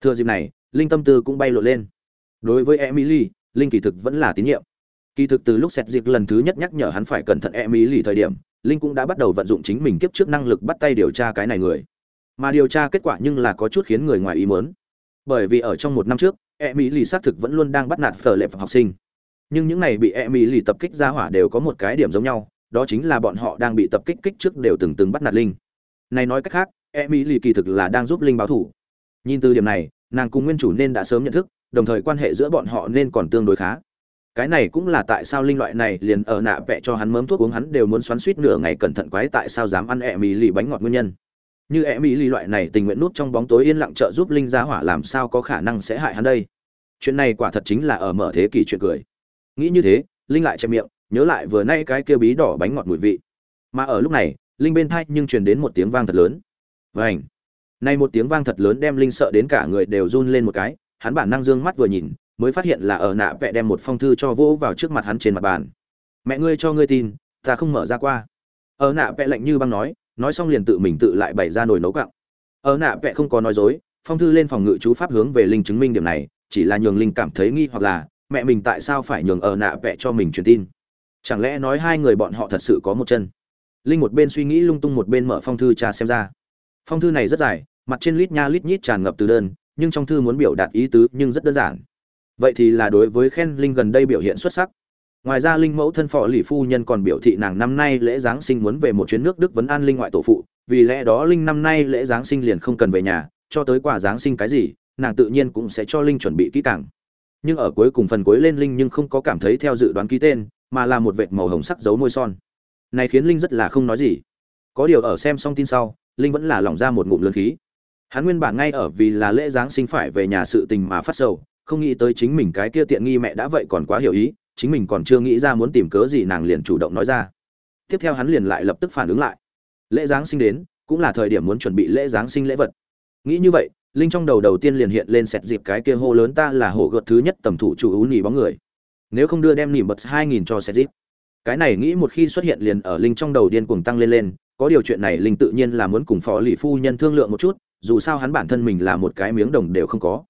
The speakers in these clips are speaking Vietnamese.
thừa dịp này, linh tâm tư cũng bay lộn lên. Đối với emily, linh kỳ thực vẫn là tín nhiệm. Kỳ thực từ lúc xét dịp lần thứ nhất nhắc nhở hắn phải cẩn thận emily thời điểm, linh cũng đã bắt đầu vận dụng chính mình kiếp trước năng lực bắt tay điều tra cái này người. Mà điều tra kết quả nhưng là có chút khiến người ngoài ý muốn. Bởi vì ở trong một năm trước, emily xác thực vẫn luôn đang bắt nạt phở lệ học sinh. Nhưng những này bị emily tập kích ra hỏa đều có một cái điểm giống nhau, đó chính là bọn họ đang bị tập kích kích trước đều từng từng bắt nạt linh. Này nói cách khác, emily kỳ thực là đang giúp linh báo thủ nhìn từ điểm này, nàng cùng nguyên chủ nên đã sớm nhận thức, đồng thời quan hệ giữa bọn họ nên còn tương đối khá. Cái này cũng là tại sao linh loại này liền ở nạ vẽ cho hắn mớm thuốc uống hắn đều muốn xoắn suýt nửa ngày cẩn thận quái tại sao dám ăn ẹ mì lì bánh ngọt nguyên nhân. Như ẹ mì lì loại này tình nguyện nút trong bóng tối yên lặng trợ giúp linh giá hỏa làm sao có khả năng sẽ hại hắn đây? Chuyện này quả thật chính là ở mở thế kỷ chuyện cười. Nghĩ như thế, linh lại che miệng, nhớ lại vừa nay cái kia bí đỏ bánh ngọt mùi vị. Mà ở lúc này, linh bên thai nhưng truyền đến một tiếng vang thật lớn. Vảnh nay một tiếng vang thật lớn đem linh sợ đến cả người đều run lên một cái, hắn bản năng dương mắt vừa nhìn, mới phát hiện là ở nạ vẽ đem một phong thư cho vỗ vào trước mặt hắn trên mặt bàn. Mẹ ngươi cho ngươi tin, ta không mở ra qua. Ở nạ vẽ lạnh như băng nói nói xong liền tự mình tự lại bày ra nồi nấu cặng ở nạ vẽ không có nói dối, phong thư lên phòng ngự chú pháp hướng về linh chứng minh điểm này, chỉ là nhường linh cảm thấy nghi hoặc là, mẹ mình tại sao phải nhường ở nạ vẽ cho mình truyền tin? Chẳng lẽ nói hai người bọn họ thật sự có một chân? Linh một bên suy nghĩ lung tung một bên mở phong thư tra xem ra. Phong thư này rất dài mặt trên lít nha lít nhít tràn ngập từ đơn, nhưng trong thư muốn biểu đạt ý tứ nhưng rất đơn giản. Vậy thì là đối với khen linh gần đây biểu hiện xuất sắc. Ngoài ra linh mẫu thân phò lì phu nhân còn biểu thị nàng năm nay lễ giáng sinh muốn về một chuyến nước đức vấn an linh ngoại tổ phụ, vì lẽ đó linh năm nay lễ giáng sinh liền không cần về nhà, cho tới quả giáng sinh cái gì, nàng tự nhiên cũng sẽ cho linh chuẩn bị kỹ càng. Nhưng ở cuối cùng phần cuối lên linh nhưng không có cảm thấy theo dự đoán ký tên, mà là một vệt màu hồng sắc dấu môi son. Này khiến linh rất là không nói gì. Có điều ở xem xong tin sau, linh vẫn là lỏng ra một ngụm lớn khí hắn nguyên bản ngay ở vì là lễ giáng sinh phải về nhà sự tình mà phát sầu, không nghĩ tới chính mình cái kia tiện nghi mẹ đã vậy còn quá hiểu ý, chính mình còn chưa nghĩ ra muốn tìm cớ gì nàng liền chủ động nói ra. Tiếp theo hắn liền lại lập tức phản ứng lại. Lễ giáng sinh đến, cũng là thời điểm muốn chuẩn bị lễ giáng sinh lễ vật. Nghĩ như vậy, linh trong đầu đầu tiên liền hiện lên sẹt dịp cái kia hô lớn ta là hổ gợt thứ nhất tầm thủ chủ ú nỉ bóng người. Nếu không đưa đem nỉ bật hai nghìn cho sẹt dịp. Cái này nghĩ một khi xuất hiện liền ở linh trong đầu điên cuồng tăng lên lên, có điều chuyện này linh tự nhiên là muốn cùng phó lì phu nhân thương lượng một chút dù sao hắn bản thân mình là một cái miếng đồng đều không có.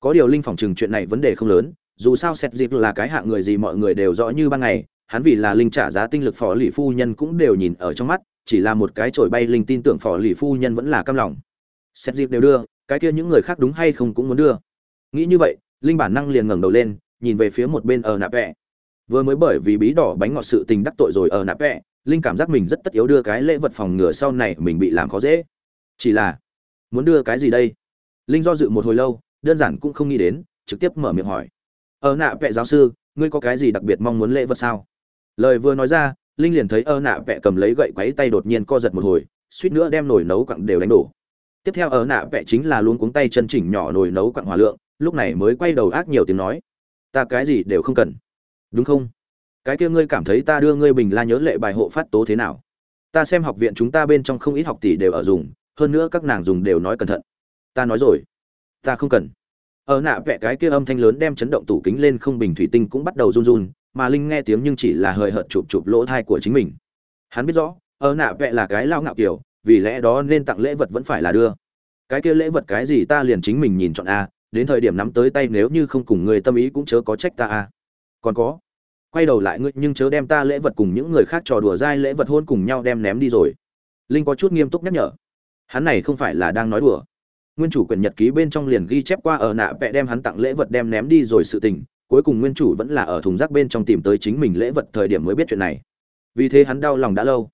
Có điều linh phỏng chừng chuyện này vấn đề không lớn, dù sao xét dịp là cái hạng người gì mọi người đều rõ như ban ngày, hắn vì là linh trả giá tinh lực phó lì phu nhân cũng đều nhìn ở trong mắt, chỉ là một cái trổi bay linh tin tưởng phó lì phu nhân vẫn là cam lòng. Xét dịp đều đưa, cái kia những người khác đúng hay không cũng muốn đưa. Nghĩ như vậy, linh bản năng liền ngẩng đầu lên, nhìn về phía một bên ở nạp vẹ. Vừa mới bởi vì bí đỏ bánh ngọt sự tình đắc tội rồi ở nạp vẹ, linh cảm giác mình rất tất yếu đưa cái lễ vật phòng ngừa sau này mình bị làm khó dễ. Chỉ là muốn đưa cái gì đây? Linh do dự một hồi lâu, đơn giản cũng không nghĩ đến, trực tiếp mở miệng hỏi. Ơ nạ vẹ giáo sư, ngươi có cái gì đặc biệt mong muốn lễ vật sao? Lời vừa nói ra, linh liền thấy ơ nạ vẹ cầm lấy gậy quấy tay đột nhiên co giật một hồi, suýt nữa đem nồi nấu quặng đều đánh đổ. Tiếp theo ơ nạ vẹ chính là luôn cuống tay chân chỉnh nhỏ nồi nấu quặng hòa lượng, lúc này mới quay đầu ác nhiều tiếng nói. Ta cái gì đều không cần. Đúng không? Cái kia ngươi cảm thấy ta đưa ngươi bình la nhớ lệ bài hộ phát tố thế nào? Ta xem học viện chúng ta bên trong không ít học tỷ đều ở dùng hơn nữa các nàng dùng đều nói cẩn thận. Ta nói rồi. Ta không cần. Ở nạ vẽ cái kia âm thanh lớn đem chấn động tủ kính lên không bình thủy tinh cũng bắt đầu run run, mà linh nghe tiếng nhưng chỉ là hời hợt chụp chụp lỗ thai của chính mình. Hắn biết rõ, ở nạ vẽ là cái lao ngạo kiểu, vì lẽ đó nên tặng lễ vật vẫn phải là đưa. Cái kia lễ vật cái gì ta liền chính mình nhìn chọn a, đến thời điểm nắm tới tay nếu như không cùng người tâm ý cũng chớ có trách ta a. Còn có, quay đầu lại ngươi nhưng chớ đem ta lễ vật cùng những người khác trò đùa dai lễ vật hôn cùng nhau đem ném đi rồi. Linh có chút nghiêm túc nhắc nhở hắn này không phải là đang nói đùa. Nguyên chủ quyển nhật ký bên trong liền ghi chép qua ở nạ vẽ đem hắn tặng lễ vật đem ném đi rồi sự tình, cuối cùng nguyên chủ vẫn là ở thùng rác bên trong tìm tới chính mình lễ vật thời điểm mới biết chuyện này. Vì thế hắn đau lòng đã lâu.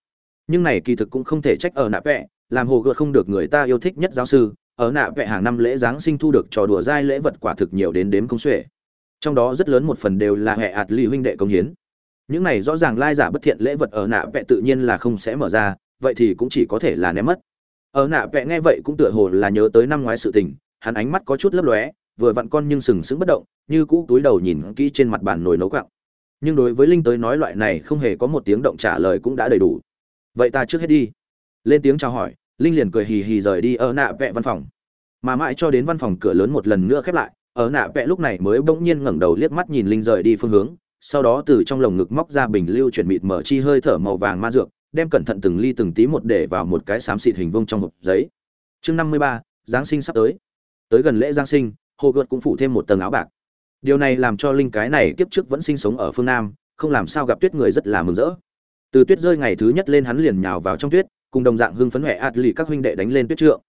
Nhưng này kỳ thực cũng không thể trách ở nạ vẽ làm hồ gợt không được người ta yêu thích nhất giáo sư, ở nạ vẽ hàng năm lễ giáng sinh thu được trò đùa dai lễ vật quả thực nhiều đến đếm không xuể. Trong đó rất lớn một phần đều là hệ ạt ly huynh đệ công hiến. Những này rõ ràng lai giả bất thiện lễ vật ở nạ vẽ tự nhiên là không sẽ mở ra, vậy thì cũng chỉ có thể là ném mất ở nạ vẽ nghe vậy cũng tựa hồ là nhớ tới năm ngoái sự tình, hắn ánh mắt có chút lấp lóe, vừa vặn con nhưng sừng sững bất động, như cũ túi đầu nhìn kỹ trên mặt bàn nồi nấu quặng nhưng đối với linh tới nói loại này không hề có một tiếng động trả lời cũng đã đầy đủ. Vậy ta trước hết đi. Lên tiếng chào hỏi, linh liền cười hì hì rời đi ở nạ vẽ văn phòng. Mà mãi cho đến văn phòng cửa lớn một lần nữa khép lại, ở nạ vẽ lúc này mới bỗng nhiên ngẩng đầu liếc mắt nhìn linh rời đi phương hướng, sau đó từ trong lồng ngực móc ra bình lưu chuyển mịt mở chi hơi thở màu vàng ma dược đem cẩn thận từng ly từng tí một để vào một cái xám xịt hình vuông trong hộp giấy. Chương năm mươi ba, giáng sinh sắp tới. Tới gần lễ giáng sinh hồ gợt cũng phủ thêm một tầng áo bạc. Điều này làm cho linh cái này kiếp trước vẫn sinh sống ở phương nam, không làm sao gặp tuyết người rất là mừng rỡ. Từ tuyết rơi ngày thứ nhất lên hắn liền nhào vào trong tuyết, cùng đồng dạng hưng phấn huệ ạt lì các huynh đệ đánh lên tuyết trượng.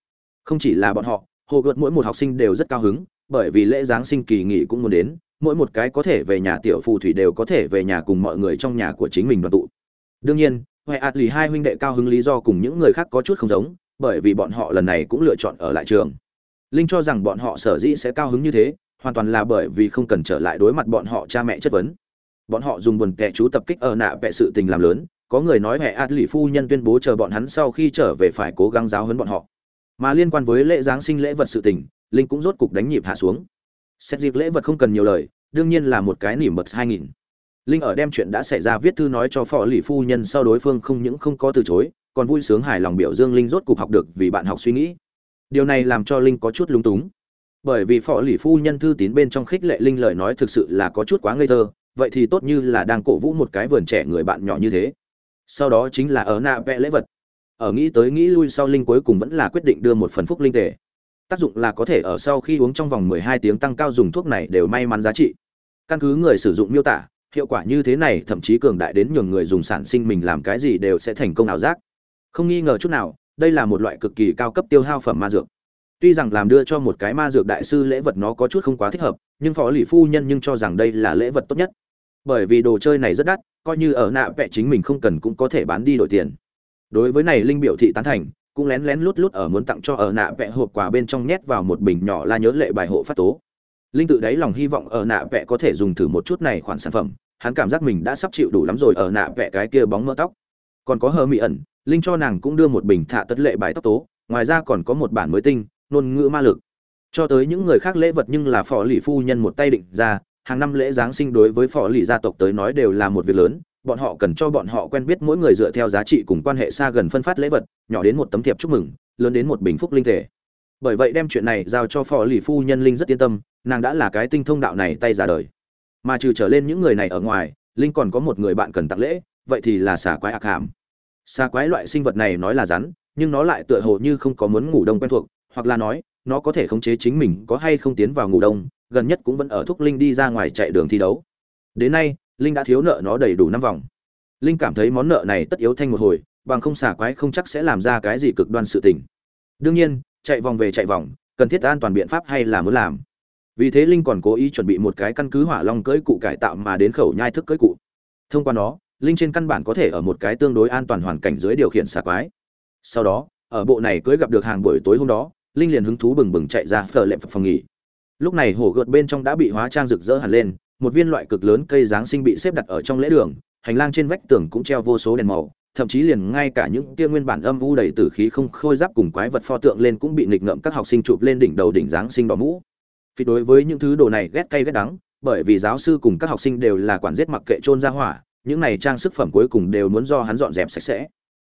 Không chỉ là bọn họ hồ gợt mỗi một học sinh đều rất cao hứng, bởi vì lễ giáng sinh kỳ nghỉ cũng muốn đến, mỗi một cái có thể về nhà tiểu phù thủy đều có thể về nhà cùng mọi người trong nhà của chính mình đoàn tụ. Đương nhiên huệ ạt lì hai huynh đệ cao hứng lý do cùng những người khác có chút không giống, bởi vì bọn họ lần này cũng lựa chọn ở lại trường. Linh cho rằng bọn họ sở dĩ sẽ cao hứng như thế, hoàn toàn là bởi vì không cần trở lại đối mặt bọn họ cha mẹ chất vấn. Bọn họ dùng buồn tệ chú tập kích ở nạ vẽ sự tình làm lớn, có người nói mẹ ạt lì phu nhân tuyên bố chờ bọn hắn sau khi trở về phải cố gắng giáo huấn bọn họ. Mà liên quan với lễ giáng sinh lễ vật sự tình, linh cũng rốt cục đánh nhịp hạ xuống. Xét dịp lễ vật không cần nhiều lời, đương nhiên là một cái nỉm bật hai nghìn linh ở đem chuyện đã xảy ra viết thư nói cho phò lì phu nhân sau đối phương không những không có từ chối, còn vui sướng hài lòng biểu dương linh rốt cục học được vì bạn học suy nghĩ. Điều này làm cho linh có chút lúng túng. Bởi vì phò lì phu nhân thư tín bên trong khích lệ linh lời nói thực sự là có chút quá ngây thơ, vậy thì tốt như là đang cổ vũ một cái vườn trẻ người bạn nhỏ như thế. Sau đó chính là ở nạ vẽ lễ vật. Ở nghĩ tới nghĩ lui sau linh cuối cùng vẫn là quyết định đưa một phần phúc linh tề. Tác dụng là có thể ở sau khi uống trong vòng 12 tiếng tăng cao dùng thuốc này đều may mắn giá trị. Căn cứ người sử dụng miêu tả hiệu quả như thế này, thậm chí cường đại đến nhường người dùng sản sinh mình làm cái gì đều sẽ thành công ảo giác. Không nghi ngờ chút nào, đây là một loại cực kỳ cao cấp tiêu hao phẩm ma dược. Tuy rằng làm đưa cho một cái ma dược đại sư lễ vật nó có chút không quá thích hợp, nhưng phó lì phu nhân nhưng cho rằng đây là lễ vật tốt nhất. Bởi vì đồ chơi này rất đắt, coi như ở nạ vẽ chính mình không cần cũng có thể bán đi đổi tiền. Đối với này linh biểu thị tán thành, cũng lén lén lút lút ở muốn tặng cho ở nạ vẽ hộp quà bên trong nhét vào một bình nhỏ la nhớ lệ bài hộ phát tố linh tự đáy lòng hy vọng ở nạ vẽ có thể dùng thử một chút này khoản sản phẩm. Hắn cảm giác mình đã sắp chịu đủ lắm rồi ở nạ vẽ cái kia bóng mỡ tóc. Còn có hờ mỹ ẩn, linh cho nàng cũng đưa một bình thạ tất lệ bài tóc tố, ngoài ra còn có một bản mới tinh, ngôn ngữ ma lực. Cho tới những người khác lễ vật nhưng là phò lì phu nhân một tay định ra, hàng năm lễ giáng sinh đối với phò lì gia tộc tới nói đều là một việc lớn, bọn họ cần cho bọn họ quen biết mỗi người dựa theo giá trị cùng quan hệ xa gần phân phát lễ vật, nhỏ đến một tấm thiệp chúc mừng, lớn đến một bình phúc linh thể. Bởi vậy đem chuyện này giao cho phò lì phu nhân linh rất yên tâm nàng đã là cái tinh thông đạo này tay ra đời. Mà trừ trở lên những người này ở ngoài, linh còn có một người bạn cần tặng lễ, vậy thì là xà quái ạc hàm. Xà quái loại sinh vật này nói là rắn, nhưng nó lại tựa hồ như không có muốn ngủ đông quen thuộc, hoặc là nói, nó có thể khống chế chính mình có hay không tiến vào ngủ đông, gần nhất cũng vẫn ở thúc linh đi ra ngoài chạy đường thi đấu. Đến nay, linh đã thiếu nợ nó đầy đủ năm vòng. Linh cảm thấy món nợ này tất yếu thanh một hồi, bằng không xả quái không chắc sẽ làm ra cái gì cực đoan sự tình. Đương nhiên, chạy vòng về chạy vòng, cần thiết an toàn biện pháp hay là muốn làm vì thế linh còn cố ý chuẩn bị một cái căn cứ hỏa long cưỡi cụ cải tạo mà đến khẩu nhai thức cưỡi cụ. Thông qua nó, linh trên căn bản có thể ở một cái tương đối an toàn hoàn cảnh dưới điều khiển xà quái. Sau đó, ở bộ này cưỡi gặp được hàng buổi tối hôm đó, linh liền hứng thú bừng bừng chạy ra phở lệm phòng nghỉ. Lúc này hổ gợt bên trong đã bị hóa trang rực rỡ hẳn lên, một viên loại cực lớn cây giáng sinh bị xếp đặt ở trong lễ đường, hành lang trên vách tường cũng treo vô số đèn màu, thậm chí liền ngay cả những kia nguyên bản âm u đầy tử khí không khôi giáp cùng quái vật pho tượng lên cũng bị nghịch ngợm các học sinh chụp lên đỉnh đầu đỉnh giáng sinh đỏ mũ vì đối với những thứ đồ này ghét cay ghét đắng, bởi vì giáo sư cùng các học sinh đều là quản giết mặc kệ trôn ra hỏa, những này trang sức phẩm cuối cùng đều muốn do hắn dọn dẹp sạch sẽ.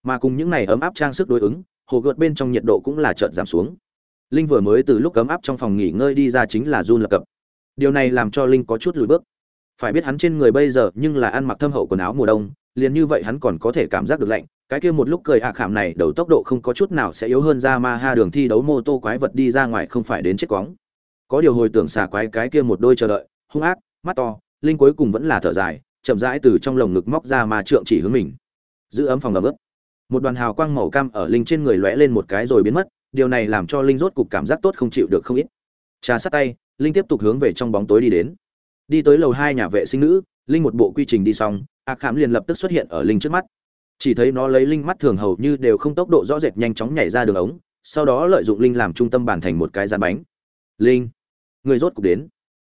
Mà cùng những này ấm áp trang sức đối ứng, hồ gợt bên trong nhiệt độ cũng là chợt giảm xuống. Linh vừa mới từ lúc ấm áp trong phòng nghỉ ngơi đi ra chính là run lập cập. Điều này làm cho linh có chút lùi bước. Phải biết hắn trên người bây giờ nhưng là ăn mặc thâm hậu quần áo mùa đông, liền như vậy hắn còn có thể cảm giác được lạnh. Cái kia một lúc cười hạ khảm này, đầu tốc độ không có chút nào sẽ yếu hơn ra ma ha đường thi đấu mô tô quái vật đi ra ngoài không phải đến chết quóng có điều hồi tưởng xà quái cái kia một đôi chờ đợi, hung ác, mắt to, linh cuối cùng vẫn là thở dài, chậm rãi từ trong lồng ngực móc ra ma trượng chỉ hướng mình. Giữ ấm phòng ấm ướp một đoàn hào quang màu cam ở linh trên người lóe lên một cái rồi biến mất, điều này làm cho linh rốt cục cảm giác tốt không chịu được không ít. Trà sát tay, linh tiếp tục hướng về trong bóng tối đi đến. Đi tới lầu hai nhà vệ sinh nữ, linh một bộ quy trình đi xong ạc khảm liền lập tức xuất hiện ở linh trước mắt. Chỉ thấy nó lấy linh mắt thường hầu như đều không tốc độ rõ rệt nhanh chóng nhảy ra đường ống, sau đó lợi dụng linh làm trung tâm bàn thành một cái rán bánh. Linh! Người rốt cục đến.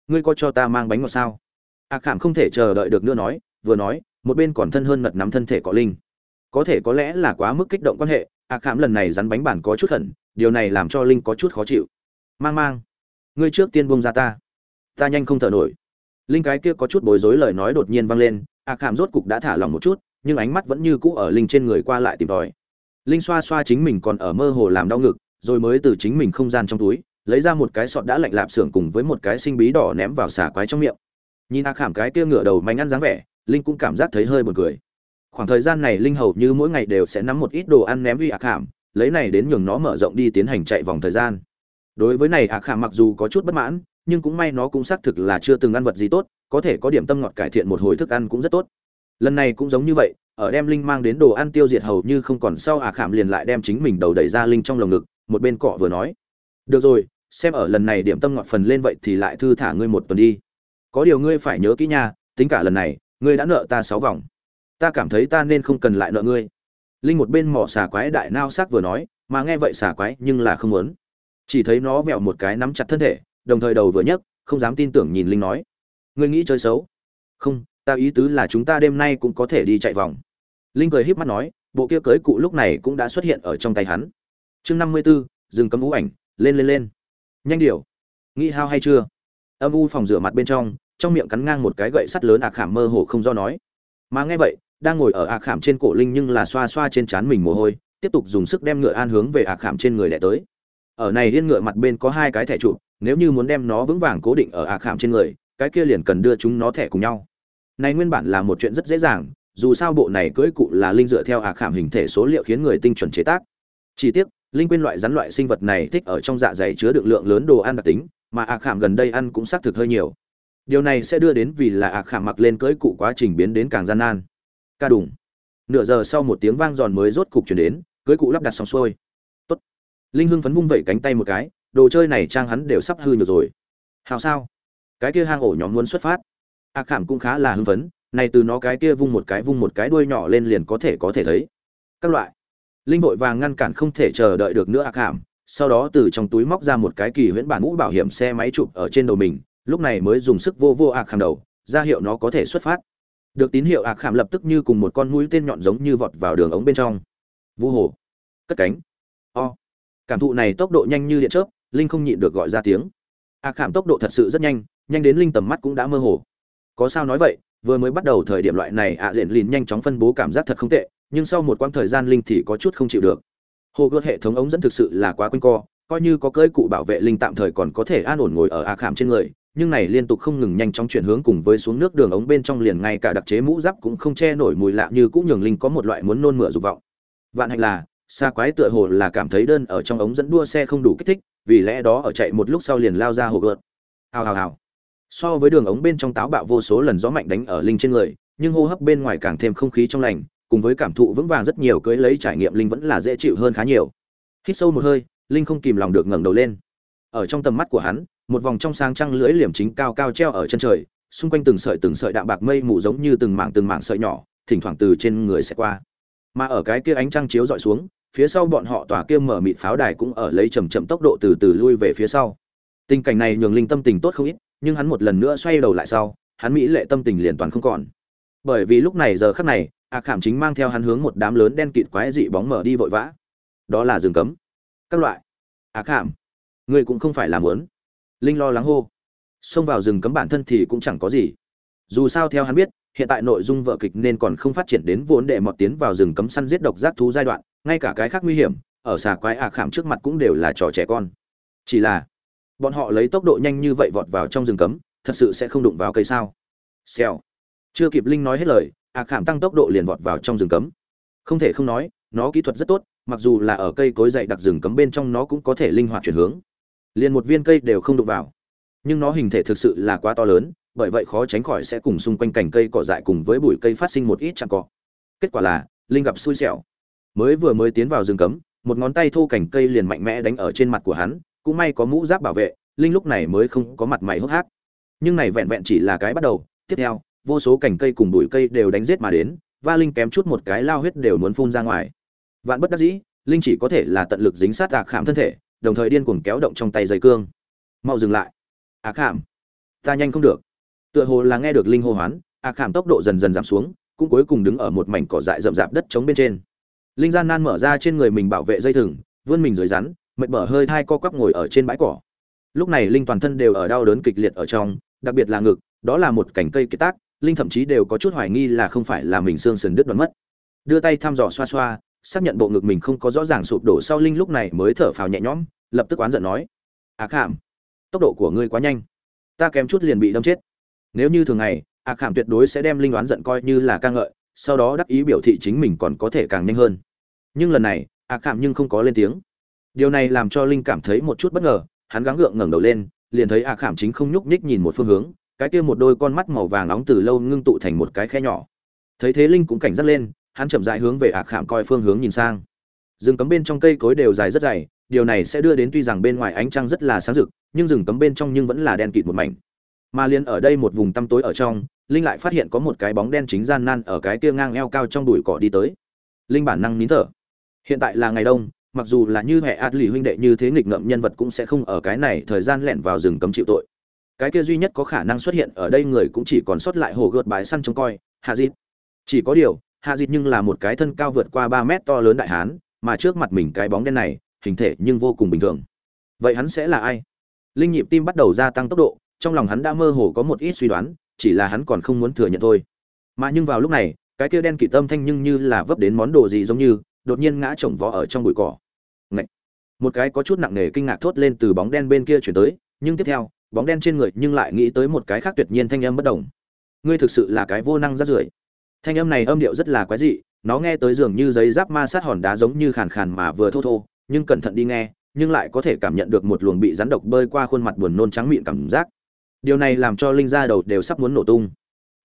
Ngươi có cho ta mang bánh ngọt sao? Ạc khảm không thể chờ đợi được nữa nói, vừa nói, một bên còn thân hơn mật nắm thân thể có linh. Có thể có lẽ là quá mức kích động quan hệ ạc khảm lần này rắn bánh bản có chút khẩn điều này làm cho linh có chút khó chịu. Mang mang, ngươi trước tiên buông ra ta. Ta nhanh không thở nổi. Linh cái kia có chút bối rối lời nói đột nhiên vang lên ạc khảm rốt cục đã thả lòng một chút, nhưng ánh mắt vẫn như cũ ở linh trên người qua lại tìm tòi. Linh xoa xoa chính mình còn ở mơ hồ làm đau ngực, rồi mới từ chính mình không gian trong túi lấy ra một cái sọt đã lạnh lạp xưởng cùng với một cái sinh bí đỏ ném vào xả quái trong miệng. Nhìn a khảm cái kia ngửa đầu manh ăn dáng vẻ, linh cũng cảm giác thấy hơi buồn cười. Khoảng thời gian này linh hầu như mỗi ngày đều sẽ nắm một ít đồ ăn ném uy a khảm, lấy này đến nhường nó mở rộng đi tiến hành chạy vòng thời gian. Đối với này a khảm mặc dù có chút bất mãn, nhưng cũng may nó cũng xác thực là chưa từng ăn vật gì tốt, có thể có điểm tâm ngọt cải thiện một hồi thức ăn cũng rất tốt. Lần này cũng giống như vậy, ở đem linh mang đến đồ ăn tiêu diệt hầu như không còn sau ạ khảm liền lại đem chính mình đầu đẩy ra linh trong lồng ngực, một bên cọ vừa nói được rồi, xem ở lần này điểm tâm ngọt phần lên vậy thì lại thư thả ngươi một tuần đi. Có điều ngươi phải nhớ kỹ nha, tính cả lần này, ngươi đã nợ ta sáu vòng. Ta cảm thấy ta nên không cần lại nợ ngươi. Linh một bên mỏ xà quái đại nao sắc vừa nói, mà nghe vậy xà quái nhưng là không muốn. Chỉ thấy nó vẹo một cái nắm chặt thân thể, đồng thời đầu vừa nhấc, không dám tin tưởng nhìn linh nói. Ngươi nghĩ chơi xấu? Không, ta ý tứ là chúng ta đêm nay cũng có thể đi chạy vòng. Linh cười híp mắt nói, bộ kia cưới cụ lúc này cũng đã xuất hiện ở trong tay hắn. Chương năm mươi b ố dừng cấm ú ảnh lên lên lên. Nhanh điều. Nghĩ hao hay chưa? Âm u phòng rửa mặt bên trong trong miệng cắn ngang một cái gậy sắt lớn ạc khảm mơ hồ không do nói. Mà nghe vậy, đang ngồi ở ạc khảm trên cổ linh nhưng là xoa xoa trên trán mình mồ hôi, tiếp tục dùng sức đem ngựa an hướng về ạc khảm trên người đẻ tới. Ở này yên ngựa mặt bên có hai cái thẻ trụ, nếu như muốn đem nó vững vàng cố định ở ạc khảm trên người, cái kia liền cần đưa chúng nó thẻ cùng nhau. Này nguyên bản là một chuyện rất dễ dàng, dù sao bộ này cưỡi cụ là linh dựa theo ạc khảm hình thể số liệu khiến người tinh chuẩn chế tác. Chỉ tiếc linh quên loại rắn loại sinh vật này thích ở trong dạ dày chứa được lượng lớn đồ ăn đặc tính, mà ạc khảm gần đây ăn cũng xác thực hơi nhiều. Điều này sẽ đưa đến vì là ạc khảm mặc lên cưỡi cụ quá trình biến đến càng gian nan. Ca đủng nửa giờ sau một tiếng vang giòn mới rốt cục chuyển đến, cưỡi cụ lắp đặt xong xuôi. Tốt. linh hưng phấn vung vẩy cánh tay một cái, đồ chơi này trang hắn đều sắp hư nhiều rồi. Hào sao? Cái kia hang ổ nhóm muốn xuất phát. Ạc khảm cũng khá là hưng phấn, này từ nó cái kia vung một cái vung một cái đuôi nhỏ lên liền có thể có thể thấy. Các loại linh vội vàng ngăn cản không thể chờ đợi được nữa ác hàm, sau đó từ trong túi móc ra một cái kỳ huyễn bản mũ bảo hiểm xe máy chụp ở trên đầu mình, lúc này mới dùng sức vô vô ạc hàm đầu, ra hiệu nó có thể xuất phát. Được tín hiệu ạc hàm lập tức như cùng một con mũi tên nhọn giống như vọt vào đường ống bên trong. Vu hồ, cất cánh. O. Cảm thụ này tốc độ nhanh như điện chớp, linh không nhịn được gọi ra tiếng. Ạc hàm tốc độ thật sự rất nhanh nhanh đến linh tầm mắt cũng đã mơ hồ. Có sao nói vậy, vừa mới bắt đầu thời điểm loại này ạ à diện lìn nhanh chóng phân bố cảm giác thật không tệ nhưng sau một quãng thời gian linh thì có chút không chịu được. Hồ gươm hệ thống ống dẫn thực sự là quá quanh co, coi như có cơi cụ bảo vệ linh tạm thời còn có thể an ổn ngồi ở a khảm trên người, nhưng này liên tục không ngừng nhanh chóng chuyển hướng cùng với xuống nước đường ống bên trong liền ngay cả đặc chế mũ giáp cũng không che nổi mùi lạ như cũng nhường linh có một loại muốn nôn mửa dục vọng. Vạn hạnh là xa quái tựa hồ là cảm thấy đơn ở trong ống dẫn đua xe không đủ kích thích, vì lẽ đó ở chạy một lúc sau liền lao ra hồ gợt hào hào hào. So với đường ống bên trong táo bạo vô số lần gió mạnh đánh ở linh trên người, nhưng hô hấp bên ngoài càng thêm không khí trong lành cùng với cảm thụ vững vàng rất nhiều cưới lấy trải nghiệm, linh vẫn là dễ chịu hơn khá nhiều. Hít sâu một hơi, linh không kìm lòng được ngẩng đầu lên. Ở trong tầm mắt của hắn, một vòng trong sáng trăng lưỡi liềm chính cao cao treo ở chân trời, xung quanh từng sợi từng sợi đạm bạc mây mù giống như từng mảng từng mảng sợi nhỏ, thỉnh thoảng từ trên người sẽ qua. Mà ở cái kia ánh trăng chiếu dọi xuống, phía sau bọn họ tỏa kia mở mịt pháo đài cũng ở lấy chầm chậm tốc độ từ từ lui về phía sau. Tình cảnh này nhường linh tâm tình tốt không ít, nhưng hắn một lần nữa xoay đầu lại sau, hắn mỹ lệ tâm tình liền toàn không còn. Bởi vì lúc này giờ khắc này ạ khảm chính mang theo hắn hướng một đám lớn đen kịt quái dị bóng mở đi vội vã. Đó là rừng cấm. Các loại. Ạ khảm người cũng không phải làm lớn linh lo lắng hô. Xông vào rừng cấm bản thân thì cũng chẳng có gì. Dù sao theo hắn biết, hiện tại nội dung vợ kịch nên còn không phát triển đến vốn để mọt tiến vào rừng cấm săn giết độc giác thú giai đoạn, ngay cả cái khác nguy hiểm, ở xà quái ạ khảm trước mặt cũng đều là trò trẻ con. Chỉ là, bọn họ lấy tốc độ nhanh như vậy vọt vào trong rừng cấm, thật sự sẽ không đụng vào cây sao? Xèo. Chưa kịp linh nói hết lời ạ khảm tăng tốc độ liền vọt vào trong rừng cấm. Không thể không nói, nó kỹ thuật rất tốt, mặc dù là ở cây cối dậy đặc rừng cấm bên trong nó cũng có thể linh hoạt chuyển hướng. Liền một viên cây đều không đụng vào. Nhưng nó hình thể thực sự là quá to lớn, bởi vậy khó tránh khỏi sẽ cùng xung quanh cành cây cỏ dại cùng với bụi cây phát sinh một ít chạm cỏ. kết quả là, linh gặp xui xẻo. Mới vừa mới tiến vào rừng cấm, một ngón tay thô cành cây liền mạnh mẽ đánh ở trên mặt của hắn, cũng may có mũ giáp bảo vệ, linh lúc này mới không có mặt mày hốc hác. Nhưng này vẹn vẹn chỉ là cái bắt đầu, tiếp theo vô số cành cây cùng bụi cây đều đánh giết mà đến, va linh kém chút một cái lao huyết đều muốn phun ra ngoài. Vạn bất đắc dĩ, linh chỉ có thể là tận lực dính sát ạc khảm thân thể, đồng thời điên cuồng kéo động trong tay dây cương. Mau dừng lại. Ạc khảm, ta nhanh không được. Tựa hồ là nghe được linh hô hoán, ạc khảm tốc độ dần dần giảm xuống, cũng cuối cùng đứng ở một mảnh cỏ dại rậm rạp đất trống bên trên. Linh gian nan mở ra trên người mình bảo vệ dây thừng, vươn mình dưới rắn, mệt mở hơi thai co quắp ngồi ở trên bãi cỏ. Lúc này linh toàn thân đều ở đau đớn kịch liệt ở trong, đặc biệt là ngực, đó là một cành cây kiệt tác linh thậm chí đều có chút hoài nghi là không phải là mình xương sườn đứt đoạn mất. Đưa tay thăm dò xoa xoa, xác nhận bộ ngực mình không có rõ ràng sụp đổ sau linh lúc này mới thở phào nhẹ nhõm, lập tức oán giận nói ác hàm tốc độ của ngươi quá nhanh. Ta kém chút liền bị đâm chết. Nếu như thường ngày ác hàm tuyệt đối sẽ đem linh oán giận coi như là ca ngợi, sau đó đắc ý biểu thị chính mình còn có thể càng nhanh hơn. Nhưng lần này ác hàm nhưng không có lên tiếng. Điều này làm cho linh cảm thấy một chút bất ngờ, hắn gắng gượng ngẩng đầu lên, liền thấy ạ khảm chính không nhúc nhích nhìn một phương hướng cái kia một đôi con mắt màu vàng nóng từ lâu ngưng tụ thành một cái khe nhỏ. Thấy thế linh cũng cảnh giác lên, hắn chậm rãi hướng về ạc khảm coi phương hướng nhìn sang. Rừng cấm bên trong cây cối đều dài rất dày, điều này sẽ đưa đến tuy rằng bên ngoài ánh trăng rất là sáng rực, nhưng rừng cấm bên trong nhưng vẫn là đen kịt một mảnh. Mà liền ở đây một vùng tăm tối ở trong, linh lại phát hiện có một cái bóng đen chính gian nan ở cái kia ngang eo cao trong bụi cỏ đi tới. Linh bản năng nín thở. Hiện tại là ngày đông, mặc dù là như hệ ạt lì huynh đệ như thế nghịch ngợm nhân vật cũng sẽ không ở cái này thời gian lẻn vào rừng cấm chịu tội cái kia duy nhất có khả năng xuất hiện ở đây người cũng chỉ còn sót lại hồ gợt bài săn trông coi, hạ dịt. Chỉ có điều, hạ dịt nhưng là một cái thân cao vượt qua ba mét to lớn đại hán, mà trước mặt mình cái bóng đen này, hình thể nhưng vô cùng bình thường. Vậy hắn sẽ là ai? Linh nhịp tim bắt đầu gia tăng tốc độ, trong lòng hắn đã mơ hồ có một ít suy đoán, chỉ là hắn còn không muốn thừa nhận thôi. Mà nhưng vào lúc này, cái kia đen kỵ tâm thanh nhưng như là vấp đến món đồ gì giống như, đột nhiên ngã chồng vó ở trong bụi cỏ. Ngậy! một cái có chút nặng nề kinh ngạc thốt lên từ bóng đen bên kia chuyển tới, nhưng tiếp theo bóng đen trên người nhưng lại nghĩ tới một cái khác tuyệt nhiên thanh âm bất đồng. Ngươi thực sự là cái vô năng rát rưởi. Thanh âm này âm điệu rất là quái dị, nó nghe tới dường như giấy giáp ma sát hòn đá giống như khàn khàn mà vừa thô thô, nhưng cẩn thận đi nghe, nhưng lại có thể cảm nhận được một luồng bị rắn độc bơi qua khuôn mặt buồn nôn trắng miệng cảm giác. Điều này làm cho linh ra đầu đều sắp muốn nổ tung.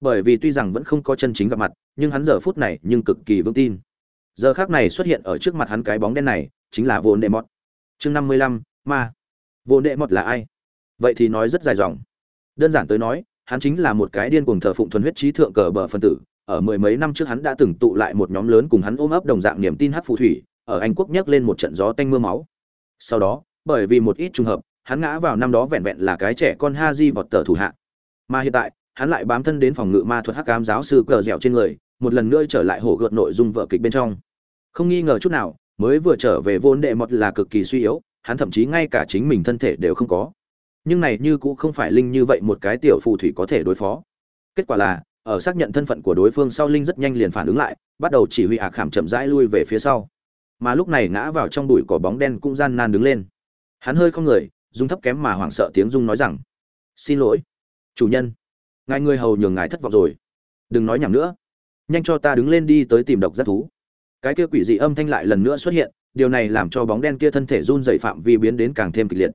Bởi vì tuy rằng vẫn không có chân chính gặp mặt, nhưng hắn giờ phút này nhưng cực kỳ vững tin. Giờ khác này xuất hiện ở trước mặt hắn cái bóng đen này, chính là vô đệ mọt. Chương năm mươi lăm, ma. Vô đệ mọt là ai? Vậy thì nói rất dài dòng. Đơn giản tới nói, hắn chính là một cái điên cuồng thờ phụng thuần huyết trí thượng cờ bờ phân tử, ở mười mấy năm trước hắn đã từng tụ lại một nhóm lớn cùng hắn ôm ấp đồng dạng niềm tin hát phù thủy, ở anh quốc nhấc lên một trận gió tanh mưa máu. Sau đó, bởi vì một ít trùng hợp, hắn ngã vào năm đó vẹn vẹn là cái trẻ con ha di vọt tờ thủ hạ. Mà hiện tại, hắn lại bám thân đến phòng ngự ma thuật hắc cám giáo sư cờ dẻo trên người, một lần nữa trở lại hổ gợt nội dung vợ kịch bên trong. Không nghi ngờ chút nào, mới vừa trở về vốn đệ mọt là cực kỳ suy yếu, hắn thậm chí ngay cả chính mình thân thể đều không có nhưng này như cũng không phải linh như vậy một cái tiểu phù thủy có thể đối phó. Kết quả là, ở xác nhận thân phận của đối phương sau linh rất nhanh liền phản ứng lại, bắt đầu chỉ huy ạc khảm chậm rãi lui về phía sau. Mà lúc này ngã vào trong bụi cỏ bóng đen cũng gian nan đứng lên. Hắn hơi không người dung thấp kém mà hoảng sợ tiếng dung nói rằng, xin lỗi, chủ nhân. Ngài người hầu nhường ngài thất vọng rồi. Đừng nói nhảm nữa. Nhanh cho ta đứng lên đi tới tìm độc giác thú. Cái kia quỷ dị âm thanh lại lần nữa xuất hiện, điều này làm cho bóng đen kia thân thể run dày phạm vi biến đến càng thêm kịch liệt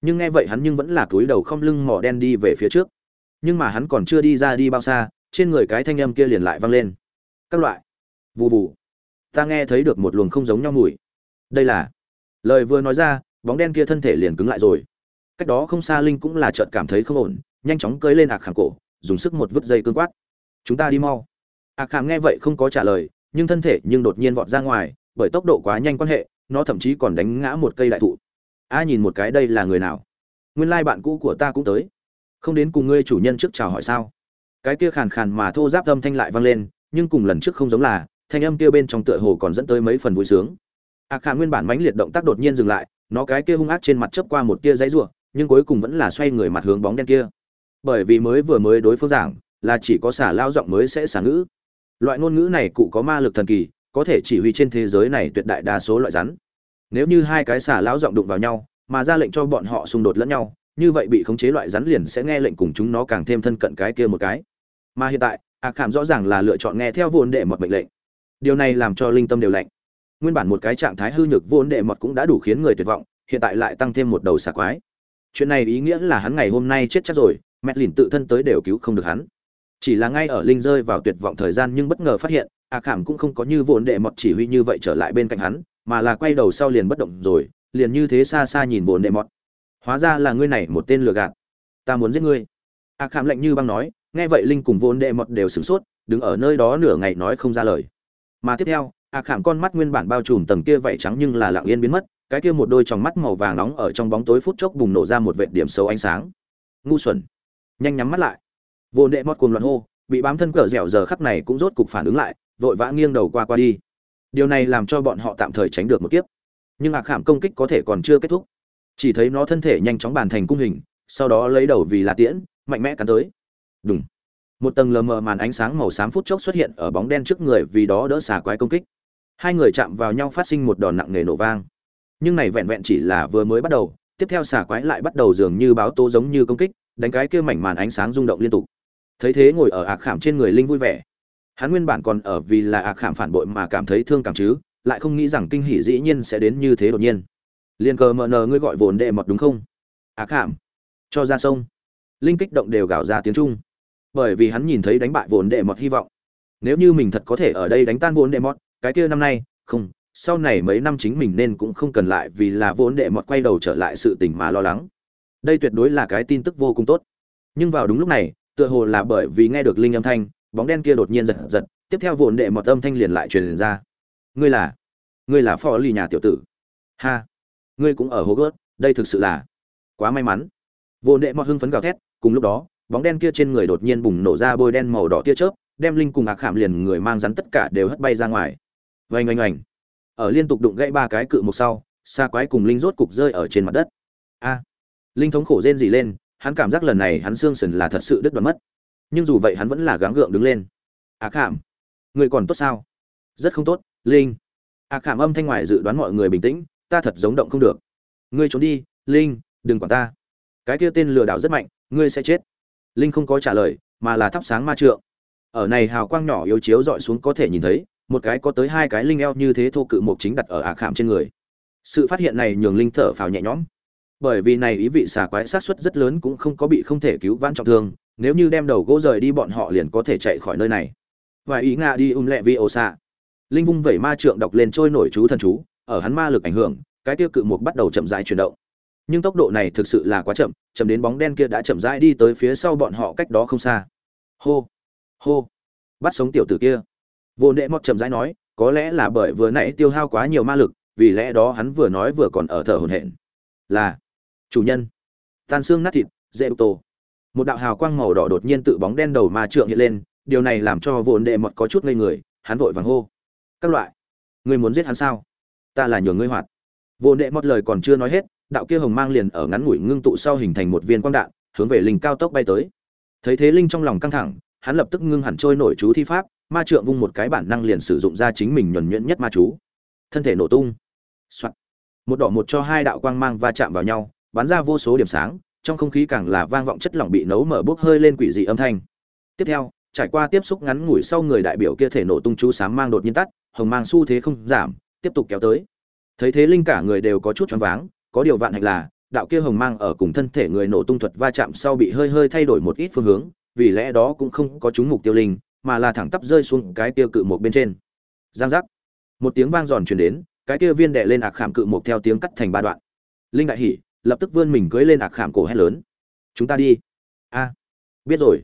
nhưng nghe vậy hắn nhưng vẫn là cúi đầu không lưng mỏ đen đi về phía trước. Nhưng mà hắn còn chưa đi ra đi bao xa, trên người cái thanh âm kia liền lại vang lên. Các loại. Vụ vụ ta nghe thấy được một luồng không giống nhau mùi. Đây là. Lời vừa nói ra, bóng đen kia thân thể liền cứng lại rồi. Cách đó không xa linh cũng là chợt cảm thấy không ổn, nhanh chóng cưới lên ạc khảm cổ, dùng sức một vứt dây cương quát. Chúng ta đi mau. Ạc khảm nghe vậy không có trả lời, nhưng thân thể nhưng đột nhiên vọt ra ngoài, bởi tốc độ quá nhanh quan hệ, nó thậm chí còn đánh ngã một cây đại thụ a nhìn một cái đây là người nào? Nguyên lai bạn cũ của ta cũng tới. Không đến cùng ngươi chủ nhân trước chào hỏi sao? Cái kia khàn khàn mà thô giáp âm thanh lại vang lên, nhưng cùng lần trước không giống là, thanh âm kia bên trong tựa hồ còn dẫn tới mấy phần vui sướng. À, a khàn nguyên bản mãnh liệt động tác đột nhiên dừng lại, nó cái kia hung ác trên mặt chớp qua một tia giấy rủa, nhưng cuối cùng vẫn là xoay người mặt hướng bóng đen kia. Bởi vì mới vừa mới đối phương giảng, là chỉ có xả lao giọng mới sẽ xả ngữ. Loại ngôn ngữ này cụ có ma lực thần kỳ, có thể chỉ huy trên thế giới này tuyệt đại đa số loại rắn nếu như hai cái xà lão giọng đụng vào nhau, mà ra lệnh cho bọn họ xung đột lẫn nhau, như vậy bị khống chế loại rắn liền sẽ nghe lệnh cùng chúng nó càng thêm thân cận cái kia một cái. Mà hiện tại ạc khảm rõ ràng là lựa chọn nghe theo vốn đệ Mật mệnh lệnh. Điều này làm cho linh tâm đều lạnh. Nguyên bản một cái trạng thái hư nhược vốn đệ Mật cũng đã đủ khiến người tuyệt vọng, hiện tại lại tăng thêm một đầu xà quái. Chuyện này ý nghĩa là hắn ngày hôm nay chết chắc rồi, mẹ lìn tự thân tới đều cứu không được hắn. Chỉ là ngay ở linh rơi vào tuyệt vọng thời gian nhưng bất ngờ phát hiện, a khảm cũng không có như vốn đệ Mật chỉ huy như vậy trở lại bên cạnh hắn mà là quay đầu sau liền bất động rồi, liền như thế xa xa nhìn vốn đệ mọt. Hóa ra là ngươi này một tên lừa gạt. Ta muốn giết ngươi. A khảm lạnh như băng nói, nghe vậy linh cùng vốn đệ mọt đều sửng sốt, đứng ở nơi đó nửa ngày nói không ra lời. Mà tiếp theo, a khảm con mắt nguyên bản bao trùm tầng kia vảy trắng nhưng là lặng yên biến mất, cái kia một đôi tròng mắt màu vàng nóng ở trong bóng tối phút chốc bùng nổ ra một vệt điểm xấu ánh sáng. Ngu xuẩn. Nhanh nhắm mắt lại. Vô đệ mọt cuồng loạn hô, bị bám thân cờ dẻo giờ khắc này cũng rốt cục phản ứng lại, vội vã nghiêng đầu qua qua đi điều này làm cho bọn họ tạm thời tránh được một kiếp. Nhưng ạc khảm công kích có thể còn chưa kết thúc. Chỉ thấy nó thân thể nhanh chóng bàn thành cung hình, sau đó lấy đầu vì là tiễn, mạnh mẽ cắn tới. Đúng một tầng lờ mờ màn ánh sáng màu xám phút chốc xuất hiện ở bóng đen trước người vì đó đỡ xà quái công kích. Hai người chạm vào nhau phát sinh một đòn nặng nề nổ vang. Nhưng này vẹn vẹn chỉ là vừa mới bắt đầu, tiếp theo xà quái lại bắt đầu dường như báo tố giống như công kích, đánh cái kia mảnh màn ánh sáng rung động liên tục. Thấy thế ngồi ở ạc khảm trên người linh vui vẻ hắn nguyên bản còn ở vì là ạc khảm phản bội mà cảm thấy thương cảm chứ, lại không nghĩ rằng kinh hỷ dĩ nhiên sẽ đến như thế đột nhiên. Liền cờ mờ nờ, ngươi gọi vồn đệ mọt đúng không? Ác khảm, cho ra sông. Linh kích động đều gào ra tiếng trung. Bởi vì hắn nhìn thấy đánh bại vốn đệ mọt hy vọng. Nếu như mình thật có thể ở đây đánh tan vốn đệ mọt, cái kia năm nay, không, sau này mấy năm chính mình nên cũng không cần lại vì là vốn đệ mọt quay đầu trở lại sự tình mà lo lắng. Đây tuyệt đối là cái tin tức vô cùng tốt. Nhưng vào đúng lúc này, tựa hồ là bởi vì nghe được linh âm thanh bóng đen kia đột nhiên giật giật, tiếp theo vồn đệ mọt âm thanh liền lại truyền ra. Ngươi là ngươi là phò lì nhà tiểu tử. Ha, ngươi cũng ở hố gớt đây thực sự là quá may mắn. Vồn đệ mọt hưng phấn gào thét, cùng lúc đó, bóng đen kia trên người đột nhiên bùng nổ ra bôi đen màu đỏ tia chớp, đem linh cùng ạc khảm liền người mang rắn tất cả đều hất bay ra ngoài. Vành oanh oanh. Ở liên tục đụng gãy ba cái cự một sau xa quái cùng linh rốt cục rơi ở trên mặt đất. A, linh thống khổ rên rỉ lên, hắn cảm giác lần này hắn xương sần là thật sự đứt đoạn mất nhưng dù vậy hắn vẫn là gắng gượng đứng lên. Ạ khảm, người còn tốt sao? Rất không tốt, linh. Ạ khảm âm thanh ngoài dự đoán mọi người bình tĩnh, ta thật giống động không được. Ngươi trốn đi, linh, đừng quản ta. Cái kia tên lừa đảo rất mạnh, ngươi sẽ chết. Linh không có trả lời, mà là thắp sáng ma trượng. Ở này hào quang nhỏ yếu chiếu dọi xuống có thể nhìn thấy, một cái có tới hai cái linh eo như thế thô cự mục chính đặt ở ạ khảm trên người. Sự phát hiện này nhường linh thở phào nhẹ nhõm. Bởi vì này ý vị xà quái sát suất rất lớn cũng không có bị không thể cứu vãn trọng thương nếu như đem đầu gỗ rời đi bọn họ liền có thể chạy khỏi nơi này. Và ý ngạ đi um lẹ vi ô xạ linh vung vẩy ma trượng đọc lên trôi nổi chú thần chú, ở hắn ma lực ảnh hưởng, cái tiêu cự mục bắt đầu chậm rãi chuyển động. Nhưng tốc độ này thực sự là quá chậm chậm đến bóng đen kia đã chậm rãi đi tới phía sau bọn họ cách đó không xa. Hô hô, bắt sống tiểu tử kia. Vô nệ mọt chậm rãi nói, có lẽ là bởi vừa nãy tiêu hao quá nhiều ma lực, vì lẽ đó hắn vừa nói vừa còn ở thở hổn hển. Là, chủ nhân. Tan xương nát thịt, dễ tô một đạo hào quang màu đỏ đột nhiên tự bóng đen đầu ma trượng hiện lên, điều này làm cho vồn đệ mật có chút ngây người, hắn vội vàng hô, các loại, ngươi muốn giết hắn sao? Ta là nhường ngươi hoạt. Vồn đệ mật lời còn chưa nói hết, đạo kia hồng mang liền ở ngắn ngủi ngưng tụ sau hình thành một viên quang đạn, hướng về linh cao tốc bay tới. Thấy thế linh trong lòng căng thẳng, hắn lập tức ngưng hẳn trôi nổi chú thi pháp, ma trượng vung một cái bản năng liền sử dụng ra chính mình nhuẩn nhuyễn nhất ma chú. Thân thể nổ tung. Soạn. một đỏ một cho hai đạo quang mang va chạm vào nhau, bắn ra vô số điểm sáng trong không khí càng là vang vọng chất lỏng bị nấu mở bốc hơi lên quỷ dị âm thanh. Tiếp theo, trải qua tiếp xúc ngắn ngủi sau người đại biểu kia thể nổ tung chú sáng mang đột nhiên tắt, hồng mang xu thế không giảm, tiếp tục kéo tới. Thấy thế linh cả người đều có chút choáng váng, có điều vạn hạnh là, đạo kia hồng mang ở cùng thân thể người nổ tung thuật va chạm sau bị hơi hơi thay đổi một ít phương hướng, vì lẽ đó cũng không có trúng mục tiêu linh, mà là thẳng tắp rơi xuống cái kia cự một bên trên. Giang giác. Một tiếng vang giòn truyền đến, cái kia viên đệ lên ạc khảm cự một theo tiếng cắt thành ba đoạn. Linh đại hỉ lập tức vươn mình cưỡi lên ạc khảm cổ hét lớn. Chúng ta đi. A. Biết rồi.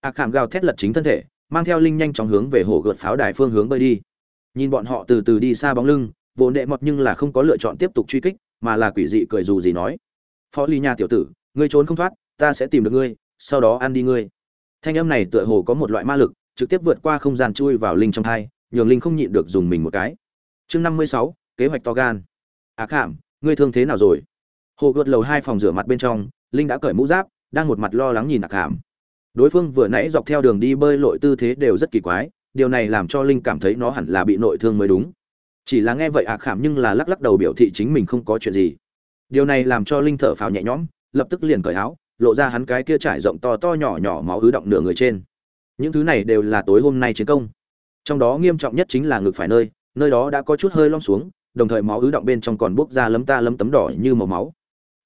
Ạc khảm gào thét lật chính thân thể, mang theo linh nhanh chóng hướng về hồ gợt pháo đài phương hướng bơi đi. Nhìn bọn họ từ từ đi xa bóng lưng, vốn đệ mọt nhưng là không có lựa chọn tiếp tục truy kích, mà là quỷ dị cười dù gì nói. Phó ly nha tiểu tử, ngươi trốn không thoát, ta sẽ tìm được ngươi, sau đó ăn đi ngươi. Thanh âm này tựa hồ có một loại ma lực, trực tiếp vượt qua không gian chui vào linh trong thai, nhường linh không nhịn được dùng mình một cái. Chương năm mươi sáu, kế hoạch to gan. À khảm, ngươi thương thế nào rồi? Hồ gợt lầu hai phòng rửa mặt bên trong, linh đã cởi mũ giáp, đang một mặt lo lắng nhìn ạc hàm. Đối phương vừa nãy dọc theo đường đi bơi lội tư thế đều rất kỳ quái, điều này làm cho linh cảm thấy nó hẳn là bị nội thương mới đúng. Chỉ là nghe vậy ạc khảm nhưng là lắc lắc đầu biểu thị chính mình không có chuyện gì. Điều này làm cho linh thở phào nhẹ nhõm, lập tức liền cởi áo, lộ ra hắn cái kia trải rộng to to nhỏ nhỏ máu ứ động nửa người trên. Những thứ này đều là tối hôm nay chiến công. Trong đó nghiêm trọng nhất chính là ngực phải nơi nơi đó đã có chút hơi lom xuống, đồng thời máu ứ động bên trong còn bốc ra lấm ta lấm tấm đỏ như màu máu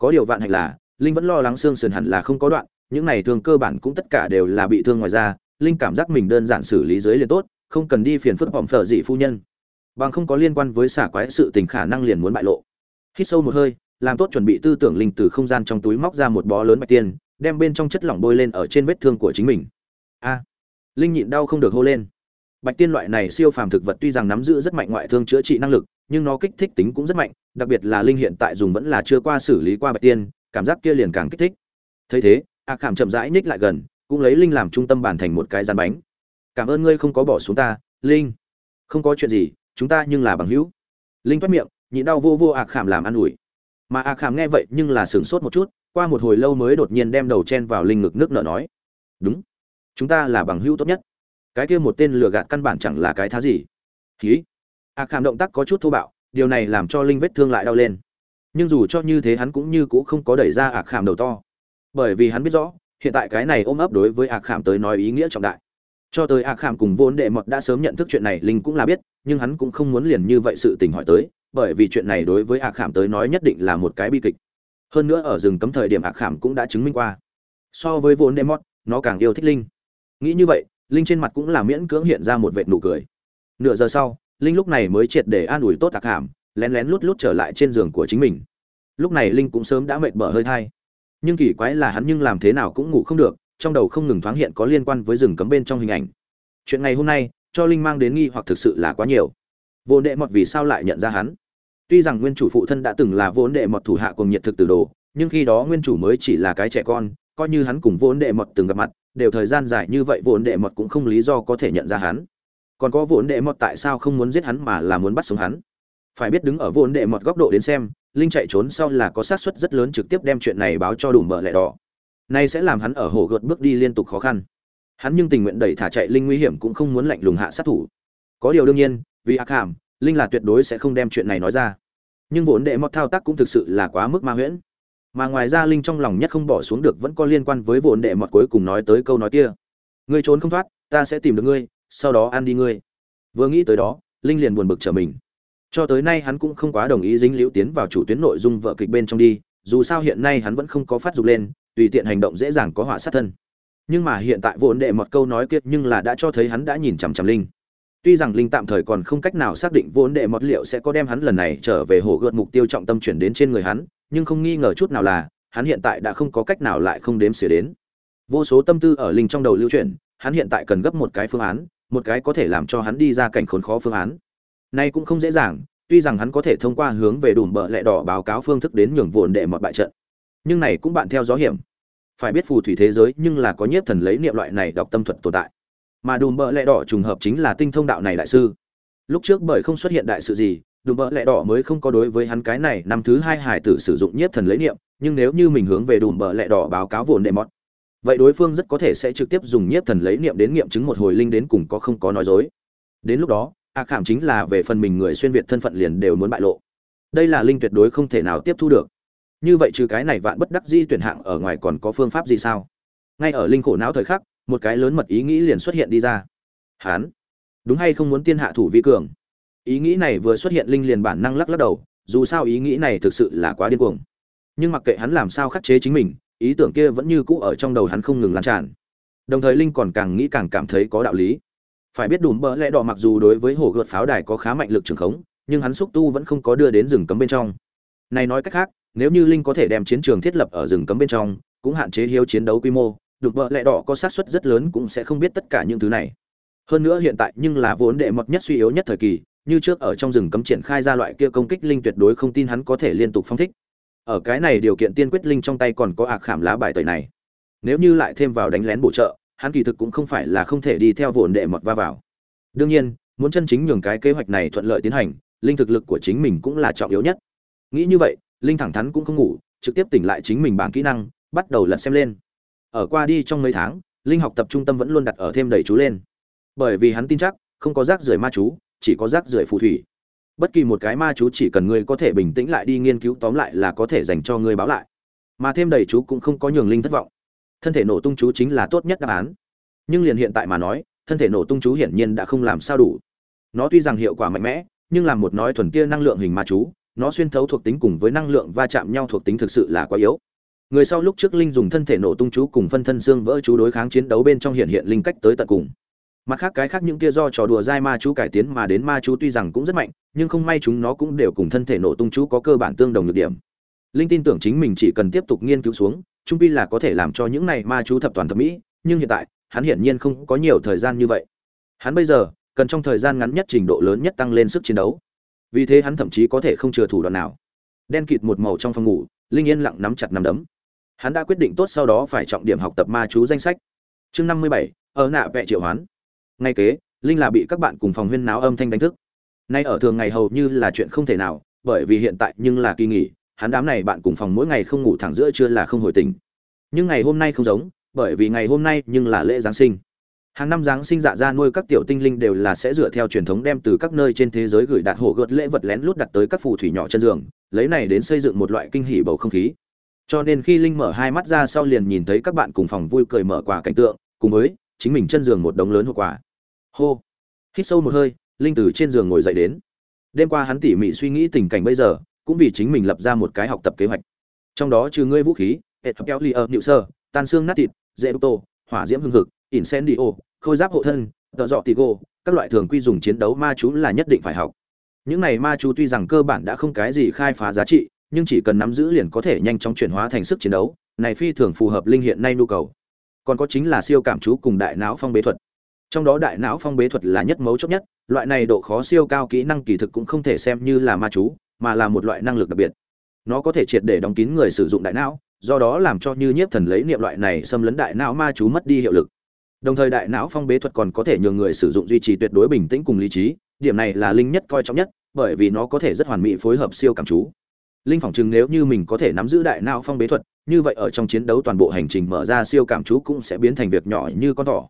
có điều vạn hạnh là, linh vẫn lo lắng xương sườn hẳn là không có đoạn, những này thường cơ bản cũng tất cả đều là bị thương ngoài ra linh cảm giác mình đơn giản xử lý dưới liền tốt, không cần đi phiền phức hỏng phở dị phu nhân. Bằng không có liên quan với xả quái sự tình khả năng liền muốn bại lộ. Hít sâu một hơi, làm tốt chuẩn bị tư tưởng linh từ không gian trong túi móc ra một bó lớn bạch tiên, đem bên trong chất lỏng bôi lên ở trên vết thương của chính mình. A! Linh nhịn đau không được hô lên. Bạch tiên loại này siêu phàm thực vật tuy rằng nắm giữ rất mạnh ngoại thương chữa trị năng lực nhưng nó kích thích tính cũng rất mạnh đặc biệt là linh hiện tại dùng vẫn là chưa qua xử lý qua bạch tiên cảm giác kia liền càng kích thích. Thấy thế a khảm chậm rãi nhích lại gần cũng lấy linh làm trung tâm bản thành một cái gian bánh. Cảm ơn ngươi không có bỏ xuống ta linh. Không có chuyện gì chúng ta nhưng là bằng hữu. Linh toát miệng nhịn đau vô vô a khảm làm ăn ủi. Mà a khảm nghe vậy nhưng là sửng sốt một chút qua một hồi lâu mới đột nhiên đem đầu chen vào linh ngực nước nợ nói. Đúng chúng ta là bằng hữu tốt nhất. Cái kia một tên lừa gạt căn bản chẳng là cái thá gì. Hí, ạc khảm động tác có chút thô bạo điều này làm cho linh vết thương lại đau lên. Nhưng dù cho như thế hắn cũng như cũng không có đẩy ra ạc khảm đầu to. Bởi vì hắn biết rõ hiện tại cái này ôm ấp đối với ạc khảm tới nói ý nghĩa trọng đại. Cho tới ạc khảm cùng vốn đệ mọt đã sớm nhận thức chuyện này linh cũng là biết nhưng hắn cũng không muốn liền như vậy sự tình hỏi tới bởi vì chuyện này đối với ạc khảm tới nói nhất định là một cái bi kịch. Hơn nữa ở rừng cấm thời điểm ạc khảm cũng đã chứng minh qua. So với vốn đệ Mật, nó càng yêu thích linh. Nghĩ như vậy linh trên mặt cũng là miễn cưỡng hiện ra một vệt nụ cười. Nửa giờ sau linh lúc này mới triệt để an ủi tốt tạc hàm, lén lén lút lút trở lại trên giường của chính mình. Lúc này linh cũng sớm đã mệt bở hơi thai. Nhưng kỳ quái là hắn nhưng làm thế nào cũng ngủ không được, trong đầu không ngừng thoáng hiện có liên quan với rừng cấm bên trong hình ảnh. Chuyện ngày hôm nay, cho linh mang đến nghi hoặc thực sự là quá nhiều. Vô đệ mọt vì sao lại nhận ra hắn? Tuy rằng nguyên chủ phụ thân đã từng là vốn đệ mọt thủ hạ cùng nhiệt thực từ đồ, nhưng khi đó nguyên chủ mới chỉ là cái trẻ con, coi như hắn cùng vốn đệ mọt từng gặp mặt, đều thời gian dài như vậy vốn đệ mọt cũng không lý do có thể nhận ra hắn còn có vốn đệ mọt tại sao không muốn giết hắn mà là muốn bắt sống hắn? Phải biết đứng ở vốn đệ mọt góc độ đến xem, linh chạy trốn sau là có xác suất rất lớn trực tiếp đem chuyện này báo cho đủ mở lẻ đỏ. Nay sẽ làm hắn ở hồ gợt bước đi liên tục khó khăn. Hắn nhưng tình nguyện đẩy thả chạy linh nguy hiểm cũng không muốn lạnh lùng hạ sát thủ. Có điều đương nhiên, vì ác hàm, linh là tuyệt đối sẽ không đem chuyện này nói ra. Nhưng vốn đệ mọt thao tác cũng thực sự là quá mức ma huyễn. Mà ngoài ra linh trong lòng nhất không bỏ xuống được vẫn có liên quan với vốn đệ mọt cuối cùng nói tới câu nói kia. Ngươi trốn không thoát, ta sẽ tìm được ngươi sau đó ăn đi ngươi. Vừa nghĩ tới đó, linh liền buồn bực trở mình. Cho tới nay hắn cũng không quá đồng ý dính liễu tiến vào chủ tuyến nội dung vợ kịch bên trong đi, dù sao hiện nay hắn vẫn không có phát dục lên, tùy tiện hành động dễ dàng có họa sát thân. Nhưng mà hiện tại vốn đệ một câu nói kiệt nhưng là đã cho thấy hắn đã nhìn chằm chằm linh. Tuy rằng linh tạm thời còn không cách nào xác định vốn đệ một liệu sẽ có đem hắn lần này trở về hổ gợt mục tiêu trọng tâm chuyển đến trên người hắn, nhưng không nghi ngờ chút nào là, hắn hiện tại đã không có cách nào lại không đếm xỉa đến. Vô số tâm tư ở linh trong đầu lưu chuyển, hắn hiện tại cần gấp một cái phương án một cái có thể làm cho hắn đi ra cảnh khốn khó phương án Nay cũng không dễ dàng, tuy rằng hắn có thể thông qua hướng về đùm bờ lẹ đỏ báo cáo phương thức đến nhường vụn để một bại trận. Nhưng này cũng bạn theo gió hiểm. Phải biết phù thủy thế giới nhưng là có nhiếp thần lấy niệm loại này đọc tâm thuật tồn tại. Mà đùm bờ lẹ đỏ trùng hợp chính là tinh thông đạo này đại sư. Lúc trước bởi không xuất hiện đại sự gì, đùm bờ lẹ đỏ mới không có đối với hắn cái này năm thứ hai hải tử sử dụng nhiếp thần lấy niệm, nhưng nếu như mình hướng về đùm bờ lẹ đỏ báo cáo vụn đệ mọt, vậy đối phương rất có thể sẽ trực tiếp dùng nhiếp thần lấy niệm đến nghiệm chứng một hồi linh đến cùng có không có nói dối. Đến lúc đó, a khảm chính là về phần mình người xuyên việt thân phận liền đều muốn bại lộ. Đây là linh tuyệt đối không thể nào tiếp thu được. Như vậy trừ cái này vạn bất đắc di tuyển hạng ở ngoài còn có phương pháp gì sao? Ngay ở linh khổ não thời khắc một cái lớn mật ý nghĩ liền xuất hiện đi ra. Hán đúng hay không muốn tiên hạ thủ vi cường? Ý nghĩ này vừa xuất hiện linh liền bản năng lắc lắc đầu dù sao ý nghĩ này thực sự là quá điên cuồng. Nhưng mặc kệ hắn làm sao khắc chế chính mình ý tưởng kia vẫn như cũ ở trong đầu hắn không ngừng lan tràn. Đồng thời linh còn càng nghĩ càng cảm thấy có đạo lý. Phải biết đùm bỡ lẽ đỏ mặc dù đối với hồ gợt pháo đài có khá mạnh lực trường khống, nhưng hắn xúc tu vẫn không có đưa đến rừng cấm bên trong. Này nói cách khác, nếu như linh có thể đem chiến trường thiết lập ở rừng cấm bên trong, cũng hạn chế hiếu chiến đấu quy mô, đùm bỡ lẽ đỏ có xác suất rất lớn cũng sẽ không biết tất cả những thứ này. Hơn nữa hiện tại nhưng là vốn đệ mật nhất suy yếu nhất thời kỳ, như trước ở trong rừng cấm triển khai ra loại kia công kích linh tuyệt đối không tin hắn có thể liên tục phong thích ở cái này điều kiện tiên quyết linh trong tay còn có ạc khảm lá bài tẩy này. Nếu như lại thêm vào đánh lén bổ trợ, hắn kỳ thực cũng không phải là không thể đi theo vụn đệ mọt va vào. Đương nhiên, muốn chân chính nhường cái kế hoạch này thuận lợi tiến hành, linh thực lực của chính mình cũng là trọng yếu nhất. Nghĩ như vậy, linh thẳng thắn cũng không ngủ, trực tiếp tỉnh lại chính mình bảng kỹ năng, bắt đầu lật xem lên. Ở qua đi trong mấy tháng, linh học tập trung tâm vẫn luôn đặt ở thêm đầy chú lên. Bởi vì hắn tin chắc, không có rác rưởi ma chú, chỉ có rác rưởi phù thủy bất kỳ một cái ma chú chỉ cần ngươi có thể bình tĩnh lại đi nghiên cứu, tóm lại là có thể dành cho ngươi báo lại. Mà thêm đầy chú cũng không có nhường linh thất vọng. Thân thể nổ tung chú chính là tốt nhất đáp án. Nhưng liền hiện tại mà nói, thân thể nổ tung chú hiển nhiên đã không làm sao đủ. Nó tuy rằng hiệu quả mạnh mẽ, nhưng làm một nói thuần tia năng lượng hình ma chú, nó xuyên thấu thuộc tính cùng với năng lượng va chạm nhau thuộc tính thực sự là quá yếu. Người sau lúc trước linh dùng thân thể nổ tung chú cùng phân thân xương vỡ chú đối kháng chiến đấu bên trong hiện hiện linh cách tới tận cùng mặt khác cái khác những kia do trò đùa dai ma chú cải tiến mà đến ma chú tuy rằng cũng rất mạnh, nhưng không may chúng nó cũng đều cùng thân thể nổ tung chú có cơ bản tương đồng nhược điểm. Linh tin tưởng chính mình chỉ cần tiếp tục nghiên cứu xuống, trung pi là có thể làm cho những này ma chú thập toàn thập mỹ, nhưng hiện tại, hắn hiển nhiên không có nhiều thời gian như vậy. Hắn bây giờ, cần trong thời gian ngắn nhất trình độ lớn nhất tăng lên sức chiến đấu. Vì thế hắn thậm chí có thể không chừa thủ đoạn nào. Đen kịt một màu trong phòng ngủ, linh yên lặng nắm chặt nắm đấm. Hắn đã quyết định tốt sau đó phải trọng điểm học tập ma chú danh sách. Chương năm mươi bảy, ở nạ vẹ triệu hoán ngay kế, linh là bị các bạn cùng phòng huyên náo âm thanh đánh thức. Nay ở thường ngày hầu như là chuyện không thể nào, bởi vì hiện tại nhưng là kỳ nghỉ, hắn đám này bạn cùng phòng mỗi ngày không ngủ thẳng giữa trưa là không hồi tình nhưng ngày hôm nay không giống, bởi vì ngày hôm nay nhưng là lễ giáng sinh. Hàng năm giáng sinh dạ ra nuôi các tiểu tinh linh đều là sẽ dựa theo truyền thống đem từ các nơi trên thế giới gửi đạt hổ gợt lễ vật lén lút đặt tới các phù thủy nhỏ chân giường, lấy này đến xây dựng một loại kinh hỉ bầu không khí. Cho nên khi linh mở hai mắt ra sau liền nhìn thấy các bạn cùng phòng vui cười mở quà cảnh tượng, cùng với chính mình chân giường một đống lớn hộp quà hô. Hít sâu một hơi, linh từ trên giường ngồi dậy đến. Đêm qua hắn tỉ mỉ suy nghĩ tình cảnh bây giờ, cũng vì chính mình lập ra một cái học tập kế hoạch. Trong đó trừ ngươi vũ khí, hệ kéo li ở nhự sơ, tan xương nát thịt, dễ tô hỏa diễm hưng hực, incendio, khôi giáp hộ thân, tợ dọ tigo các loại thường quy dùng chiến đấu ma chú là nhất định phải học. Những này ma chú tuy rằng cơ bản đã không cái gì khai phá giá trị, nhưng chỉ cần nắm giữ liền có thể nhanh chóng chuyển hóa thành sức chiến đấu, này phi thường phù hợp linh hiện nay nhu cầu. Còn có chính là siêu cảm chú cùng đại não phong bế thuật trong đó đại não phong bế thuật là nhất mấu chốt nhất, loại này độ khó siêu cao kỹ năng kỳ thực cũng không thể xem như là ma chú, mà là một loại năng lực đặc biệt. Nó có thể triệt để đóng kín người sử dụng đại não, do đó làm cho như nhiếp thần lấy niệm loại này xâm lấn đại não ma chú mất đi hiệu lực. Đồng thời đại não phong bế thuật còn có thể nhường người sử dụng duy trì tuyệt đối bình tĩnh cùng lý trí, điểm này là linh nhất coi trọng nhất, bởi vì nó có thể rất hoàn mỹ phối hợp siêu cảm chú. Linh phỏng chừng nếu như mình có thể nắm giữ đại não phong bế thuật, như vậy ở trong chiến đấu toàn bộ hành trình mở ra siêu cảm chú cũng sẽ biến thành việc nhỏ như con thỏ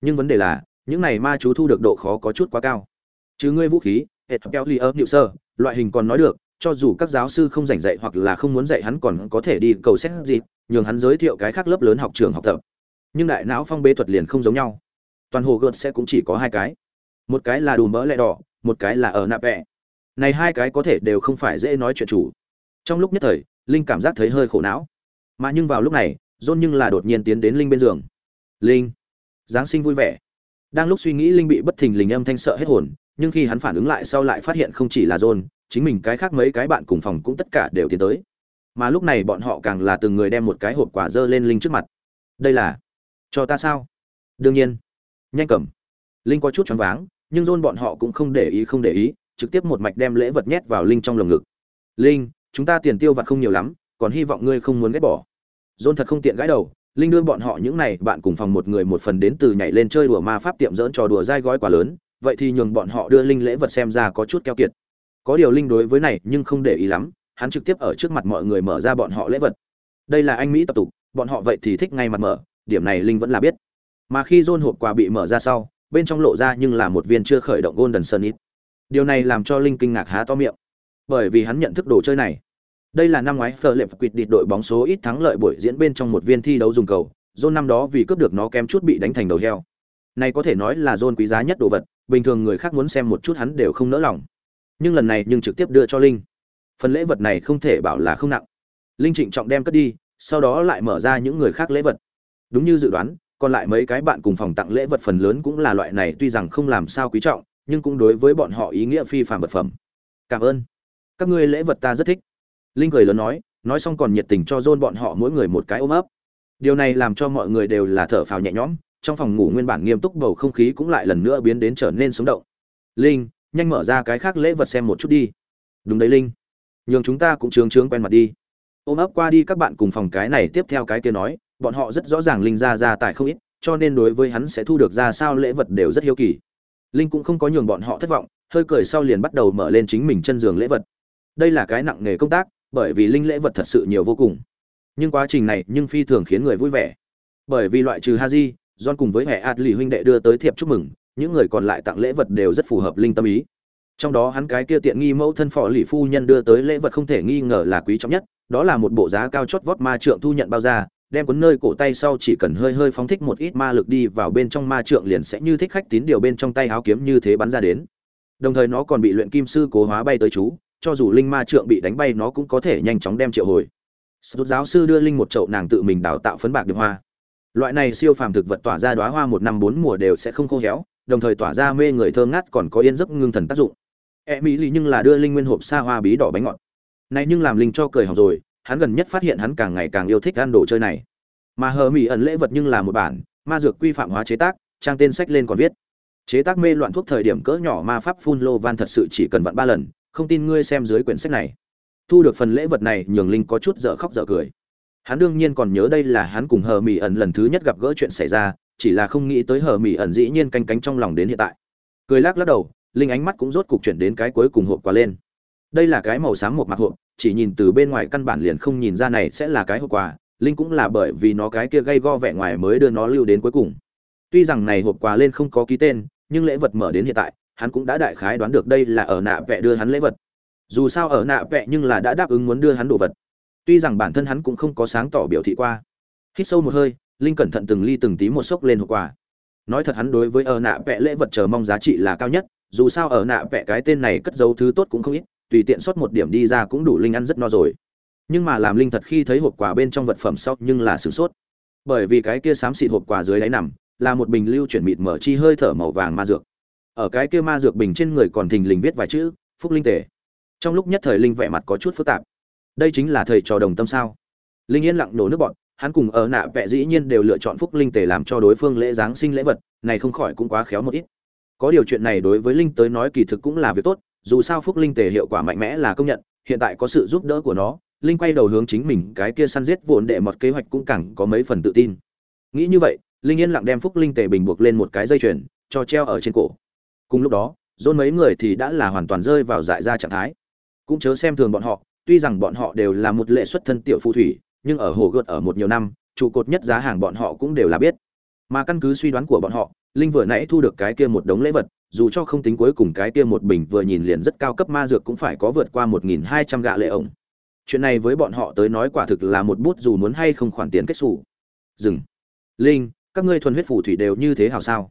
nhưng vấn đề là, những này ma chú thu được độ khó có chút quá cao. Chứ ngươi vũ khí, hệt kéo ly ấp nhự sơ, loại hình còn nói được, cho dù các giáo sư không giảng dạy hoặc là không muốn dạy hắn còn có thể đi cầu xét gì, nhường hắn giới thiệu cái khác lớp lớn học trường học tập. Nhưng đại não phong bế thuật liền không giống nhau. Toàn hồ gợt sẽ cũng chỉ có hai cái. Một cái là đùm mỡ lẹ đỏ, một cái là ở nạp vẹ. Này hai cái có thể đều không phải dễ nói chuyện chủ. Trong lúc nhất thời, linh cảm giác thấy hơi khổ não. Mà nhưng vào lúc này, john nhưng là đột nhiên tiến đến linh bên giường. Linh! Giáng sinh vui vẻ. Đang lúc suy nghĩ, linh bị bất thình lình âm thanh sợ hết hồn, nhưng khi hắn phản ứng lại sau lại phát hiện không chỉ là john, chính mình cái khác mấy cái bạn cùng phòng cũng tất cả đều tiến tới. Mà lúc này bọn họ càng là từng người đem một cái hộp quả dơ lên linh trước mặt. Đây là cho ta sao? Đương nhiên. Nhanh cầm. Linh có chút choáng váng, nhưng john bọn họ cũng không để ý, không để ý, trực tiếp một mạch đem lễ vật nhét vào linh trong lồng ngực. Linh, chúng ta tiền tiêu vặt không nhiều lắm, còn hy vọng ngươi không muốn ghét bỏ. John thật không tiện gãi đầu linh đưa bọn họ những này, bạn cùng phòng một người một phần đến từ nhảy lên chơi đùa ma pháp tiệm dỡn trò đùa dai gói quá lớn, vậy thì nhường bọn họ đưa linh lễ vật xem ra có chút keo kiệt. Có điều linh đối với này nhưng không để ý lắm, hắn trực tiếp ở trước mặt mọi người mở ra bọn họ lễ vật. Đây là anh mỹ tập tục, bọn họ vậy thì thích ngay mặt mở, điểm này linh vẫn là biết. Mà khi John hộp quà bị mở ra sau, bên trong lộ ra nhưng là một viên chưa khởi động golden sun ít điều này làm cho linh kinh ngạc há to miệng. Bởi vì hắn nhận thức đồ chơi này đây là năm ngoái phờ lệp quỵt địt đội bóng số ít thắng lợi buổi diễn bên trong một viên thi đấu dùng cầu, John năm đó vì cướp được nó kém chút bị đánh thành đầu heo. Này có thể nói là John quý giá nhất đồ vật, bình thường người khác muốn xem một chút hắn đều không nỡ lòng. Nhưng lần này nhưng trực tiếp đưa cho linh. Phần lễ vật này không thể bảo là không nặng. Linh trịnh trọng đem cất đi, sau đó lại mở ra những người khác lễ vật. Đúng như dự đoán, còn lại mấy cái bạn cùng phòng tặng lễ vật phần lớn cũng là loại này tuy rằng không làm sao quý trọng, nhưng cũng đối với bọn họ ý nghĩa phi phàm vật phẩm. Cảm ơn. Các ngươi lễ vật ta rất thích linh cười lớn nói nói xong còn nhiệt tình cho dôn bọn họ mỗi người một cái ôm ấp. Điều này làm cho mọi người đều là thở phào nhẹ nhõm, trong phòng ngủ nguyên bản nghiêm túc bầu không khí cũng lại lần nữa biến đến trở nên sống động. Linh, nhanh mở ra cái khác lễ vật xem một chút đi. Đúng đấy linh. Nhường chúng ta cũng trướng trướng quen mặt đi. Ôm ấp qua đi các bạn cùng phòng cái này tiếp theo cái kia nói, bọn họ rất rõ ràng linh ra ra tài không ít, cho nên đối với hắn sẽ thu được ra sao lễ vật đều rất hiếu kỳ. Linh cũng không có nhường bọn họ thất vọng, hơi cười sau liền bắt đầu mở lên chính mình chân giường lễ vật. Đây là cái nặng nghề công tác bởi vì linh lễ vật thật sự nhiều vô cùng. Nhưng quá trình này nhưng phi thường khiến người vui vẻ. Bởi vì loại trừ haji, john cùng với hệ adli huynh đệ đưa tới thiệp chúc mừng, những người còn lại tặng lễ vật đều rất phù hợp linh tâm ý. Trong đó hắn cái kia tiện nghi mẫu thân phò lì phu nhân đưa tới lễ vật không thể nghi ngờ là quý trọng nhất, đó là một bộ giá cao chót vót ma trượng thu nhận bao ra đem cuốn nơi cổ tay sau chỉ cần hơi hơi phóng thích một ít ma lực đi vào bên trong ma trượng liền sẽ như thích khách tín điều bên trong tay áo kiếm như thế bắn ra đến. Đồng thời nó còn bị luyện kim sư cố hóa bay tới chú cho dù linh ma trượng bị đánh bay nó cũng có thể nhanh chóng đem triệu hồi. Sút giáo sư đưa linh một chậu nàng tự mình đào tạo phấn bạc điệp hoa. Loại này siêu phàm thực vật tỏa ra đóa hoa một năm bốn mùa đều sẽ không khô héo, đồng thời tỏa ra mê người thơm ngát còn có yên giấc ngưng thần tác dụng. E mỹ lì nhưng là đưa linh nguyên hộp xa hoa bí đỏ bánh ngọt. Này nhưng làm linh cho cười hỏng rồi, hắn gần nhất phát hiện hắn càng ngày càng yêu thích ăn đồ chơi này. Mà hờ mỹ ẩn lễ vật nhưng là một bản, ma dược quy phạm hóa chế tác, trang tên sách lên còn viết. Chế tác mê loạn thuốc thời điểm cỡ nhỏ ma pháp phun lô van thật sự chỉ cần vặn ba lần không tin ngươi xem dưới quyển sách này. Thu được phần lễ vật này, nhường linh có chút dở khóc dở cười. Hắn đương nhiên còn nhớ đây là hắn cùng hờ mỹ ẩn lần thứ nhất gặp gỡ chuyện xảy ra, chỉ là không nghĩ tới hờ mỹ ẩn dĩ nhiên canh cánh trong lòng đến hiện tại. Cười lắc lắc đầu, linh ánh mắt cũng rốt cục chuyển đến cái cuối cùng hộp quà lên. Đây là cái màu xám một mặt hộp, chỉ nhìn từ bên ngoài căn bản liền không nhìn ra này sẽ là cái hộp quà, linh cũng là bởi vì nó cái kia gây go vẻ ngoài mới đưa nó lưu đến cuối cùng. Tuy rằng này hộp quà lên không có ký tên, nhưng lễ vật mở đến hiện tại hắn cũng đã đại khái đoán được đây là ở nạ vẽ đưa hắn lễ vật. Dù sao ở nạ vẽ nhưng là đã đáp ứng muốn đưa hắn đồ vật. Tuy rằng bản thân hắn cũng không có sáng tỏ biểu thị qua. Hít sâu một hơi, linh cẩn thận từng ly từng tí một sốc lên hộp quà. Nói thật hắn đối với ở nạ vẽ lễ vật chờ mong giá trị là cao nhất, dù sao ở nạ vẽ cái tên này cất giấu thứ tốt cũng không ít, tùy tiện xuất một điểm đi ra cũng đủ linh ăn rất no rồi. Nhưng mà làm linh thật khi thấy hộp quà bên trong vật phẩm sau nhưng là sửng sốt. Bởi vì cái kia xám xịt hộp quà dưới đáy nằm, là một bình lưu chuyển mịt mở chi hơi thở màu vàng ma dược ở cái kia ma dược bình trên người còn thình lình viết vài chữ, phúc linh tề. Trong lúc nhất thời linh vẻ mặt có chút phức tạp. Đây chính là thầy trò đồng tâm sao? Linh yên lặng nổ nước bọn, hắn cùng ở nạ vẽ dĩ nhiên đều lựa chọn phúc linh tề làm cho đối phương lễ giáng sinh lễ vật, này không khỏi cũng quá khéo một ít. Có điều chuyện này đối với linh tới nói kỳ thực cũng là việc tốt, dù sao phúc linh tề hiệu quả mạnh mẽ là công nhận, hiện tại có sự giúp đỡ của nó, linh quay đầu hướng chính mình, cái kia săn giết vụn đệ một kế hoạch cũng càng có mấy phần tự tin. Nghĩ như vậy, linh yên lặng đem phúc linh tề bình buộc lên một cái dây chuyền, cho treo ở trên cổ cùng lúc đó, dôn mấy người thì đã là hoàn toàn rơi vào dại ra trạng thái. Cũng chớ xem thường bọn họ, tuy rằng bọn họ đều là một lệ xuất thân tiểu phù thủy, nhưng ở hồ gợt ở một nhiều năm, trụ cột nhất giá hàng bọn họ cũng đều là biết. Mà căn cứ suy đoán của bọn họ, linh vừa nãy thu được cái kia một đống lễ vật, dù cho không tính cuối cùng cái kia một bình vừa nhìn liền rất cao cấp ma dược cũng phải có vượt qua một nghìn hai trăm gạ lệ ổng. Chuyện này với bọn họ tới nói quả thực là một bút dù muốn hay không khoản tiền kết xù. Dừng. Linh, các ngươi thuần huyết phù thủy đều như thế hào sao?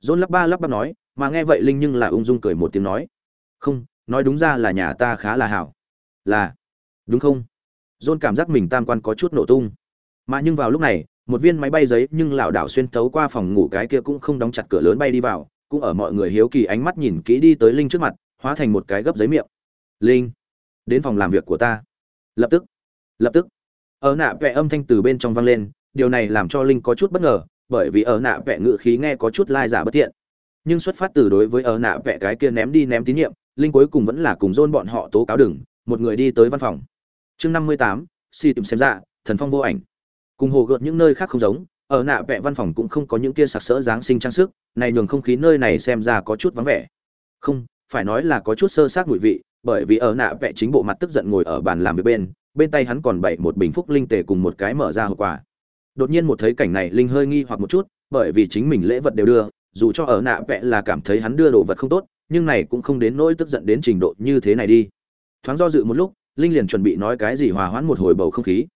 Dôn lắp ba lắp bắp nói mà nghe vậy linh nhưng là ung dung cười một tiếng nói, không, nói đúng ra là nhà ta khá là hảo. Là, đúng không? John cảm giác mình tam quan có chút nổ tung. Mà nhưng vào lúc này, một viên máy bay giấy nhưng lảo đảo xuyên tấu qua phòng ngủ cái kia cũng không đóng chặt cửa lớn bay đi vào, cũng ở mọi người hiếu kỳ ánh mắt nhìn kỹ đi tới linh trước mặt, hóa thành một cái gấp giấy miệng. Linh, đến phòng làm việc của ta. Lập tức lập tức. Ở nạ vẽ âm thanh từ bên trong vang lên, điều này làm cho linh có chút bất ngờ, bởi vì ở nạ vẽ ngự khí nghe có chút lai giả bất thiện nhưng xuất phát từ đối với ở nạ vẽ cái kia ném đi ném tín nhiệm, linh cuối cùng vẫn là cùng dôn bọn họ tố cáo đừng, một người đi tới văn phòng. Chương năm mươi tám, si tìm xem ra thần phong vô ảnh. Cùng hồ gợt những nơi khác không giống, ở nạ vẽ văn phòng cũng không có những kia sặc sỡ giáng sinh trang sức, này nhường không khí nơi này xem ra có chút vắng vẻ. Không, phải nói là có chút sơ sát mùi vị, bởi vì ở nạ vẽ chính bộ mặt tức giận ngồi ở bàn làm việc bên bên tay hắn còn bậy một bình phúc linh tề cùng một cái mở ra hậu quả đột nhiên một thấy cảnh này, linh hơi nghi hoặc một chút, bởi vì chính mình lễ vật đều đưa dù cho ở nạ vẽ là cảm thấy hắn đưa đồ vật không tốt, nhưng này cũng không đến nỗi tức giận đến trình độ như thế này đi. Thoáng do dự một lúc, linh liền chuẩn bị nói cái gì hòa hoãn một hồi bầu không khí.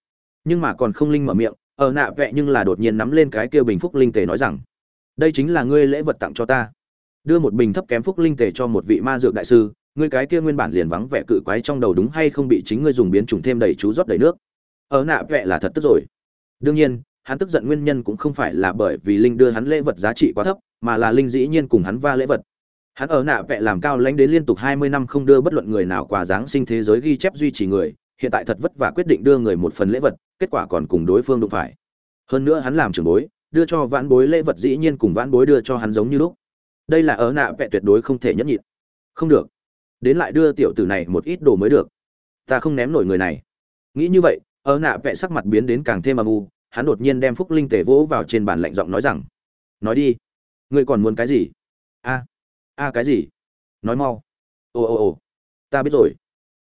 Nhưng mà còn không linh mở miệng, ở nạ vẽ nhưng là đột nhiên nắm lên cái kia bình phúc linh tề nói rằng, đây chính là ngươi lễ vật tặng cho ta. Đưa một bình thấp kém phúc linh tề cho một vị ma dược đại sư, ngươi cái kia nguyên bản liền vắng vẻ cự quái trong đầu đúng hay không bị chính ngươi dùng biến chủng thêm đầy chú rót đầy nước? Ở nạ vẽ là thật tức rồi. Đương nhiên, hắn tức giận nguyên nhân cũng không phải là bởi vì linh đưa hắn lễ vật giá trị quá thấp mà là linh dĩ nhiên cùng hắn va lễ vật. Hắn ở nạ vẽ làm cao lãnh đến liên tục hai mươi năm không đưa bất luận người nào quà giáng sinh thế giới ghi chép duy trì người, hiện tại thật vất vả quyết định đưa người một phần lễ vật, kết quả còn cùng đối phương đụng phải. Hơn nữa hắn làm trưởng bối, đưa cho vãn bối lễ vật dĩ nhiên cùng vãn bối đưa cho hắn giống như lúc. Đây là ở nạ vẽ tuyệt đối không thể nhẫn nhịn. Không được. Đến lại đưa tiểu tử này một ít đồ mới được. Ta không ném nổi người này. Nghĩ như vậy, ở nạ vẽ sắc mặt biến đến càng thêm âm u, hắn đột nhiên đem phúc linh tề vỗ vào trên bàn lạnh giọng nói rằng, nói đi ngươi còn muốn cái gì? A a cái gì? Nói mau. Ồ ồ ồ. Ta biết rồi.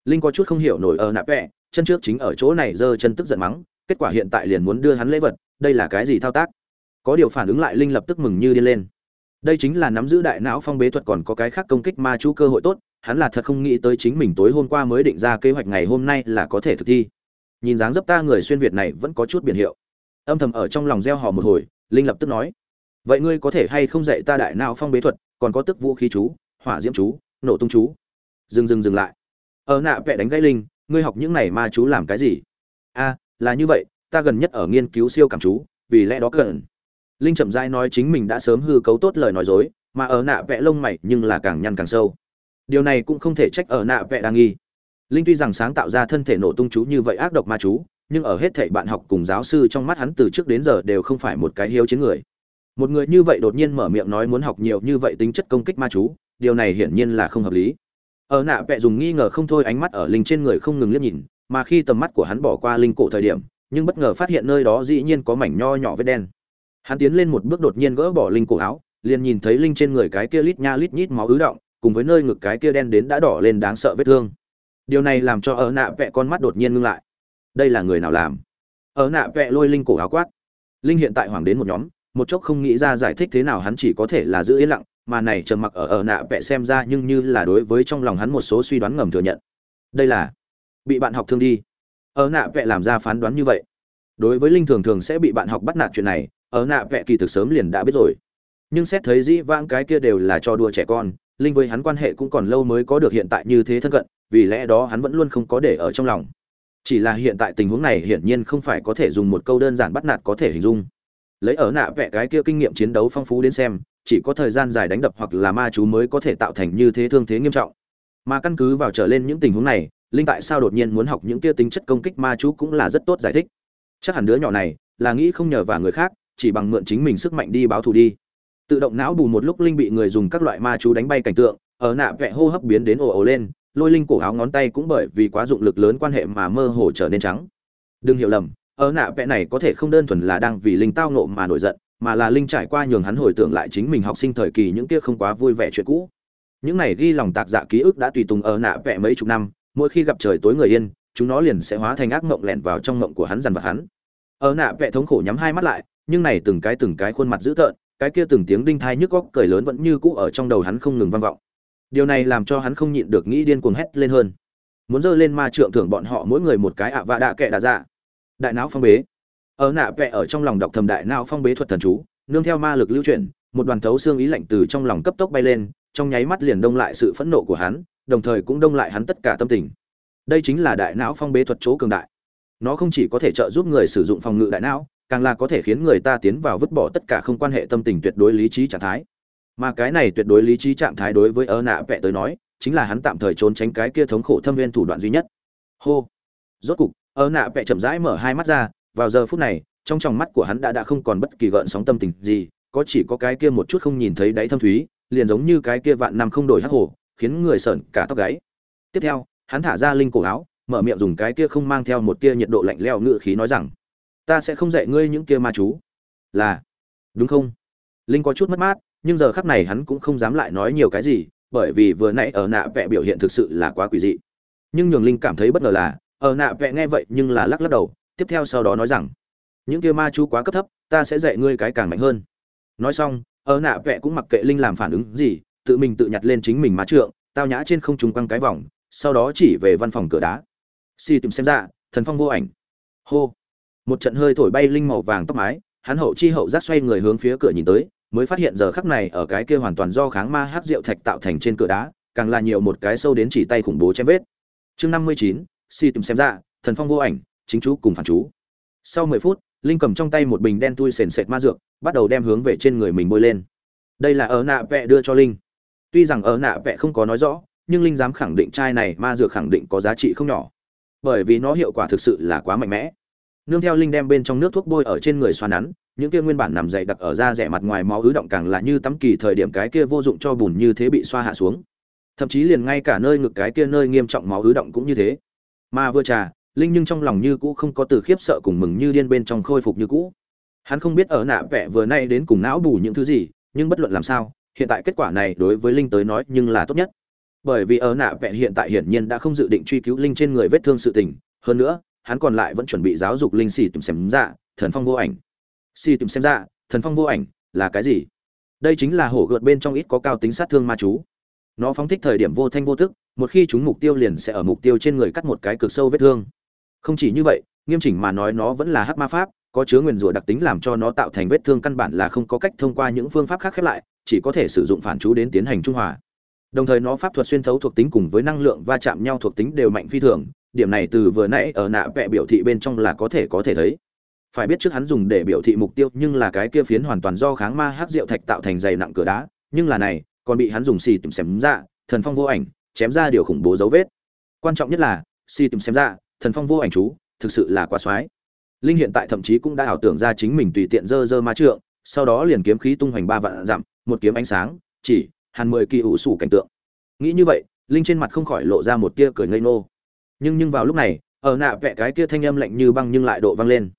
Linh có chút không hiểu nổi ở nạp vẽ chân trước chính ở chỗ này giơ chân tức giận mắng, kết quả hiện tại liền muốn đưa hắn lễ vật, đây là cái gì thao tác? Có điều phản ứng lại linh lập tức mừng như điên lên. Đây chính là nắm giữ đại não phong bế thuật còn có cái khác công kích ma chú cơ hội tốt, hắn là thật không nghĩ tới chính mình tối hôm qua mới định ra kế hoạch ngày hôm nay là có thể thực thi. Nhìn dáng dấp ta người xuyên việt này vẫn có chút biển hiệu. Âm thầm ở trong lòng gieo họ một hồi, linh lập tức nói vậy ngươi có thể hay không dạy ta đại não phong bế thuật, còn có tức vũ khí chú, hỏa diễm chú, nổ tung chú. Dừng dừng dừng lại. Ở nạ vẽ đánh gãy linh, ngươi học những này ma chú làm cái gì? A, là như vậy, ta gần nhất ở nghiên cứu siêu cảm chú, vì lẽ đó cần. Linh chậm rãi nói chính mình đã sớm hư cấu tốt lời nói dối, mà ở nạ vẽ lông mày nhưng là càng nhăn càng sâu. Điều này cũng không thể trách ở nạ vẽ đang nghi. Linh tuy rằng sáng tạo ra thân thể nổ tung chú như vậy ác độc ma chú, nhưng ở hết thảy bạn học cùng giáo sư trong mắt hắn từ trước đến giờ đều không phải một cái hiếu chiến người một người như vậy đột nhiên mở miệng nói muốn học nhiều như vậy tính chất công kích ma chú, điều này hiển nhiên là không hợp lý. Ở nạ vẽ dùng nghi ngờ không thôi ánh mắt ở linh trên người không ngừng liếc nhìn, mà khi tầm mắt của hắn bỏ qua linh cổ thời điểm, nhưng bất ngờ phát hiện nơi đó dĩ nhiên có mảnh nho nhỏ vết đen. Hắn tiến lên một bước đột nhiên gỡ bỏ linh cổ áo, liền nhìn thấy linh trên người cái kia lít nha lít nhít máu ứ động, cùng với nơi ngực cái kia đen đến đã đỏ lên đáng sợ vết thương. Điều này làm cho ở nạ vẽ con mắt đột nhiên ngưng lại. Đây là người nào làm? Ở nạ vẽ lôi linh cổ áo quát. Linh hiện tại hoàng đến một nhóm một chốc không nghĩ ra giải thích thế nào hắn chỉ có thể là giữ yên lặng, mà này trầm mặc ở ở nạ vẽ xem ra nhưng như là đối với trong lòng hắn một số suy đoán ngầm thừa nhận. Đây là, bị bạn học thương đi. Ở nạ vẽ làm ra phán đoán như vậy. Đối với linh thường thường sẽ bị bạn học bắt nạt chuyện này, ở nạ vẽ kỳ thực sớm liền đã biết rồi. Nhưng xét thấy dĩ vãng cái kia đều là cho đùa trẻ con, linh với hắn quan hệ cũng còn lâu mới có được hiện tại như thế thân cận, vì lẽ đó hắn vẫn luôn không có để ở trong lòng. Chỉ là hiện tại tình huống này hiển nhiên không phải có thể dùng một câu đơn giản bắt nạt có thể hình dung lấy ở nạ vẽ cái kia kinh nghiệm chiến đấu phong phú đến xem, chỉ có thời gian dài đánh đập hoặc là ma chú mới có thể tạo thành như thế thương thế nghiêm trọng. Mà căn cứ vào trở lên những tình huống này, linh tại sao đột nhiên muốn học những kia tính chất công kích ma chú cũng là rất tốt giải thích. Chắc hẳn đứa nhỏ này là nghĩ không nhờ vào người khác, chỉ bằng mượn chính mình sức mạnh đi báo thù đi. Tự động não bù một lúc linh bị người dùng các loại ma chú đánh bay cảnh tượng, ở nạ vẽ hô hấp biến đến ồ ồ lên, lôi linh cổ áo ngón tay cũng bởi vì quá dụng lực lớn quan hệ mà mơ hồ trở nên trắng. Đừng hiểu lầm ở nạ vẽ này có thể không đơn thuần là đang vì linh tao nộ mà nổi giận, mà là linh trải qua nhường hắn hồi tưởng lại chính mình học sinh thời kỳ những kia không quá vui vẻ chuyện cũ. Những này ghi lòng tạc dạ ký ức đã tùy tùng ở nạ vẽ mấy chục năm, mỗi khi gặp trời tối người yên, chúng nó liền sẽ hóa thành ác mộng lẻn vào trong mộng của hắn dằn vặt hắn. Ở nạ vẽ thống khổ nhắm hai mắt lại, nhưng này từng cái từng cái khuôn mặt dữ tợn, cái kia từng tiếng đinh thai nhức góc cười lớn vẫn như cũ ở trong đầu hắn không ngừng vang vọng. Điều này làm cho hắn không nhịn được nghĩ điên cuồng hét lên hơn. Muốn dơ lên ma trượng thưởng bọn họ mỗi người một cái ạ vạ đạ kệ đạ dạ đại não phong bế. Ở nạ vẽ ở trong lòng đọc thầm đại não phong bế thuật thần chú, nương theo ma lực lưu chuyển, một đoàn thấu xương ý lạnh từ trong lòng cấp tốc bay lên, trong nháy mắt liền đông lại sự phẫn nộ của hắn, đồng thời cũng đông lại hắn tất cả tâm tình. Đây chính là đại não phong bế thuật chỗ cường đại. Nó không chỉ có thể trợ giúp người sử dụng phòng ngự đại não, càng là có thể khiến người ta tiến vào vứt bỏ tất cả không quan hệ tâm tình tuyệt đối lý trí trạng thái. Mà cái này tuyệt đối lý trí trạng thái đối với ơ nạ vẽ tới nói, chính là hắn tạm thời trốn tránh cái kia thống khổ thâm viên thủ đoạn duy nhất. Hô. Rốt cục ơ nạ vẽ chậm rãi mở hai mắt ra, vào giờ phút này, trong tròng mắt của hắn đã đã không còn bất kỳ gợn sóng tâm tình gì, có chỉ có cái kia một chút không nhìn thấy đáy thâm thúy, liền giống như cái kia vạn năm không đổi hắc hồ, khiến người sợn cả tóc gáy. Tiếp theo, hắn thả ra linh cổ áo, mở miệng dùng cái kia không mang theo một tia nhiệt độ lạnh lẽo ngự khí nói rằng, ta sẽ không dạy ngươi những kia ma chú. Là, đúng không? Linh có chút mất mát, nhưng giờ khắc này hắn cũng không dám lại nói nhiều cái gì, bởi vì vừa nãy ở nạ vẽ biểu hiện thực sự là quá quỷ dị. Nhưng nhường linh cảm thấy bất ngờ là ở nạ vẽ nghe vậy nhưng là lắc lắc đầu, tiếp theo sau đó nói rằng, những kia ma chú quá cấp thấp, ta sẽ dạy ngươi cái càng mạnh hơn. Nói xong, ở nạ vẽ cũng mặc kệ linh làm phản ứng gì, tự mình tự nhặt lên chính mình má trượng, tao nhã trên không trung quăng cái vòng, sau đó chỉ về văn phòng cửa đá. Si tìm xem ra, thần phong vô ảnh. Hô. Một trận hơi thổi bay linh màu vàng tóc mái, hắn hậu chi hậu giác xoay người hướng phía cửa nhìn tới, mới phát hiện giờ khắc này ở cái kia hoàn toàn do kháng ma hát rượu thạch tạo thành trên cửa đá, càng là nhiều một cái sâu đến chỉ tay khủng bố chém vết. Chương năm mươi chín si tìm xem ra, thần phong vô ảnh, chính chú cùng phản chú. Sau mười phút, linh cầm trong tay một bình đen tui sền sệt ma dược, bắt đầu đem hướng về trên người mình bôi lên. Đây là ở nạ vẹ đưa cho linh. Tuy rằng ở nạ vẹ không có nói rõ, nhưng linh dám khẳng định chai này ma dược khẳng định có giá trị không nhỏ. Bởi vì nó hiệu quả thực sự là quá mạnh mẽ. Nương theo linh đem bên trong nước thuốc bôi ở trên người xoa nắn, những kia nguyên bản nằm dày đặc ở da rẻ mặt ngoài máu ứ động càng là như tắm kỳ thời điểm cái kia vô dụng cho bùn như thế bị xoa hạ xuống. Thậm chí liền ngay cả nơi ngực cái kia nơi nghiêm trọng máu ứ động cũng như thế mà vừa trà, linh nhưng trong lòng như cũ không có từ khiếp sợ cùng mừng như điên bên trong khôi phục như cũ. Hắn không biết ở nạ vẽ vừa nay đến cùng não bù những thứ gì, nhưng bất luận làm sao, hiện tại kết quả này đối với linh tới nói nhưng là tốt nhất. Bởi vì ở nạ vẽ hiện tại hiển nhiên đã không dự định truy cứu linh trên người vết thương sự tình, hơn nữa, hắn còn lại vẫn chuẩn bị giáo dục linh xì tìm xem dạ thần phong vô ảnh. Xì tìm xem dạ thần phong vô ảnh, là cái gì? Đây chính là hổ gợt bên trong ít có cao tính sát thương ma chú. Nó phóng thích thời điểm vô thanh vô tức một khi chúng mục tiêu liền sẽ ở mục tiêu trên người cắt một cái cực sâu vết thương. Không chỉ như vậy, nghiêm chỉnh mà nói nó vẫn là hắc ma pháp, có chứa nguyền rủa đặc tính làm cho nó tạo thành vết thương căn bản là không có cách thông qua những phương pháp khác khép lại, chỉ có thể sử dụng phản chú đến tiến hành trung hòa. Đồng thời nó pháp thuật xuyên thấu thuộc tính cùng với năng lượng va chạm nhau thuộc tính đều mạnh phi thường, điểm này từ vừa nãy ở nạ vẽ biểu thị bên trong là có thể có thể thấy. Phải biết trước hắn dùng để biểu thị mục tiêu nhưng là cái kia phiến hoàn toàn do kháng ma hắc rượu thạch tạo thành dày nặng cửa đá, nhưng là này, còn bị hắn dùng xì tìm xem ra, thần phong vô ảnh chém ra điều khủng bố dấu vết. Quan trọng nhất là, si tìm xem ra, thần phong vô ảnh chú, thực sự là quá soái linh hiện tại thậm chí cũng đã ảo tưởng ra chính mình tùy tiện dơ dơ ma trượng, sau đó liền kiếm khí tung hoành ba vạn dặm, một kiếm ánh sáng, chỉ, hàn mười kỳ ủ sủ cảnh tượng. Nghĩ như vậy, linh trên mặt không khỏi lộ ra một tia cười ngây ngô. Nhưng nhưng vào lúc này, ở nạ vẽ cái kia thanh âm lạnh như băng nhưng lại độ vang lên.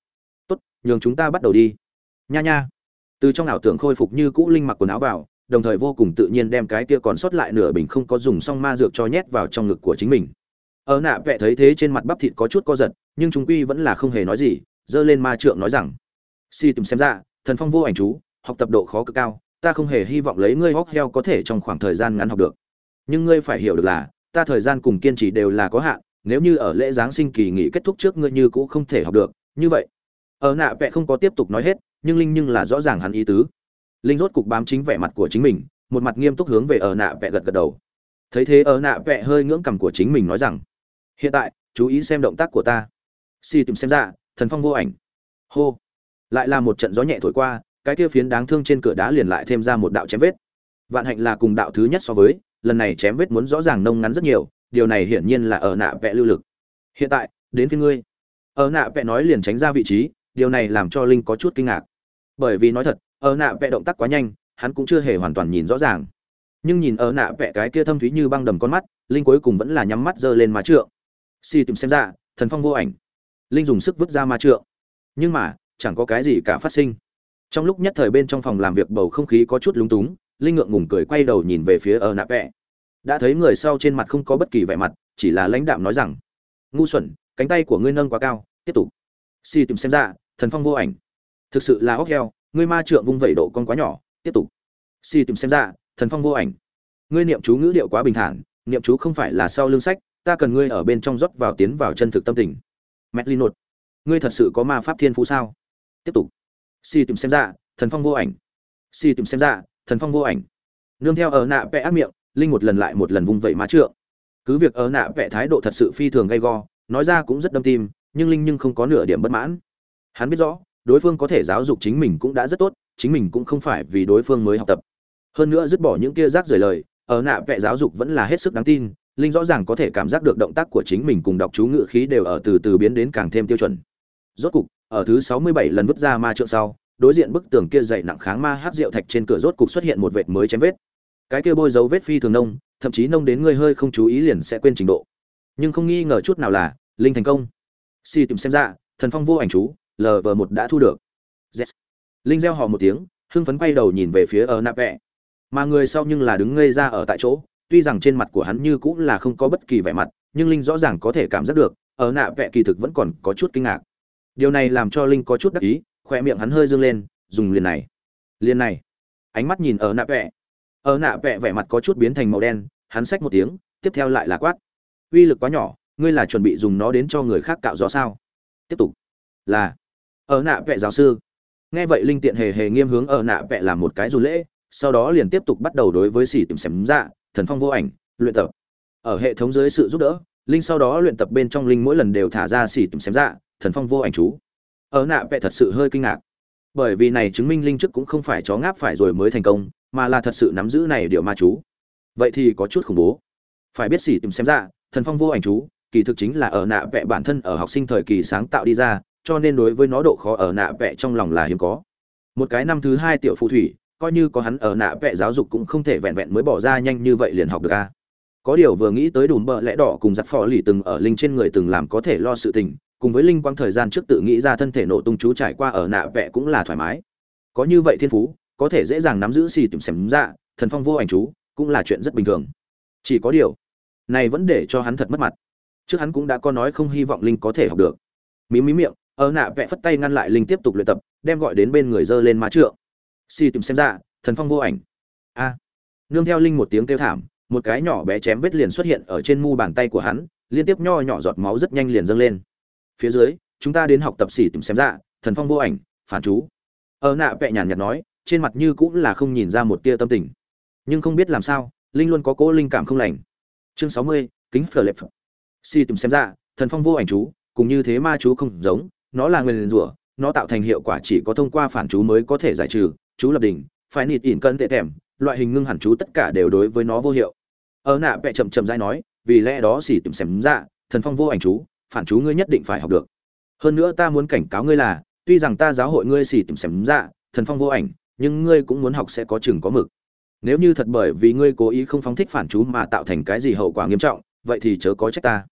Tốt, nhường chúng ta bắt đầu đi. Nha nha. Từ trong ảo tưởng khôi phục như cũ linh mặc quần áo vào đồng thời vô cùng tự nhiên đem cái kia còn sót lại nửa bình không có dùng xong ma dược cho nhét vào trong ngực của chính mình. Ở nạ vẽ thấy thế trên mặt bắp thịt có chút co giật, nhưng chúng quy vẫn là không hề nói gì, giơ lên ma trượng nói rằng, si tìm xem ra, thần phong vô ảnh chú, học tập độ khó cực cao, ta không hề hy vọng lấy ngươi hóc heo có thể trong khoảng thời gian ngắn học được. Nhưng ngươi phải hiểu được là, ta thời gian cùng kiên trì đều là có hạn, nếu như ở lễ giáng sinh kỳ nghỉ kết thúc trước ngươi như cũng không thể học được, như vậy. Ở nạ vẽ không có tiếp tục nói hết, nhưng linh nhưng là rõ ràng hắn ý tứ linh rốt cục bám chính vẻ mặt của chính mình, một mặt nghiêm túc hướng về ở nạ vẹ gật gật đầu. Thấy thế ở nạ vẹ hơi ngưỡng cằm của chính mình nói rằng, hiện tại, chú ý xem động tác của ta. Si tìm xem ra, thần phong vô ảnh. Hô. Lại là một trận gió nhẹ thổi qua, cái kia phiến đáng thương trên cửa đá liền lại thêm ra một đạo chém vết. Vạn hạnh là cùng đạo thứ nhất so với, lần này chém vết muốn rõ ràng nông ngắn rất nhiều, điều này hiển nhiên là ở nạ vẽ lưu lực. Hiện tại, đến phía ngươi. Ở nạ vẽ nói liền tránh ra vị trí, điều này làm cho linh có chút kinh ngạc. Bởi vì nói thật ở nạ vẽ động tác quá nhanh, hắn cũng chưa hề hoàn toàn nhìn rõ ràng. Nhưng nhìn ở nạ vẽ cái kia thâm thúy như băng đầm con mắt, linh cuối cùng vẫn là nhắm mắt giơ lên má trượng. Si tìm xem ra, thần phong vô ảnh. Linh dùng sức vứt ra ma trượng. Nhưng mà, chẳng có cái gì cả phát sinh. Trong lúc nhất thời bên trong phòng làm việc bầu không khí có chút lúng túng, linh ngượng ngùng cười quay đầu nhìn về phía ở nạ vẽ đã thấy người sau trên mặt không có bất kỳ vẻ mặt, chỉ là lãnh đạm nói rằng, ngu xuẩn, cánh tay của ngươi nâng quá cao, tiếp tục. Si tìm xem ra, thần phong vô ảnh. Thực sự là óc heo ngươi ma trượng vung vẩy độ con quá nhỏ, tiếp tục. Si tìm xem ra, thần phong vô ảnh. Ngươi niệm chú ngữ điệu quá bình thản, niệm chú không phải là sau lưng sách, ta cần ngươi ở bên trong rót vào tiến vào chân thực tâm tình. Mẹt nột, ngươi thật sự có ma pháp thiên phú sao? Tiếp tục. Si tìm xem ra, thần phong vô ảnh. Si tìm xem ra, thần phong vô ảnh. Nương theo ở nạ vẽ ác miệng, linh một lần lại một lần vung vẩy má trượng. Cứ việc ở nạ vẽ thái độ thật sự phi thường gay go, nói ra cũng rất đâm tim, nhưng linh nhưng không có nửa điểm bất mãn. Hắn biết rõ đối phương có thể giáo dục chính mình cũng đã rất tốt, chính mình cũng không phải vì đối phương mới học tập. Hơn nữa dứt bỏ những kia rác rời lời, ở nạ vẽ giáo dục vẫn là hết sức đáng tin, linh rõ ràng có thể cảm giác được động tác của chính mình cùng đọc chú ngự khí đều ở từ từ biến đến càng thêm tiêu chuẩn. Rốt cục, ở thứ sáu mươi bảy lần vứt ra ma trượng sau, đối diện bức tường kia dày nặng kháng ma hát rượu thạch trên cửa rốt cục xuất hiện một vệt mới chém vết. Cái kia bôi dấu vết phi thường nông, thậm chí nông đến người hơi không chú ý liền sẽ quên trình độ. Nhưng không nghi ngờ chút nào là linh thành công. Si tìm xem ra, thần phong vô ảnh chú lv một đã thu được. Yes. linh gieo họ một tiếng, hưng phấn quay đầu nhìn về phía ở nạp vẹ mà người sau nhưng là đứng ngây ra ở tại chỗ, tuy rằng trên mặt của hắn như cũng là không có bất kỳ vẻ mặt, nhưng linh rõ ràng có thể cảm giác được ở nạ vẹ kỳ thực vẫn còn có chút kinh ngạc. Điều này làm cho linh có chút đắc ý khoe miệng hắn hơi dương lên, dùng liền này. Liền này. Ánh mắt nhìn ở nạ vẹ ở nạ vẹ vẻ mặt có chút biến thành màu đen, hắn xách một tiếng, tiếp theo lại là quát. Uy lực quá nhỏ, ngươi là chuẩn bị dùng nó đến cho người khác cạo gió sao? Tiếp tục. Là ở nạ vẽ giáo sư. Nghe vậy linh tiện hề hề nghiêm hướng ở nạ vẽ làm một cái dù lễ, sau đó liền tiếp tục bắt đầu đối với xỉ tìm xém dạ thần phong vô ảnh, luyện tập. Ở hệ thống dưới sự giúp đỡ, linh sau đó luyện tập bên trong linh mỗi lần đều thả ra xỉ tìm xém dạ thần phong vô ảnh chú. Ở nạ vẽ thật sự hơi kinh ngạc. Bởi vì này chứng minh linh trước cũng không phải chó ngáp phải rồi mới thành công, mà là thật sự nắm giữ này điều ma chú. Vậy thì có chút khủng bố. Phải biết xỉ tìm xem ra dạ, thần phong vô ảnh chú, kỳ thực chính là ở nạ vẽ bản thân ở học sinh thời kỳ sáng tạo đi ra cho nên đối với nó độ khó ở nạ vẽ trong lòng là hiếm có. Một cái năm thứ hai tiểu phù thủy, coi như có hắn ở nạ vẽ giáo dục cũng không thể vẹn vẹn mới bỏ ra nhanh như vậy liền học được a. Có điều vừa nghĩ tới đùm bợ lẽ đỏ cùng giặt phò lì từng ở linh trên người từng làm có thể lo sự tình, cùng với linh quang thời gian trước tự nghĩ ra thân thể nổ tung chú trải qua ở nạ vẽ cũng là thoải mái. Có như vậy thiên phú, có thể dễ dàng nắm giữ xì tìm xem ra dạ, thần phong vô ảnh chú, cũng là chuyện rất bình thường. Chỉ có điều, này vẫn để cho hắn thật mất mặt. Trước hắn cũng đã có nói không hy vọng linh có thể học được. Mí mí miệng ở nạ vẽ phất tay ngăn lại linh tiếp tục luyện tập, đem gọi đến bên người dơ lên má trượng. Xì tìm xem ra, thần phong vô ảnh. A. Nương theo linh một tiếng kêu thảm, một cái nhỏ bé chém vết liền xuất hiện ở trên mu bàn tay của hắn, liên tiếp nho nhỏ giọt máu rất nhanh liền dâng lên. Phía dưới, chúng ta đến học tập xỉ tìm xem ra, thần phong vô ảnh, phản chú. Ở nạ vẽ nhàn nhạt nói, trên mặt như cũng là không nhìn ra một tia tâm tình. Nhưng không biết làm sao, linh luôn có cố linh cảm không lành. Chương sáu mươi, kính phở lệp si tìm xem ra, thần phong vô ảnh chú, cùng như thế ma chú không giống nó là người liền rủa, nó tạo thành hiệu quả chỉ có thông qua phản chú mới có thể giải trừ. Chú lập đỉnh, phải nịt ỉn cân tệ thèm loại hình ngưng hẳn chú tất cả đều đối với nó vô hiệu. Ở nạ vẽ chậm chậm dai nói, vì lẽ đó xỉ tìm xem ra dạ, thần phong vô ảnh chú, phản chú ngươi nhất định phải học được. Hơn nữa ta muốn cảnh cáo ngươi là, tuy rằng ta giáo hội ngươi xỉ tìm xem ra dạ, thần phong vô ảnh, nhưng ngươi cũng muốn học sẽ có chừng có mực. Nếu như thật bởi vì ngươi cố ý không phóng thích phản chú mà tạo thành cái gì hậu quả nghiêm trọng, vậy thì chớ có trách ta.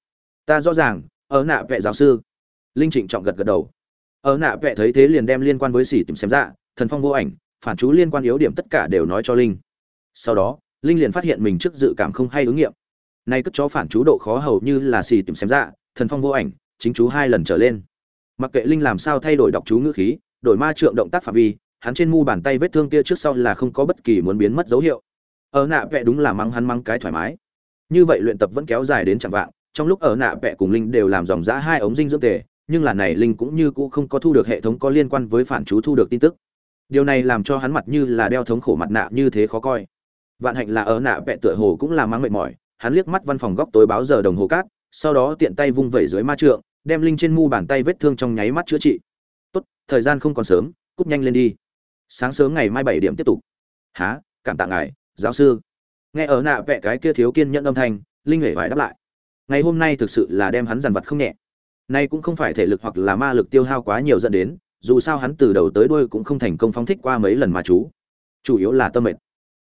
Ta rõ ràng, ở nạ vệ giáo sư linh trịnh trọng gật gật đầu. Ở nạ vẽ thấy thế liền đem liên quan với xỉ tìm xem ra, thần phong vô ảnh, phản chú liên quan yếu điểm tất cả đều nói cho linh. Sau đó, linh liền phát hiện mình trước dự cảm không hay ứng nghiệm. Nay cất cho phản chú độ khó hầu như là xỉ tìm xem ra, thần phong vô ảnh, chính chú hai lần trở lên. Mặc kệ linh làm sao thay đổi đọc chú ngữ khí, đổi ma trượng động tác phạm vi, hắn trên mu bàn tay vết thương kia trước sau là không có bất kỳ muốn biến mất dấu hiệu. Ở nạ vẽ đúng là mắng hắn mắng cái thoải mái. Như vậy luyện tập vẫn kéo dài đến chẳng vạng, trong lúc ở nạ vẽ cùng linh đều làm dòng giã hai ống dinh dưỡng tề nhưng là này linh cũng như cũ không có thu được hệ thống có liên quan với phản chú thu được tin tức. Điều này làm cho hắn mặt như là đeo thống khổ mặt nạ như thế khó coi. Vạn hạnh là ở nạ vẽ tựa hồ cũng là mang mệt mỏi, hắn liếc mắt văn phòng góc tối báo giờ đồng hồ cát, sau đó tiện tay vung vẩy dưới ma trượng, đem linh trên mu bàn tay vết thương trong nháy mắt chữa trị. Tốt, thời gian không còn sớm cúp nhanh lên đi. Sáng sớm ngày mai bảy điểm tiếp tục. Há cảm tạ ngài, giáo sư. Nghe ở nạ vẽ cái kia thiếu kiên nhẫn âm thanh, linh hề phải đáp lại. Ngày hôm nay thực sự là đem hắn dằn vặt không nhẹ nay cũng không phải thể lực hoặc là ma lực tiêu hao quá nhiều dẫn đến, dù sao hắn từ đầu tới đuôi cũng không thành công phóng thích qua mấy lần mà chú. Chủ yếu là tâm mệt.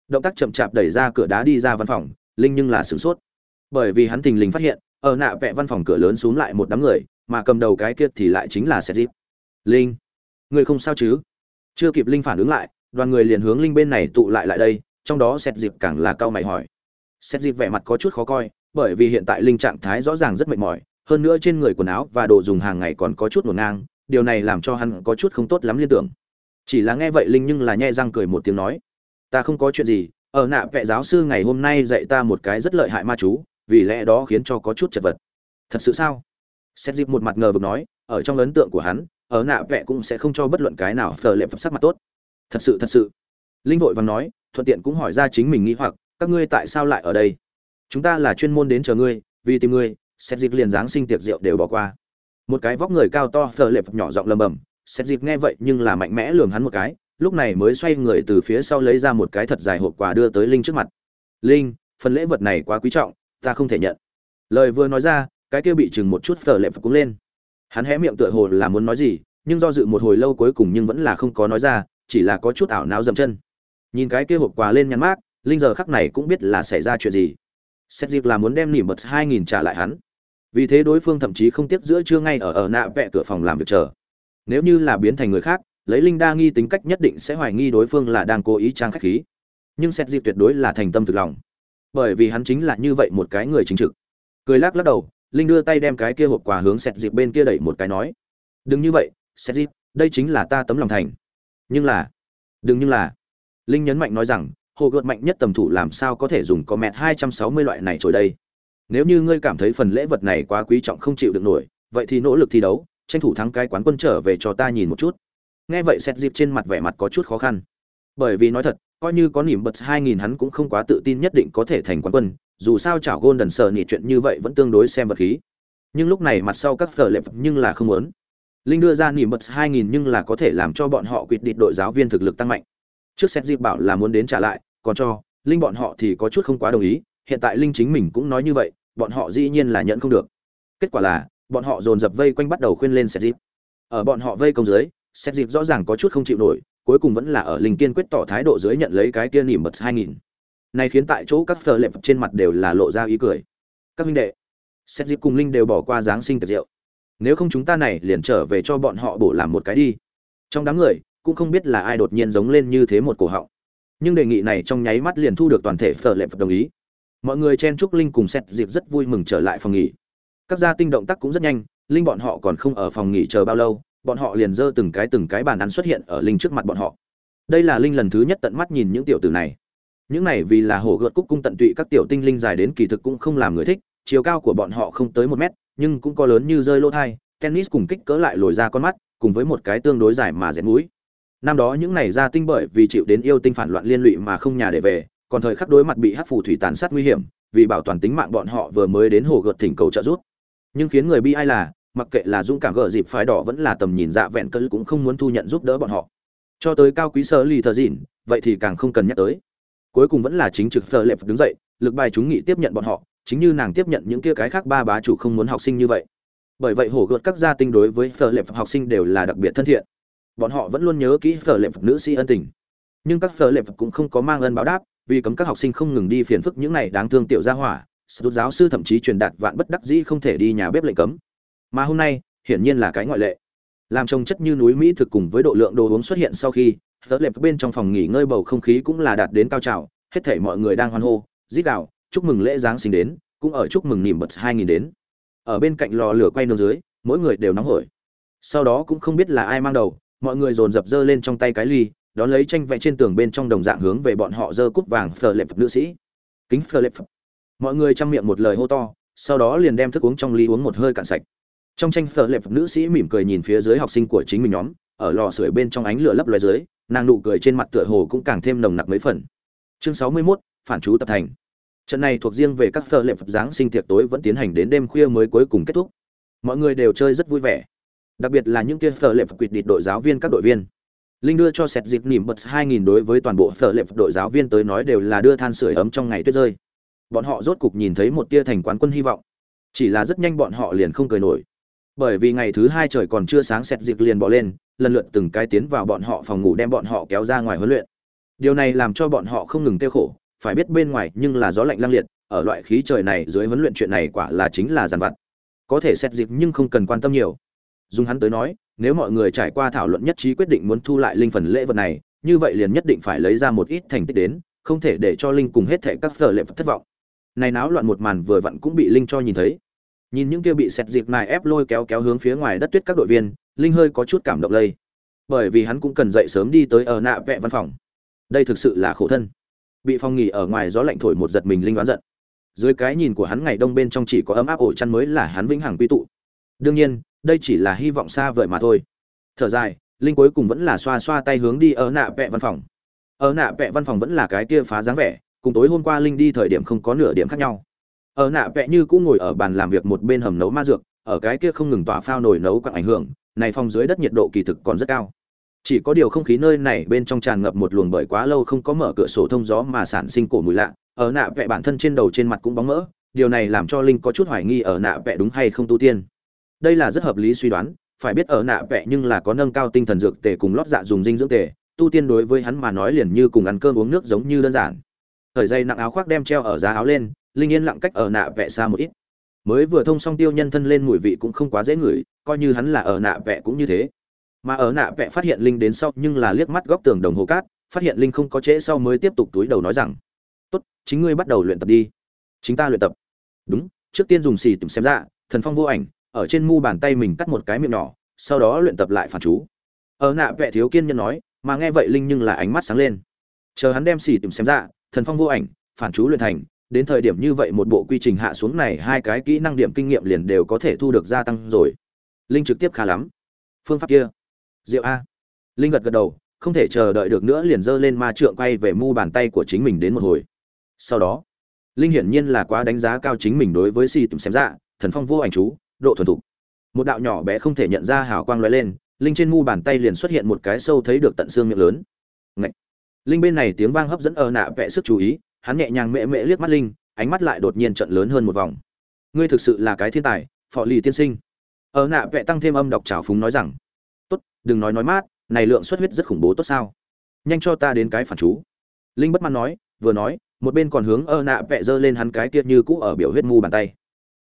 Động tác chậm chạp đẩy ra cửa đá đi ra văn phòng, linh nhưng là sửng sốt. Bởi vì hắn thình lình phát hiện, ở nạ vẽ văn phòng cửa lớn xuống lại một đám người, mà cầm đầu cái kia thì lại chính là sét dịp linh, người không sao chứ? Chưa kịp linh phản ứng lại, đoàn người liền hướng linh bên này tụ lại lại đây, trong đó xét dịp càng là cao mày hỏi. Xét dịp vẻ mặt có chút khó coi, bởi vì hiện tại linh trạng thái rõ ràng rất mệt mỏi hơn nữa trên người quần áo và đồ dùng hàng ngày còn có chút ngổn ngang, điều này làm cho hắn có chút không tốt lắm liên tưởng. Chỉ là nghe vậy linh nhưng là nhẹ răng cười một tiếng nói, ta không có chuyện gì, ở nạ vệ giáo sư ngày hôm nay dạy ta một cái rất lợi hại ma chú, vì lẽ đó khiến cho có chút chật vật. Thật sự sao? Xét dịp một mặt ngờ vực nói, ở trong ấn tượng của hắn, ở nạ vệ cũng sẽ không cho bất luận cái nào phờ lệ phẩm sắc mặt tốt. Thật sự thật sự. Linh vội vàng nói, thuận tiện cũng hỏi ra chính mình nghĩ hoặc, các ngươi tại sao lại ở đây? Chúng ta là chuyên môn đến chờ ngươi, vì tìm ngươi xét dịp liền giáng sinh tiệc rượu đều bỏ qua. Một cái vóc người cao to phờ lệ phập nhỏ giọng lầm bầm xét dịp nghe vậy nhưng là mạnh mẽ lường hắn một cái, lúc này mới xoay người từ phía sau lấy ra một cái thật dài hộp quà đưa tới linh trước mặt. Linh, phần lễ vật này quá quý trọng, ta không thể nhận. Lời vừa nói ra, cái kia bị chừng một chút phở lệ phật cũng lên. Hắn hé miệng tựa hồ là muốn nói gì, nhưng do dự một hồi lâu cuối cùng nhưng vẫn là không có nói ra, chỉ là có chút ảo não dậm chân. Nhìn cái kia hộp quà lên nhắn mát, linh giờ khắc này cũng biết là xảy ra chuyện gì. Xét dịp là muốn đem nỉ bật hai nghìn trả lại hắn vì thế đối phương thậm chí không tiếc giữa trưa ngay ở ở nạ vẽ cửa phòng làm việc chờ. Nếu như là biến thành người khác, lấy linh đa nghi tính cách nhất định sẽ hoài nghi đối phương là đang cố ý trang khách khí. Nhưng xét dịp tuyệt đối là thành tâm thực lòng. Bởi vì hắn chính là như vậy một cái người chính trực. Cười lắc lắc đầu, linh đưa tay đem cái kia hộp quà hướng xét dịp bên kia đẩy một cái nói, đừng như vậy xét dịp đây chính là ta tấm lòng thành. Nhưng là, đừng nhưng là. Linh nhấn mạnh nói rằng, hồ gợt mạnh nhất tầm thủ làm sao có thể dùng có mẹt hai trăm sáu mươi loại này trồi đây? Nếu như ngươi cảm thấy phần lễ vật này quá quý trọng không chịu được nổi, vậy thì nỗ lực thi đấu, tranh thủ thắng cái quán quân trở về cho ta nhìn một chút. Nghe vậy xét dịp trên mặt vẻ mặt có chút khó khăn. Bởi vì nói thật, coi như có niềm bật hai nghìn hắn cũng không quá tự tin nhất định có thể thành quán quân, dù sao chảo gôn đần sờ nị chuyện như vậy vẫn tương đối xem vật khí. Nhưng lúc này mặt sau các phở lệp nhưng là không muốn. Linh đưa ra niềm bật hai nghìn nhưng là có thể làm cho bọn họ quyết định đội giáo viên thực lực tăng mạnh. Trước xét dịp bảo là muốn đến trả lại, còn cho linh bọn họ thì có chút không quá đồng ý hiện tại linh chính mình cũng nói như vậy, bọn họ dĩ nhiên là nhận không được. Kết quả là, bọn họ dồn dập vây quanh bắt đầu khuyên lên xét dịp ở bọn họ vây công dưới xét dịp rõ ràng có chút không chịu nổi, cuối cùng vẫn là ở linh kiên quyết tỏ thái độ dưới nhận lấy cái kia nỉm bật hai nghìn. Này khiến tại chỗ các phờ phật trên mặt đều là lộ ra ý cười. Các huynh đệ xét dịp cùng linh đều bỏ qua giáng sinh tiệc rượu. Nếu không chúng ta này liền trở về cho bọn họ bổ làm một cái đi. Trong đám người, cũng không biết là ai đột nhiên giống lên như thế một cổ họng. Nhưng đề nghị này trong nháy mắt liền thu được toàn thể phở lệ phật đồng ý mọi người chen chúc linh cùng xét dịp rất vui mừng trở lại phòng nghỉ. Các gia tinh động tác cũng rất nhanh, linh bọn họ còn không ở phòng nghỉ chờ bao lâu, bọn họ liền dơ từng cái từng cái bàn ăn xuất hiện ở linh trước mặt bọn họ. Đây là linh lần thứ nhất tận mắt nhìn những tiểu tử này. Những này vì là hổ gợt cúc cung tận tụy các tiểu tinh linh dài đến kỳ thực cũng không làm người thích, chiều cao của bọn họ không tới một mét, nhưng cũng có lớn như rơi lỗ thai, tennis cùng kích cỡ lại lồi ra con mắt, cùng với một cái tương đối dài mà rẽ mũi. Năm đó những này gia tinh bởi vì chịu đến yêu tinh phản loạn liên lụy mà không nhà để về còn thời khắc đối mặt bị hắc phù thủy tàn sát nguy hiểm, vì bảo toàn tính mạng bọn họ vừa mới đến hồ gợt thỉnh cầu trợ giúp. Nhưng khiến người bi ai là, mặc kệ là dũng cảm gỡ dịp phái đỏ vẫn là tầm nhìn dạ vẹn cỡ cũng không muốn thu nhận giúp đỡ bọn họ. Cho tới cao quý sơ lì thờ dịn, vậy thì càng không cần nhắc tới. Cuối cùng vẫn là chính trực phờ lệp đứng dậy, lực bài chúng nghị tiếp nhận bọn họ, chính như nàng tiếp nhận những kia cái khác ba bá chủ không muốn học sinh như vậy. Bởi vậy hổ gợt các gia tinh đối với phờ lệp học sinh đều là đặc biệt thân thiện. Bọn họ vẫn luôn nhớ kỹ phờ lệp nữ sĩ ân tình. Nhưng các phờ lệp cũng không có mang ân báo đáp vì cấm các học sinh không ngừng đi phiền phức những này đáng thương tiểu gia hỏa sút giáo sư thậm chí truyền đạt vạn bất đắc dĩ không thể đi nhà bếp lệnh cấm. Mà hôm nay, hiển nhiên là cái ngoại lệ. Làm trông chất như núi mỹ thực cùng với độ lượng đồ uống xuất hiện sau khi tớ lệp bên trong phòng nghỉ ngơi bầu không khí cũng là đạt đến cao trào, hết thảy mọi người đang hoan hô, rít gào, chúc mừng lễ giáng sinh đến, cũng ở chúc mừng nỉm bật hai nghìn đến. Ở bên cạnh lò lửa quay nương dưới, mỗi người đều nóng hổi. Sau đó cũng không biết là ai mang đầu, mọi người dồn dập dơ lên trong tay cái ly đón lấy tranh vẽ trên tường bên trong đồng dạng hướng về bọn họ dơ cúp vàng phờ lệp nữ sĩ. Kính phờ lệp mọi người chăm miệng một lời hô to sau đó liền đem thức uống trong ly uống một hơi cạn sạch. Trong tranh phở lệp nữ sĩ mỉm cười nhìn phía dưới học sinh của chính mình nhóm ở lò sưởi bên trong ánh lửa lấp loài dưới nàng nụ cười trên mặt tựa hồ cũng càng thêm nồng nặc mấy phần. Chương sáu mươi 61, phản chú tập thành. Trận này thuộc riêng về các phở lệp giáng sinh tiệc tối vẫn tiến hành đến đêm khuya mới cuối cùng kết thúc. Mọi người đều chơi rất vui vẻ. Đặc biệt là những kia phở lệp quỵt địt đội giáo viên các đội viên linh đưa cho sẹt dịp nỉm bật 2000 đối với toàn bộ phở lệ đội giáo viên tới nói đều là đưa than sửa ấm trong ngày tuyết rơi. Bọn họ rốt cục nhìn thấy một tia thành quán quân hy vọng. Chỉ là rất nhanh bọn họ liền không cười nổi. Bởi vì ngày thứ hai trời còn chưa sáng, sẹt dịp liền bỏ lên, lần lượt từng cái tiến vào bọn họ phòng ngủ đem bọn họ kéo ra ngoài huấn luyện. Điều này làm cho bọn họ không ngừng tiêu khổ, phải biết bên ngoài nhưng là gió lạnh lăng liệt, ở loại khí trời này dưới huấn luyện chuyện này quả là chính là giàn vặt. Có thể xét dịp nhưng không cần quan tâm nhiều dùng hắn tới nói, nếu mọi người trải qua thảo luận nhất trí quyết định muốn thu lại linh phần lễ vật này, như vậy liền nhất định phải lấy ra một ít thành tích đến, không thể để cho linh cùng hết thệ các phở lệ vật thất vọng. Này náo loạn một màn vừa vặn cũng bị linh cho nhìn thấy. Nhìn những kia bị sẹt dịp này ép lôi kéo kéo hướng phía ngoài đất tuyết các đội viên, linh hơi có chút cảm động lây. Bởi vì hắn cũng cần dậy sớm đi tới ở nạ vẹ văn phòng. Đây thực sự là khổ thân. Bị phong nghỉ ở ngoài gió lạnh thổi một giật mình linh đoán giận. Dưới cái nhìn của hắn ngày đông bên trong chỉ có ấm áp ổ chăn mới là hắn vĩnh hằng quy tụ. Đương nhiên đây chỉ là hy vọng xa vời mà thôi. Thở dài, linh cuối cùng vẫn là xoa xoa tay hướng đi ở nạ vẹ văn phòng. Ở nạ vẹ văn phòng vẫn là cái kia phá dáng vẻ, cùng tối hôm qua linh đi thời điểm không có nửa điểm khác nhau. Ở nạ vẹ như cũng ngồi ở bàn làm việc một bên hầm nấu ma dược, ở cái kia không ngừng tỏa phao nồi nấu quặng ảnh hưởng, này phòng dưới đất nhiệt độ kỳ thực còn rất cao. Chỉ có điều không khí nơi này bên trong tràn ngập một luồng bởi quá lâu không có mở cửa sổ thông gió mà sản sinh cổ mùi lạ, ở nạ vẽ bản thân trên đầu trên mặt cũng bóng mỡ, điều này làm cho linh có chút hoài nghi ở nạ vẽ đúng hay không tu tiên đây là rất hợp lý suy đoán, phải biết ở nạ vẽ nhưng là có nâng cao tinh thần dược tề cùng lót dạ dùng dinh dưỡng tề, tu tiên đối với hắn mà nói liền như cùng ăn cơm uống nước giống như đơn giản. Thời dây nặng áo khoác đem treo ở giá áo lên, linh yên lặng cách ở nạ vẽ xa một ít. Mới vừa thông xong tiêu nhân thân lên mùi vị cũng không quá dễ ngửi, coi như hắn là ở nạ vẽ cũng như thế. Mà ở nạ vẽ phát hiện linh đến sau nhưng là liếc mắt góc tường đồng hồ cát, phát hiện linh không có trễ sau mới tiếp tục túi đầu nói rằng, tốt, chính ngươi bắt đầu luyện tập đi. Chính ta luyện tập. Đúng, trước tiên dùng xì tìm xem ra, thần phong vô ảnh ở trên mu bàn tay mình cắt một cái miệng nhỏ, sau đó luyện tập lại phản chú. Ở nạ vẽ thiếu kiên nhân nói, mà nghe vậy linh nhưng là ánh mắt sáng lên. Chờ hắn đem xì tìm xem ra, thần phong vô ảnh, phản chú luyện thành, đến thời điểm như vậy một bộ quy trình hạ xuống này hai cái kỹ năng điểm kinh nghiệm liền đều có thể thu được gia tăng rồi. Linh trực tiếp khá lắm. Phương pháp kia. Diệu a. Linh gật gật đầu, không thể chờ đợi được nữa liền giơ lên ma trượng quay về mu bàn tay của chính mình đến một hồi. Sau đó, linh hiển nhiên là quá đánh giá cao chính mình đối với si tìm xem ra, thần phong vô ảnh chú độ thuần thục. Một đạo nhỏ bé không thể nhận ra hào quang lóe lên, linh trên mu bàn tay liền xuất hiện một cái sâu thấy được tận xương miệng lớn. Ngậy! linh bên này tiếng vang hấp dẫn ở nạ vẽ sức chú ý, hắn nhẹ nhàng mễ mễ liếc mắt linh, ánh mắt lại đột nhiên trận lớn hơn một vòng. Ngươi thực sự là cái thiên tài phò lì tiên sinh. Ở nạ vẽ tăng thêm âm đọc trào phúng nói rằng, tốt, đừng nói nói mát, này lượng xuất huyết rất khủng bố tốt sao? Nhanh cho ta đến cái phản chú. Linh bất mãn nói, vừa nói, một bên còn hướng ơ nạ vẽ giơ lên hắn cái kia như cũ ở biểu huyết mu bàn tay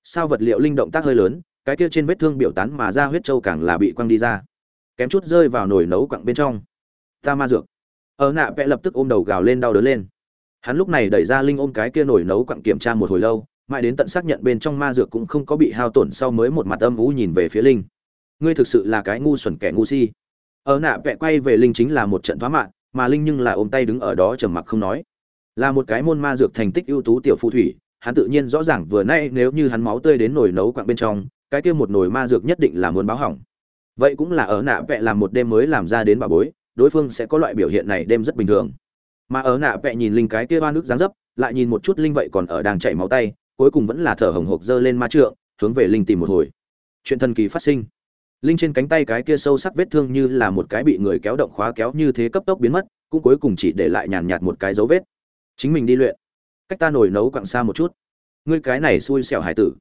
sao vật liệu linh động tác hơi lớn, cái kia trên vết thương biểu tán mà ra huyết châu càng là bị quăng đi ra. Kém chút rơi vào nồi nấu quặng bên trong. Ta ma dược. Ở nạ vẽ lập tức ôm đầu gào lên đau đớn lên. Hắn lúc này đẩy ra linh ôm cái kia nồi nấu quặng kiểm tra một hồi lâu, mãi đến tận xác nhận bên trong ma dược cũng không có bị hao tổn sau mới một mặt âm ú nhìn về phía linh. Ngươi thực sự là cái ngu xuẩn kẻ ngu si. Ở nạ vẽ quay về linh chính là một trận thoá mạng mà linh nhưng là ôm tay đứng ở đó trầm mặc không nói. Là một cái môn ma dược thành tích ưu tú tiểu phù thủy hắn tự nhiên rõ ràng vừa nay nếu như hắn máu tươi đến nồi nấu quặng bên trong, cái kia một nồi ma dược nhất định là muốn báo hỏng. Vậy cũng là ở nạ vẽ làm một đêm mới làm ra đến bà bối, đối phương sẽ có loại biểu hiện này đêm rất bình thường. Mà ở nạ vẽ nhìn linh cái kia ba nước dáng dấp, lại nhìn một chút linh vậy còn ở đang chảy máu tay, cuối cùng vẫn là thở hồng hộc dơ lên ma trượng, hướng về linh tìm một hồi. Chuyện thần kỳ phát sinh. Linh trên cánh tay cái kia sâu sắc vết thương như là một cái bị người kéo động khóa kéo như thế cấp tốc biến mất, cũng cuối cùng chỉ để lại nhàn nhạt một cái dấu vết. Chính mình đi luyện cách ta nổi nấu quặng xa một chút. Ngươi cái này xui xẻo hải tử.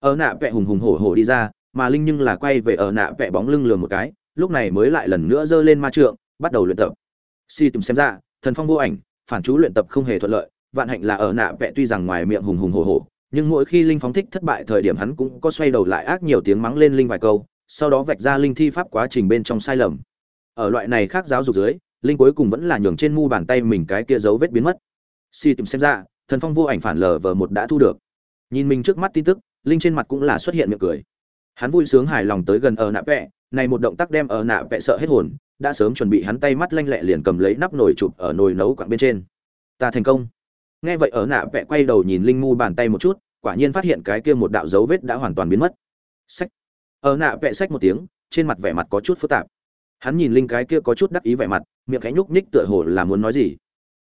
Ở nạ vẹ hùng hùng hổ hổ đi ra, mà linh nhưng là quay về ở nạ vẹ bóng lưng lường một cái, lúc này mới lại lần nữa giơ lên ma trượng, bắt đầu luyện tập. Si tìm xem ra, thần phong vô ảnh, phản chú luyện tập không hề thuận lợi, vạn hạnh là ở nạ vẹ tuy rằng ngoài miệng hùng hùng hổ hổ, nhưng mỗi khi linh phóng thích thất bại thời điểm hắn cũng có xoay đầu lại ác nhiều tiếng mắng lên linh vài câu, sau đó vạch ra linh thi pháp quá trình bên trong sai lầm. Ở loại này khác giáo dục dưới, linh cuối cùng vẫn là nhường trên mu bàn tay mình cái kia dấu vết biến mất. Si tìm xem ra thần phong vô ảnh phản lờ vờ một đã thu được. Nhìn mình trước mắt tin tức, linh trên mặt cũng là xuất hiện miệng cười. Hắn vui sướng hài lòng tới gần ở nạ vẹ, này một động tác đem ở nạ vẹ sợ hết hồn, đã sớm chuẩn bị hắn tay mắt lanh lẹ liền cầm lấy nắp nồi chụp ở nồi nấu quặng bên trên. Ta thành công. Nghe vậy ở nạ vẹ quay đầu nhìn linh mu bàn tay một chút, quả nhiên phát hiện cái kia một đạo dấu vết đã hoàn toàn biến mất. Sách ở nạ vẽ sách một tiếng, trên mặt vẻ mặt có chút phức tạp. Hắn nhìn linh cái kia có chút đắc ý vẻ mặt, miệng khẽ nhúc nhích tựa hồ là muốn nói gì.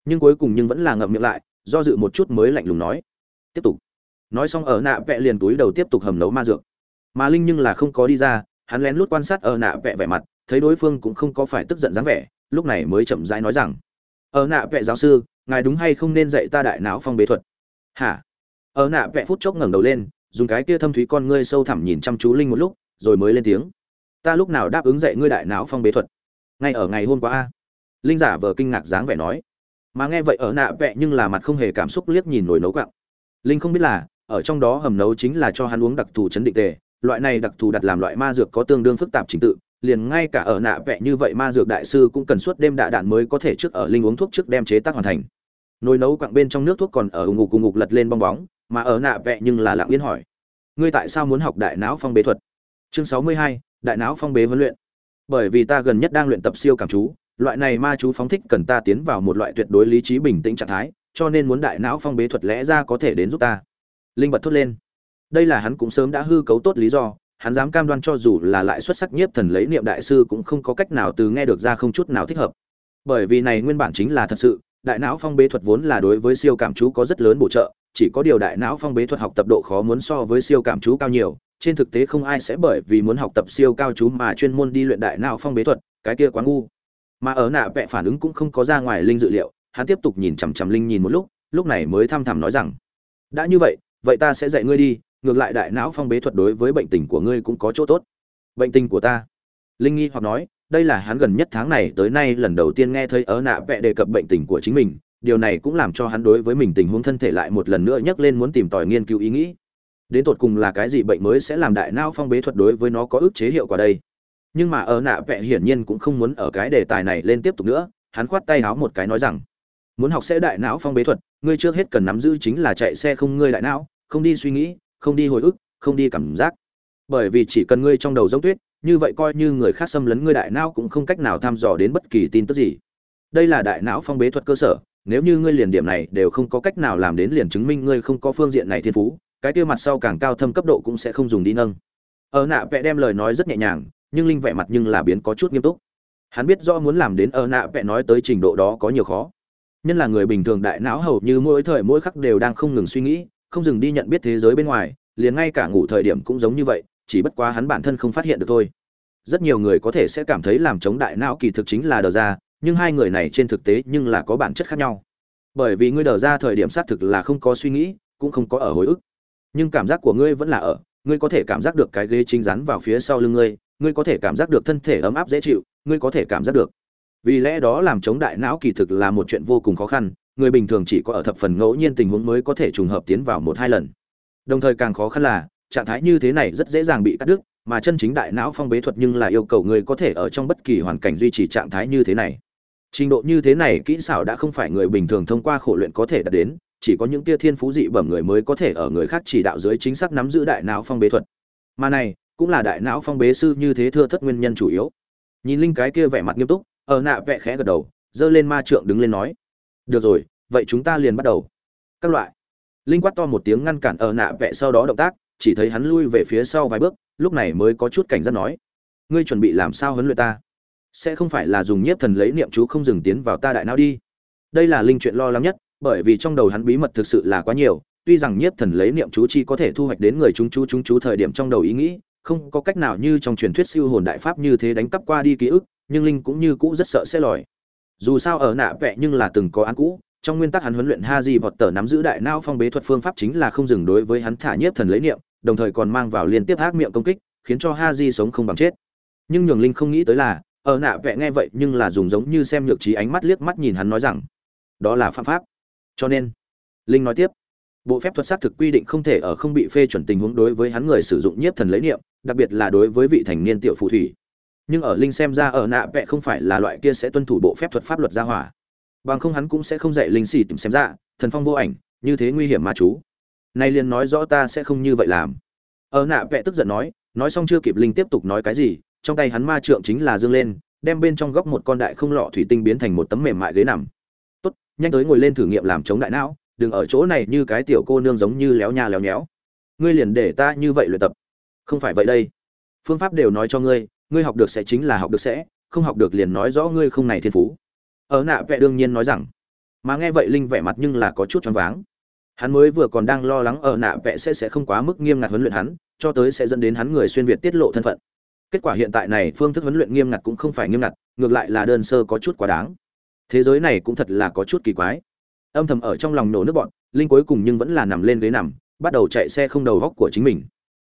Nhưng cuối cùng nhưng vẫn là ngậm miệng lại do dự một chút mới lạnh lùng nói. Tiếp tục. Nói xong ở nạ vẽ liền túi đầu tiếp tục hầm nấu ma dược. Mà linh nhưng là không có đi ra, hắn lén lút quan sát ở nạ vẽ vẻ mặt, thấy đối phương cũng không có phải tức giận dáng vẻ, lúc này mới chậm rãi nói rằng, ở nạ vẽ giáo sư, ngài đúng hay không nên dạy ta đại não phong bế thuật? Hả? Ở nạ vẽ phút chốc ngẩng đầu lên, dùng cái kia thâm thúy con ngươi sâu thẳm nhìn chăm chú linh một lúc, rồi mới lên tiếng, ta lúc nào đáp ứng dạy ngươi đại não phong bế thuật? Ngay ở ngày hôm qua a. Linh giả vờ kinh ngạc dáng vẻ nói mà nghe vậy ở nạ vẽ nhưng là mặt không hề cảm xúc liếc nhìn nồi nấu quặng linh không biết là, ở trong đó hầm nấu chính là cho hắn uống đặc thù chấn định tề, loại này đặc thù đặt làm loại ma dược có tương đương phức tạp trình tự, liền ngay cả ở nạ vẽ như vậy ma dược đại sư cũng cần suốt đêm đạ đạn mới có thể trước ở linh uống thuốc trước đem chế tác hoàn thành. Nồi nấu quặng bên trong nước thuốc còn ở ủng ngục cùng ngục lật lên bong bóng, mà ở nạ vẽ nhưng là lặng yên hỏi. Ngươi tại sao muốn học đại não phong bế thuật? Chương sáu mươi hai, đại não phong bế huấn luyện. Bởi vì ta gần nhất đang luyện tập siêu cảm chú loại này ma chú phóng thích cần ta tiến vào một loại tuyệt đối lý trí bình tĩnh trạng thái, cho nên muốn đại não phong bế thuật lẽ ra có thể đến giúp ta. Linh bật thốt lên. Đây là hắn cũng sớm đã hư cấu tốt lý do, hắn dám cam đoan cho dù là lại xuất sắc nhiếp thần lấy niệm đại sư cũng không có cách nào từ nghe được ra không chút nào thích hợp. Bởi vì này nguyên bản chính là thật sự, đại não phong bế thuật vốn là đối với siêu cảm chú có rất lớn bổ trợ, chỉ có điều đại não phong bế thuật học tập độ khó muốn so với siêu cảm chú cao nhiều, trên thực tế không ai sẽ bởi vì muốn học tập siêu cao chú mà chuyên môn đi luyện đại não phong bế thuật, cái kia quá ngu mà ở nạ vẽ phản ứng cũng không có ra ngoài linh dự liệu, hắn tiếp tục nhìn chằm chằm linh nhìn một lúc lúc này mới thăm thẳm nói rằng, đã như vậy vậy ta sẽ dạy ngươi đi, ngược lại đại não phong bế thuật đối với bệnh tình của ngươi cũng có chỗ tốt. Bệnh tình của ta? Linh nghi hoặc nói, đây là hắn gần nhất tháng này tới nay lần đầu tiên nghe thấy ở nạ vẽ đề cập bệnh tình của chính mình, điều này cũng làm cho hắn đối với mình tình huống thân thể lại một lần nữa nhắc lên muốn tìm tòi nghiên cứu ý nghĩ. Đến tột cùng là cái gì bệnh mới sẽ làm đại não phong bế thuật đối với nó có ức chế hiệu quả đây? Nhưng mà ở nạ vẽ hiển nhiên cũng không muốn ở cái đề tài này lên tiếp tục nữa, hắn khoát tay háo một cái nói rằng, muốn học sẽ đại não phong bế thuật, ngươi trước hết cần nắm giữ chính là chạy xe không ngươi đại não, không đi suy nghĩ, không đi hồi ức, không đi cảm giác. Bởi vì chỉ cần ngươi trong đầu giống tuyết, như vậy coi như người khác xâm lấn ngươi đại não cũng không cách nào thăm dò đến bất kỳ tin tức gì. Đây là đại não phong bế thuật cơ sở, nếu như ngươi liền điểm này đều không có cách nào làm đến liền chứng minh ngươi không có phương diện này thiên phú, cái tiêu mặt sau càng cao thâm cấp độ cũng sẽ không dùng đi nâng. Ở nạ vẽ đem lời nói rất nhẹ nhàng nhưng linh vẻ mặt nhưng là biến có chút nghiêm túc. Hắn biết rõ muốn làm đến ở nạ vẽ nói tới trình độ đó có nhiều khó. Nhân là người bình thường đại não hầu như mỗi thời mỗi khắc đều đang không ngừng suy nghĩ, không dừng đi nhận biết thế giới bên ngoài, liền ngay cả ngủ thời điểm cũng giống như vậy, chỉ bất quá hắn bản thân không phát hiện được thôi. Rất nhiều người có thể sẽ cảm thấy làm chống đại não kỳ thực chính là đờ ra, nhưng hai người này trên thực tế nhưng là có bản chất khác nhau. Bởi vì ngươi đờ ra thời điểm xác thực là không có suy nghĩ, cũng không có ở hồi ức. Nhưng cảm giác của ngươi vẫn là ở, ngươi có thể cảm giác được cái ghế chính rắn vào phía sau lưng ngươi ngươi có thể cảm giác được thân thể ấm áp dễ chịu, ngươi có thể cảm giác được. Vì lẽ đó làm chống đại não kỳ thực là một chuyện vô cùng khó khăn, người bình thường chỉ có ở thập phần ngẫu nhiên tình huống mới có thể trùng hợp tiến vào một hai lần. Đồng thời càng khó khăn là, trạng thái như thế này rất dễ dàng bị cắt đứt, mà chân chính đại não phong bế thuật nhưng là yêu cầu người có thể ở trong bất kỳ hoàn cảnh duy trì trạng thái như thế này. Trình độ như thế này kỹ xảo đã không phải người bình thường thông qua khổ luyện có thể đạt đến, chỉ có những tia thiên phú dị bẩm người mới có thể ở người khác chỉ đạo dưới chính xác nắm giữ đại não phong bế thuật. Mà này cũng là đại não phong bế sư như thế thưa thất nguyên nhân chủ yếu. Nhìn linh cái kia vẻ mặt nghiêm túc, ở nạ vẽ khẽ gật đầu, giơ lên ma trượng đứng lên nói, được rồi, vậy chúng ta liền bắt đầu. Các loại. Linh quát to một tiếng ngăn cản ở nạ vẽ sau đó động tác, chỉ thấy hắn lui về phía sau vài bước, lúc này mới có chút cảnh giác nói, ngươi chuẩn bị làm sao huấn luyện ta? Sẽ không phải là dùng nhiếp thần lấy niệm chú không dừng tiến vào ta đại não đi? Đây là linh chuyện lo lắng nhất, bởi vì trong đầu hắn bí mật thực sự là quá nhiều, tuy rằng nhiếp thần lấy niệm chú chi có thể thu hoạch đến người chúng chú chúng chú thời điểm trong đầu ý nghĩ không có cách nào như trong truyền thuyết siêu hồn đại pháp như thế đánh cắp qua đi ký ức, nhưng linh cũng như cũ rất sợ sẽ lòi. Dù sao ở nạ vẽ nhưng là từng có án cũ, trong nguyên tắc hắn huấn luyện ha di vọt tờ nắm giữ đại não phong bế thuật phương pháp chính là không dừng đối với hắn thả nhiếp thần lấy niệm, đồng thời còn mang vào liên tiếp ác miệng công kích, khiến cho ha di sống không bằng chết. Nhưng nhường linh không nghĩ tới là, ở nạ vẽ nghe vậy nhưng là dùng giống như xem nhược trí ánh mắt liếc mắt nhìn hắn nói rằng, đó là phạm pháp. Cho nên, linh nói tiếp bộ phép thuật xác thực quy định không thể ở không bị phê chuẩn tình huống đối với hắn người sử dụng nhiếp thần lấy niệm, đặc biệt là đối với vị thành niên tiểu phù thủy. Nhưng ở linh xem ra ở nạ vẽ không phải là loại kia sẽ tuân thủ bộ phép thuật pháp luật gia hỏa. Bằng không hắn cũng sẽ không dạy linh xì tìm xem ra, thần phong vô ảnh, như thế nguy hiểm mà chú. Nay liền nói rõ ta sẽ không như vậy làm. Ở nạ vẽ tức giận nói nói xong chưa kịp linh tiếp tục nói cái gì, trong tay hắn ma trượng chính là dương lên, đem bên trong góc một con đại không lọ thủy tinh biến thành một tấm mềm mại ghế nằm. Tốt, nhanh tới ngồi lên thử nghiệm làm chống đại não đừng ở chỗ này như cái tiểu cô nương giống như léo nha léo nhéo. Ngươi liền để ta như vậy luyện tập. Không phải vậy đây. Phương pháp đều nói cho ngươi ngươi học được sẽ chính là học được sẽ, không học được liền nói rõ ngươi không này thiên phú. Ở nạ vẽ đương nhiên nói rằng, mà nghe vậy linh vẻ mặt nhưng là có chút choáng váng. Hắn mới vừa còn đang lo lắng ở nạ vẽ sẽ sẽ không quá mức nghiêm ngặt huấn luyện hắn, cho tới sẽ dẫn đến hắn người xuyên việt tiết lộ thân phận. Kết quả hiện tại này phương thức huấn luyện nghiêm ngặt cũng không phải nghiêm ngặt, ngược lại là đơn sơ có chút quá đáng. Thế giới này cũng thật là có chút kỳ quái âm thầm ở trong lòng nổ nước bọn, linh cuối cùng nhưng vẫn là nằm lên ghế nằm, bắt đầu chạy xe không đầu góc của chính mình.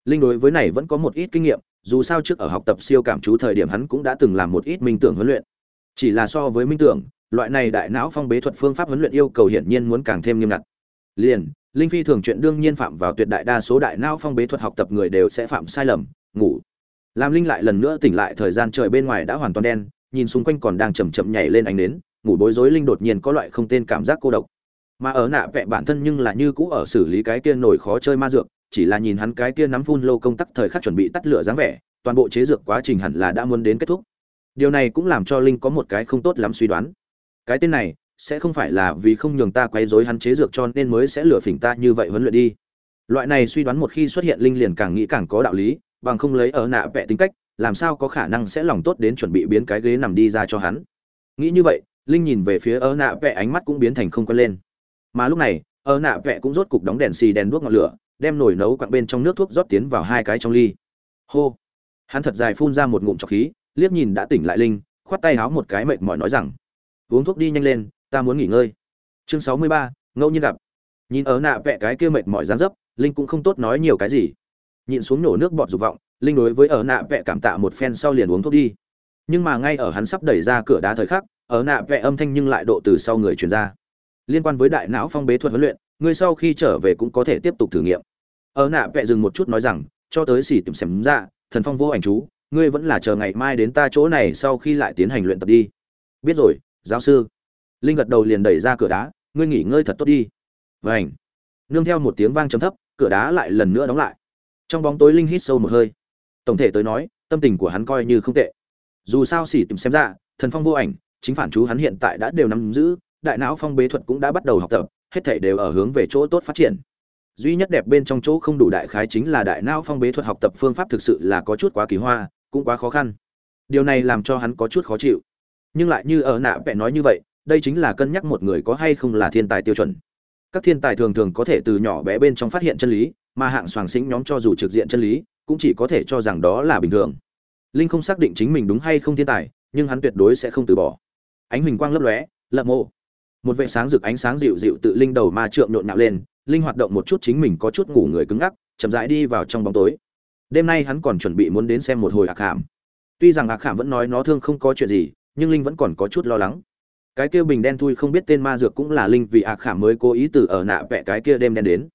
Linh đối với này vẫn có một ít kinh nghiệm, dù sao trước ở học tập siêu cảm chú thời điểm hắn cũng đã từng làm một ít minh tưởng huấn luyện. Chỉ là so với minh tưởng, loại này đại não phong bế thuật phương pháp huấn luyện yêu cầu hiển nhiên muốn càng thêm nghiêm ngặt. Liền, linh phi thường chuyện đương nhiên phạm vào tuyệt đại đa số đại não phong bế thuật học tập người đều sẽ phạm sai lầm, ngủ. Làm linh lại lần nữa tỉnh lại thời gian trời bên ngoài đã hoàn toàn đen, nhìn xung quanh còn đang chầm chậm nhảy lên ánh nến ngủ bối rối linh đột nhiên có loại không tên cảm giác cô độc. Mà ở nạ vẽ bản thân nhưng là như cũ ở xử lý cái kia nổi khó chơi ma dược, chỉ là nhìn hắn cái kia nắm phun lâu công tắc thời khắc chuẩn bị tắt lửa dáng vẻ, toàn bộ chế dược quá trình hẳn là đã muốn đến kết thúc. Điều này cũng làm cho linh có một cái không tốt lắm suy đoán. Cái tên này sẽ không phải là vì không nhường ta quấy rối hắn chế dược cho nên mới sẽ lừa phỉnh ta như vậy huấn luyện đi. Loại này suy đoán một khi xuất hiện linh liền càng nghĩ càng có đạo lý, bằng không lấy ở nạ vẽ tính cách, làm sao có khả năng sẽ lòng tốt đến chuẩn bị biến cái ghế nằm đi ra cho hắn. Nghĩ như vậy linh nhìn về phía ở nạ vẽ ánh mắt cũng biến thành không quen lên. Mà lúc này ở nạ vẽ cũng rốt cục đóng đèn xì đèn đuốc ngọn lửa, đem nồi nấu quặng bên trong nước thuốc rót tiến vào hai cái trong ly. Hô! Hắn thật dài phun ra một ngụm trọc khí, liếc nhìn đã tỉnh lại linh, khoát tay háo một cái mệt mỏi nói rằng, uống thuốc đi nhanh lên, ta muốn nghỉ ngơi. Chương sáu mươi ba, ngẫu nhiên gặp. Nhìn ở nạ vẽ cái kia mệt mỏi dán dấp, linh cũng không tốt nói nhiều cái gì. Nhịn xuống nổ nước bọt dục vọng, linh đối với ở nạ vẽ cảm tạ một phen sau liền uống thuốc đi. Nhưng mà ngay ở hắn sắp đẩy ra cửa đá thời khắc ở nạ vẽ âm thanh nhưng lại độ từ sau người truyền ra. Liên quan với đại não phong bế thuật huấn luyện, người sau khi trở về cũng có thể tiếp tục thử nghiệm. Ở nạ vẽ dừng một chút nói rằng, cho tới xỉ tìm xem ra thần phong vô ảnh chú, ngươi vẫn là chờ ngày mai đến ta chỗ này sau khi lại tiến hành luyện tập đi. Biết rồi, giáo sư. Linh gật đầu liền đẩy ra cửa đá, ngươi nghỉ ngơi thật tốt đi. Vảnh nương theo một tiếng vang trầm thấp, cửa đá lại lần nữa đóng lại. Trong bóng tối linh hít sâu một hơi. Tổng thể tới nói, tâm tình của hắn coi như không tệ. Dù sao xỉ tìm xem ra thần phong vô ảnh chính phản chú hắn hiện tại đã đều nắm giữ, đại não phong bế thuật cũng đã bắt đầu học tập, hết thảy đều ở hướng về chỗ tốt phát triển. Duy nhất đẹp bên trong chỗ không đủ đại khái chính là đại não phong bế thuật học tập phương pháp thực sự là có chút quá kỳ hoa, cũng quá khó khăn. Điều này làm cho hắn có chút khó chịu. Nhưng lại như ở nạ vẻ nói như vậy, đây chính là cân nhắc một người có hay không là thiên tài tiêu chuẩn. Các thiên tài thường thường có thể từ nhỏ bé bên trong phát hiện chân lý, mà hạng soàng xính nhóm cho dù trực diện chân lý, cũng chỉ có thể cho rằng đó là bình thường. Linh không xác định chính mình đúng hay không thiên tài, nhưng hắn tuyệt đối sẽ không từ bỏ ánh huỳnh quang lấp lóe lợm mộ. Một vệ sáng rực ánh sáng dịu dịu tự linh đầu ma trượng nhộn nhạo lên, linh hoạt động một chút chính mình có chút ngủ người cứng ngắc, chậm rãi đi vào trong bóng tối. Đêm nay hắn còn chuẩn bị muốn đến xem một hồi ạc hàm. Tuy rằng ạc hàm vẫn nói nó thương không có chuyện gì, nhưng linh vẫn còn có chút lo lắng. Cái kia bình đen thui không biết tên ma dược cũng là linh vì ạc khảm mới cố ý từ ở nạ vẽ cái kia đêm đen đến.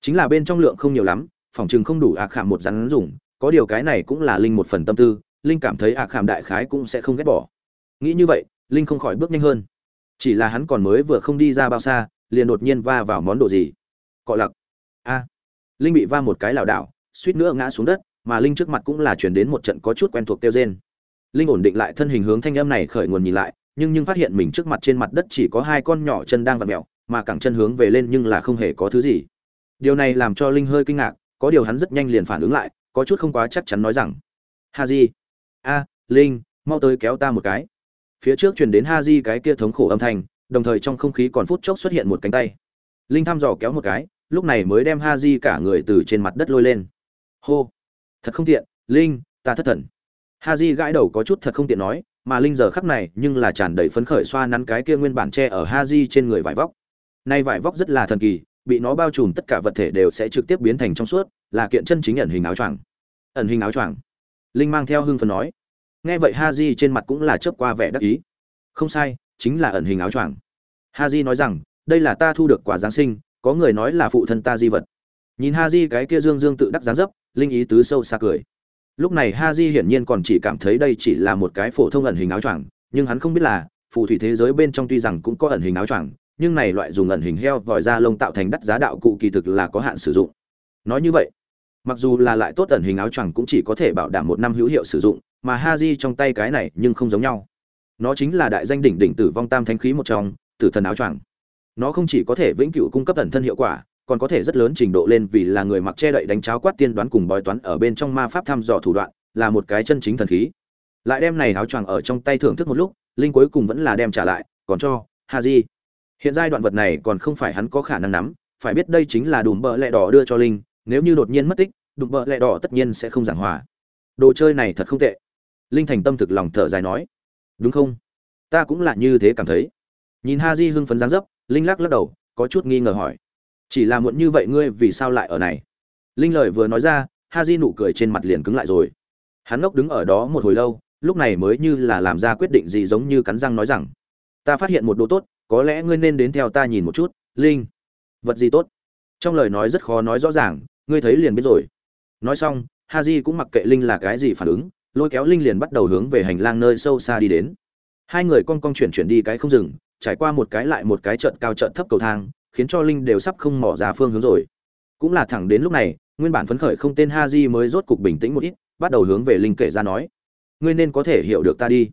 Chính là bên trong lượng không nhiều lắm, phòng chừng không đủ ạc khảm một rắn dùng, có điều cái này cũng là linh một phần tâm tư, linh cảm thấy ạc khảm đại khái cũng sẽ không ghét bỏ. Nghĩ như vậy linh không khỏi bước nhanh hơn. Chỉ là hắn còn mới vừa không đi ra bao xa, liền đột nhiên va vào món đồ gì? Cọ lặc. A. Linh bị va một cái lảo đảo, suýt nữa ngã xuống đất, mà linh trước mặt cũng là chuyển đến một trận có chút quen thuộc tiêu rên. Linh ổn định lại thân hình hướng thanh âm này khởi nguồn nhìn lại, nhưng nhưng phát hiện mình trước mặt trên mặt đất chỉ có hai con nhỏ chân đang vặn mèo, mà cẳng chân hướng về lên nhưng là không hề có thứ gì. Điều này làm cho linh hơi kinh ngạc, có điều hắn rất nhanh liền phản ứng lại, có chút không quá chắc chắn nói rằng, ha di. A, linh, mau tới kéo ta một cái phía trước truyền đến ha di cái kia thống khổ âm thanh, đồng thời trong không khí còn phút chốc xuất hiện một cánh tay. Linh thăm dò kéo một cái, lúc này mới đem ha di cả người từ trên mặt đất lôi lên. Hô! Thật không tiện, linh, ta thất thần. Ha di gãi đầu có chút thật không tiện nói, mà linh giờ khắc này nhưng là tràn đầy phấn khởi xoa nắn cái kia nguyên bản tre ở ha di trên người vải vóc. Nay vải vóc rất là thần kỳ, bị nó bao trùm tất cả vật thể đều sẽ trực tiếp biến thành trong suốt, là kiện chân chính ẩn hình áo choàng. Ẩn hình áo choàng. Linh mang theo hưng phấn nói nghe vậy ha di trên mặt cũng là chớp qua vẻ đắc ý. Không sai, chính là ẩn hình áo choàng. Ha di nói rằng, đây là ta thu được quả giáng sinh, có người nói là phụ thân ta di vật. Nhìn ha di cái kia dương dương tự đắc dáng dấp, linh ý tứ sâu xa cười. Lúc này ha di hiển nhiên còn chỉ cảm thấy đây chỉ là một cái phổ thông ẩn hình áo choàng, nhưng hắn không biết là, phù thủy thế giới bên trong tuy rằng cũng có ẩn hình áo choàng, nhưng này loại dùng ẩn hình heo vòi da lông tạo thành đắt giá đạo cụ kỳ thực là có hạn sử dụng. Nói như vậy, mặc dù là lại tốt ẩn hình áo choàng cũng chỉ có thể bảo đảm một năm hữu hiệu sử dụng mà ha di trong tay cái này nhưng không giống nhau. Nó chính là đại danh đỉnh đỉnh tử vong tam thánh khí một trong, tử thần áo choàng. Nó không chỉ có thể vĩnh cửu cung cấp ẩn thân hiệu quả, còn có thể rất lớn trình độ lên vì là người mặc che đậy đánh cháo quát tiên đoán cùng bói toán ở bên trong ma pháp thăm dò thủ đoạn, là một cái chân chính thần khí. Lại đem này áo choàng ở trong tay thưởng thức một lúc, linh cuối cùng vẫn là đem trả lại, còn cho ha di hiện giai đoạn vật này còn không phải hắn có khả năng nắm, phải biết đây chính là đùm bợ lẹ đỏ đưa cho linh, nếu như đột nhiên mất tích, đùm bợ lẹ đỏ tất nhiên sẽ không giảng hòa. Đồ chơi này thật không tệ linh thành tâm thực lòng thở dài nói, đúng không? Ta cũng là như thế cảm thấy. Nhìn ha di hưng phấn dáng dấp, linh lắc lắc đầu, có chút nghi ngờ hỏi, chỉ là muộn như vậy ngươi vì sao lại ở này? Linh lời vừa nói ra, ha di nụ cười trên mặt liền cứng lại rồi. Hắn ngốc đứng ở đó một hồi lâu, lúc này mới như là làm ra quyết định gì giống như cắn răng nói rằng, ta phát hiện một đồ tốt, có lẽ ngươi nên đến theo ta nhìn một chút, linh. Vật gì tốt? Trong lời nói rất khó nói rõ ràng, ngươi thấy liền biết rồi. Nói xong, ha j cũng mặc kệ linh là cái gì phản ứng lôi kéo linh liền bắt đầu hướng về hành lang nơi sâu xa đi đến. Hai người con con chuyển chuyển đi cái không dừng, trải qua một cái lại một cái trận cao trận thấp cầu thang, khiến cho linh đều sắp không mỏ ra phương hướng rồi. Cũng là thẳng đến lúc này, nguyên bản phấn khởi không tên ha di mới rốt cục bình tĩnh một ít, bắt đầu hướng về linh kể ra nói, ngươi nên có thể hiểu được ta đi.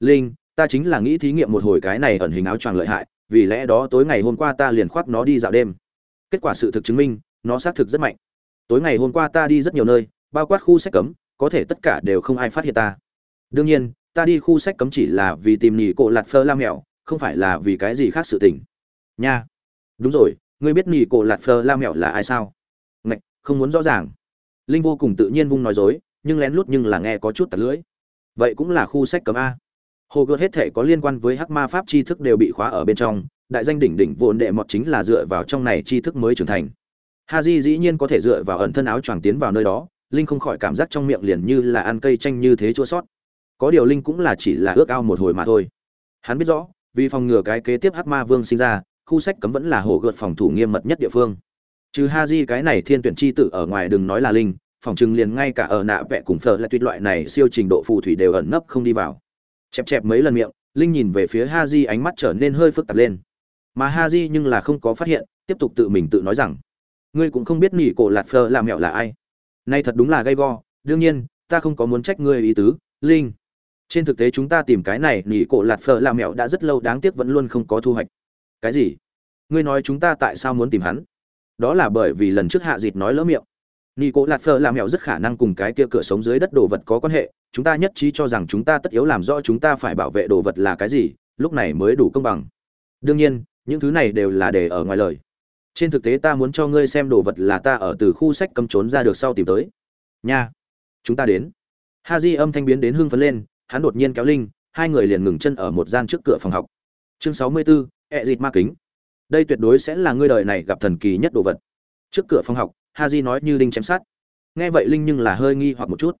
Linh, ta chính là nghĩ thí nghiệm một hồi cái này ẩn hình áo choàng lợi hại, vì lẽ đó tối ngày hôm qua ta liền khoác nó đi dạo đêm. Kết quả sự thực chứng minh, nó xác thực rất mạnh. Tối ngày hôm qua ta đi rất nhiều nơi, bao quát khu sách cấm có thể tất cả đều không ai phát hiện ta. Đương nhiên, ta đi khu sách cấm chỉ là vì tìm nhỉ cổ lạt phơ la mèo không phải là vì cái gì khác sự tình. Nha. Đúng rồi, ngươi biết nhỉ cổ lạt phơ la mèo là ai sao? Ngạch, không muốn rõ ràng. Linh vô cùng tự nhiên vung nói dối, nhưng lén lút nhưng là nghe có chút tật lưỡi. Vậy cũng là khu sách cấm a. Hồ gợt hết thể có liên quan với hắc ma pháp tri thức đều bị khóa ở bên trong, đại danh đỉnh đỉnh vốn đệ mọt chính là dựa vào trong này tri thức mới trưởng thành. Ha di dĩ nhiên có thể dựa vào ẩn thân áo choàng tiến vào nơi đó linh không khỏi cảm giác trong miệng liền như là ăn cây chanh như thế chua sót. Có điều linh cũng là chỉ là ước ao một hồi mà thôi. Hắn biết rõ, vì phòng ngừa cái kế tiếp hắc ma vương sinh ra, khu sách cấm vẫn là hồ gợt phòng thủ nghiêm mật nhất địa phương. Trừ ha di cái này thiên tuyển chi tử ở ngoài đừng nói là linh, phòng chừng liền ngay cả ở nạ vẽ cùng phở lại tuyệt loại này siêu trình độ phù thủy đều ẩn nấp không đi vào. Chẹp chẹp mấy lần miệng, linh nhìn về phía ha di ánh mắt trở nên hơi phức tạp lên. Mà ha di nhưng là không có phát hiện, tiếp tục tự mình tự nói rằng, ngươi cũng không biết nỉ cổ lạt phơ làm mẹo là ai nay thật đúng là gay go. Đương nhiên, ta không có muốn trách ngươi ý tứ. Linh. Trên thực tế chúng ta tìm cái này, nỉ cổ lạt phở làm mẹo đã rất lâu, đáng tiếc vẫn luôn không có thu hoạch. Cái gì? Ngươi nói chúng ta tại sao muốn tìm hắn? Đó là bởi vì lần trước hạ dịt nói lỡ miệng. Nỉ cổ lạt phở làm mẹo rất khả năng cùng cái kia cửa sống dưới đất đồ vật có quan hệ. Chúng ta nhất trí cho rằng chúng ta tất yếu làm rõ chúng ta phải bảo vệ đồ vật là cái gì, lúc này mới đủ công bằng. Đương nhiên, những thứ này đều là để ở ngoài lời trên thực tế ta muốn cho ngươi xem đồ vật là ta ở từ khu sách cấm trốn ra được sau tìm tới. Nha, chúng ta đến. Ha di âm thanh biến đến hưng phấn lên, hắn đột nhiên kéo linh, hai người liền ngừng chân ở một gian trước cửa phòng học. Chương sáu mươi bốn ẹ dịt ma kính. Đây tuyệt đối sẽ là ngươi đời này gặp thần kỳ nhất đồ vật. Trước cửa phòng học ha di nói như đinh chém sát. Nghe vậy linh nhưng là hơi nghi hoặc một chút.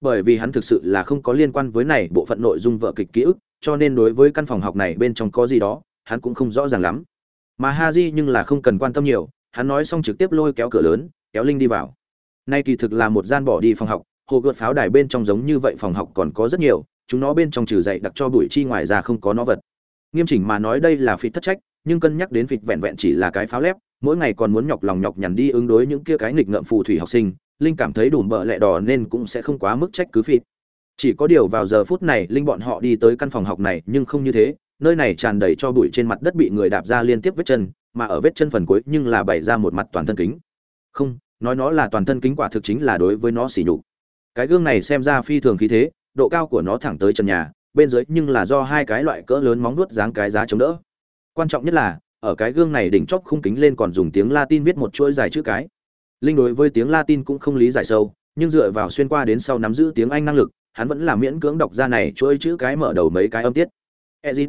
Bởi vì hắn thực sự là không có liên quan với này bộ phận nội dung vợ kịch ký ức, cho nên đối với căn phòng học này bên trong có gì đó, hắn cũng không rõ ràng lắm mà ha di nhưng là không cần quan tâm nhiều, hắn nói xong trực tiếp lôi kéo cửa lớn, kéo linh đi vào. Nay kỳ thực là một gian bỏ đi phòng học, hồ gợt pháo đài bên trong giống như vậy phòng học còn có rất nhiều, chúng nó bên trong trừ dạy đặc cho bụi chi ngoài ra không có nó vật. Nghiêm chỉnh mà nói đây là phịt thất trách, nhưng cân nhắc đến phịt vẹn vẹn chỉ là cái pháo lép, mỗi ngày còn muốn nhọc lòng nhọc nhằn đi ứng đối những kia cái nghịch ngợm phù thủy học sinh, linh cảm thấy đủ bợ lẹ đỏ nên cũng sẽ không quá mức trách cứ phịt. Chỉ có điều vào giờ phút này, linh bọn họ đi tới căn phòng học này, nhưng không như thế nơi này tràn đầy cho bụi trên mặt đất bị người đạp ra liên tiếp vết chân, mà ở vết chân phần cuối nhưng là bày ra một mặt toàn thân kính. Không, nói nó là toàn thân kính quả thực chính là đối với nó xỉ nhục. Cái gương này xem ra phi thường khí thế, độ cao của nó thẳng tới trần nhà, bên dưới nhưng là do hai cái loại cỡ lớn móng nuốt dáng cái giá chống đỡ. Quan trọng nhất là, ở cái gương này đỉnh chóp khung kính lên còn dùng tiếng latin viết một chuỗi dài chữ cái. Linh đối với tiếng latin cũng không lý giải sâu, nhưng dựa vào xuyên qua đến sau nắm giữ tiếng anh năng lực, hắn vẫn là miễn cưỡng đọc ra này chuỗi chữ cái mở đầu mấy cái âm tiết. Ezit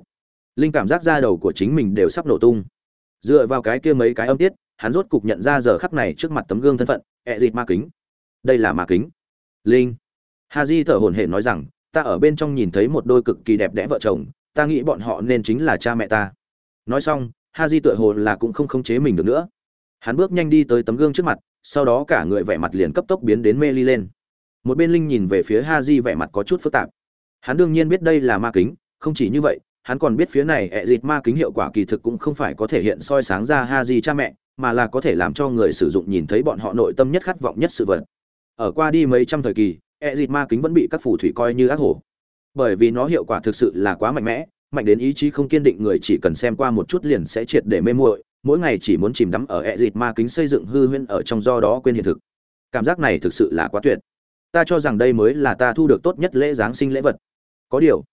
linh cảm giác ra đầu của chính mình đều sắp nổ tung. Dựa vào cái kia mấy cái âm tiết, hắn rốt cục nhận ra giờ khắc này trước mặt tấm gương thân phận ezit ma kính. Đây là ma kính. Linh. Ha di thở hổn hển nói rằng, ta ở bên trong nhìn thấy một đôi cực kỳ đẹp đẽ vợ chồng, ta nghĩ bọn họ nên chính là cha mẹ ta. Nói xong, ha di tựa hồ là cũng không khống chế mình được nữa. Hắn bước nhanh đi tới tấm gương trước mặt, sau đó cả người vẻ mặt liền cấp tốc biến đến mê ly lên. Một bên linh nhìn về phía ha di vẻ mặt có chút phức tạp. Hắn đương nhiên biết đây là ma kính, không chỉ như vậy hắn còn biết phía này ẹ dịt ma kính hiệu quả kỳ thực cũng không phải có thể hiện soi sáng ra ha di cha mẹ, mà là có thể làm cho người sử dụng nhìn thấy bọn họ nội tâm nhất khát vọng nhất sự vật. Ở qua đi mấy trăm thời kỳ, ẹ dịt ma kính vẫn bị các phù thủy coi như ác hổ. Bởi vì nó hiệu quả thực sự là quá mạnh mẽ, mạnh đến ý chí không kiên định người chỉ cần xem qua một chút liền sẽ triệt để mê muội, mỗi ngày chỉ muốn chìm đắm ở ẹ dịt ma kính xây dựng hư huyễn ở trong do đó quên hiện thực. Cảm giác này thực sự là quá tuyệt. Ta cho rằng đây mới là ta thu được tốt nhất lễ giáng sinh lễ vật. Có điều,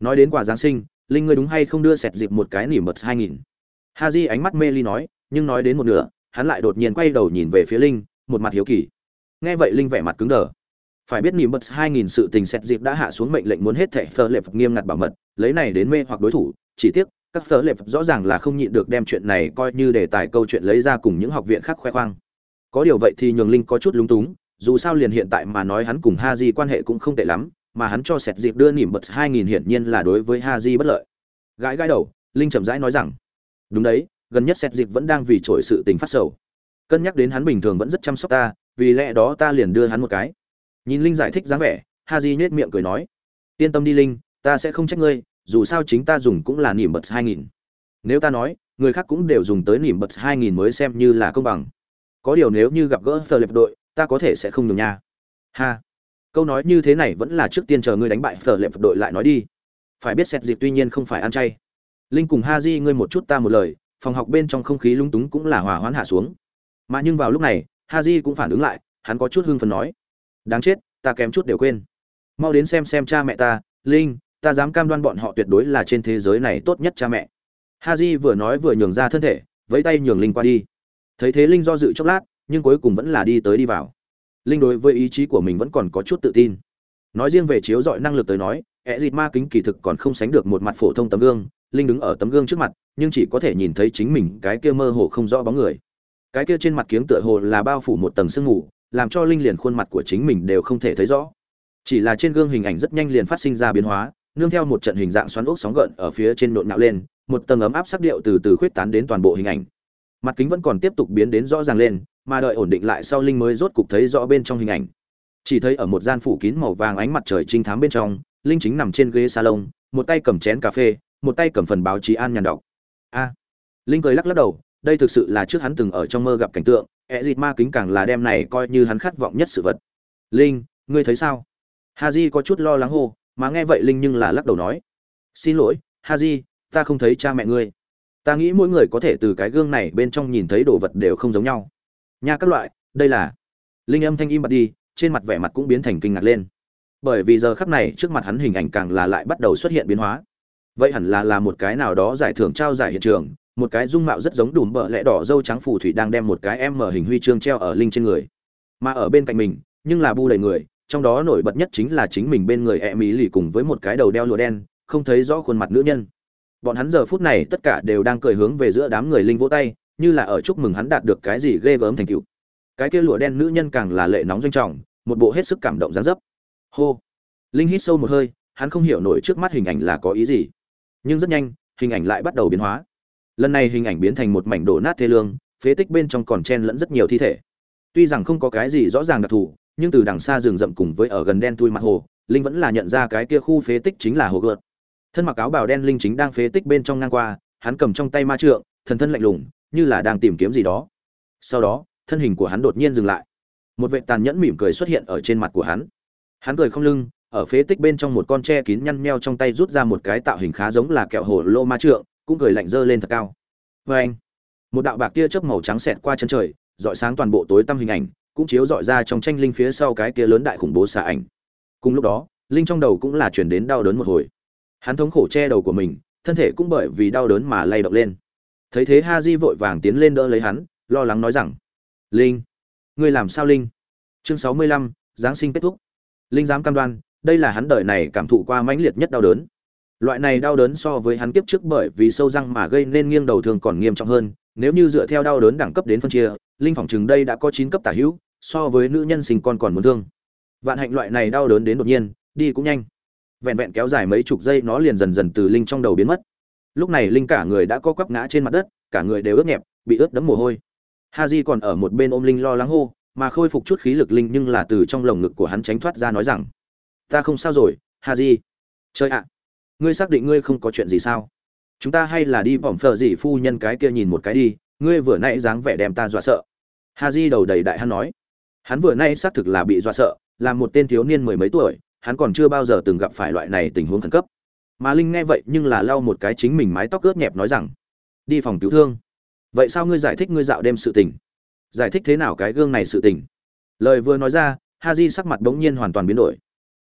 nói đến quà giáng sinh linh ngươi đúng hay không đưa sẹt dịp một cái nỉ mật hai nghìn? Ha di ánh mắt mê ly nói, nhưng nói đến một nửa, hắn lại đột nhiên quay đầu nhìn về phía linh, một mặt hiếu kỳ. Nghe vậy linh vẻ mặt cứng đờ. Phải biết nỉm bật 2000 sự tình sẹt dịp đã hạ xuống mệnh lệnh muốn hết thảy phơ lệp nghiêm ngặt bảo mật, lấy này đến mê hoặc đối thủ, chỉ tiếc, các phơ lệp rõ ràng là không nhịn được đem chuyện này coi như đề tài câu chuyện lấy ra cùng những học viện khác khoe khoang. Có điều vậy thì nhường linh có chút lúng túng, dù sao liền hiện tại mà nói hắn cùng ha di quan hệ cũng không tệ lắm mà hắn cho sẹt dịp đưa nỉm bật 2000 hiển nhiên là đối với ha bất lợi. Gãi gãi đầu, linh chậm rãi nói rằng, đúng đấy, gần nhất sẹt dịp vẫn đang vì trội sự tình phát sầu. Cân nhắc đến hắn bình thường vẫn rất chăm sóc ta, vì lẽ đó ta liền đưa hắn một cái. Nhìn linh giải thích dáng vẻ, ha nhếch miệng cười nói, yên tâm đi linh, ta sẽ không trách ngươi, dù sao chính ta dùng cũng là nỉm bật hai nghìn. Nếu ta nói, người khác cũng đều dùng tới nỉm bật hai nghìn mới xem như là công bằng. Có điều nếu như gặp gỡ phờ đội, ta có thể sẽ không nhường nha. Ha câu nói như thế này vẫn là trước tiên chờ ngươi đánh bại phở lệ phật đội lại nói đi. Phải biết xét dịp tuy nhiên không phải ăn chay. Linh cùng ha di ngươi một chút ta một lời, phòng học bên trong không khí lung túng cũng là hòa hoãn hạ xuống. Mà nhưng vào lúc này ha di cũng phản ứng lại, hắn có chút hưng phấn nói. Đáng chết, ta kém chút đều quên. Mau đến xem xem cha mẹ ta, linh, ta dám cam đoan bọn họ tuyệt đối là trên thế giới này tốt nhất cha mẹ. Ha di vừa nói vừa nhường ra thân thể với tay nhường linh qua đi. Thấy thế linh do dự chốc lát, nhưng cuối cùng vẫn là đi tới đi vào linh đối với ý chí của mình vẫn còn có chút tự tin. Nói riêng về chiếu dọi năng lực tới nói ẹ dịt ma kính kỳ thực còn không sánh được một mặt phổ thông tấm gương, linh đứng ở tấm gương trước mặt, nhưng chỉ có thể nhìn thấy chính mình cái kia mơ hồ không rõ bóng người. Cái kia trên mặt kiếng tựa hồ là bao phủ một tầng sương mù, làm cho linh liền khuôn mặt của chính mình đều không thể thấy rõ. Chỉ là trên gương hình ảnh rất nhanh liền phát sinh ra biến hóa, nương theo một trận hình dạng xoắn ốc sóng gợn ở phía trên nộn nạo lên, một tầng ấm áp sắc điệu từ từ khuyết tán đến toàn bộ hình ảnh. Mặt kính vẫn còn tiếp tục biến đến rõ ràng lên mà đợi ổn định lại sau linh mới rốt cục thấy rõ bên trong hình ảnh. Chỉ thấy ở một gian phủ kín màu vàng ánh mặt trời trinh thám bên trong, linh chính nằm trên ghế salon, một tay cầm chén cà phê, một tay cầm phần báo chí an nhàn đọc. A! Linh cười lắc lắc đầu, đây thực sự là trước hắn từng ở trong mơ gặp cảnh tượng ẹ dịt ma kính càng là đem này coi như hắn khát vọng nhất sự vật. Linh, ngươi thấy sao? Ha di có chút lo lắng hô, mà nghe vậy linh nhưng là lắc đầu nói. Xin lỗi ha di ta không thấy cha mẹ ngươi. Ta nghĩ mỗi người có thể từ cái gương này bên trong nhìn thấy đồ vật đều không giống nhau nha các loại, đây là. Linh âm thanh im bặt đi, trên mặt vẻ mặt cũng biến thành kinh ngạc lên. Bởi vì giờ khắc này, trước mặt hắn hình ảnh càng là lại bắt đầu xuất hiện biến hóa. Vậy hẳn là là một cái nào đó giải thưởng trao giải hiện trường, một cái dung mạo rất giống đùm bợ lẽ đỏ dâu trắng phù thủy đang đem một cái em mở hình huy chương treo ở linh trên người. Mà ở bên cạnh mình, nhưng là bu đầy người, trong đó nổi bật nhất chính là chính mình bên người e mỹ lì cùng với một cái đầu đeo lụa đen, không thấy rõ khuôn mặt nữ nhân. Bọn hắn giờ phút này tất cả đều đang cười hướng về giữa đám người linh vỗ tay như là ở chúc mừng hắn đạt được cái gì ghê gớm thành tựu. Cái kia lụa đen nữ nhân càng là lệ nóng doanh trọng, một bộ hết sức cảm động gián dấp. Hô. Linh hít sâu một hơi, hắn không hiểu nổi trước mắt hình ảnh là có ý gì. Nhưng rất nhanh, hình ảnh lại bắt đầu biến hóa. Lần này hình ảnh biến thành một mảnh đổ nát thê lương, phế tích bên trong còn chen lẫn rất nhiều thi thể. Tuy rằng không có cái gì rõ ràng đặc thù, nhưng từ đằng xa rừng rậm cùng với ở gần đen thui mặt hồ, linh vẫn là nhận ra cái kia khu phế tích chính là hồ gợt. Thân mặc áo bào đen linh chính đang phế tích bên trong ngang qua, hắn cầm trong tay ma trượng, thần thân lạnh lùng như là đang tìm kiếm gì đó. Sau đó, thân hình của hắn đột nhiên dừng lại. Một vệ tàn nhẫn mỉm cười xuất hiện ở trên mặt của hắn. Hắn cười không lưng, ở phế tích bên trong một con tre kín nhăn meo trong tay rút ra một cái tạo hình khá giống là kẹo hồ lô ma trượng, cũng cười lạnh dơ lên thật cao. Vê anh, một đạo bạc tia chớp màu trắng xẹt qua chân trời dọi sáng toàn bộ tối tăm hình ảnh, cũng chiếu dọi ra trong tranh linh phía sau cái kia lớn đại khủng bố xả ảnh. Cùng lúc đó, linh trong đầu cũng là chuyển đến đau đớn một hồi. Hắn thống khổ che đầu của mình, thân thể cũng bởi vì đau đớn mà lay động lên thấy thế ha di vội vàng tiến lên đỡ lấy hắn, lo lắng nói rằng, linh, ngươi làm sao linh? Chương sáu mươi lăm, giáng sinh kết thúc. Linh dám cam đoan, đây là hắn đời này cảm thụ qua mãnh liệt nhất đau đớn. Loại này đau đớn so với hắn kiếp trước bởi vì sâu răng mà gây nên nghiêng đầu thường còn nghiêm trọng hơn. Nếu như dựa theo đau đớn đẳng cấp đến phân chia, linh phỏng chừng đây đã có chín cấp tả hữu, so với nữ nhân sinh con còn muốn thương. Vạn hạnh loại này đau đớn đến đột nhiên, đi cũng nhanh. Vẹn vẹn kéo dài mấy chục giây nó liền dần dần từ linh trong đầu biến mất lúc này linh cả người đã co quắp ngã trên mặt đất, cả người đều ướt nhẹp, bị ướt đẫm mồ hôi. Ha di còn ở một bên ôm linh lo lắng hô, mà khôi phục chút khí lực linh nhưng là từ trong lồng ngực của hắn tránh thoát ra nói rằng, ta không sao rồi ha di chơi ạ, ngươi xác định ngươi không có chuyện gì sao? Chúng ta hay là đi bỏng phờ gì phu nhân cái kia nhìn một cái đi, ngươi vừa nãy dáng vẻ đem ta dọa sợ. Ha di đầu đầy đại hắn nói. Hắn vừa nay xác thực là bị dọa sợ, là một tên thiếu niên mười mấy tuổi, hắn còn chưa bao giờ từng gặp phải loại này tình huống khẩn cấp mà linh nghe vậy nhưng là lau một cái chính mình mái tóc ướt nhẹp nói rằng, đi phòng cứu thương. Vậy sao ngươi giải thích ngươi dạo đêm sự tình? Giải thích thế nào cái gương này sự tình? Lời vừa nói ra ha di sắc mặt bỗng nhiên hoàn toàn biến đổi.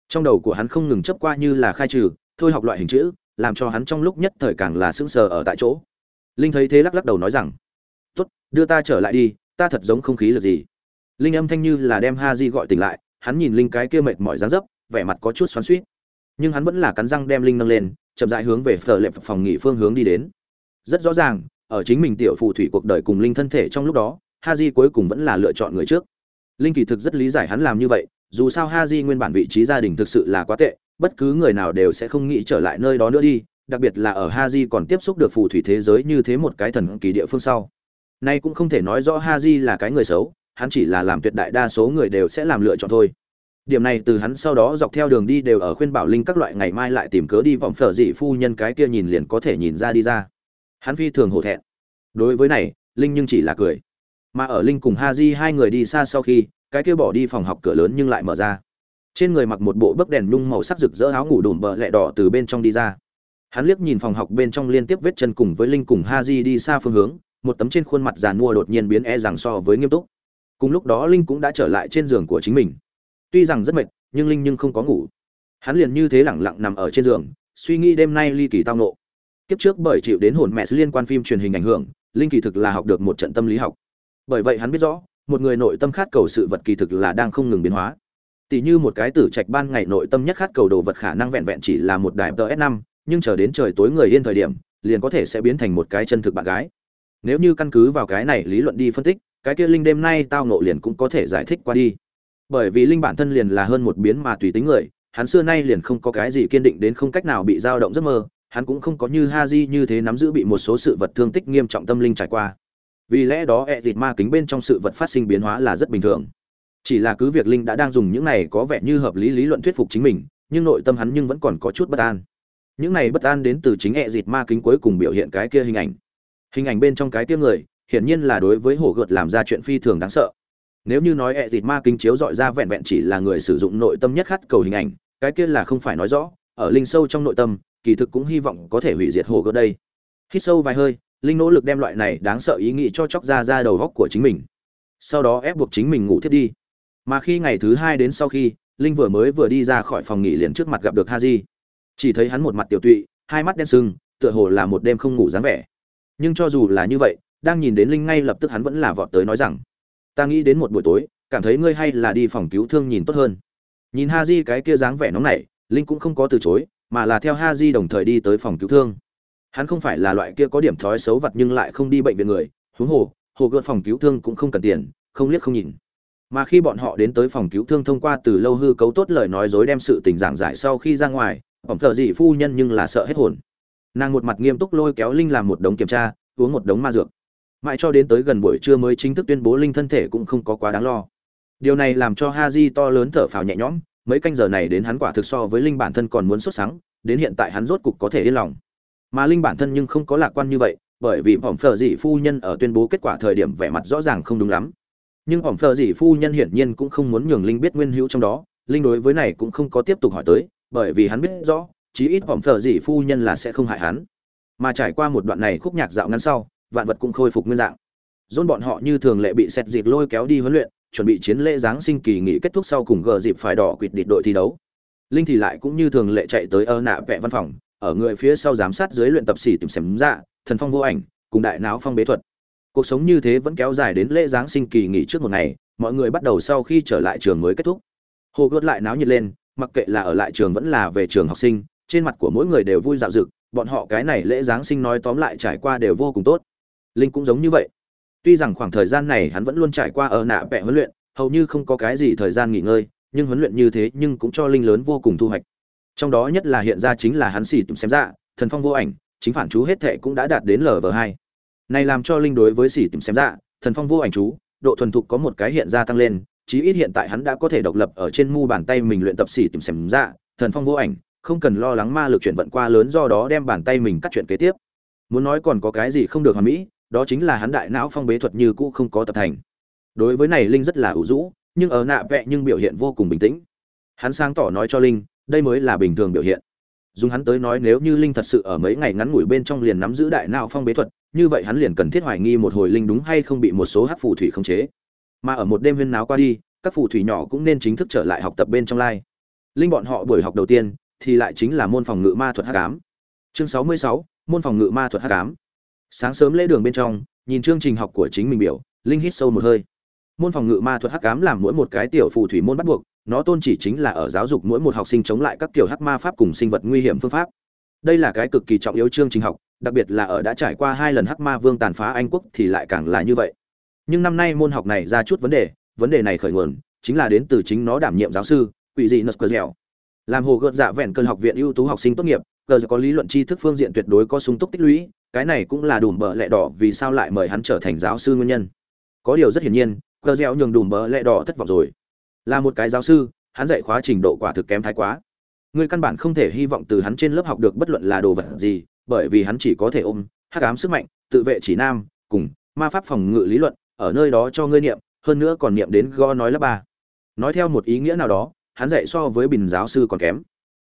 Trong đầu của hắn không ngừng chấp qua như là khai trừ, thôi học loại hình chữ, làm cho hắn trong lúc nhất thời càng là sững sờ ở tại chỗ. Linh thấy thế lắc lắc đầu nói rằng, tốt, đưa ta trở lại đi, ta thật giống không khí lực gì. Linh âm thanh như là đem ha di gọi tỉnh lại, hắn nhìn linh cái kia mệt mỏi dáng dấp, vẻ mặt có chút xoắn suýt nhưng hắn vẫn là cắn răng đem linh nâng lên, chậm rãi hướng về phở lệp phòng nghỉ phương hướng đi đến. Rất rõ ràng, ở chính mình tiểu phù thủy cuộc đời cùng linh thân thể trong lúc đó ha di cuối cùng vẫn là lựa chọn người trước. Linh kỳ thực rất lý giải hắn làm như vậy, dù sao ha di nguyên bản vị trí gia đình thực sự là quá tệ, bất cứ người nào đều sẽ không nghĩ trở lại nơi đó nữa đi, đặc biệt là ở ha di còn tiếp xúc được phù thủy thế giới như thế một cái thần kỳ địa phương sau. Nay cũng không thể nói rõ ha di là cái người xấu, hắn chỉ là làm tuyệt đại đa số người đều sẽ làm lựa chọn thôi điểm này từ hắn sau đó dọc theo đường đi đều ở khuyên bảo linh các loại ngày mai lại tìm cớ đi vòng phở dị phu nhân cái kia nhìn liền có thể nhìn ra đi ra. Hắn phi thường hổ thẹn. Đối với này, linh nhưng chỉ là cười. Mà ở linh cùng ha di hai người đi xa sau khi, cái kia bỏ đi phòng học cửa lớn nhưng lại mở ra. Trên người mặc một bộ bấc đèn nhung màu sắc rực rỡ áo ngủ đùm bờ lẹ đỏ từ bên trong đi ra. Hắn liếc nhìn phòng học bên trong liên tiếp vết chân cùng với linh cùng ha di đi xa phương hướng, một tấm trên khuôn mặt giàn mua đột nhiên biến e rằng so với nghiêm túc. Cùng lúc đó linh cũng đã trở lại trên giường của chính mình tuy rằng rất mệt, nhưng linh nhưng không có ngủ. Hắn liền như thế lẳng lặng nằm ở trên giường, suy nghĩ đêm nay ly kỳ tao nộ kiếp trước bởi chịu đến hồn mẹ liên quan phim truyền hình ảnh hưởng, linh kỳ thực là học được một trận tâm lý học. Bởi vậy hắn biết rõ, một người nội tâm khát cầu sự vật kỳ thực là đang không ngừng biến hóa. Tỷ như một cái tử trạch ban ngày nội tâm nhất khát cầu đồ vật khả năng vẹn vẹn chỉ là một đài ts năm, nhưng chờ đến trời tối người yên thời điểm, liền có thể sẽ biến thành một cái chân thực bạn gái. Nếu như căn cứ vào cái này lý luận đi phân tích, cái kia linh đêm nay tao nộ liền cũng có thể giải thích qua đi bởi vì linh bản thân liền là hơn một biến mà tùy tính người, hắn xưa nay liền không có cái gì kiên định đến không cách nào bị dao động giấc mơ, hắn cũng không có như ha di như thế nắm giữ bị một số sự vật thương tích nghiêm trọng tâm linh trải qua. Vì lẽ đó ẹ thịt ma kính bên trong sự vật phát sinh biến hóa là rất bình thường. Chỉ là cứ việc linh đã đang dùng những này có vẻ như hợp lý lý luận thuyết phục chính mình, nhưng nội tâm hắn nhưng vẫn còn có chút bất an. Những này bất an đến từ chính ẹ dịt ma kính cuối cùng biểu hiện cái kia hình ảnh. Hình ảnh bên trong cái kia người, hiển nhiên là đối với hổ gợt làm ra chuyện phi thường đáng sợ nếu như nói ẹ dịt ma kinh chiếu dọi ra vẹn vẹn chỉ là người sử dụng nội tâm nhất khát cầu hình ảnh, cái kia là không phải nói rõ, ở linh sâu trong nội tâm, kỳ thực cũng hy vọng có thể hủy diệt hồ gợt đây. Hít sâu vài hơi, linh nỗ lực đem loại này đáng sợ ý nghĩ cho chóc ra ra đầu góc của chính mình. Sau đó ép buộc chính mình ngủ thiết đi. Mà khi ngày thứ hai đến sau khi, linh vừa mới vừa đi ra khỏi phòng nghỉ liền trước mặt gặp được ha di chỉ thấy hắn một mặt tiểu tụy, hai mắt đen sưng tựa hồ là một đêm không ngủ dáng vẻ. Nhưng cho dù là như vậy, đang nhìn đến linh ngay lập tức hắn vẫn là vọt tới nói rằng ta nghĩ đến một buổi tối, cảm thấy ngươi hay là đi phòng cứu thương nhìn tốt hơn. Nhìn ha di cái kia dáng vẻ nóng nảy, linh cũng không có từ chối, mà là theo ha di đồng thời đi tới phòng cứu thương. Hắn không phải là loại kia có điểm thói xấu vật nhưng lại không đi bệnh viện người, huống hồ hồ gợn phòng cứu thương cũng không cần tiền, không liếc không nhìn. Mà khi bọn họ đến tới phòng cứu thương thông qua từ lâu hư cấu tốt lời nói dối đem sự tình giảng giải sau khi ra ngoài, ổng thợ dị phu nhân nhưng là sợ hết hồn. Nàng một mặt nghiêm túc lôi kéo linh làm một đống kiểm tra, uống một đống ma dược mãi cho đến tới gần buổi trưa mới chính thức tuyên bố linh thân thể cũng không có quá đáng lo. Điều này làm cho ha di to lớn thở phào nhẹ nhõm, mấy canh giờ này đến hắn quả thực so với linh bản thân còn muốn xuất sáng đến hiện tại hắn rốt cục có thể yên lòng. Mà linh bản thân nhưng không có lạc quan như vậy, bởi vì phỏng phở dị phu nhân ở tuyên bố kết quả thời điểm vẻ mặt rõ ràng không đúng lắm. Nhưng phỏng phở dị phu nhân hiển nhiên cũng không muốn nhường linh biết nguyên hữu trong đó, linh đối với này cũng không có tiếp tục hỏi tới, bởi vì hắn biết rõ, chí ít phỏng phở dị phu nhân là sẽ không hại hắn. Mà trải qua một đoạn này khúc nhạc dạo ngắn sau vạn vật cũng khôi phục nguyên dạng. Dôn bọn họ như thường lệ bị xét dịp lôi kéo đi huấn luyện, chuẩn bị chiến lễ giáng sinh kỳ nghỉ kết thúc sau cùng gờ dịp phải đỏ quỵt địch đội thi đấu. Linh thì lại cũng như thường lệ chạy tới ơ nạ vẽ văn phòng, ở người phía sau giám sát dưới luyện tập sĩ tìm xem dạ thần phong vô ảnh, cùng đại não phong bế thuật. Cuộc sống như thế vẫn kéo dài đến lễ giáng sinh kỳ nghỉ trước một ngày, mọi người bắt đầu sau khi trở lại trường mới kết thúc. Hồ gươm lại náo nhiệt lên, mặc kệ là ở lại trường vẫn là về trường học sinh, trên mặt của mỗi người đều vui dạo dực, bọn họ cái này lễ giáng sinh nói tóm lại trải qua đều vô cùng tốt linh cũng giống như vậy. Tuy rằng khoảng thời gian này hắn vẫn luôn trải qua ở nạ vẽ huấn luyện, hầu như không có cái gì thời gian nghỉ ngơi, nhưng huấn luyện như thế nhưng cũng cho linh lớn vô cùng thu hoạch. Trong đó nhất là hiện ra chính là hắn xì tụm xem ra thần phong vô ảnh, chính phản chú hết thệ cũng đã đạt đến lv hai. Này làm cho linh đối với xì tụm xem ra thần phong vô ảnh chú, độ thuần thục có một cái hiện ra tăng lên, chí ít hiện tại hắn đã có thể độc lập ở trên mu bàn tay mình luyện tập xì tụm xem ra thần phong vô ảnh, không cần lo lắng ma lực chuyển vận qua lớn do đó đem bàn tay mình cắt chuyện kế tiếp. Muốn nói còn có cái gì không được hoàn mỹ đó chính là hắn đại não phong bế thuật như cũ không có tập thành. Đối với này linh rất là ủ rũ, nhưng ở nạ vẹ nhưng biểu hiện vô cùng bình tĩnh. Hắn sáng tỏ nói cho linh, đây mới là bình thường biểu hiện. Dùng hắn tới nói nếu như linh thật sự ở mấy ngày ngắn ngủi bên trong liền nắm giữ đại não phong bế thuật, như vậy hắn liền cần thiết hoài nghi một hồi linh đúng hay không bị một số hắc phù thủy khống chế. Mà ở một đêm huyên náo qua đi, các phù thủy nhỏ cũng nên chính thức trở lại học tập bên trong lai. Linh bọn họ buổi học đầu tiên thì lại chính là môn phòng ngự ma thuật hắc ám. Chương sáu mươi sáu, môn phòng ngự ma thuật hắc ám sáng sớm lễ đường bên trong, nhìn chương trình học của chính mình biểu, linh hít sâu một hơi. Môn phòng ngự ma thuật hắc ám làm mỗi một cái tiểu phù thủy môn bắt buộc, nó tôn chỉ chính là ở giáo dục mỗi một học sinh chống lại các kiểu hắc ma pháp cùng sinh vật nguy hiểm phương pháp. Đây là cái cực kỳ trọng yếu chương trình học, đặc biệt là ở đã trải qua hai lần hắc ma vương tàn phá anh quốc thì lại càng là như vậy. Nhưng năm nay môn học này ra chút vấn đề vấn đề này khởi nguồn, chính là đến từ chính nó đảm nhiệm giáo sư, quỷ dị nật dẻo. Làm hồ gợt dạ vẹn cơn học viện ưu tú học sinh tốt nghiệp cờ có lý luận tri thức phương diện tuyệt đối có sung túc tích lũy cái này cũng là đùm bờ lẹ đỏ vì sao lại mời hắn trở thành giáo sư nguyên nhân. Có điều rất hiển nhiên, cờ gieo nhường đùm bờ lẹ đỏ thất vọng rồi. Là một cái giáo sư, hắn dạy khóa trình độ quả thực kém thái quá. Người căn bản không thể hy vọng từ hắn trên lớp học được bất luận là đồ vật gì, bởi vì hắn chỉ có thể ôm hắc ám sức mạnh, tự vệ chỉ nam, cùng ma pháp phòng ngự lý luận, ở nơi đó cho ngươi niệm, hơn nữa còn niệm đến go nói lớp ba. Nói theo một ý nghĩa nào đó, hắn dạy so với bình giáo sư còn kém.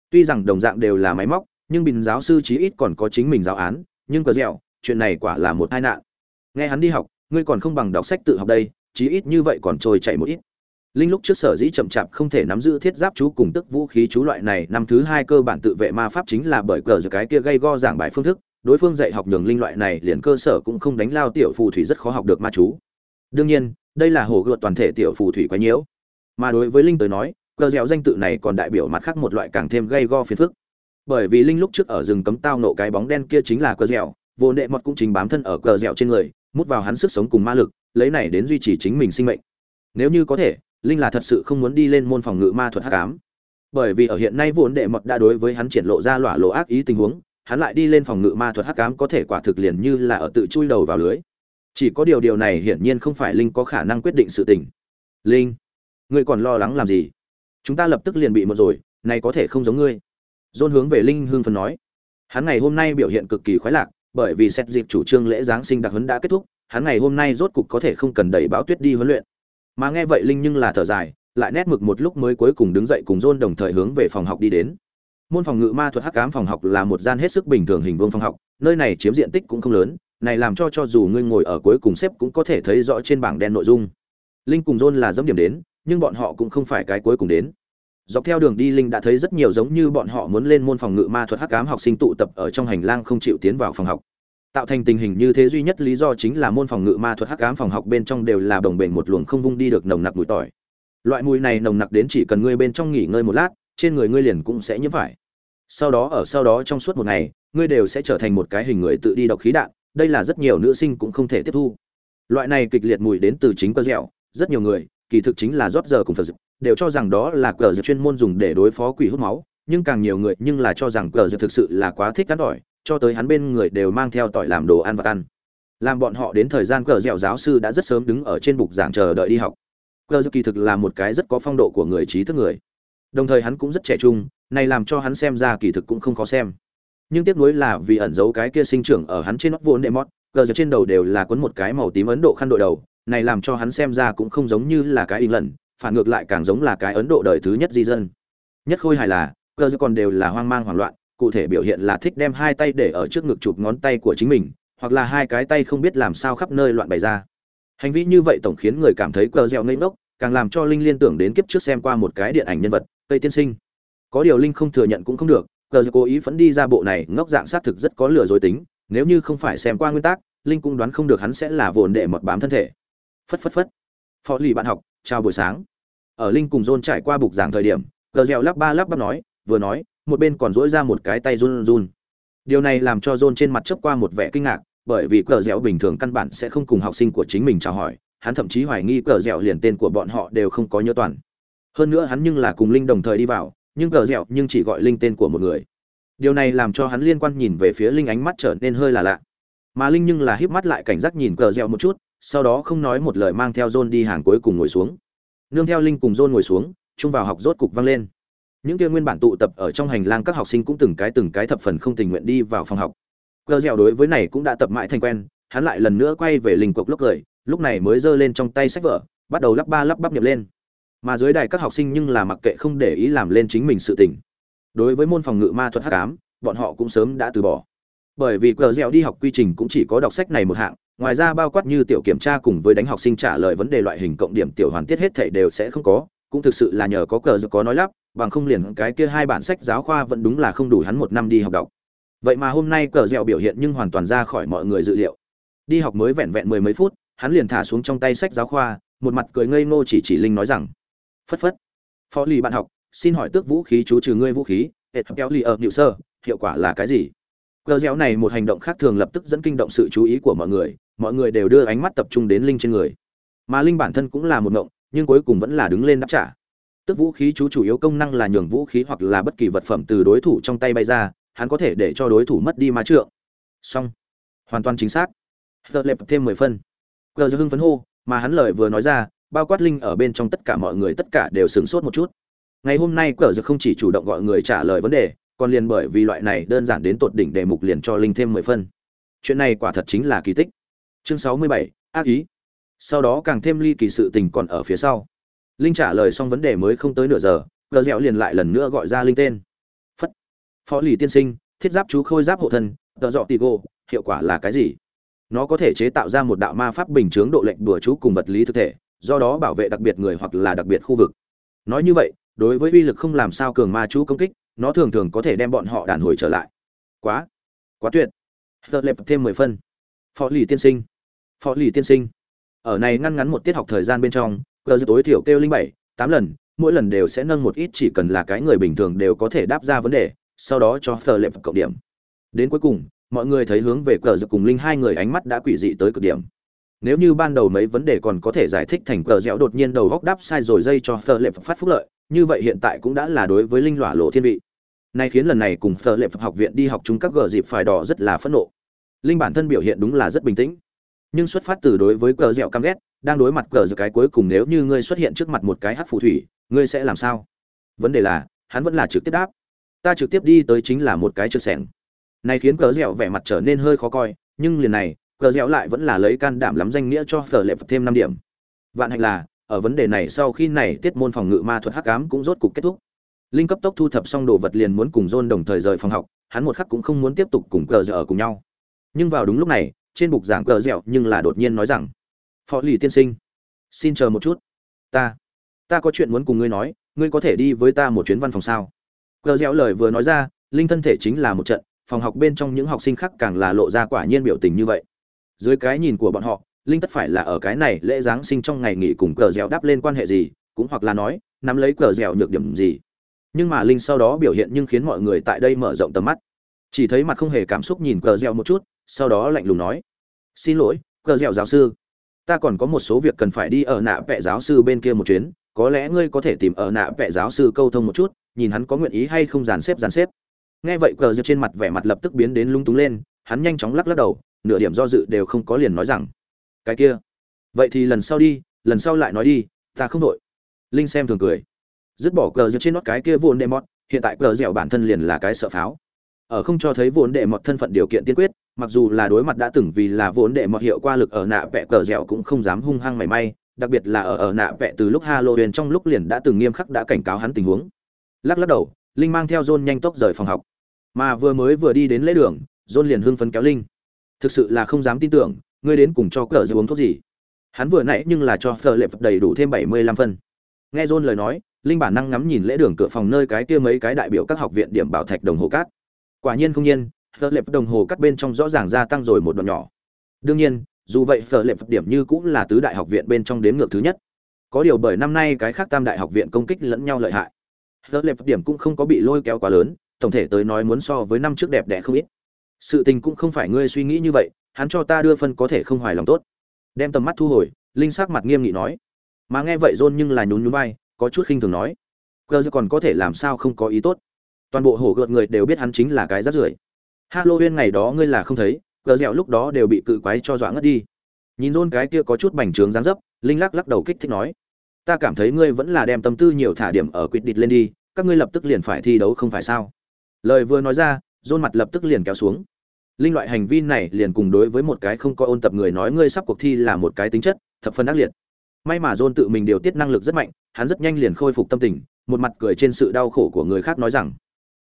Tuy rằng đồng dạng đều là máy móc, nhưng bình giáo sư chí ít còn có chính mình giáo án nhưng cờ dẻo, chuyện này quả là một tai nạn. Nghe hắn đi học, ngươi còn không bằng đọc sách tự học đây, chí ít như vậy còn trôi chạy một ít. Linh lúc trước sở dĩ chậm chạp không thể nắm giữ thiết giáp chú cùng tức vũ khí chú loại này, năm thứ hai cơ bản tự vệ ma pháp chính là bởi cờ giờ cái kia gây go giảng bài phương thức, đối phương dạy học nhường linh loại này liền cơ sở cũng không đánh lao tiểu phù thủy rất khó học được ma chú. Đương nhiên, đây là hồ gợt toàn thể tiểu phù thủy quá nhiễu. Mà đối với linh tới nói, cờ dẻo danh tự này còn đại biểu mặt khác một loại càng thêm gây go phiền phức bởi vì linh lúc trước ở rừng cấm tao nộ cái bóng đen kia chính là cờ dẻo, vô nệ mọt cũng chính bám thân ở cờ dẻo trên người, mút vào hắn sức sống cùng ma lực, lấy này đến duy trì chính mình sinh mệnh. Nếu như có thể, linh là thật sự không muốn đi lên môn phòng ngự ma thuật hắc ám. Bởi vì ở hiện nay vốn đệ mọt đã đối với hắn triển lộ ra lỏa lộ ác ý tình huống, hắn lại đi lên phòng ngự ma thuật hắc ám có thể quả thực liền như là ở tự chui đầu vào lưới. Chỉ có điều điều này hiển nhiên không phải linh có khả năng quyết định sự tình. Linh, ngươi còn lo lắng làm gì? Chúng ta lập tức liền bị một rồi này có thể không giống ngươi. John hướng về linh hương phân nói, hắn ngày hôm nay biểu hiện cực kỳ khoái lạc, bởi vì xét dịp chủ trương lễ giáng sinh đặc huấn đã kết thúc, hắn ngày hôm nay rốt cục có thể không cần đẩy báo tuyết đi huấn luyện. Mà nghe vậy linh nhưng là thở dài, lại nét mực một lúc mới cuối cùng đứng dậy cùng John đồng thời hướng về phòng học đi đến. Môn phòng ngự ma thuật hắc ám phòng học là một gian hết sức bình thường hình vuông phòng học, nơi này chiếm diện tích cũng không lớn, này làm cho cho dù ngươi ngồi ở cuối cùng xếp cũng có thể thấy rõ trên bảng đen nội dung. Linh cùng John là dẫm điểm đến, nhưng bọn họ cũng không phải cái cuối cùng đến dọc theo đường đi linh đã thấy rất nhiều giống như bọn họ muốn lên môn phòng ngự ma thuật hắc ám học sinh tụ tập ở trong hành lang không chịu tiến vào phòng học. Tạo thành tình hình như thế duy nhất lý do chính là môn phòng ngự ma thuật hắc ám phòng học bên trong đều là đồng bền một luồng không vung đi được nồng nặc mùi tỏi. Loại mùi này nồng nặc đến chỉ cần ngươi bên trong nghỉ ngơi một lát, trên người ngươi liền cũng sẽ nhiễm phải. Sau đó, ở sau đó trong suốt một ngày, ngươi đều sẽ trở thành một cái hình người tự đi độc khí đạn, đây là rất nhiều nữ sinh cũng không thể tiếp thu. Loại này kịch liệt mùi đến từ chính cơ dẻo rất nhiều người, kỳ thực chính là rót giờ cùng phật đều cho rằng đó là cờ dược chuyên môn dùng để đối phó quỷ hút máu, nhưng càng nhiều người nhưng là cho rằng cờ dược thực sự là quá thích cắn tỏi, cho tới hắn bên người đều mang theo tỏi làm đồ ăn và ăn. Làm bọn họ đến thời gian cờ dẻo giáo sư đã rất sớm đứng ở trên bục giảng chờ đợi đi học. Cờ dược kỳ thực là một cái rất có phong độ của người trí thức người. Đồng thời hắn cũng rất trẻ trung, này làm cho hắn xem ra kỳ thực cũng không khó xem. Nhưng tiếc nuối là vì ẩn giấu cái kia sinh trưởng ở hắn trên nót vốn đệ mót, cờ dược trên đầu đều là quấn một cái màu tím ấn độ khăn đội đầu, này làm cho hắn xem ra cũng không giống như là cái in lần phản ngược lại càng giống là cái ấn độ đời thứ nhất di dân. Nhất khôi hài là, cơ còn đều là hoang mang hoảng loạn, cụ thể biểu hiện là thích đem hai tay để ở trước ngực chụp ngón tay của chính mình, hoặc là hai cái tay không biết làm sao khắp nơi loạn bày ra. Hành vi như vậy tổng khiến người cảm thấy cơ dẻo ngây ngốc, càng làm cho linh liên tưởng đến kiếp trước xem qua một cái điện ảnh nhân vật, tây tiên sinh. Có điều linh không thừa nhận cũng không được cờ cố ý vẫn đi ra bộ này, ngốc dạng xác thực rất có lừa dối tính, nếu như không phải xem qua nguyên tắc, linh cũng đoán không được hắn sẽ là vồn đệ mọt bám thân thể. Phất phất phất. Phó lì bạn học chào buổi sáng. Ở linh cùng john trải qua bục giảng thời điểm gờ dẻo lắp ba lắp bắp nói, vừa nói, một bên còn dỗi ra một cái tay run run. Điều này làm cho john trên mặt chớp qua một vẻ kinh ngạc, bởi vì cờ dẻo bình thường căn bản sẽ không cùng học sinh của chính mình chào hỏi, hắn thậm chí hoài nghi cờ dẻo liền tên của bọn họ đều không có nhớ toàn. Hơn nữa hắn nhưng là cùng linh đồng thời đi vào, nhưng cờ dẻo nhưng chỉ gọi linh tên của một người. Điều này làm cho hắn liên quan nhìn về phía linh ánh mắt trở nên hơi là lạ. Mà linh nhưng là híp mắt lại cảnh giác nhìn cờ dẻo một chút sau đó không nói một lời mang theo john đi hàng cuối cùng ngồi xuống. Nương theo linh cùng john ngồi xuống, chung vào học rốt cục vang lên. Những kia nguyên bản tụ tập ở trong hành lang các học sinh cũng từng cái từng cái thập phần không tình nguyện đi vào phòng học. Cờ dẻo đối với này cũng đã tập mãi thành quen, hắn lại lần nữa quay về linh cục lúc cười, lúc này mới giơ lên trong tay sách vở, bắt đầu lắp ba lắp bắp nhập lên. Mà dưới đài các học sinh nhưng là mặc kệ không để ý làm lên chính mình sự tình. Đối với môn phòng ngự ma thuật hắc ám, bọn họ cũng sớm đã từ bỏ. Bởi vì cờ dẻo đi học quy trình cũng chỉ có đọc sách này một hạng ngoài ra bao quát như tiểu kiểm tra cùng với đánh học sinh trả lời vấn đề loại hình cộng điểm tiểu hoàn tiết hết thảy đều sẽ không có, cũng thực sự là nhờ có cờ dẻo có nói lắp, bằng không liền cái kia hai bản sách giáo khoa vẫn đúng là không đủ hắn một năm đi học đọc. Vậy mà hôm nay cờ dẻo biểu hiện nhưng hoàn toàn ra khỏi mọi người dự liệu. Đi học mới vẹn vẹn mười mấy phút, hắn liền thả xuống trong tay sách giáo khoa, một mặt cười ngây ngô chỉ chỉ linh nói rằng, phất phất, phó lì bạn học, xin hỏi tước vũ khí chú trừ ngươi vũ khí, hệ kéo lì ở nhự sơ, hiệu quả là cái gì? Cờ dẻo này một hành động khác thường lập tức dẫn kinh động sự chú ý của mọi người mọi người đều đưa ánh mắt tập trung đến linh trên người. Mà linh bản thân cũng là một ngộng, nhưng cuối cùng vẫn là đứng lên đáp trả. Tức vũ khí chú chủ yếu công năng là nhường vũ khí hoặc là bất kỳ vật phẩm từ đối thủ trong tay bay ra, hắn có thể để cho đối thủ mất đi ma trượng. Xong. Hoàn toàn chính xác. Giờ lẹp thêm mười phân. Gờ hưng phấn hô, mà hắn lời vừa nói ra, bao quát linh ở bên trong tất cả mọi người tất cả đều sửng sốt một chút. Ngày hôm nay cờ không chỉ chủ động gọi người trả lời vấn đề, còn liền bởi vì loại này đơn giản đến tột đỉnh đề mục liền cho linh thêm mười phân. Chuyện này quả thật chính là kỳ tích chương sáu mươi bảy, ác ý. Sau đó càng thêm ly kỳ sự tình còn ở phía sau. Linh trả lời xong vấn đề mới không tới nửa giờ, gờ dẻo liền lại lần nữa gọi ra linh tên. Phất. Phó lì tiên sinh, thiết giáp chú khôi giáp hộ thân, tợ dọ tì gô, hiệu quả là cái gì? Nó có thể chế tạo ra một đạo ma pháp bình chướng độ lệnh đùa chú cùng vật lý thực thể, do đó bảo vệ đặc biệt người hoặc là đặc biệt khu vực. Nói như vậy, đối với uy lực không làm sao cường ma chú công kích, nó thường thường có thể đem bọn họ đàn hồi trở lại. Quá. Quá tuyệt. Thợ lệp thêm mười phân. Phó lì tiên sinh phó lì tiên sinh. Ở này ngăn ngắn một tiết học thời gian bên trong cờ tối thiểu kêu linh bảy, tám lần, mỗi lần đều sẽ nâng một ít chỉ cần là cái người bình thường đều có thể đáp ra vấn đề, sau đó cho phờ lệp cộng điểm. Đến cuối cùng, mọi người thấy hướng về cờ dược cùng linh hai người ánh mắt đã quỷ dị tới cực điểm. Nếu như ban đầu mấy vấn đề còn có thể giải thích thành cờ dẻo đột nhiên đầu góc đáp sai rồi dây cho phờ lệp phát phúc lợi, như vậy hiện tại cũng đã là đối với linh lỏa lộ thiên vị. Nay khiến lần này cùng phờ lệp học viện đi học chúng các gờ dịp phải đỏ rất là phẫn nộ. Linh bản thân biểu hiện đúng là rất bình tĩnh nhưng xuất phát từ đối với cờ dẻo căm ghét, đang đối mặt cờ dẻo cái cuối cùng nếu như ngươi xuất hiện trước mặt một cái hát phù thủy, ngươi sẽ làm sao? Vấn đề là, hắn vẫn là trực tiếp đáp. Ta trực tiếp đi tới chính là một cái trượt sẻng. Này khiến cờ dẻo vẻ mặt trở nên hơi khó coi, nhưng liền này, cờ dẻo lại vẫn là lấy can đảm lắm danh nghĩa cho phở lệ thêm năm điểm. Vạn hạnh là, ở vấn đề này sau khi này tiết môn phòng ngự ma thuật hắc ám cũng rốt cục kết thúc. Linh cấp tốc thu thập xong đồ vật liền muốn cùng john đồng thời rời phòng học, hắn một khắc cũng không muốn tiếp tục cùng cờ dẻo ở cùng nhau. Nhưng vào đúng lúc này trên bục giảng cờ dẻo nhưng là đột nhiên nói rằng, phó lì tiên sinh, xin chờ một chút. Ta ta có chuyện muốn cùng ngươi nói, ngươi có thể đi với ta một chuyến văn phòng sao? Cờ dẻo lời vừa nói ra, linh thân thể chính là một trận, phòng học bên trong những học sinh khác càng là lộ ra quả nhiên biểu tình như vậy. Dưới cái nhìn của bọn họ, linh tất phải là ở cái này lễ giáng sinh trong ngày nghỉ cùng cờ dẻo đáp lên quan hệ gì, cũng hoặc là nói, nắm lấy cờ dẻo nhược điểm gì. Nhưng mà linh sau đó biểu hiện nhưng khiến mọi người tại đây mở rộng tầm mắt. Chỉ thấy mặt không hề cảm xúc nhìn cờ dẻo một chút sau đó lạnh lùng nói, xin lỗi, cờ dẻo giáo sư. Ta còn có một số việc cần phải đi ở nạ vẽ giáo sư bên kia một chuyến. Có lẽ ngươi có thể tìm ở nạ vẽ giáo sư câu thông một chút, nhìn hắn có nguyện ý hay không dàn xếp dàn xếp. Nghe vậy cờ dẻo trên mặt vẻ mặt lập tức biến đến lung túng lên, hắn nhanh chóng lắc lắc đầu, nửa điểm do dự đều không có liền nói rằng, cái kia, vậy thì lần sau đi, lần sau lại nói đi, ta không đội linh xem thường cười, dứt bỏ cờ dẻo trên nót cái kia vô đệ mót hiện tại cờ dẻo bản thân liền là cái sợ pháo ở không cho thấy vốn đệ mọt thân phận điều kiện tiên quyết, mặc dù là đối mặt đã từng vì là vốn đệ mọt hiệu qua lực ở nạ vẽ cờ dẻo cũng không dám hung hăng mảy may, đặc biệt là ở ở nạ vẽ từ lúc halloween trong lúc liền đã từng nghiêm khắc đã cảnh cáo hắn tình huống. Lắc lắc đầu, linh mang theo john nhanh tốc rời phòng học. Mà vừa mới vừa đi đến lễ đường, john liền hưng phấn kéo linh. Thực sự là không dám tin tưởng, ngươi đến cùng cho cờ dẻo uống thuốc gì? Hắn vừa nãy nhưng là cho thợ lệ đầy đủ thêm bảy mươi lăm phân. Nghe john lời nói, linh bản năng ngắm nhìn lễ đường cửa phòng nơi cái kia mấy cái đại biểu các học viện điểm bảo thạch đồng hồ cát quả nhiên không nhiên, phở lệp đồng hồ cắt bên trong rõ ràng gia tăng rồi một đoạn nhỏ. Đương nhiên, dù vậy phở lệp điểm như cũng là tứ đại học viện bên trong đếm ngược thứ nhất. Có điều bởi năm nay cái khác tam đại học viện công kích lẫn nhau lợi hại. Phở lệp điểm cũng không có bị lôi kéo quá lớn, tổng thể tới nói muốn so với năm trước đẹp đẽ không ít. Sự tình cũng không phải ngươi suy nghĩ như vậy, hắn cho ta đưa phân có thể không hài lòng tốt. Đem tầm mắt thu hồi, linh sắc mặt nghiêm nghị nói. Mà nghe vậy john nhưng là nhún nhún vai, có chút khinh thường nói. Cơ còn có thể làm sao không có ý tốt? Toàn bộ hổ gợt người đều biết hắn chính là cái rác rưởi. Halloween ngày đó ngươi là không thấy gờ dẻo lúc đó đều bị cự quái cho dọa ngất đi. Nhìn rôn cái kia có chút bành trướng dáng dấp linh lắc lắc đầu kích thích nói ta cảm thấy ngươi vẫn là đem tâm tư nhiều thả điểm ở quyết địch lên đi các ngươi lập tức liền phải thi đấu không phải sao? Lời vừa nói ra rôn mặt lập tức liền kéo xuống. Linh loại hành vi này liền cùng đối với một cái không có ôn tập người nói ngươi sắp cuộc thi là một cái tính chất thập phân ác liệt. May mà John tự mình điều tiết năng lực rất mạnh, hắn rất nhanh liền khôi phục tâm tình, một mặt cười trên sự đau khổ của người khác nói rằng: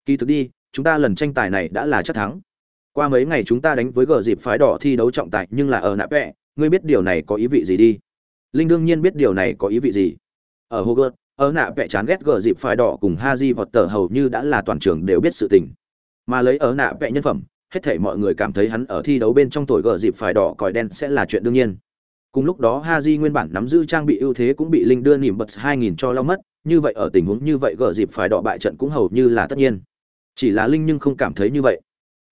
"Kỳ thực đi, chúng ta lần tranh tài này đã là chắc thắng. Qua mấy ngày chúng ta đánh với gờ dịp phái đỏ thi đấu trọng tài, nhưng là ở nạp vẽ, ngươi biết điều này có ý vị gì đi?" Linh đương nhiên biết điều này có ý vị gì. Ở Hogwarts, ở nạ vẽ chán ghét gờ dịp phái đỏ cùng Haji tờ hầu như đã là toàn trường đều biết sự tình. Mà lấy ở nạ vẽ nhân phẩm, hết thảy mọi người cảm thấy hắn ở thi đấu bên trong tuổi gờ dịp phải đỏ còi đen sẽ là chuyện đương nhiên cùng lúc đó Haji nguyên bản nắm giữ trang bị ưu thế cũng bị linh đưa nỉm bật 2000 cho lau mất như vậy ở tình huống như vậy gờ dịp phải đỏ bại trận cũng hầu như là tất nhiên chỉ là linh nhưng không cảm thấy như vậy.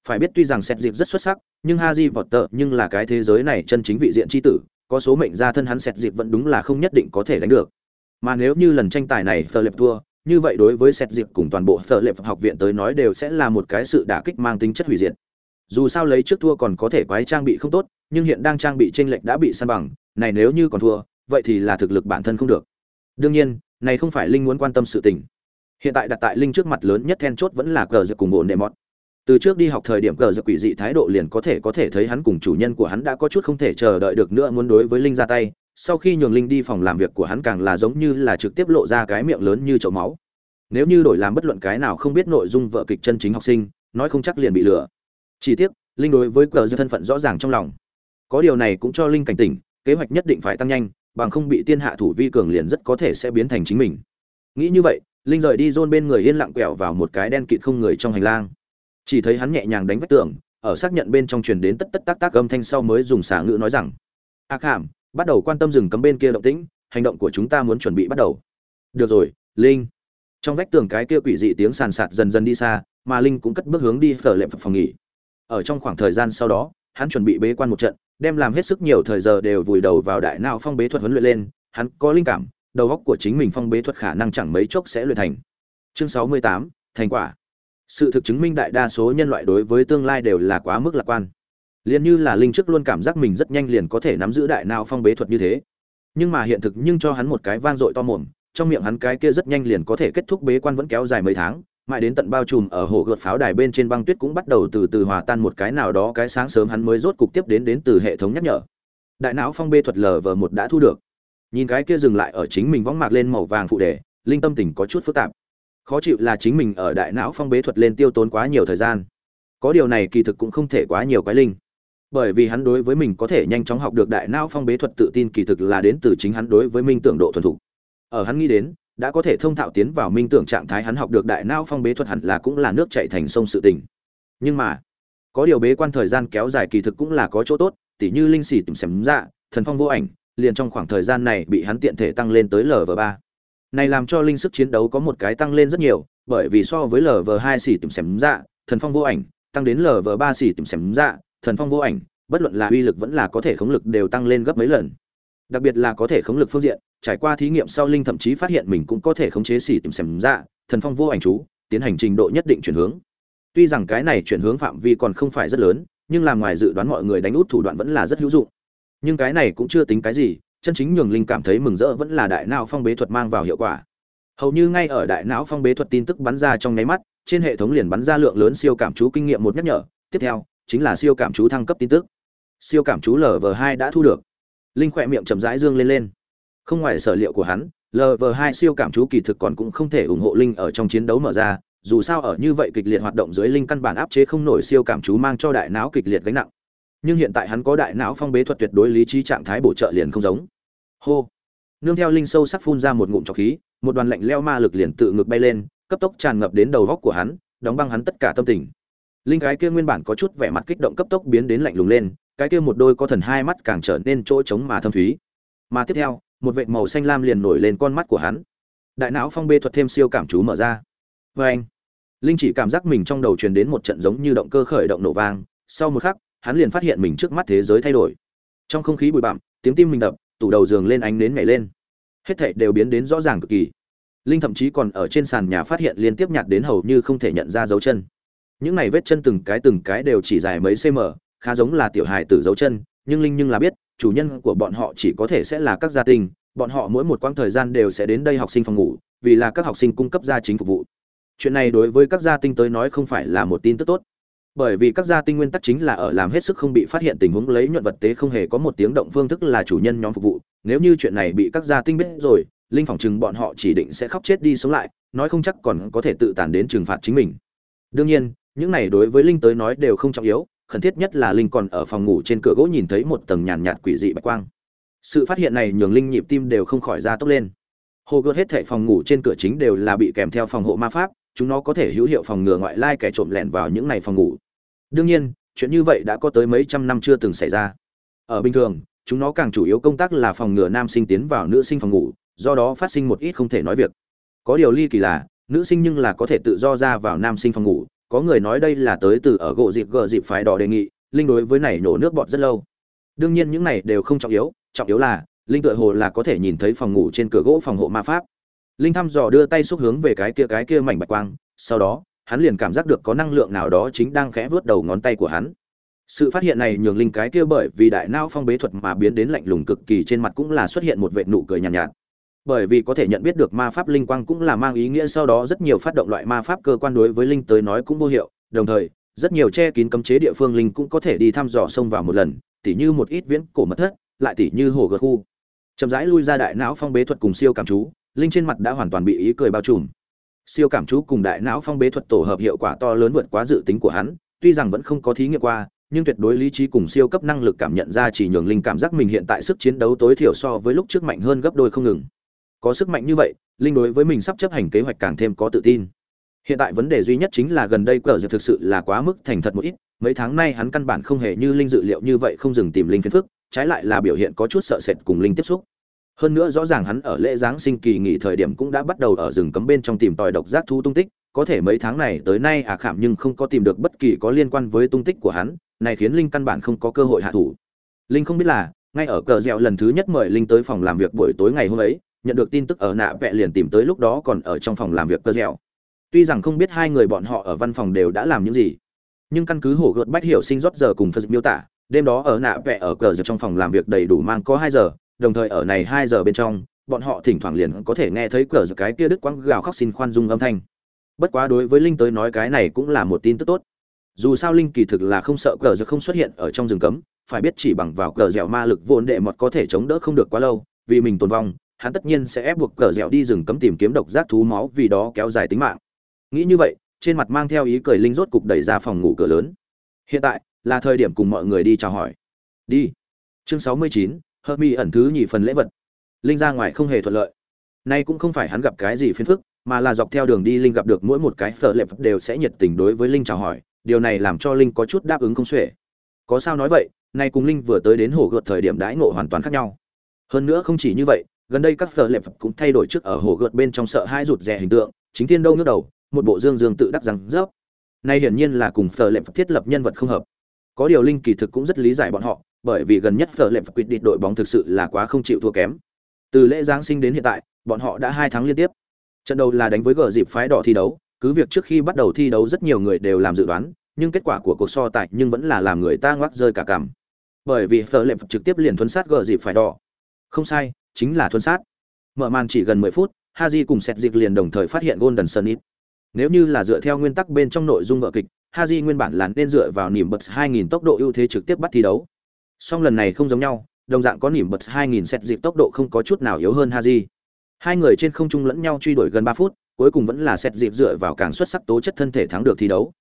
Phải biết tuy rằng xét dịp rất xuất sắc, nhưng Haji Potter nhưng là cái thế giới này chân chính vị diện chi tử, có số mệnh gia thân hắn xét dịp vẫn đúng là không nhất định có thể đánh được. Mà nếu như lần tranh tài này Philip thua, như vậy đối với xét dịp cùng toàn bộ Philip học viện tới nói đều sẽ là một cái sự đả kích mang tính chất hủy diệt. Dù sao lấy trước thua còn có thể quái trang bị không tốt, nhưng hiện đang trang bị tranh lệch đã bị săn bằng, này nếu như còn thua, vậy thì là thực lực bản thân không được. Đương nhiên, này không phải linh muốn quan tâm sự tình hiện tại đặt tại linh trước mặt lớn nhất then chốt vẫn là cờ giật cùng bộ nệm mọt. Từ trước đi học thời điểm cờ giật quỷ dị thái độ liền có thể có thể thấy hắn cùng chủ nhân của hắn đã có chút không thể chờ đợi được nữa muốn đối với linh ra tay. Sau khi nhường linh đi phòng làm việc của hắn càng là giống như là trực tiếp lộ ra cái miệng lớn như chậu máu. Nếu như đổi làm bất luận cái nào không biết nội dung vợ kịch chân chính học sinh, nói không chắc liền bị lừa. Chỉ tiếc, linh đối với cờ giật thân phận rõ ràng trong lòng. Có điều này cũng cho linh cảnh tỉnh, kế hoạch nhất định phải tăng nhanh, bằng không bị tiên hạ thủ vi cường liền rất có thể sẽ biến thành chính mình. Nghĩ như vậy linh rời đi rôn bên người yên lặng quẹo vào một cái đen kịt không người trong hành lang. Chỉ thấy hắn nhẹ nhàng đánh vách tường, ở xác nhận bên trong truyền đến tất tất tác tác âm thanh sau mới dùng xả ngữ nói rằng ác hàm bắt đầu quan tâm rừng cấm bên kia động tĩnh, hành động của chúng ta muốn chuẩn bị bắt đầu. Được rồi, linh. Trong vách tường cái kia quỷ dị tiếng sàn sạt dần dần đi xa, mà linh cũng cất bước hướng đi phở lệm phòng nghỉ. Ở trong khoảng thời gian sau đó, hắn chuẩn bị bế quan một trận, đem làm hết sức nhiều thời giờ đều vùi đầu vào đại não phong bế thuật huấn luyện lên, hắn có linh cảm đầu óc của chính mình phong bế thuật khả năng chẳng mấy chốc sẽ luyện thành. Chương sáu mươi tám, thành quả. Sự thực chứng minh đại đa số nhân loại đối với tương lai đều là quá mức lạc quan. Liền như là linh trước luôn cảm giác mình rất nhanh liền có thể nắm giữ đại não phong bế thuật như thế. Nhưng mà hiện thực nhưng cho hắn một cái vang dội to mồm, trong miệng hắn cái kia rất nhanh liền có thể kết thúc bế quan vẫn kéo dài mấy tháng, mãi đến tận bao trùm ở hồ gợt pháo đài bên trên băng tuyết cũng bắt đầu từ từ hòa tan một cái nào đó cái sáng sớm hắn mới rốt cục tiếp đến đến từ hệ thống nhắc nhở. Đại não phong bê thuật lờ vờ một đã thu được nhìn cái kia dừng lại ở chính mình võng mạc lên màu vàng phụ đề, linh tâm tình có chút phức tạp. Khó chịu là chính mình ở đại não phong bế thuật lên tiêu tốn quá nhiều thời gian. Có điều này kỳ thực cũng không thể quá nhiều quái linh. Bởi vì hắn đối với mình có thể nhanh chóng học được đại não phong bế thuật tự tin kỳ thực là đến từ chính hắn đối với minh tưởng độ thuần thục. Ở hắn nghĩ đến, đã có thể thông thạo tiến vào minh tưởng trạng thái hắn học được đại não phong bế thuật hẳn là cũng là nước chảy thành sông sự tình. Nhưng mà, có điều bế quan thời gian kéo dài kỳ thực cũng là có chỗ tốt, tỉ như linh xì tìm xem dạ thần phong vô ảnh liền trong khoảng thời gian này bị hắn tiện thể tăng lên tới lv ba. Này làm cho linh sức chiến đấu có một cái tăng lên rất nhiều, bởi vì so với lv hai xỉ tìm xem dạ thần phong vô ảnh, tăng đến lv ba xỉ tìm xem dạ thần phong vô ảnh, bất luận là uy lực vẫn là có thể khống lực đều tăng lên gấp mấy lần. Đặc biệt là có thể khống lực phương diện, trải qua thí nghiệm sau linh thậm chí phát hiện mình cũng có thể khống chế xỉ tìm xem dạ thần phong vô ảnh chú, tiến hành trình độ nhất định chuyển hướng. Tuy rằng cái này chuyển hướng phạm vi còn không phải rất lớn, nhưng làm ngoài dự đoán mọi người đánh út thủ đoạn vẫn là rất hữu dụng nhưng cái này cũng chưa tính cái gì, chân chính nhường linh cảm thấy mừng rỡ vẫn là đại não phong bế thuật mang vào hiệu quả. Hầu như ngay ở đại não phong bế thuật tin tức bắn ra trong nháy mắt, trên hệ thống liền bắn ra lượng lớn siêu cảm chú kinh nghiệm một nhắc nhở, tiếp theo, chính là siêu cảm chú thăng cấp tin tức. Siêu cảm chú lv hai đã thu được. Linh khỏe miệng chậm rãi dương lên lên. Không ngoài sở liệu của hắn lv hai siêu cảm chú kỳ thực còn cũng không thể ủng hộ linh ở trong chiến đấu mở ra, dù sao ở như vậy kịch liệt hoạt động dưới linh căn bản áp chế không nổi siêu cảm chú mang cho đại não kịch liệt gánh nặng nhưng hiện tại hắn có đại não phong bế thuật tuyệt đối lý trí trạng thái bổ trợ liền không giống. Hô. Nương theo linh sâu sắc phun ra một ngụm trọc khí, một đoàn lạnh leo ma lực liền tự ngược bay lên, cấp tốc tràn ngập đến đầu góc của hắn, đóng băng hắn tất cả tâm tình. Linh cái kia nguyên bản có chút vẻ mặt kích động cấp tốc biến đến lạnh lùng lên, cái kia một đôi có thần hai mắt càng trở nên chỗ trống mà thâm thúy. Mà tiếp theo, một vệt màu xanh lam liền nổi lên con mắt của hắn. Đại não phong bê thuật thêm siêu cảm chú mở ra. Vê anh linh chỉ cảm giác mình trong đầu truyền đến một trận giống như động cơ khởi động nổ vang, sau một khắc hắn liền phát hiện mình trước mắt thế giới thay đổi. Trong không khí bụi bặm, tiếng tim mình đập, tủ đầu giường lên ánh nến nhảy lên. Hết thảy đều biến đến rõ ràng cực kỳ. Linh thậm chí còn ở trên sàn nhà phát hiện liên tiếp nhạt đến hầu như không thể nhận ra dấu chân. Những này vết chân từng cái từng cái đều chỉ dài mấy cm khá giống là tiểu hài tử dấu chân, nhưng linh nhưng là biết, chủ nhân của bọn họ chỉ có thể sẽ là các gia tinh, bọn họ mỗi một quãng thời gian đều sẽ đến đây học sinh phòng ngủ, vì là các học sinh cung cấp gia chính phục vụ. Chuyện này đối với các gia tinh tới nói không phải là một tin tức tốt bởi vì các gia tinh nguyên tắc chính là ở làm hết sức không bị phát hiện tình huống lấy nhuận vật tế không hề có một tiếng động phương thức là chủ nhân nhóm phục vụ. Nếu như chuyện này bị các gia tinh biết rồi, linh phỏng chừng bọn họ chỉ định sẽ khóc chết đi sống lại, nói không chắc còn có thể tự tàn đến trừng phạt chính mình. Đương nhiên, những này đối với linh tới nói đều không trọng yếu, khẩn thiết nhất là linh còn ở phòng ngủ trên cửa gỗ nhìn thấy một tầng nhàn nhạt quỷ dị bạch quang. Sự phát hiện này nhường linh nhịp tim đều không khỏi ra tốc lên. Hồ gợt hết thảy phòng ngủ trên cửa chính đều là bị kèm theo phòng hộ ma pháp, chúng nó có thể hữu hiệu phòng ngừa ngoại lai kẻ trộm lẻn vào những này phòng ngủ đương nhiên, chuyện như vậy đã có tới mấy trăm năm chưa từng xảy ra. Ở bình thường, chúng nó càng chủ yếu công tác là phòng ngừa nam sinh tiến vào nữ sinh phòng ngủ, do đó phát sinh một ít không thể nói việc. Có điều ly kỳ là, nữ sinh nhưng là có thể tự do ra vào nam sinh phòng ngủ, có người nói đây là tới từ ở gỗ dịp gờ dịp phái đỏ đề nghị, linh đối với này nổ nước bọt rất lâu. Đương nhiên những này đều không trọng yếu trọng yếu là, linh tựa hồ là có thể nhìn thấy phòng ngủ trên cửa gỗ phòng hộ ma pháp. Linh thăm dò đưa tay xúc hướng về cái kia cái kia mảnh bạch quang, sau đó hắn liền cảm giác được có năng lượng nào đó chính đang khẽ vớt đầu ngón tay của hắn. Sự phát hiện này nhường linh cái kia bởi vì đại não phong bế thuật mà biến đến lạnh lùng cực kỳ trên mặt cũng là xuất hiện một vệt nụ cười nhàn nhạt, nhạt. Bởi vì có thể nhận biết được ma pháp linh quang cũng là mang ý nghĩa sau đó rất nhiều phát động loại ma pháp cơ quan đối với linh tới nói cũng vô hiệu. Đồng thời rất nhiều che kín cấm chế địa phương linh cũng có thể đi thăm dò sông vào một lần tỉ như một ít viễn cổ mật thất lại tỉ như hồ gợt khu. Chậm rãi lui ra đại não phong bế thuật cùng siêu cảm chú linh trên mặt đã hoàn toàn bị ý cười bao trùm siêu cảm chú cùng đại não phong bế thuật tổ hợp hiệu quả to lớn vượt quá dự tính của hắn, tuy rằng vẫn không có thí nghiệm qua, nhưng tuyệt đối lý trí cùng siêu cấp năng lực cảm nhận ra chỉ nhường linh cảm giác mình hiện tại sức chiến đấu tối thiểu so với lúc trước mạnh hơn gấp đôi không ngừng. Có sức mạnh như vậy, linh đối với mình sắp chấp hành kế hoạch càng thêm có tự tin. Hiện tại vấn đề duy nhất chính là gần đây cờ dược thực sự là quá mức thành thật một ít, mấy tháng nay hắn căn bản không hề như linh dự liệu như vậy không dừng tìm linh phiền phức, trái lại là biểu hiện có chút sợ sệt cùng linh tiếp xúc hơn nữa rõ ràng hắn ở lễ giáng sinh kỳ nghỉ thời điểm cũng đã bắt đầu ở rừng cấm bên trong tìm tòi độc giác thú tung tích. Có thể mấy tháng này tới nay à khảm nhưng không có tìm được bất kỳ có liên quan với tung tích của hắn, này khiến linh căn bản không có cơ hội hạ thủ. Linh không biết là, ngay ở cờ dẻo lần thứ nhất mời linh tới phòng làm việc buổi tối ngày hôm ấy, nhận được tin tức ở nạ vẽ liền tìm tới lúc đó còn ở trong phòng làm việc cờ dẻo tuy rằng không biết hai người bọn họ ở văn phòng đều đã làm những gì, nhưng căn cứ hổ gợt bách hiểu sinh rót giờ cùng phật miêu tả, đêm đó ở nạ vẽ ở cờ dẻo trong phòng làm việc đầy đủ mang có hai giờ đồng thời ở này hai giờ bên trong, bọn họ thỉnh thoảng liền có thể nghe thấy cửa giật cái kia đứt quãng gào khóc xin khoan dung âm thanh. Bất quá đối với linh tới nói cái này cũng là một tin tức tốt. Dù sao linh kỳ thực là không sợ cửa giật không xuất hiện ở trong rừng cấm, phải biết chỉ bằng vào cửa dẻo ma lực vốn đệ mọt có thể chống đỡ không được quá lâu, vì mình tồn vong, hắn tất nhiên sẽ ép buộc cửa dẻo đi rừng cấm tìm kiếm độc giác thú máu vì đó kéo dài tính mạng. Nghĩ như vậy, trên mặt mang theo ý cười linh rốt cục đẩy ra phòng ngủ cửa lớn. Hiện tại là thời điểm cùng mọi người đi chào hỏi. Đi. Chương sáu mươi chín hợp mi ẩn thứ nhị phần lễ vật. Linh ra ngoài không hề thuận lợi. Nay cũng không phải hắn gặp cái gì phiền phức, mà là dọc theo đường đi linh gặp được mỗi một cái phở lệp đều sẽ nhiệt tình đối với linh chào hỏi, điều này làm cho linh có chút đáp ứng không xuể. Có sao nói vậy, nay cùng linh vừa tới đến hồ gợt thời điểm đãi ngộ hoàn toàn khác nhau. Hơn nữa không chỉ như vậy, gần đây các phở lệp cũng thay đổi trước ở hồ gợt bên trong sợ hai rụt rè hình tượng, chính thiên đâu nhức đầu, một bộ dương dương tự đắc rằng, rớp. Nay hiển nhiên là cùng phở lệp thiết lập nhân vật không hợp. Có điều linh kỳ thực cũng rất lý giải bọn họ bởi vì gần nhất phở lệp quyết định đội bóng thực sự là quá không chịu thua kém. Từ lễ giáng sinh đến hiện tại, bọn họ đã hai tháng liên tiếp. Trận đầu là đánh với gờ dịp phái đỏ thi đấu, cứ việc trước khi bắt đầu thi đấu rất nhiều người đều làm dự đoán, nhưng kết quả của cuộc so tài nhưng vẫn là làm người ta ngoắc rơi cả cằm. Bởi vì phở lệp trực tiếp liền thuấn sát gờ dịp phái đỏ. Không sai, chính là thuấn sát. Mở màn chỉ gần 10 phút, haji cùng sẹt dịch liền đồng thời phát hiện golden sunnit nếu như là dựa theo nguyên tắc bên trong nội dung vở kịch, haji nguyên bản là nên dựa vào niềm bật 2000 tốc độ ưu thế trực tiếp bắt thi đấu song lần này không giống nhau, đồng dạng có niềm bật 2000 set dịp tốc độ không có chút nào yếu hơn haji. Hai người trên không trung lẫn nhau truy đuổi gần 3 phút, cuối cùng vẫn là set dịp dựa vào càng xuất sắc tố chất thân thể thắng được thi đấu.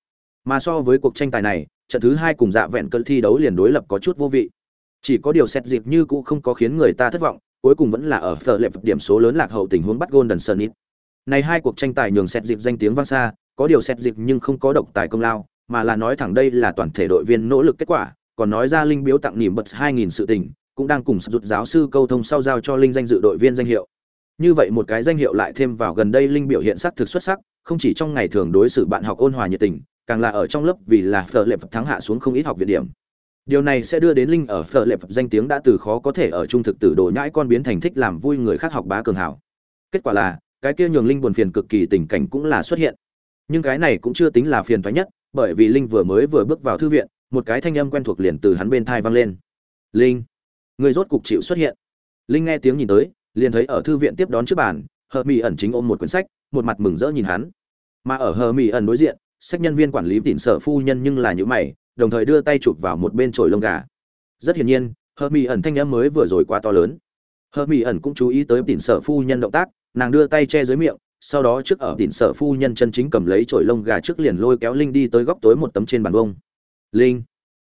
Mà so với cuộc tranh tài này, trận thứ hai cùng dạ vẹn cơn thi đấu liền đối lập có chút vô vị. Chỉ có điều set dịp như cũ không có khiến người ta thất vọng, cuối cùng vẫn là ở phở lệ điểm số lớn lạc hậu tình huống bắt golden sunnit này hai cuộc tranh tài nhường set dịp danh tiếng vang xa, có điều set dịp nhưng không có độc tài công lao, mà là nói thẳng đây là toàn thể đội viên nỗ lực kết quả còn nói ra linh biếu tặng niềm bật 2000 sự tình, cũng đang cùng rụt giáo sư câu thông sau giao cho linh danh dự đội viên danh hiệu. Như vậy một cái danh hiệu lại thêm vào gần đây linh biểu hiện sắc thực xuất sắc, không chỉ trong ngày thường đối xử bạn học ôn hòa nhiệt tình, càng là ở trong lớp vì là phở lệ phật thắng hạ xuống không ít học viện điểm. Điều này sẽ đưa đến linh ở phở lệ phật danh tiếng đã từ khó có thể ở trung thực tử đồ nhãi con biến thành thích làm vui người khác học bá cường hảo. Kết quả là, cái kia nhường linh buồn phiền cực kỳ tình cảnh cũng là xuất hiện. Nhưng cái này cũng chưa tính là phiền toái nhất, bởi vì linh vừa mới vừa bước vào thư viện một cái thanh âm quen thuộc liền từ hắn bên thai vang lên. Linh, người rốt cục chịu xuất hiện. Linh nghe tiếng nhìn tới, liền thấy ở thư viện tiếp đón trước bàn, hờ mỹ ẩn chính ôm một quyển sách, một mặt mừng rỡ nhìn hắn. Mà ở hờ mỹ ẩn đối diện, sách nhân viên quản lý tỉnh sở phu nhân nhưng là những mày, đồng thời đưa tay chụp vào một bên chổi lông gà. Rất hiển nhiên, hờ mỹ ẩn thanh âm mới vừa rồi quá to lớn. Hờ mỹ ẩn cũng chú ý tới tỉnh sở phu nhân động tác, nàng đưa tay che dưới miệng, sau đó trước ở tỉnh sở phu nhân chân chính cầm lấy chổi lông gà trước liền lôi kéo linh đi tới góc tối một tấm trên bàn bông linh,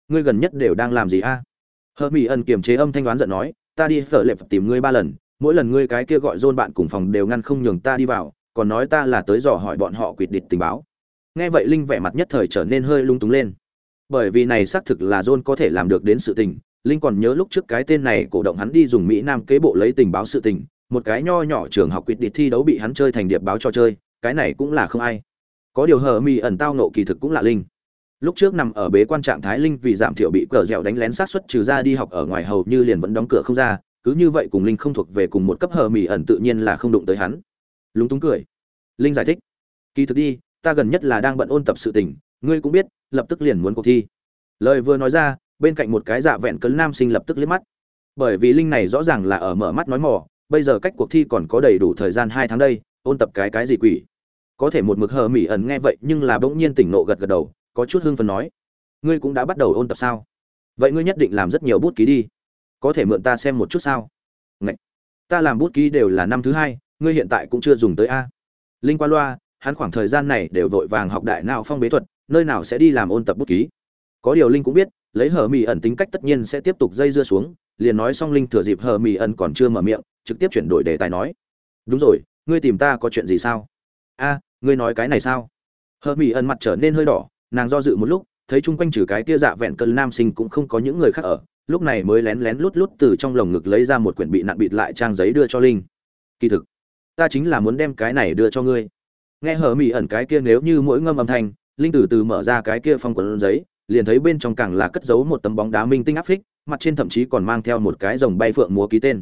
ngươi gần nhất đều đang làm gì a? À? hờ mỹ ẩn kiềm chế âm thanh đoán giận nói, ta đi phở lệp tìm ngươi ba lần, mỗi lần ngươi cái kia gọi dôn bạn cùng phòng đều ngăn không nhường ta đi vào, còn nói ta là tới dò hỏi bọn họ quyệt địch tình báo. Nghe vậy linh vẻ mặt nhất thời trở nên hơi lung túng lên. Bởi vì này xác thực là john có thể làm được đến sự tình, linh còn nhớ lúc trước cái tên này cổ động hắn đi dùng mỹ nam kế bộ lấy tình báo sự tình, một cái nho nhỏ trường học quyệt địch thi đấu bị hắn chơi thành điệp báo cho chơi, cái này cũng là không ai. Có điều hờ mỹ ẩn tao nộ kỳ thực cũng là linh lúc trước nằm ở bế quan trạng thái linh vì giảm thiểu bị cờ dẻo đánh lén sát xuất trừ ra đi học ở ngoài hầu như liền vẫn đóng cửa không ra, cứ như vậy cùng linh không thuộc về cùng một cấp hờ mỹ ẩn tự nhiên là không đụng tới hắn. Lúng túng cười. Linh giải thích. Kỳ thực đi, ta gần nhất là đang bận ôn tập sự tình, ngươi cũng biết, lập tức liền muốn cuộc thi. Lời vừa nói ra, bên cạnh một cái dạ vẹn cấn nam sinh lập tức liếc mắt. Bởi vì linh này rõ ràng là ở mở mắt nói mỏ bây giờ cách cuộc thi còn có đầy đủ thời gian hai tháng đây, ôn tập cái cái gì quỷ. Có thể một mực hờ mỹ ẩn nghe vậy nhưng là bỗng nhiên tỉnh nộ gật gật đầu có chút hưng phấn nói, ngươi cũng đã bắt đầu ôn tập sao? Vậy ngươi nhất định làm rất nhiều bút ký đi. Có thể mượn ta xem một chút sao? Ngậy! ta làm bút ký đều là năm thứ hai, ngươi hiện tại cũng chưa dùng tới a. Linh qua loa, hắn khoảng thời gian này đều vội vàng học đại nào phong bế thuật, nơi nào sẽ đi làm ôn tập bút ký. Có điều linh cũng biết, lấy hờ mỹ ẩn tính cách tất nhiên sẽ tiếp tục dây dưa xuống, liền nói xong linh thừa dịp hờ mỹ ẩn còn chưa mở miệng, trực tiếp chuyển đổi đề tài nói, đúng rồi, ngươi tìm ta có chuyện gì sao? A, ngươi nói cái này sao? Hờ mỹ ẩn mặt trở nên hơi đỏ nàng do dự một lúc, thấy chung quanh trừ cái tia dạ vẹn cơn nam sinh cũng không có những người khác ở, lúc này mới lén lén lút lút từ trong lồng ngực lấy ra một quyển bị nặn bịt lại trang giấy đưa cho linh. Kỳ thực, ta chính là muốn đem cái này đưa cho ngươi. Nghe hờ mỹ ẩn cái kia nếu như mỗi ngâm âm thanh, linh từ từ mở ra cái kia phong quần giấy, liền thấy bên trong càng là cất giấu một tấm bóng đá minh tinh áp phích, mặt trên thậm chí còn mang theo một cái dòng bay phượng múa ký tên.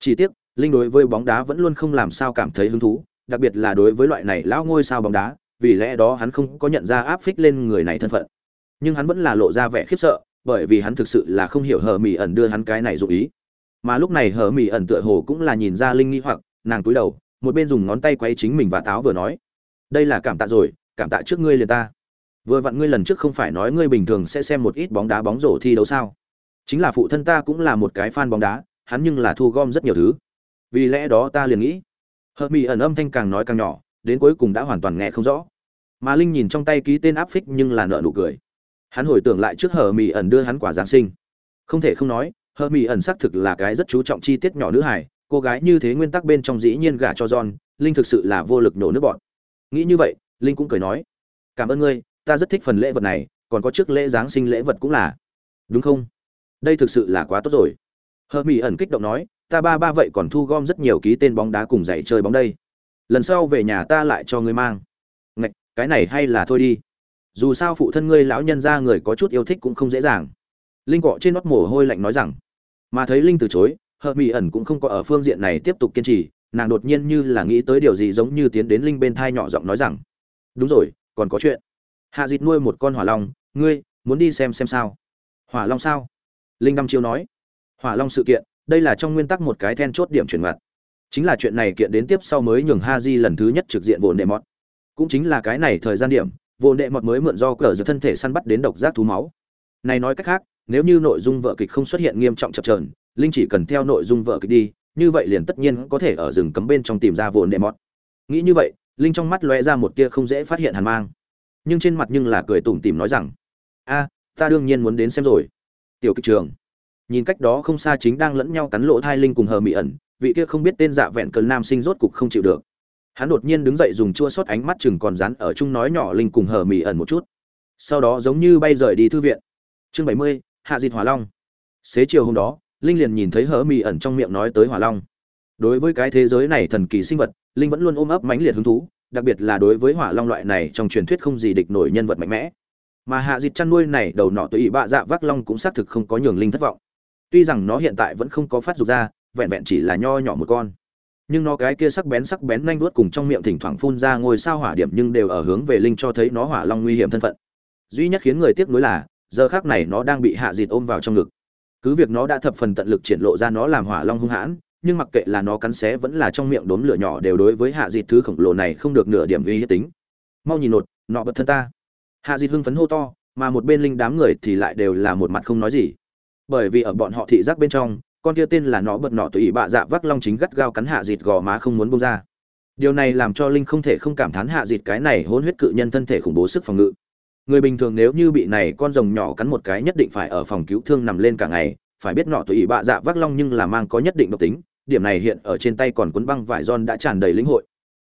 Chỉ tiếc, linh đối với bóng đá vẫn luôn không làm sao cảm thấy hứng thú, đặc biệt là đối với loại này lão ngôi sao bóng đá vì lẽ đó hắn không có nhận ra áp phích lên người này thân phận. Nhưng hắn vẫn là lộ ra vẻ khiếp sợ, bởi vì hắn thực sự là không hiểu hờ mỹ ẩn đưa hắn cái này dụ ý. Mà lúc này hờ mỹ ẩn tựa hồ cũng là nhìn ra linh nghi hoặc, nàng túi đầu, một bên dùng ngón tay quay chính mình và táo vừa nói, đây là cảm tạ rồi, cảm tạ trước ngươi liền ta. Vừa vặn ngươi lần trước không phải nói ngươi bình thường sẽ xem một ít bóng đá bóng rổ thi đấu sao? Chính là phụ thân ta cũng là một cái fan bóng đá, hắn nhưng là thu gom rất nhiều thứ. Vì lẽ đó ta liền nghĩ. Hờ mỹ ẩn âm thanh càng nói càng nhỏ đến cuối cùng đã hoàn toàn nghe không rõ. Mà linh nhìn trong tay ký tên áp phích nhưng là nợ nụ cười. Hắn hồi tưởng lại trước hờ mỹ ẩn đưa hắn quả giáng sinh. Không thể không nói, hờ mỹ ẩn xác thực là cái rất chú trọng chi tiết nhỏ nữ hải cô gái như thế nguyên tắc bên trong dĩ nhiên gả cho john, linh thực sự là vô lực nổ nước bọn. Nghĩ như vậy, linh cũng cười nói, cảm ơn ngươi, ta rất thích phần lễ vật này, còn có trước lễ giáng sinh lễ vật cũng là. Đúng không? Đây thực sự là quá tốt rồi. Hờ mỹ ẩn kích động nói, ta ba ba vậy còn thu gom rất nhiều ký tên bóng đá cùng dạy chơi bóng đây lần sau về nhà ta lại cho ngươi mang. Ngạch, cái này hay là thôi đi. Dù sao phụ thân ngươi lão nhân ra người có chút yêu thích cũng không dễ dàng. Linh cọ trên nót mồ hôi lạnh nói rằng, mà thấy linh từ chối, hợp mỹ ẩn cũng không có ở phương diện này tiếp tục kiên trì, nàng đột nhiên như là nghĩ tới điều gì giống như tiến đến linh bên thai nhỏ giọng nói rằng, đúng rồi, còn có chuyện. Hạ dịt nuôi một con hỏa long, ngươi muốn đi xem xem sao? Hỏa long sao? Linh đăm chiêu nói. Hỏa long sự kiện, đây là trong nguyên tắc một cái then chốt điểm chuyển mặt chính là chuyện này kiện đến tiếp sau mới nhường ha di lần thứ nhất trực diện vồn đệ mọt. Cũng chính là cái này thời gian điểm, vồn đệ mọt mới mượn do cờ giữa thân thể săn bắt đến độc giác thú máu. Này nói cách khác, nếu như nội dung vợ kịch không xuất hiện nghiêm trọng chập trờn linh chỉ cần theo nội dung vợ kịch đi, như vậy liền tất nhiên có thể ở rừng cấm bên trong tìm ra vồn đệ mọt. Nghĩ như vậy, linh trong mắt lóe ra một tia không dễ phát hiện hàn mang. Nhưng trên mặt nhưng là cười tủm tỉm nói rằng, a, ta đương nhiên muốn đến xem rồi. Tiểu kịch trường. Nhìn cách đó không xa chính đang lẫn nhau cắn lỗ thai linh cùng hờ mị ẩn vị kia không biết tên dạ vẹn cơn nam sinh rốt cục không chịu được. Hắn đột nhiên đứng dậy dùng chua sót ánh mắt chừng còn rắn ở chung nói nhỏ linh cùng hờ mị ẩn một chút. Sau đó giống như bay rời đi thư viện. Chương bảy mươi, hạ dịt hỏa long. Xế chiều hôm đó, linh liền nhìn thấy hờ mị ẩn trong miệng nói tới hỏa long. Đối với cái thế giới này thần kỳ sinh vật, linh vẫn luôn ôm ấp mãnh liệt hứng thú, đặc biệt là đối với hỏa long loại này trong truyền thuyết không gì địch nổi nhân vật mạnh mẽ. Mà hạ dịt chăn nuôi này, đầu nọ tùy bạ dạ vác long cũng xác thực không có nhường linh thất vọng. Tuy rằng nó hiện tại vẫn không có phát dục ra vẹn vẹn chỉ là nho nhỏ một con. Nhưng nó cái kia sắc bén sắc bén nhanh vuốt cùng trong miệng thỉnh thoảng phun ra ngôi sao hỏa điểm nhưng đều ở hướng về linh cho thấy nó hỏa long nguy hiểm thân phận. Duy nhất khiến người tiếc nuối là, giờ khác này nó đang bị hạ dịt ôm vào trong ngực. Cứ việc nó đã thập phần tận lực triển lộ ra nó làm hỏa long hung hãn, nhưng mặc kệ là nó cắn xé vẫn là trong miệng đốm lửa nhỏ đều đối với hạ dịt thứ khổng lồ này không được nửa điểm uy hiếp tính. Mau nhìn nột, nọ bật thân ta. Hạ dịt hưng phấn hô to, mà một bên linh đám người thì lại đều là một mặt không nói gì. Bởi vì ở bọn họ thị giác bên trong con kia tên là nó bật nọ tùy bạ dạ vác long chính gắt gao cắn hạ dịt gò má không muốn bông ra. Điều này làm cho linh không thể không cảm thán hạ dịt cái này hôn huyết cự nhân thân thể khủng bố sức phòng ngự. Người bình thường nếu như bị này con rồng nhỏ cắn một cái nhất định phải ở phòng cứu thương nằm lên cả ngày, phải biết nọ tùy bạ dạ vác long nhưng là mang có nhất định độc tính, điểm này hiện ở trên tay còn cuốn băng vải giòn đã tràn đầy lĩnh hội.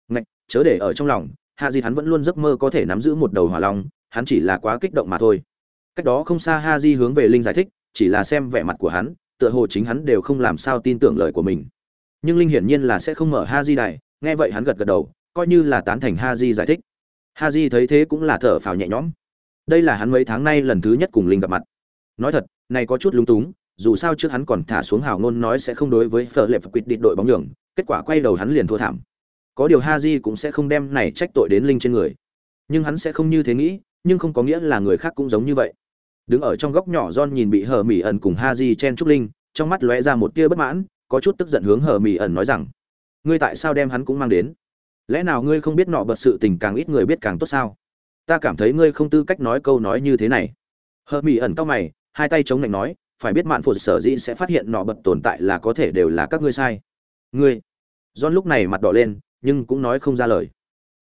Ngạch, chớ để ở trong lòng, hạ dịt hắn vẫn luôn giấc mơ có thể nắm giữ một đầu hỏa long, hắn chỉ là quá kích động mà thôi. Cách đó không xa ha di hướng về linh giải thích, chỉ là xem vẻ mặt của hắn tựa hồ chính hắn đều không làm sao tin tưởng lời của mình. Nhưng linh hiển nhiên là sẽ không mở ha di đài, nghe vậy hắn gật gật đầu, coi như là tán thành ha di giải thích. Ha di thấy thế cũng là thở phào nhẹ nhõm. Đây là hắn mấy tháng nay lần thứ nhất cùng linh gặp mặt. Nói thật, này có chút lung túng, dù sao trước hắn còn thả xuống hào ngôn nói sẽ không đối với phở lệp quyết địch đội bóng nhường, kết quả quay đầu hắn liền thua thảm. Có điều ha di cũng sẽ không đem này trách tội đến linh trên người. Nhưng hắn sẽ không như thế nghĩ, nhưng không có nghĩa là người khác cũng giống như vậy đứng ở trong góc nhỏ John nhìn bị hờ mỹ ẩn cùng ha di chen trúc linh, trong mắt lóe ra một tia bất mãn, có chút tức giận hướng hờ mỹ ẩn nói rằng, ngươi tại sao đem hắn cũng mang đến? Lẽ nào ngươi không biết nọ bật sự tình càng ít người biết càng tốt sao? Ta cảm thấy ngươi không tư cách nói câu nói như thế này. Hờ mỹ ẩn cao mày, hai tay chống lạnh nói, phải biết mạn phụ sở dĩ sẽ phát hiện nọ bật tồn tại là có thể đều là các ngươi sai. Ngươi? John lúc này mặt đỏ lên, nhưng cũng nói không ra lời.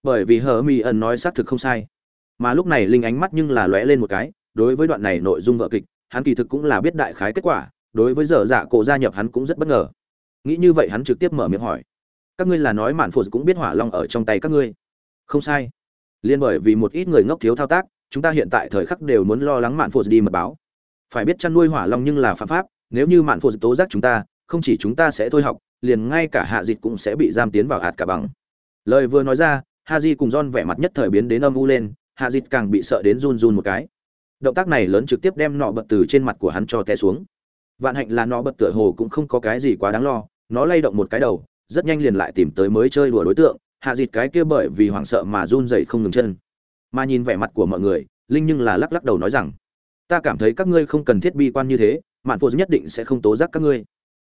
Bởi vì hờ mỹ ẩn nói xác thực không sai, mà lúc này linh ánh mắt nhưng là lóe lên một cái đối với đoạn này nội dung vợ kịch, hắn kỳ thực cũng là biết đại khái kết quả, đối với dở dạ cổ gia nhập hắn cũng rất bất ngờ. Nghĩ như vậy hắn trực tiếp mở miệng hỏi, các ngươi là nói mạn phụ cũng biết hỏa long ở trong tay các ngươi? Không sai. Liên bởi vì một ít người ngốc thiếu thao tác, chúng ta hiện tại thời khắc đều muốn lo lắng mạn phụ đi mật báo. Phải biết chăn nuôi hỏa long nhưng là phạm pháp, nếu như mạn phụ tố giác chúng ta, không chỉ chúng ta sẽ thôi học, liền ngay cả hạ dịch cũng sẽ bị giam tiến vào hạt cả bằng. Lời vừa nói ra ha di cùng don vẻ mặt nhất thời biến đến âm u lên, hạ dịch càng bị sợ đến run run một cái động tác này lớn trực tiếp đem nọ bật từ trên mặt của hắn cho té xuống. Vạn hạnh là nọ bật tựa hồ cũng không có cái gì quá đáng lo, nó lay động một cái đầu, rất nhanh liền lại tìm tới mới chơi đùa đối tượng, hạ dịt cái kia bởi vì hoảng sợ mà run dậy không ngừng chân. Mà nhìn vẻ mặt của mọi người, linh nhưng là lắc lắc đầu nói rằng, ta cảm thấy các ngươi không cần thiết bi quan như thế, mạn phụ nhất định sẽ không tố giác các ngươi.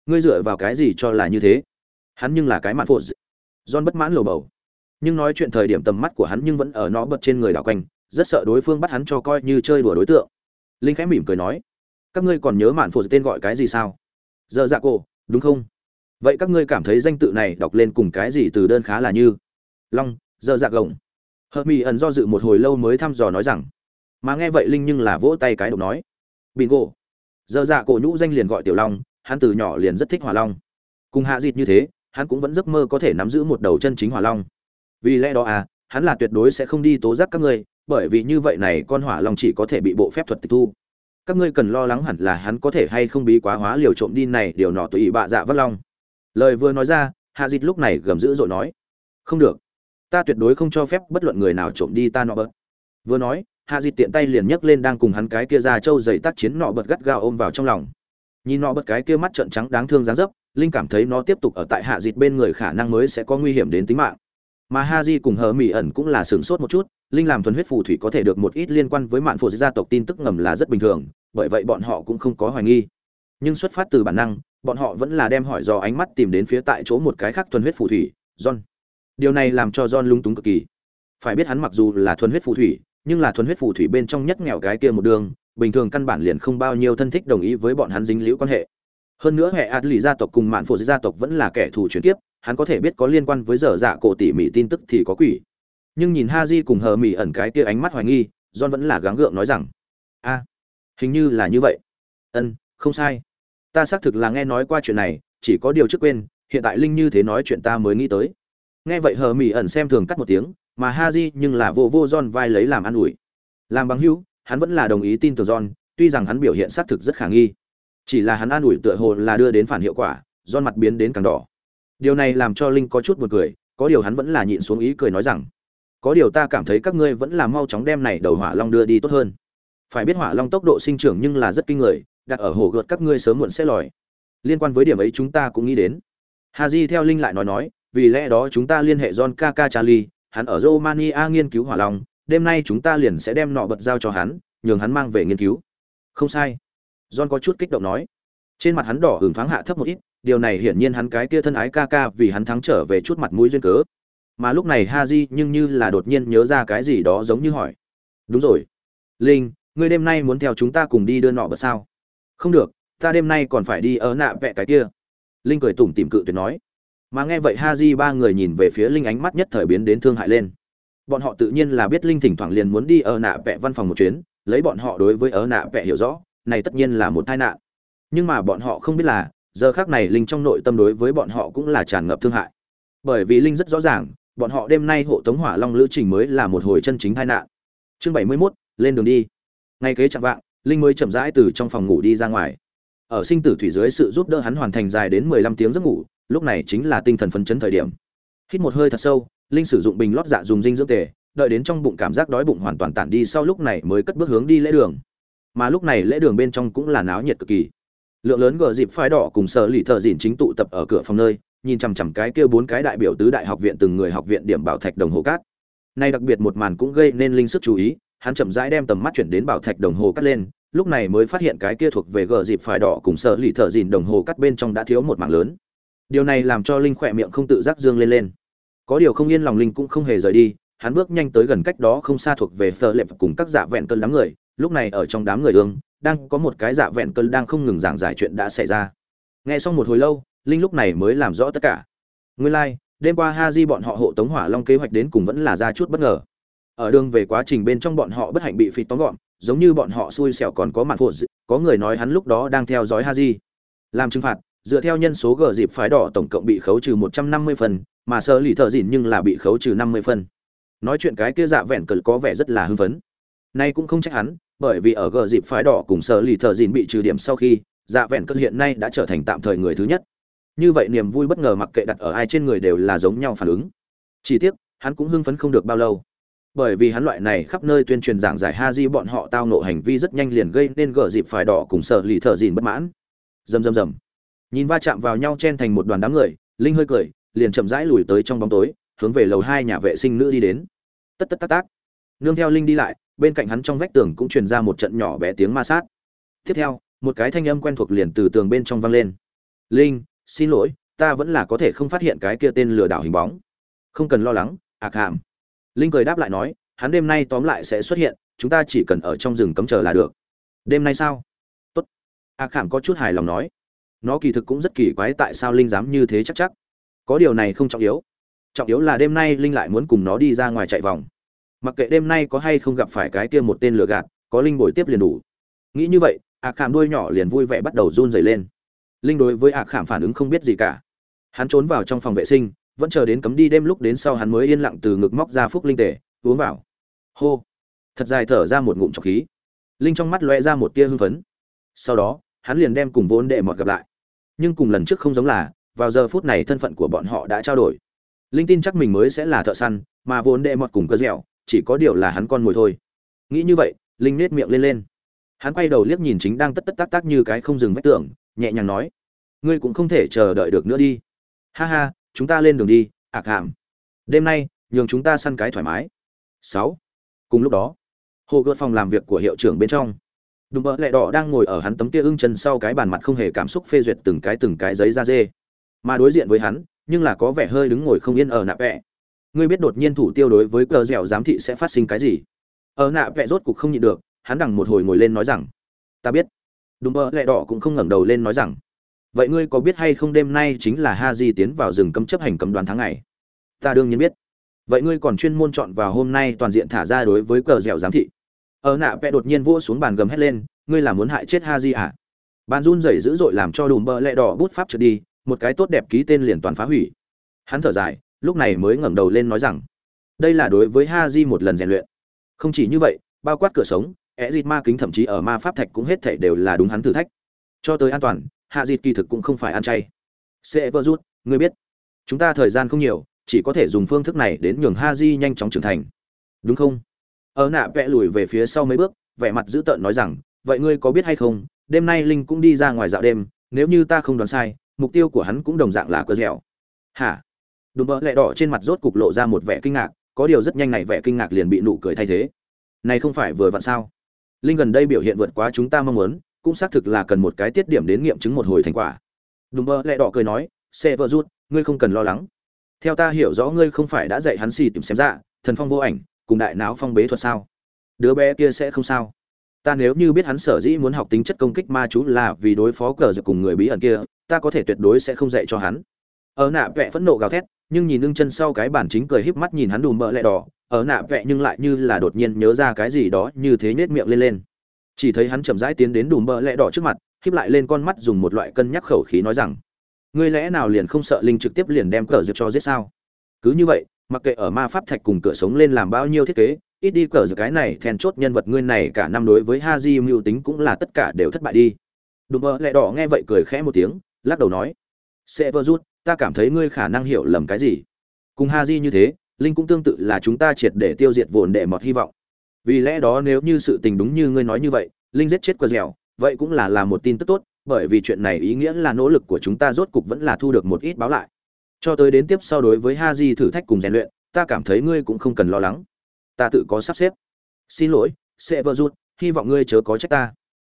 Ngươi dựa vào cái gì cho là như thế? Hắn nhưng là cái mạn phụ john bất mãn lầu bầu. Nhưng nói chuyện thời điểm tầm mắt của hắn nhưng vẫn ở nó bật trên người đảo quanh rất sợ đối phương bắt hắn cho coi như chơi đùa đối tượng. Linh khẽ mỉm cười nói, các ngươi còn nhớ mạn phụ tên gọi cái gì sao? Giờ dạ cổ, đúng không? Vậy các ngươi cảm thấy danh tự này đọc lên cùng cái gì từ đơn khá là như? Long, giờ dạ gồng. Hợp mỹ ẩn do dự một hồi lâu mới thăm dò nói rằng, mà nghe vậy linh nhưng là vỗ tay cái độc nói, bingo. Giờ dạ cổ nhũ danh liền gọi tiểu long, hắn từ nhỏ liền rất thích hỏa long. Cùng hạ dịt như thế, hắn cũng vẫn giấc mơ có thể nắm giữ một đầu chân chính hỏa long. Vì lẽ đó à hắn là tuyệt đối sẽ không đi tố giác các ngươi bởi vì như vậy này con hỏa long chỉ có thể bị bộ phép thuật tịch thu. Các ngươi cần lo lắng hẳn là hắn có thể hay không bí quá hóa liều trộm đi này điều nọ tùy bạ dạ vất long. Lời vừa nói ra, hạ dịt lúc này gầm dữ dội nói, không được, ta tuyệt đối không cho phép bất luận người nào trộm đi ta nọ bớt. Vừa nói, hạ dịt tiện tay liền nhấc lên đang cùng hắn cái kia ra trâu dày tác chiến nọ bật gắt gao ôm vào trong lòng. Nhìn nọ bật cái kia mắt trợn trắng đáng thương dáng dấp, linh cảm thấy nó tiếp tục ở tại hạ dịt bên người khả năng mới sẽ có nguy hiểm đến tính mạng. Mà ha di cùng hờ mỹ ẩn cũng là sửng sốt một chút linh làm thuần huyết phù thủy có thể được một ít liên quan với mạn phổ gia tộc tin tức ngầm là rất bình thường, bởi vậy bọn họ cũng không có hoài nghi. Nhưng xuất phát từ bản năng, bọn họ vẫn là đem hỏi do ánh mắt tìm đến phía tại chỗ một cái khác thuần huyết phù thủy, john. Điều này làm cho john lung túng cực kỳ. Phải biết hắn mặc dù là thuần huyết phù thủy, nhưng là thuần huyết phù thủy bên trong nhất nghèo cái kia một đường, bình thường căn bản liền không bao nhiêu thân thích đồng ý với bọn hắn dính liễu quan hệ. Hơn nữa hệ ạt lì gia tộc cùng mạn phổ gia tộc vẫn là kẻ thù chuyển tiếp hắn có thể biết có liên quan với dở dạ cổ tỉ mỉ tin tức thì có quỷ nhưng nhìn ha di cùng hờ mỹ ẩn cái kia ánh mắt hoài nghi, john vẫn là gắng gượng nói rằng, a, hình như là như vậy. Ân, không sai. Ta xác thực là nghe nói qua chuyện này, chỉ có điều trước quên, hiện tại linh như thế nói chuyện ta mới nghĩ tới. Nghe vậy hờ mỹ ẩn xem thường cắt một tiếng, mà ha di nhưng là vô vô john vai lấy làm an ủi. Làm bằng hữu, hắn vẫn là đồng ý tin tưởng john, tuy rằng hắn biểu hiện xác thực rất khả nghi. Chỉ là hắn an ủi tựa hồ là đưa đến phản hiệu quả, john mặt biến đến càng đỏ. Điều này làm cho linh có chút buồn cười, có điều hắn vẫn là nhịn xuống ý cười nói rằng có điều ta cảm thấy các ngươi vẫn là mau chóng đem này đầu hỏa long đưa đi tốt hơn. Phải biết hỏa long tốc độ sinh trưởng nhưng là rất kinh người, đặt ở hồ gợt các ngươi sớm muộn sẽ lòi. Liên quan với điểm ấy chúng ta cũng nghĩ đến. Ha di theo linh lại nói nói, vì lẽ đó chúng ta liên hệ john kaka charlie, hắn ở romania nghiên cứu hỏa long, đêm nay chúng ta liền sẽ đem nọ bật giao cho hắn, nhường hắn mang về nghiên cứu. Không sai. John có chút kích động nói. Trên mặt hắn đỏ hưởng thoáng hạ thấp một ít, điều này hiển nhiên hắn cái kia thân ái ca ca vì hắn thắng trở về chút mặt mũi duyên cớ mà lúc này ha di nhưng như là đột nhiên nhớ ra cái gì đó giống như hỏi. Đúng rồi. Linh, ngươi đêm nay muốn theo chúng ta cùng đi đưa nọ bật sao? Không được, ta đêm nay còn phải đi ở nạ vẹ cái kia. Linh cười tủm tìm cự tuyệt nói. Mà nghe vậy ha di ba người nhìn về phía linh ánh mắt nhất thời biến đến thương hại lên. Bọn họ tự nhiên là biết linh thỉnh thoảng liền muốn đi ở nạ vẹ văn phòng một chuyến, lấy bọn họ đối với ở nạ vẹ hiểu rõ, này tất nhiên là một tai nạn. Nhưng mà bọn họ không biết là, giờ khác này linh trong nội tâm đối với bọn họ cũng là tràn ngập thương hại. Bởi vì linh rất rõ ràng bọn họ đêm nay hộ tống hỏa long lữ trình mới là một hồi chân chính tai nạn. Chương bảy mươi 71, lên đường đi. Ngay kế chặng vạng linh mới chậm rãi từ trong phòng ngủ đi ra ngoài. Ở sinh tử thủy dưới sự giúp đỡ hắn hoàn thành dài đến mười lăm tiếng giấc ngủ lúc này chính là tinh thần phấn chấn thời điểm. Hít một hơi thật sâu linh sử dụng bình lót dạ dùng dinh dưỡng tề đợi đến trong bụng cảm giác đói bụng hoàn toàn tản đi sau lúc này mới cất bước hướng đi lễ đường. Mà lúc này lễ đường bên trong cũng là náo nhiệt cực kỳ. Lượng lớn gờ dịp phái đỏ cùng sở lì thợ dìn chính tụ tập ở cửa phòng nơi nhìn chằm chằm cái kia bốn cái đại biểu tứ đại học viện từng người học viện điểm bảo thạch đồng hồ cát. Nay đặc biệt một màn cũng gây nên linh sức chú ý, hắn chậm rãi đem tầm mắt chuyển đến bảo thạch đồng hồ cắt lên, lúc này mới phát hiện cái kia thuộc về gờ dịp phải đỏ cùng sở lì thợ dìn đồng hồ cắt bên trong đã thiếu một mảng lớn. Điều này làm cho linh khỏe miệng không tự giác dương lên lên. Có điều không yên lòng linh cũng không hề rời đi, hắn bước nhanh tới gần cách đó không xa thuộc về phở lệp cùng các dạ vẹn cơn đám người, lúc này ở trong đám người ương, đang có một cái dạ vẹn cơn đang không ngừng giảng giải chuyện đã xảy ra. Nghe xong một hồi lâu linh lúc này mới làm rõ tất cả. Nguyên lai、like, đêm qua ha di bọn họ hộ tống hỏa long kế hoạch đến cùng vẫn là ra chút bất ngờ. Ở đường về quá trình bên trong bọn họ bất hạnh bị phịt tóm gọn giống như bọn họ xui xẻo còn có mặt phụ có người nói hắn lúc đó đang theo dõi ha di làm trừng phạt dựa theo nhân số gờ dịp phái đỏ tổng cộng bị khấu trừ một trăm năm mươi phần mà sơ lì thợ dịn nhưng là bị khấu trừ năm mươi phần. Nói chuyện cái kia dạ vẹn cờ có vẻ rất là hưng phấn. Nay cũng không trách hắn bởi vì ở gờ dịp phái đỏ cùng sơ lì thợ dịn bị trừ điểm sau khi dạ vẹn cờ hiện nay đã trở thành tạm thời người thứ nhất như vậy niềm vui bất ngờ mặc kệ đặt ở ai trên người đều là giống nhau phản ứng. Chỉ tiếc, hắn cũng hưng phấn không được bao lâu. Bởi vì hắn loại này khắp nơi tuyên truyền giảng giải ha di bọn họ tao nộ hành vi rất nhanh liền gây nên gờ dịp phải đỏ cùng sợ lì thợ dìn bất mãn. Rầm rầm rầm. Nhìn va chạm vào nhau chen thành một đoàn đám người, linh hơi cười, liền chậm rãi lùi tới trong bóng tối, hướng về lầu hai nhà vệ sinh nữ đi đến. Tất tất tác tác nương theo linh đi lại, bên cạnh hắn trong vách tường cũng truyền ra một trận nhỏ bé tiếng ma sát. Tiếp theo, một cái thanh âm quen thuộc liền từ tường bên trong vang lên. Linh xin lỗi, ta vẫn là có thể không phát hiện cái kia tên lừa đảo hình bóng. Không cần lo lắng, ạc hàm. Linh cười đáp lại nói, hắn đêm nay tóm lại sẽ xuất hiện, chúng ta chỉ cần ở trong rừng cấm chờ là được. Đêm nay sao? Tốt. Ạc hàm có chút hài lòng nói, nó kỳ thực cũng rất kỳ quái tại sao linh dám như thế chắc chắc. Có điều này không trọng yếu. Trọng yếu là đêm nay linh lại muốn cùng nó đi ra ngoài chạy vòng. Mặc kệ đêm nay có hay không gặp phải cái kia một tên lừa gạt, có linh bồi tiếp liền đủ. Nghĩ như vậy, ạc hàm đuôi nhỏ liền vui vẻ bắt đầu run rẩy lên linh đối với ạc khảm phản ứng không biết gì cả. Hắn trốn vào trong phòng vệ sinh vẫn chờ đến cấm đi đêm lúc đến sau hắn mới yên lặng từ ngực móc ra phúc linh tể uống vào. Hô! Thật dài thở ra một ngụm trọc khí. Linh trong mắt loe ra một tia hưng phấn. Sau đó hắn liền đem cùng vốn đệ mọt gặp lại. Nhưng cùng lần trước không giống là vào giờ phút này thân phận của bọn họ đã trao đổi. Linh tin chắc mình mới sẽ là thợ săn mà vốn đệ mọt cùng cơ dẻo chỉ có điều là hắn con mồi thôi. Nghĩ như vậy linh nết miệng lên lên. Hắn quay đầu liếc nhìn chính đang tất tất tác tác như cái không dừng vách tường, nhẹ nhàng nói ngươi cũng không thể chờ đợi được nữa đi. Ha ha, chúng ta lên đường đi ạc hàm đêm nay, nhường chúng ta săn cái thoải mái. Sáu. Cùng lúc đó, hồ gợt phòng làm việc của hiệu trưởng bên trong. Đùm bợ lẹ đỏ đang ngồi ở hắn tấm kia ưng chân sau cái bàn mặt không hề cảm xúc phê duyệt từng cái từng cái giấy da dê. Mà đối diện với hắn, nhưng là có vẻ hơi đứng ngồi không yên ở nạp vẹ. Ngươi biết đột nhiên thủ tiêu đối với cờ dẻo giám thị sẽ phát sinh cái gì? Ở nạ vẹ rốt cục không nhịn được, hắn đằng một hồi ngồi lên nói rằng, ta biết. Đùm bợ lẹ đỏ cũng không ngẩng đầu lên nói rằng vậy ngươi có biết hay không đêm nay chính là ha di tiến vào rừng cấm chấp hành cấm đoán tháng ngày? Ta đương nhiên biết. Vậy ngươi còn chuyên môn chọn vào hôm nay toàn diện thả ra đối với cờ dẻo giám thị. Ở nạ vẽ đột nhiên vỗ xuống bàn gầm hét lên, ngươi là muốn hại chết ha di à? Bàn run rẩy dữ dội làm cho đùm bơ lẹ đỏ bút pháp trượt đi, một cái tốt đẹp ký tên liền toàn phá hủy. Hắn thở dài, lúc này mới ngẩng đầu lên nói rằng, đây là đối với ha di một lần rèn luyện. Không chỉ như vậy, bao quát cửa sống e dịt ma kính thậm chí ở ma pháp thạch cũng hết thể đều là đúng hắn thử thách. Cho tới an toàn hạ dịt kỳ thực cũng không phải ăn chay. Sẽ vơ rút, ngươi biết. Chúng ta thời gian không nhiều, chỉ có thể dùng phương thức này đến nhường ha di nhanh chóng trưởng thành. Đúng không? Ở nạ vẽ lùi về phía sau mấy bước, vẻ mặt dữ tợn nói rằng, vậy ngươi có biết hay không, đêm nay linh cũng đi ra ngoài dạo đêm, nếu như ta không đoán sai, mục tiêu của hắn cũng đồng dạng là cơ dẻo. Hả? Đùm bỡ lẹ đỏ trên mặt rốt cục lộ ra một vẻ kinh ngạc, có điều rất nhanh này vẻ kinh ngạc liền bị nụ cười thay thế. Này không phải vừa vặn sao? Linh gần đây biểu hiện vượt quá chúng ta mong muốn cũng xác thực là cần một cái tiết điểm đến nghiệm chứng một hồi thành quả. Đùm bơ lẹ đỏ cười nói, xe vợ rút, ngươi không cần lo lắng. Theo ta hiểu rõ ngươi không phải đã dạy hắn xì tìm xem ra thần phong vô ảnh, cùng đại não phong bế thuật sao? Đứa bé kia sẽ không sao. Ta nếu như biết hắn sở dĩ muốn học tính chất công kích ma chú là vì đối phó cờ giật cùng người bí ẩn kia, ta có thể tuyệt đối sẽ không dạy cho hắn. Ở nạ vẽ phẫn nộ gào thét, nhưng nhìn lưng chân sau cái bản chính cười híp mắt nhìn hắn đùm bợ lẹ đỏ, ở nạ vẽ nhưng lại như là đột nhiên nhớ ra cái gì đó như thế nhếch miệng lên lên chỉ thấy hắn chậm rãi tiến đến đùm bờ lẹ đỏ trước mặt híp lại lên con mắt dùng một loại cân nhắc khẩu khí nói rằng ngươi lẽ nào liền không sợ linh trực tiếp liền đem cờ dược cho giết sao cứ như vậy mặc kệ ở ma pháp thạch cùng cửa sống lên làm bao nhiêu thiết kế ít đi cờ cái này then chốt nhân vật ngươi này cả năm đối với Haji mưu tính cũng là tất cả đều thất bại đi. Đùm bơ lẹ đỏ nghe vậy cười khẽ một tiếng, lắc đầu nói: "Severus, ta cảm thấy ngươi khả năng hiểu lầm cái gì. Cùng Haji như thế, linh cũng tương tự là chúng ta triệt để tiêu diệt vồn đệ mọt hy vọng. Vì lẽ đó nếu như sự tình đúng như ngươi nói như vậy, linh giết chết quờ dẻo, vậy cũng là là một tin tức tốt, bởi vì chuyện này ý nghĩa là nỗ lực của chúng ta rốt cục vẫn là thu được một ít báo lại. Cho tới đến tiếp sau đối với Haji thử thách cùng rèn luyện, ta cảm thấy ngươi cũng không cần lo lắng. Ta tự có sắp xếp. Xin lỗi sẽ vợ rút hy vọng ngươi chớ có trách ta.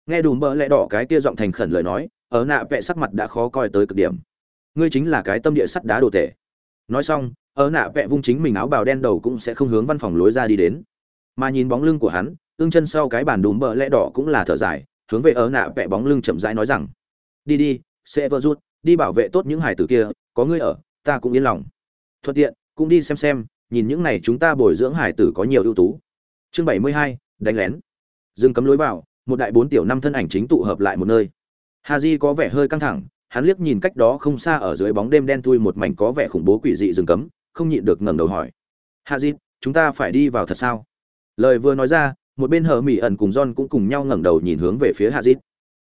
Nghe đùm bơ lẽ đỏ cái kia giọng thành khẩn lời nói ở nạ vẽ sắc mặt đã khó coi tới cực điểm. Ngươi chính là cái tâm địa sắt đá đồ tể. Nói xong ở nạ vẽ vung chính mình áo bào đen đầu cũng sẽ không hướng văn phòng lối ra đi đến mà nhìn bóng lưng của hắn, ương chân sau cái bàn đùm bờ lẽ đỏ cũng là thở dài, hướng về ở nạ vẽ bóng lưng chậm rãi nói rằng, đi đi, sẽ vỡ rút, đi bảo vệ tốt những hải tử kia, có ngươi ở, ta cũng yên lòng. Thuận tiện, cũng đi xem xem, nhìn những này chúng ta bồi dưỡng hải tử có nhiều ưu tú. Chương bảy mươi hai, đánh lén. Dừng cấm lối vào, một đại bốn tiểu năm thân ảnh chính tụ hợp lại một nơi. Ha di có vẻ hơi căng thẳng, hắn liếc nhìn cách đó không xa ở dưới bóng đêm đen thui một mảnh có vẻ khủng bố quỷ dị rừng cấm, không nhịn được ngẩng đầu hỏi. Ha di chúng ta phải đi vào thật sao? Lời vừa nói ra, một bên hờ mỹ ẩn cùng john cũng cùng nhau ngẩng đầu nhìn hướng về phía hạ dít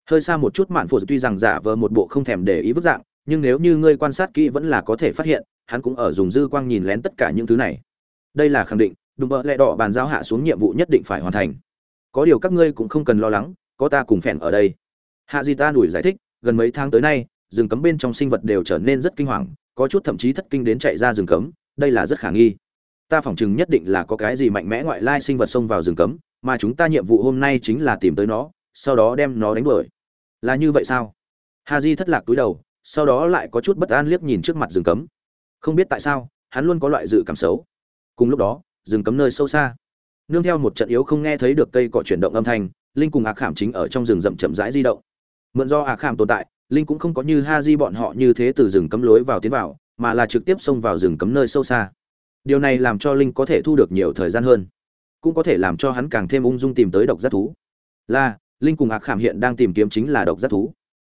hơi xa một chút mạn phụ tuy rằng giả vờ một bộ không thèm để ý vứt dạng, nhưng nếu như ngươi quan sát kỹ vẫn là có thể phát hiện, hắn cũng ở dùng dư quang nhìn lén tất cả những thứ này. Đây là khẳng định, đùm bợ lẹ đỏ bàn giao hạ xuống nhiệm vụ nhất định phải hoàn thành. Có điều các ngươi cũng không cần lo lắng, có ta cùng phèn ở đây. Hạ di ta đuổi giải thích, gần mấy tháng tới nay, rừng cấm bên trong sinh vật đều trở nên rất kinh hoàng, có chút thậm chí thất kinh đến chạy ra rừng cấm, đây là rất khả nghi ta phỏng chừng nhất định là có cái gì mạnh mẽ ngoại lai sinh vật xông vào rừng cấm, mà chúng ta nhiệm vụ hôm nay chính là tìm tới nó, sau đó đem nó đánh đuổi. Là như vậy sao? Ha di thất lạc túi đầu, sau đó lại có chút bất an liếc nhìn trước mặt rừng cấm. Không biết tại sao, hắn luôn có loại dự cảm xấu. Cùng lúc đó, rừng cấm nơi sâu xa. Nương theo một trận yếu không nghe thấy được cây cọ chuyển động âm thanh, linh cùng ạc khảm chính ở trong rừng rậm chậm rãi di động. Mượn do ạc khảm tồn tại, linh cũng không có như ha di bọn họ như thế từ rừng cấm lối vào tiến vào, mà là trực tiếp xông vào rừng cấm nơi sâu xa điều này làm cho linh có thể thu được nhiều thời gian hơn, cũng có thể làm cho hắn càng thêm ung dung tìm tới độc giác thú. Là, linh cùng ạc khảm hiện đang tìm kiếm chính là độc giác thú.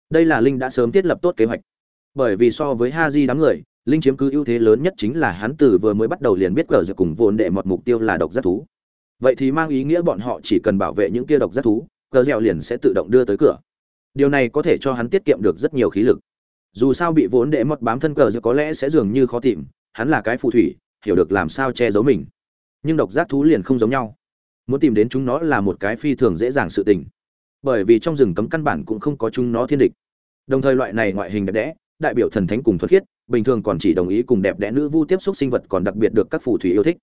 Đây là linh đã sớm thiết lập tốt kế hoạch. Bởi vì so với ha di đám người, linh chiếm cứ ưu thế lớn nhất chính là hắn từ vừa mới bắt đầu liền biết cờ giật cùng vốn đệ một mục tiêu là độc giác thú. Vậy thì mang ý nghĩa bọn họ chỉ cần bảo vệ những kia độc giác thú cờ dẻo liền sẽ tự động đưa tới cửa. Điều này có thể cho hắn tiết kiệm được rất nhiều khí lực. Dù sao bị vốn đệ một bám thân cờ giật có lẽ sẽ dường như khó tìm, hắn là cái phù thủy hiểu được làm sao che giấu mình. Nhưng độc giác thú liền không giống nhau. Muốn tìm đến chúng nó là một cái phi thường dễ dàng sự tình. Bởi vì trong rừng cấm căn bản cũng không có chúng nó thiên địch. Đồng thời loại này ngoại hình đẹp đẽ, đại biểu thần thánh cùng thuật khiết, bình thường còn chỉ đồng ý cùng đẹp đẽ nữ vu tiếp xúc sinh vật còn đặc biệt được các phù thủy yêu thích.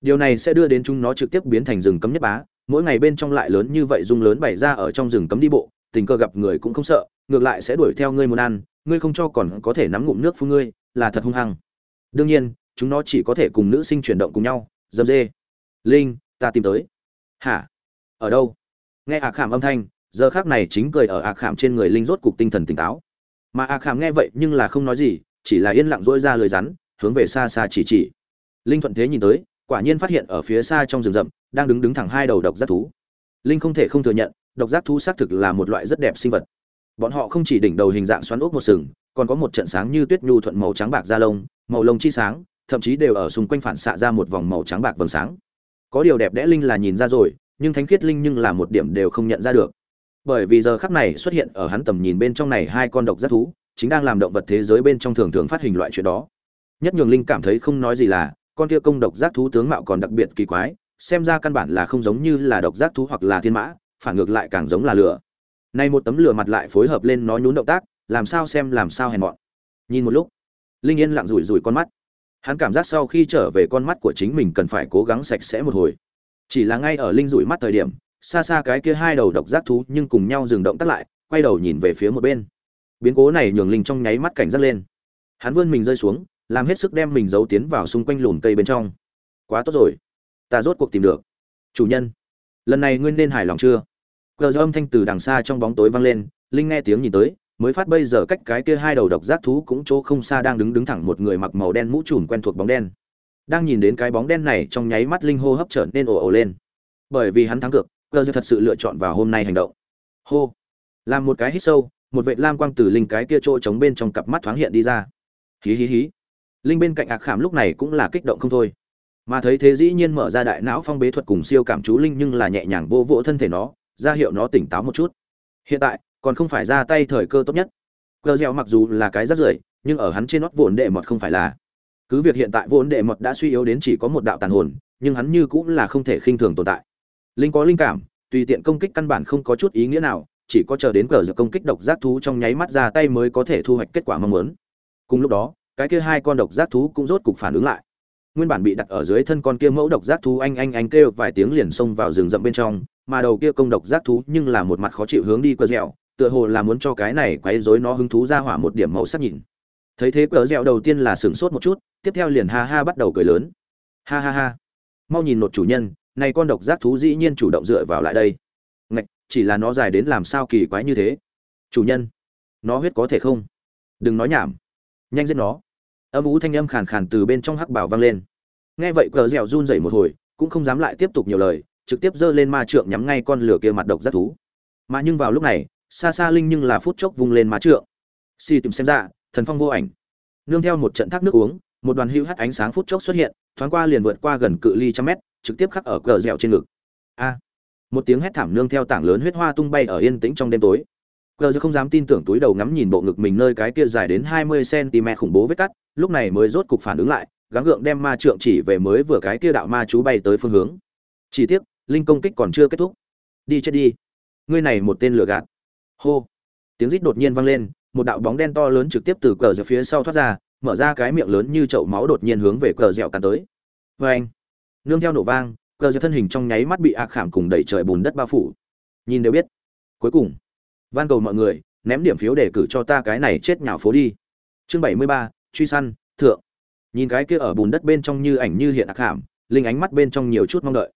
Điều này sẽ đưa đến chúng nó trực tiếp biến thành rừng cấm nhất bá, mỗi ngày bên trong lại lớn như vậy dung lớn bày ra ở trong rừng cấm đi bộ, tình cờ gặp người cũng không sợ, ngược lại sẽ đuổi theo ngươi muốn ăn, ngươi không cho còn có thể nắm ngụm nước phu ngươi, là thật hung hăng. Đương nhiên chúng nó chỉ có thể cùng nữ sinh chuyển động cùng nhau. Dâm dê. Linh, ta tìm tới. Hả? Ở đâu? Nghe ạc khảm âm thanh, giờ khác này chính cười ở ạc khảm trên người linh rốt cục tinh thần tỉnh táo. Mà ạc khảm nghe vậy nhưng là không nói gì, chỉ là yên lặng dỗi ra lời rắn, hướng về xa xa chỉ chỉ. Linh thuận thế nhìn tới, quả nhiên phát hiện ở phía xa trong rừng rậm, đang đứng đứng thẳng hai đầu độc giác thú. Linh không thể không thừa nhận, độc giác thú xác thực là một loại rất đẹp sinh vật. Bọn họ không chỉ đỉnh đầu hình dạng xoắn ốc một sừng, còn có một trận sáng như tuyết nhu thuận màu trắng bạc da lông, màu lông chi sáng thậm chí đều ở xung quanh phản xạ ra một vòng màu trắng bạc vầng sáng. Có điều đẹp đẽ linh là nhìn ra rồi, nhưng thánh khiết linh nhưng là một điểm đều không nhận ra được. Bởi vì giờ khắc này xuất hiện ở hắn tầm nhìn bên trong này hai con độc giác thú, chính đang làm động vật thế giới bên trong thường thường phát hình loại chuyện đó. Nhất nhường linh cảm thấy không nói gì là, con kia công độc giác thú tướng mạo còn đặc biệt kỳ quái, xem ra căn bản là không giống như là độc giác thú hoặc là thiên mã, phản ngược lại càng giống là lửa. Nay một tấm lửa mặt lại phối hợp lên nó nhún động tác, làm sao xem làm sao hèn mọn. Nhìn một lúc, linh yên lặng rủi rủi con mắt hắn cảm giác sau khi trở về con mắt của chính mình cần phải cố gắng sạch sẽ một hồi. Chỉ là ngay ở linh rủi mắt thời điểm, xa xa cái kia hai đầu độc giác thú nhưng cùng nhau dừng động tác lại, quay đầu nhìn về phía một bên. Biến cố này nhường linh trong nháy mắt cảnh giác lên. Hắn vươn mình rơi xuống, làm hết sức đem mình giấu tiến vào xung quanh lùm cây bên trong. Quá tốt rồi. Ta rốt cuộc tìm được. Chủ nhân. Lần này ngươi nên hài lòng chưa? Cờ do âm thanh từ đằng xa trong bóng tối vang lên, linh nghe tiếng nhìn tới mới phát bây giờ cách cái kia hai đầu độc giác thú cũng chỗ không xa đang đứng đứng thẳng một người mặc màu đen mũ trùm quen thuộc bóng đen. Đang nhìn đến cái bóng đen này trong nháy mắt linh hô hấp trở nên ồ ồ lên. Bởi vì hắn thắng cược, cơ duyên thật sự lựa chọn vào hôm nay hành động. Hô. Làm một cái hít sâu, một vệ lam quang từ linh cái kia chỗ trống bên trong cặp mắt thoáng hiện đi ra. Hí hí hí. Linh bên cạnh ạc khảm lúc này cũng là kích động không thôi. Mà thấy thế dĩ nhiên mở ra đại não phong bế thuật cùng siêu cảm chú linh nhưng là nhẹ nhàng vô vỗ thân thể nó, ra hiệu nó tỉnh táo một chút. Hiện tại còn không phải ra tay thời cơ tốt nhất. Gờ dẻo mặc dù là cái rất rưởi, nhưng ở hắn trên nót vốn đệ mọt không phải là. Cứ việc hiện tại vốn đệ mọt đã suy yếu đến chỉ có một đạo tàn hồn, nhưng hắn như cũng là không thể khinh thường tồn tại. Linh có linh cảm, tùy tiện công kích căn bản không có chút ý nghĩa nào, chỉ có chờ đến cờ dẻo công kích độc giác thú trong nháy mắt ra tay mới có thể thu hoạch kết quả mong muốn. Cùng lúc đó, cái kia hai con độc giác thú cũng rốt cục phản ứng lại. Nguyên bản bị đặt ở dưới thân con kia mẫu độc giác thú anh anh anh kêu vài tiếng liền xông vào rừng rậm bên trong, mà đầu kia công độc giác thú nhưng là một mặt khó chịu hướng đi quơ dẻo tựa hồ là muốn cho cái này quấy rối nó hứng thú ra hỏa một điểm màu sắc nhìn. Thấy thế cờ dẻo đầu tiên là sửng sốt một chút, tiếp theo liền ha ha bắt đầu cười lớn. Ha ha ha. Mau nhìn nột chủ nhân, này con độc giác thú dĩ nhiên chủ động dựa vào lại đây. Ngạch, chỉ là nó dài đến làm sao kỳ quái như thế? Chủ nhân, nó huyết có thể không? Đừng nói nhảm. Nhanh giết nó. Âm ú thanh âm khàn khàn từ bên trong hắc bảo vang lên. Nghe vậy cờ dẻo run rẩy một hồi, cũng không dám lại tiếp tục nhiều lời, trực tiếp giơ lên ma trượng nhắm ngay con lửa kia mặt độc giác thú. Mà nhưng vào lúc này xa xa linh nhưng là phút chốc vung lên ma trượng. Si tìm xem ra, thần phong vô ảnh. Nương theo một trận thác nước uống, một đoàn hưu hắt ánh sáng phút chốc xuất hiện, thoáng qua liền vượt qua gần cự ly trăm mét, trực tiếp khắc ở cờ dẻo trên ngực. A! Một tiếng hét thảm nương theo tảng lớn huyết hoa tung bay ở yên tĩnh trong đêm tối. Cờ dẻo không dám tin tưởng túi đầu ngắm nhìn bộ ngực mình nơi cái kia dài đến hai mươi cm khủng bố vết cắt, lúc này mới rốt cục phản ứng lại, gắng gượng đem ma trượng chỉ về mới vừa cái kia đạo ma chú bay tới phương hướng. Chỉ tiếc, linh công kích còn chưa kết thúc. Đi chết đi. Ngươi này một tên lừa gạt hô. Tiếng rít đột nhiên vang lên, một đạo bóng đen to lớn trực tiếp từ cờ dẻo phía sau thoát ra, mở ra cái miệng lớn như chậu máu đột nhiên hướng về cờ dẻo cắn tới. Vê anh nương theo nổ vang, cờ dẻo thân hình trong nháy mắt bị ạc khảm cùng đẩy trời bùn đất bao phủ. Nhìn đều biết. Cuối cùng, van cầu mọi người, ném điểm phiếu để cử cho ta cái này chết nhào phố đi. Chương bảy mươi ba, truy săn, thượng. Nhìn cái kia ở bùn đất bên trong như ảnh như hiện ạc khảm, linh ánh mắt bên trong nhiều chút mong đợi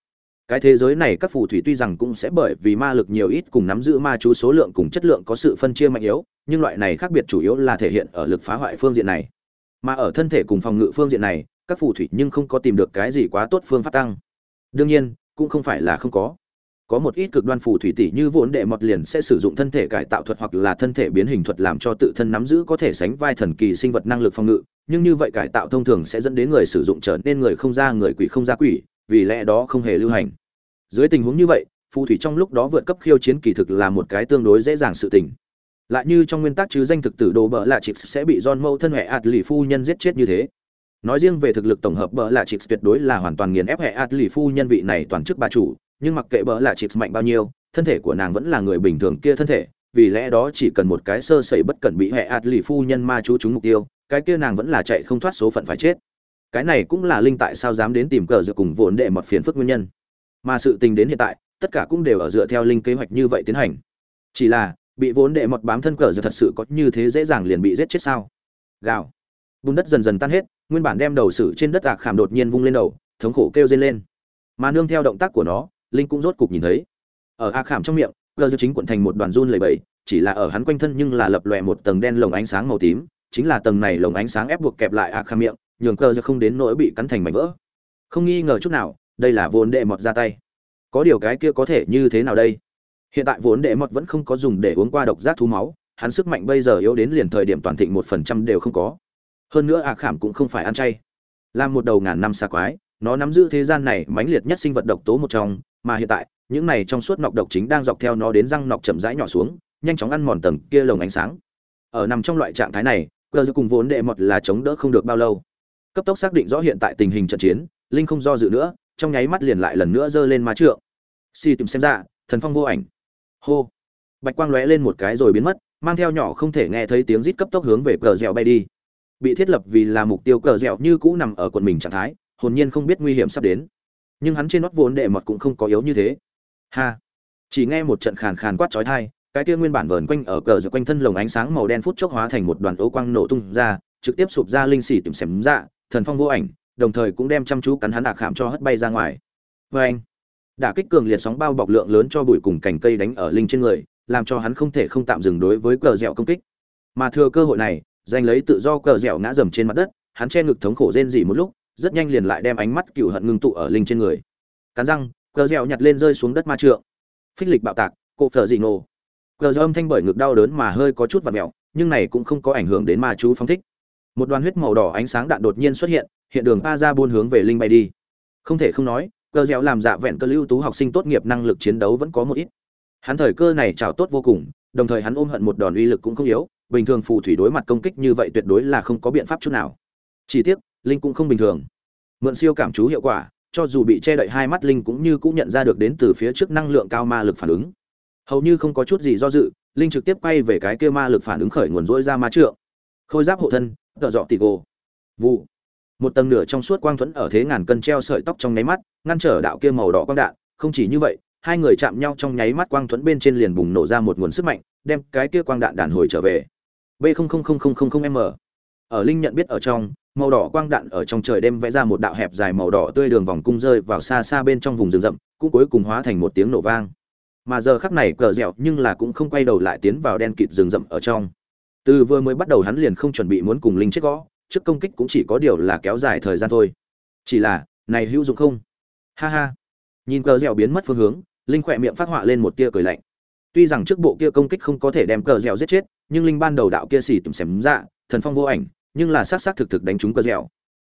cái thế giới này các phù thủy tuy rằng cũng sẽ bởi vì ma lực nhiều ít cùng nắm giữ ma chú số lượng cùng chất lượng có sự phân chia mạnh yếu, nhưng loại này khác biệt chủ yếu là thể hiện ở lực phá hoại phương diện này. Mà ở thân thể cùng phòng ngự phương diện này, các phù thủy nhưng không có tìm được cái gì quá tốt phương pháp tăng. Đương nhiên, cũng không phải là không có. Có một ít cực đoan phù thủy tỷ như vốn đệ mọt liền sẽ sử dụng thân thể cải tạo thuật hoặc là thân thể biến hình thuật làm cho tự thân nắm giữ có thể sánh vai thần kỳ sinh vật năng lực phòng ngự, nhưng như vậy cải tạo thông thường sẽ dẫn đến người sử dụng trở nên người không ra, người quỷ không ra quỷ vì lẽ đó không hề lưu hành. Dưới tình huống như vậy, phù thủy trong lúc đó vượt cấp khiêu chiến kỳ thực là một cái tương đối dễ dàng sự tình. Lại như trong nguyên tắc chứ danh thực tử đồ bợ lạ chịp sẽ bị don mâu thân hệ ạt lì phu nhân giết chết như thế. Nói riêng về thực lực tổng hợp bợ lạ chịp tuyệt đối là hoàn toàn nghiền ép hệ ạt lì phu nhân vị này toàn chức bà chủ, nhưng mặc kệ bợ lạ chịp mạnh bao nhiêu, thân thể của nàng vẫn là người bình thường kia thân thể, vì lẽ đó chỉ cần một cái sơ sẩy bất cẩn bị hệ ạt lì phu nhân ma chú trúng mục tiêu, cái kia nàng vẫn là chạy không thoát số phận phải chết cái này cũng là linh tại sao dám đến tìm cờ dựa cùng vốn đệ mọt phiền phức nguyên nhân. Mà sự tình đến hiện tại, tất cả cũng đều ở dựa theo linh kế hoạch như vậy tiến hành. Chỉ là, bị vốn đệ mọt bám thân cờ dựa thật sự có như thế dễ dàng liền bị giết chết sao? Gào. Bùn đất dần dần tan hết, nguyên bản đem đầu sử trên đất ạc khảm đột nhiên vung lên đầu, thống khổ kêu dên lên. Mà nương theo động tác của nó, linh cũng rốt cục nhìn thấy. Ở ạc khảm trong miệng, cờ dựa chính quận thành một đoàn run lầy bẫy chỉ là ở hắn quanh thân nhưng là lập lòe một tầng đen lồng ánh sáng màu tím, chính là tầng này lồng ánh sáng ép buộc kẹp lại ạc khảm miệng nhường cờ giờ không đến nỗi bị cắn thành mảnh vỡ. Không nghi ngờ chút nào, đây là vốn đệ mọt ra tay. Có điều cái kia có thể như thế nào đây? Hiện tại vốn đệ mọt vẫn không có dùng để uống qua độc giác thú máu, hắn sức mạnh bây giờ yếu đến liền thời điểm toàn thịnh một phần trăm đều không có. Hơn nữa ạ khảm cũng không phải ăn chay. Làm một đầu ngàn năm xa quái, nó nắm giữ thế gian này mãnh liệt nhất sinh vật độc tố một trong, mà hiện tại, những này trong suốt nọc độc chính đang dọc theo nó đến răng nọc chậm rãi nhỏ xuống, nhanh chóng ăn mòn tầng kia lồng ánh sáng. Ở nằm trong loại trạng thái này, cơ cùng vốn đệ mọt là chống đỡ không được bao lâu cấp tốc xác định rõ hiện tại tình hình trận chiến, linh không do dự nữa, trong nháy mắt liền lại lần nữa giơ lên má trượng. Si tìm xem ra, thần phong vô ảnh. Hô. Bạch quang lóe lên một cái rồi biến mất, mang theo nhỏ không thể nghe thấy tiếng rít cấp tốc hướng về cờ dẻo bay đi. Bị thiết lập vì là mục tiêu cờ dẻo như cũ nằm ở quần mình trạng thái, hồn nhiên không biết nguy hiểm sắp đến. Nhưng hắn trên nót vốn đệ mọt cũng không có yếu như thế. Ha. Chỉ nghe một trận khàn khàn quát chói tai, cái kia nguyên bản vờn quanh ở cờ dẻo quanh thân lồng ánh sáng màu đen phút chốc hóa thành một đoàn ố quang nổ tung ra, trực tiếp sụp ra linh xỉ tìm xém dạ thần phong vô ảnh, đồng thời cũng đem chăm chú cắn hắn đạc khảm cho hất bay ra ngoài. Vê anh, đả kích cường liệt sóng bao bọc lượng lớn cho bụi cùng cành cây đánh ở linh trên người, làm cho hắn không thể không tạm dừng đối với cờ dẻo công kích. Mà thừa cơ hội này, giành lấy tự do cờ dẻo ngã dầm trên mặt đất, hắn che ngực thống khổ rên dỉ một lúc, rất nhanh liền lại đem ánh mắt cựu hận ngưng tụ ở linh trên người. Cắn răng, cờ dẻo nhặt lên rơi xuống đất ma trượng. Phích lịch bạo tạc cộ phở dị nổ. Cờ dẻo âm thanh bởi ngực đau đớn mà hơi có chút vặt mẹo nhưng này cũng không có ảnh hưởng đến ma chú phóng thích một đoàn huyết màu đỏ ánh sáng đạn đột nhiên xuất hiện hiện đường pa ra buôn hướng về linh bay đi. Không thể không nói, cơ dẻo làm dạ vẹn cơ lưu tú học sinh tốt nghiệp năng lực chiến đấu vẫn có một ít. Hắn thời cơ này trào tốt vô cùng, đồng thời hắn ôm hận một đòn uy lực cũng không yếu, bình thường phù thủy đối mặt công kích như vậy tuyệt đối là không có biện pháp chút nào. Chỉ tiếc, linh cũng không bình thường. Mượn siêu cảm chú hiệu quả, cho dù bị che đậy hai mắt linh cũng như cũng nhận ra được đến từ phía trước năng lượng cao ma lực phản ứng. Hầu như không có chút gì do dự, linh trực tiếp quay về cái kia ma lực phản ứng khởi nguồn rỗi ra ma trượng. Khôi giáp hộ thân tợ dọ tì gồ. Vụ. Một tầng nửa trong suốt quang thuẫn ở thế ngàn cân treo sợi tóc trong nháy mắt, ngăn trở đạo kia màu đỏ quang đạn. Không chỉ như vậy, hai người chạm nhau trong nháy mắt quang thuẫn bên trên liền bùng nổ ra một nguồn sức mạnh, đem cái kia quang đạn đàn hồi trở về. B m. Ở linh nhận biết ở trong, màu đỏ quang đạn ở trong trời đêm vẽ ra một đạo hẹp dài màu đỏ tươi đường vòng cung rơi vào xa xa bên trong vùng rừng rậm, cũng cuối cùng hóa thành một tiếng nổ vang. Mà giờ khắc này cờ dẻo nhưng là cũng không quay đầu lại tiến vào đen kịt rừng rậm ở trong từ vừa mới bắt đầu hắn liền không chuẩn bị muốn cùng linh chết gõ, trước công kích cũng chỉ có điều là kéo dài thời gian thôi. Chỉ là, này hữu dụng không? Ha ha. Nhìn cờ dẻo biến mất phương hướng, linh khỏe miệng phát họa lên một tia cười lạnh. Tuy rằng trước bộ kia công kích không có thể đem cờ dẻo giết chết, nhưng linh ban đầu đạo kia xì tùm xém dạ thần phong vô ảnh, nhưng là xác xác thực thực đánh trúng cờ dẻo.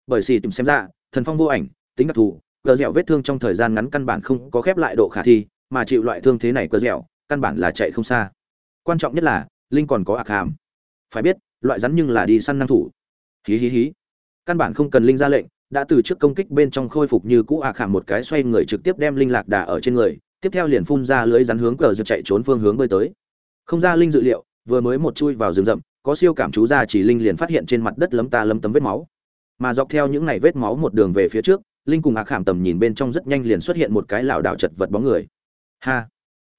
Bởi xì tùm xém dạ thần phong vô ảnh, tính đặc thù, cờ dẻo vết thương trong thời gian ngắn căn bản không có khép lại độ khả thi, mà chịu loại thương thế này cờ dẻo, căn bản là chạy không xa. Quan trọng nhất là, linh còn có ạc hàm phải biết, loại rắn nhưng là đi săn năng thủ. Hí hí hí. Căn bản không cần linh ra lệnh, đã từ trước công kích bên trong khôi phục như cũ À khả một cái xoay người trực tiếp đem linh lạc đà ở trên người, tiếp theo liền phun ra lưới rắn hướng cờ dược chạy trốn phương hướng bơi tới. Không ra linh dự liệu, vừa mới một chui vào rừng rậm, có siêu cảm chú ra chỉ linh liền phát hiện trên mặt đất lấm ta lấm tấm vết máu. Mà dọc theo những này vết máu một đường về phía trước, linh cùng à khả tầm nhìn bên trong rất nhanh liền xuất hiện một cái lảo đảo chật vật bóng người. Ha!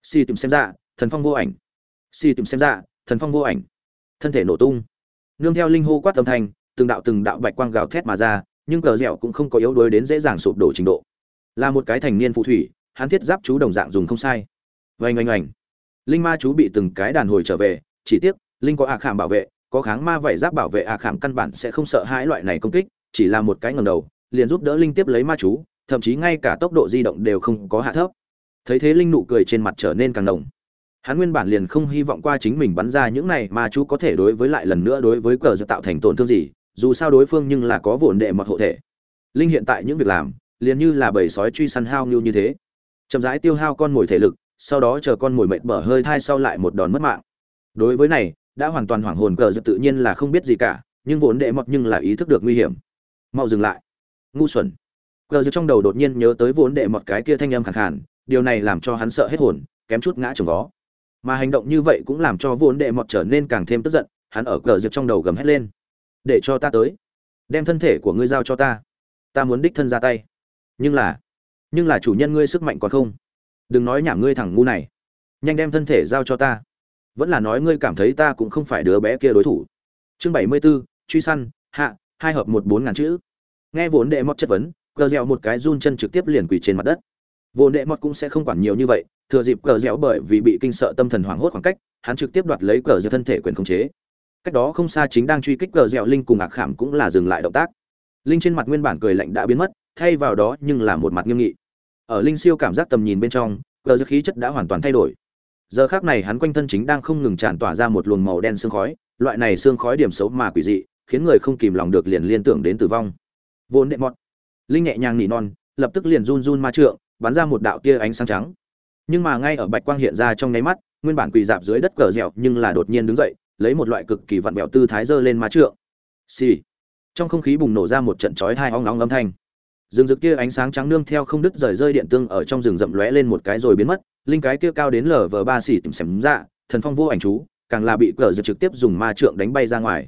Si tìm xem ra, thần phong vô ảnh. Si tìm xem ra, thần phong vô ảnh thân thể nổ tung. Nương theo linh hô quát âm thanh, từng đạo từng đạo bạch quang gào thét mà ra, nhưng cờ dẻo cũng không có yếu đuối đến dễ dàng sụp đổ trình độ. Là một cái thành niên phù thủy, hắn thiết giáp chú đồng dạng dùng không sai. Vênh oanh oanh. Linh ma chú bị từng cái đàn hồi trở về, chỉ tiếc, linh có ạ khảm bảo vệ, có kháng ma vảy giáp bảo vệ ạ khảm căn bản sẽ không sợ hãi loại này công kích, chỉ là một cái ngầm đầu, liền giúp đỡ linh tiếp lấy ma chú, thậm chí ngay cả tốc độ di động đều không có hạ thấp. Thấy thế linh nụ cười trên mặt trở nên càng nồng hắn nguyên bản liền không hy vọng qua chính mình bắn ra những này mà chú có thể đối với lại lần nữa đối với cờ tạo thành tổn thương gì, dù sao đối phương nhưng là có vồn đệ mật hộ thể. Linh hiện tại những việc làm, liền như là bầy sói truy săn hao ngưu như thế. Chậm rãi tiêu hao con mồi thể lực, sau đó chờ con mồi mệt bở hơi thai sau lại một đòn mất mạng. Đối với này, đã hoàn toàn hoảng hồn cờ dập tự nhiên là không biết gì cả, nhưng vốn đệ mọt nhưng là ý thức được nguy hiểm. Mau dừng lại. Ngu xuẩn. Cờ dập trong đầu đột nhiên nhớ tới vốn đệ mọt cái kia thanh âm khẳng khàn, điều này làm cho hắn sợ hết hồn, kém chút ngã trồng vó mà hành động như vậy cũng làm cho vốn đệ mọt trở nên càng thêm tức giận hắn ở cờ diệp trong đầu gầm hét lên. Để cho ta tới. Đem thân thể của ngươi giao cho ta. Ta muốn đích thân ra tay. Nhưng là nhưng là chủ nhân ngươi sức mạnh còn không? Đừng nói nhảm ngươi thẳng ngu này. Nhanh đem thân thể giao cho ta. Vẫn là nói ngươi cảm thấy ta cũng không phải đứa bé kia đối thủ. Chương bảy mươi 74, truy săn hạ hai hợp một bốn ngàn chữ. Nghe vốn đệ mọt chất vấn cờ dẻo một cái run chân trực tiếp liền quỳ trên mặt đất. Vô đệ mọt cũng sẽ không quản nhiều như vậy, thừa dịp cờ dẻo bởi vì bị kinh sợ tâm thần hoảng hốt khoảng cách, hắn trực tiếp đoạt lấy cờ dẻo thân thể quyền khống chế. Cách đó không xa chính đang truy kích cờ dẻo linh cùng ạc khảm cũng là dừng lại động tác. Linh trên mặt nguyên bản cười lạnh đã biến mất, thay vào đó nhưng là một mặt nghiêm nghị. Ở linh siêu cảm giác tầm nhìn bên trong, cờ dẻo khí chất đã hoàn toàn thay đổi. Giờ khác này hắn quanh thân chính đang không ngừng tràn tỏa ra một luồng màu đen sương khói, loại này sương khói điểm xấu mà quỷ dị, khiến người không kìm lòng được liền liên tưởng đến tử vong. Vốn đệ mọt. Linh nhẹ nhàng nỉ non, lập tức liền run run ma trượng bắn ra một đạo tia ánh sáng trắng. Nhưng mà ngay ở bạch quang hiện ra trong nháy mắt, nguyên bản quỳ dạp dưới đất cờ dẻo nhưng là đột nhiên đứng dậy, lấy một loại cực kỳ vặn vẹo tư thái giơ lên má trượng. Xì. Trong không khí bùng nổ ra một trận chói hai ong nóng âm thanh. Rừng rực kia ánh sáng trắng nương theo không đứt rời rơi điện tương ở trong rừng rậm lóe lên một cái rồi biến mất, linh cái kia cao đến lở vờ ba xỉ tìm xẻm ra, thần phong vô ảnh chú, càng là bị cờ dược trực tiếp dùng ma trượng đánh bay ra ngoài.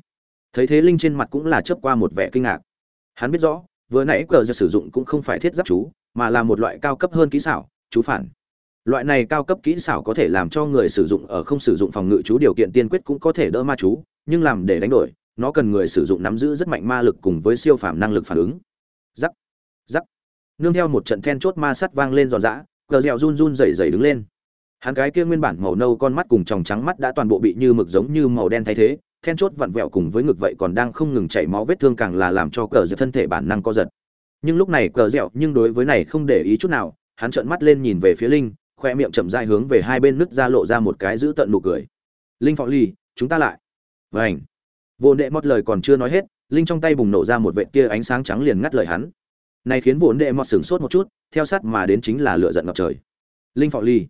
Thấy thế linh trên mặt cũng là chớp qua một vẻ kinh ngạc. Hắn biết rõ, vừa nãy cờ dược sử dụng cũng không phải thiết giáp chú mà là một loại cao cấp hơn kỹ xảo, chú phản. Loại này cao cấp kỹ xảo có thể làm cho người sử dụng ở không sử dụng phòng ngự chú điều kiện tiên quyết cũng có thể đỡ ma chú, nhưng làm để đánh đổi, nó cần người sử dụng nắm giữ rất mạnh ma lực cùng với siêu phàm năng lực phản ứng. Giắc giắc nương theo một trận then chốt ma sắt vang lên giòn giã, cờ dẻo run run rẩy rẩy đứng lên. Hắn cái kia nguyên bản màu nâu con mắt cùng tròng trắng mắt đã toàn bộ bị như mực giống như màu đen thay thế, then chốt vặn vẹo cùng với ngực vậy còn đang không ngừng chảy máu vết thương càng là làm cho cờ dẻo thân thể bản năng co giật nhưng lúc này cờ dẻo nhưng đối với này không để ý chút nào, hắn trợn mắt lên nhìn về phía linh, khoe miệng chậm rãi hướng về hai bên nứt ra lộ ra một cái giữ tận nụ cười. Linh phong ly chúng ta lại. Vảnh vô đệ mót lời còn chưa nói hết, linh trong tay bùng nổ ra một vệt tia ánh sáng trắng liền ngắt lời hắn. Này khiến vô đệ mót sửng sốt một chút, theo sát mà đến chính là lửa giận ngập trời. Linh phong ly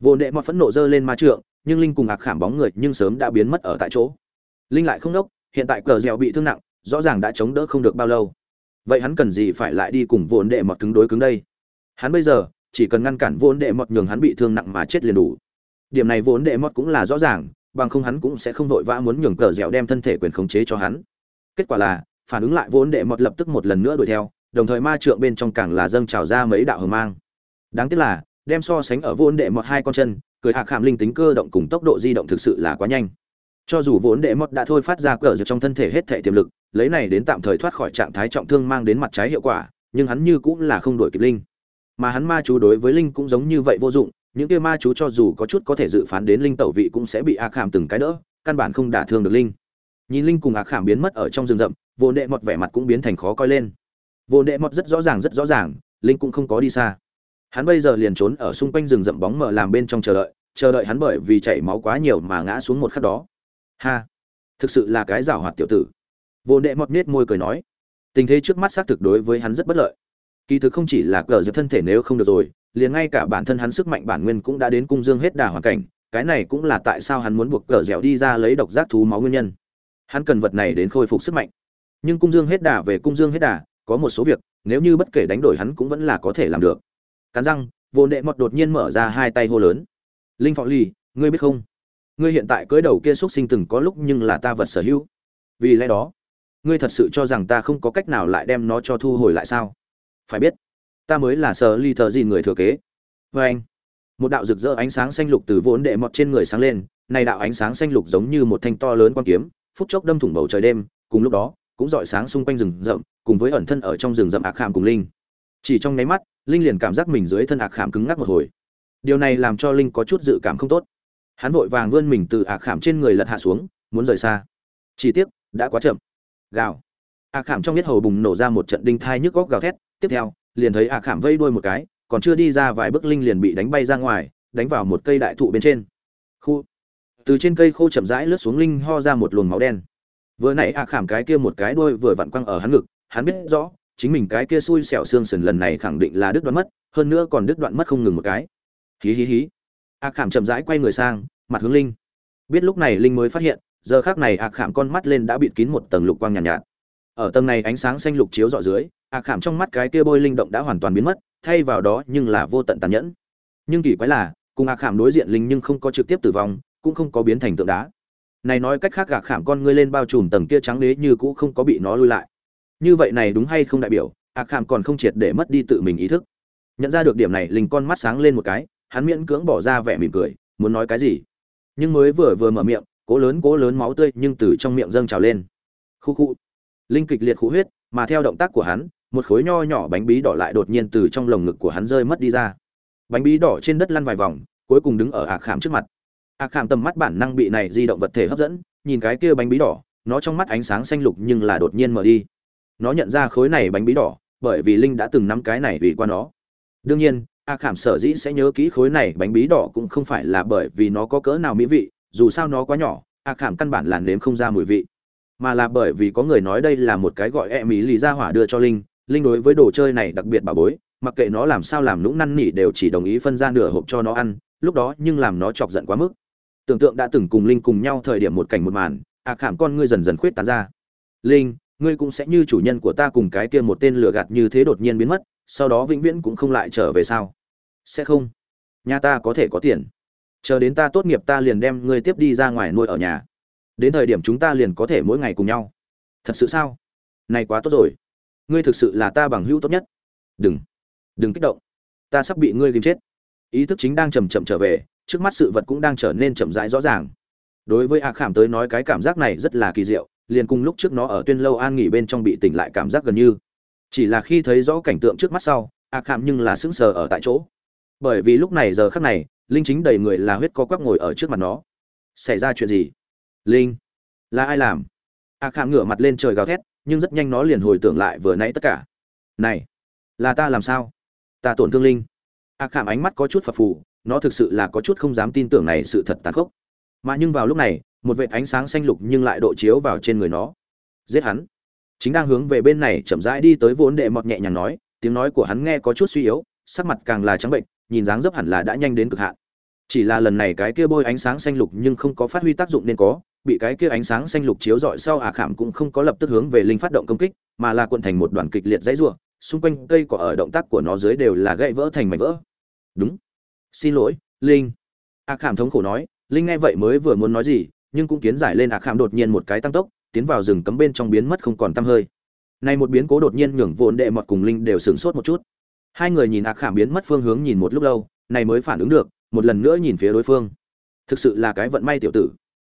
vô đệ mót phẫn nộ dơ lên ma trượng, nhưng linh cùng ạc khảm bóng người nhưng sớm đã biến mất ở tại chỗ. Linh lại không đốc, hiện tại cờ dẻo bị thương nặng, rõ ràng đã chống đỡ không được bao lâu vậy hắn cần gì phải lại đi cùng vốn đệ mọt cứng đối cứng đây? Hắn bây giờ, chỉ cần ngăn cản vốn đệ mọt nhường hắn bị thương nặng mà chết liền đủ. Điểm này vốn đệ mọt cũng là rõ ràng, bằng không hắn cũng sẽ không vội vã muốn nhường cờ dẻo đem thân thể quyền khống chế cho hắn. Kết quả là, phản ứng lại vốn đệ mọt lập tức một lần nữa đuổi theo, đồng thời ma trượng bên trong càng là dâng trào ra mấy đạo hờ mang. Đáng tiếc là, đem so sánh ở vốn đệ mọt hai con chân, cười hạ khảm linh tính cơ động cùng tốc độ di động thực sự là quá nhanh. Cho dù vốn đệ mọt đã thôi phát ra cờ dẻo trong thân thể hết thể tiềm lực lấy này đến tạm thời thoát khỏi trạng thái trọng thương mang đến mặt trái hiệu quả, nhưng hắn như cũng là không đổi kịp linh. Mà hắn ma chú đối với linh cũng giống như vậy vô dụng, những kia ma chú cho dù có chút có thể dự phán đến linh tẩu vị cũng sẽ bị ác khảm từng cái đỡ, căn bản không đả thương được linh. Nhìn linh cùng ác khảm biến mất ở trong rừng rậm, vô đệ mọt vẻ mặt cũng biến thành khó coi lên. Vô đệ mọt rất rõ ràng, rất rõ ràng, linh cũng không có đi xa. Hắn bây giờ liền trốn ở xung quanh rừng rậm bóng mờ làm bên trong chờ đợi chờ đợi hắn bởi vì chảy máu quá nhiều mà ngã xuống một khắc đó. Ha! Thực sự là cái giảo hoạt tiểu tử vô đệ mọt nết môi cười nói, tình thế trước mắt xác thực đối với hắn rất bất lợi. Kỳ thực không chỉ là cờ giật thân thể nếu không được rồi, liền ngay cả bản thân hắn sức mạnh bản nguyên cũng đã đến cung dương hết đà hoàn cảnh, cái này cũng là tại sao hắn muốn buộc cờ dẻo đi ra lấy độc giác thú máu nguyên nhân. Hắn cần vật này đến khôi phục sức mạnh. Nhưng cung dương hết đà về cung dương hết đà, có một số việc, nếu như bất kể đánh đổi hắn cũng vẫn là có thể làm được. Cắn răng, vô nệ mọt đột nhiên mở ra hai tay hô lớn. Linh phong ly ngươi biết không? Ngươi hiện tại cưới đầu kia x sinh từng có lúc nhưng là ta vật sở hữu. Vì lẽ đó ngươi thật sự cho rằng ta không có cách nào lại đem nó cho thu hồi lại sao? Phải biết, ta mới là sở ly thờ gì người thừa kế. Vê anh, một đạo rực rỡ ánh sáng xanh lục từ vốn đệ mọt trên người sáng lên, này đạo ánh sáng xanh lục giống như một thanh to lớn quan kiếm, phút chốc đâm thủng bầu trời đêm, cùng lúc đó, cũng dọi sáng xung quanh rừng rậm, cùng với ẩn thân ở trong rừng rậm ạc khảm cùng linh. Chỉ trong nháy mắt, linh liền cảm giác mình dưới thân ạc khảm cứng ngắc một hồi. Điều này làm cho linh có chút dự cảm không tốt. Hắn vội vàng vươn mình từ ạc khảm trên người lật hạ xuống, muốn rời xa. Chỉ tiếc, đã quá chậm gào. Ạc khảm trong biết hầu bùng nổ ra một trận đinh thai nhức góc gào thét, tiếp theo, liền thấy A khảm vây đuôi một cái, còn chưa đi ra vài bước linh liền bị đánh bay ra ngoài, đánh vào một cây đại thụ bên trên. Khu. Từ trên cây khô chậm rãi lướt xuống linh ho ra một luồng máu đen. Vừa nãy A khảm cái kia một cái đuôi vừa vặn quăng ở hắn ngực, hắn biết rõ, chính mình cái kia xui xẻo xương sườn lần này khẳng định là đứt đoạn mất, hơn nữa còn đứt đoạn mất không ngừng một cái. Hí hí hí. A khảm chậm rãi quay người sang, mặt hướng linh. Biết lúc này linh mới phát hiện giờ khác này ạc khảm con mắt lên đã bịt kín một tầng lục quang nhàn nhạt, nhạt. Ở tầng này ánh sáng xanh lục chiếu dọ dưới ạc khảm trong mắt cái kia bôi linh động đã hoàn toàn biến mất thay vào đó nhưng là vô tận tàn nhẫn. Nhưng kỳ quái là cùng ạc khảm đối diện linh nhưng không có trực tiếp tử vong cũng không có biến thành tượng đá. Này nói cách khác ạc khảm con ngươi lên bao trùm tầng kia trắng đế như cũ không có bị nó lui lại. Như vậy này đúng hay không đại biểu ạc khảm còn không triệt để mất đi tự mình ý thức. Nhận ra được điểm này linh con mắt sáng lên một cái hắn miễn cưỡng bỏ ra vẻ mỉm cười muốn nói cái gì? Nhưng mới vừa vừa mở miệng cố lớn cố lớn máu tươi nhưng từ trong miệng dâng trào lên. Khu khu. Linh kịch liệt khu huyết, mà theo động tác của hắn, một khối nho nhỏ bánh bí đỏ lại đột nhiên từ trong lồng ngực của hắn rơi mất đi ra. Bánh bí đỏ trên đất lăn vài vòng, cuối cùng đứng ở ạc khảm trước mặt. Ạc khảm tầm mắt bản năng bị này di động vật thể hấp dẫn, nhìn cái kia bánh bí đỏ, nó trong mắt ánh sáng xanh lục nhưng là đột nhiên mở đi. Nó nhận ra khối này bánh bí đỏ, bởi vì linh đã từng nắm cái này vì qua nó. Đương nhiên, ạc khảm sở dĩ sẽ nhớ kỹ khối này bánh bí đỏ cũng không phải là bởi vì nó có cỡ nào mỹ vị dù sao nó quá nhỏ, ạ khảm căn bản là nếm không ra mùi vị. Mà là bởi vì có người nói đây là một cái gọi e mỹ lì ra hỏa đưa cho linh linh đối với đồ chơi này đặc biệt bà bối, mặc kệ nó làm sao làm lũng năn nỉ đều chỉ đồng ý phân ra nửa hộp cho nó ăn, lúc đó nhưng làm nó chọc giận quá mức. Tưởng tượng đã từng cùng linh cùng nhau thời điểm một cảnh một màn, ạ khảm con ngươi dần dần khuyết tán ra. Linh, ngươi cũng sẽ như chủ nhân của ta cùng cái kia một tên lừa gạt như thế đột nhiên biến mất, sau đó vĩnh viễn cũng không lại trở về sao? Sẽ không. Nhà ta có thể có tiền chờ đến ta tốt nghiệp ta liền đem ngươi tiếp đi ra ngoài nuôi ở nhà. Đến thời điểm chúng ta liền có thể mỗi ngày cùng nhau. Thật sự sao? Này quá tốt rồi. Ngươi thực sự là ta bằng hữu tốt nhất. Đừng. Đừng kích động. Ta sắp bị ngươi ghim chết. Ý thức chính đang chầm chậm trở về, trước mắt sự vật cũng đang trở nên chậm rãi rõ ràng. Đối với a khảm tới nói cái cảm giác này rất là kỳ diệu, liền cùng lúc trước nó ở tuyên lâu an nghỉ bên trong bị tỉnh lại cảm giác gần như. Chỉ là khi thấy rõ cảnh tượng trước mắt sau, a khảm nhưng là sững sờ ở tại chỗ bởi vì lúc này giờ khắc này, linh chính đầy người là huyết co quắp ngồi ở trước mặt nó. Xảy ra chuyện gì? Linh, là ai làm? A khảm ngửa mặt lên trời gào thét, nhưng rất nhanh nó liền hồi tưởng lại vừa nãy tất cả. Này, là ta làm sao? Ta tổn thương linh. A khảm ánh mắt có chút phập phù, nó thực sự là có chút không dám tin tưởng này sự thật tàn khốc. Mà nhưng vào lúc này, một vệt ánh sáng xanh lục nhưng lại độ chiếu vào trên người nó. Giết hắn. Chính đang hướng về bên này chậm rãi đi tới vốn đệ mọt nhẹ nhàng nói, tiếng nói của hắn nghe có chút suy yếu, sắc mặt càng là trắng bệnh nhìn dáng dấp hẳn là đã nhanh đến cực hạn. Chỉ là lần này cái kia bôi ánh sáng xanh lục nhưng không có phát huy tác dụng nên có, bị cái kia ánh sáng xanh lục chiếu rọi sau ả khảm cũng không có lập tức hướng về linh phát động công kích, mà là cuộn thành một đoàn kịch liệt dãy rủa, xung quanh cây cỏ ở động tác của nó dưới đều là gãy vỡ thành mảnh vỡ. Đúng. Xin lỗi, linh. Ả khảm thống khổ nói, linh nghe vậy mới vừa muốn nói gì, nhưng cũng kiến giải lên ả khảm đột nhiên một cái tăng tốc, tiến vào rừng cấm bên trong biến mất không còn tăm hơi. Nay một biến cố đột nhiên nhường vốn đệ mọt cùng linh đều sửng sốt một chút hai người nhìn ạc khảm biến mất phương hướng nhìn một lúc lâu, này mới phản ứng được, một lần nữa nhìn phía đối phương. Thực sự là cái vận may tiểu tử.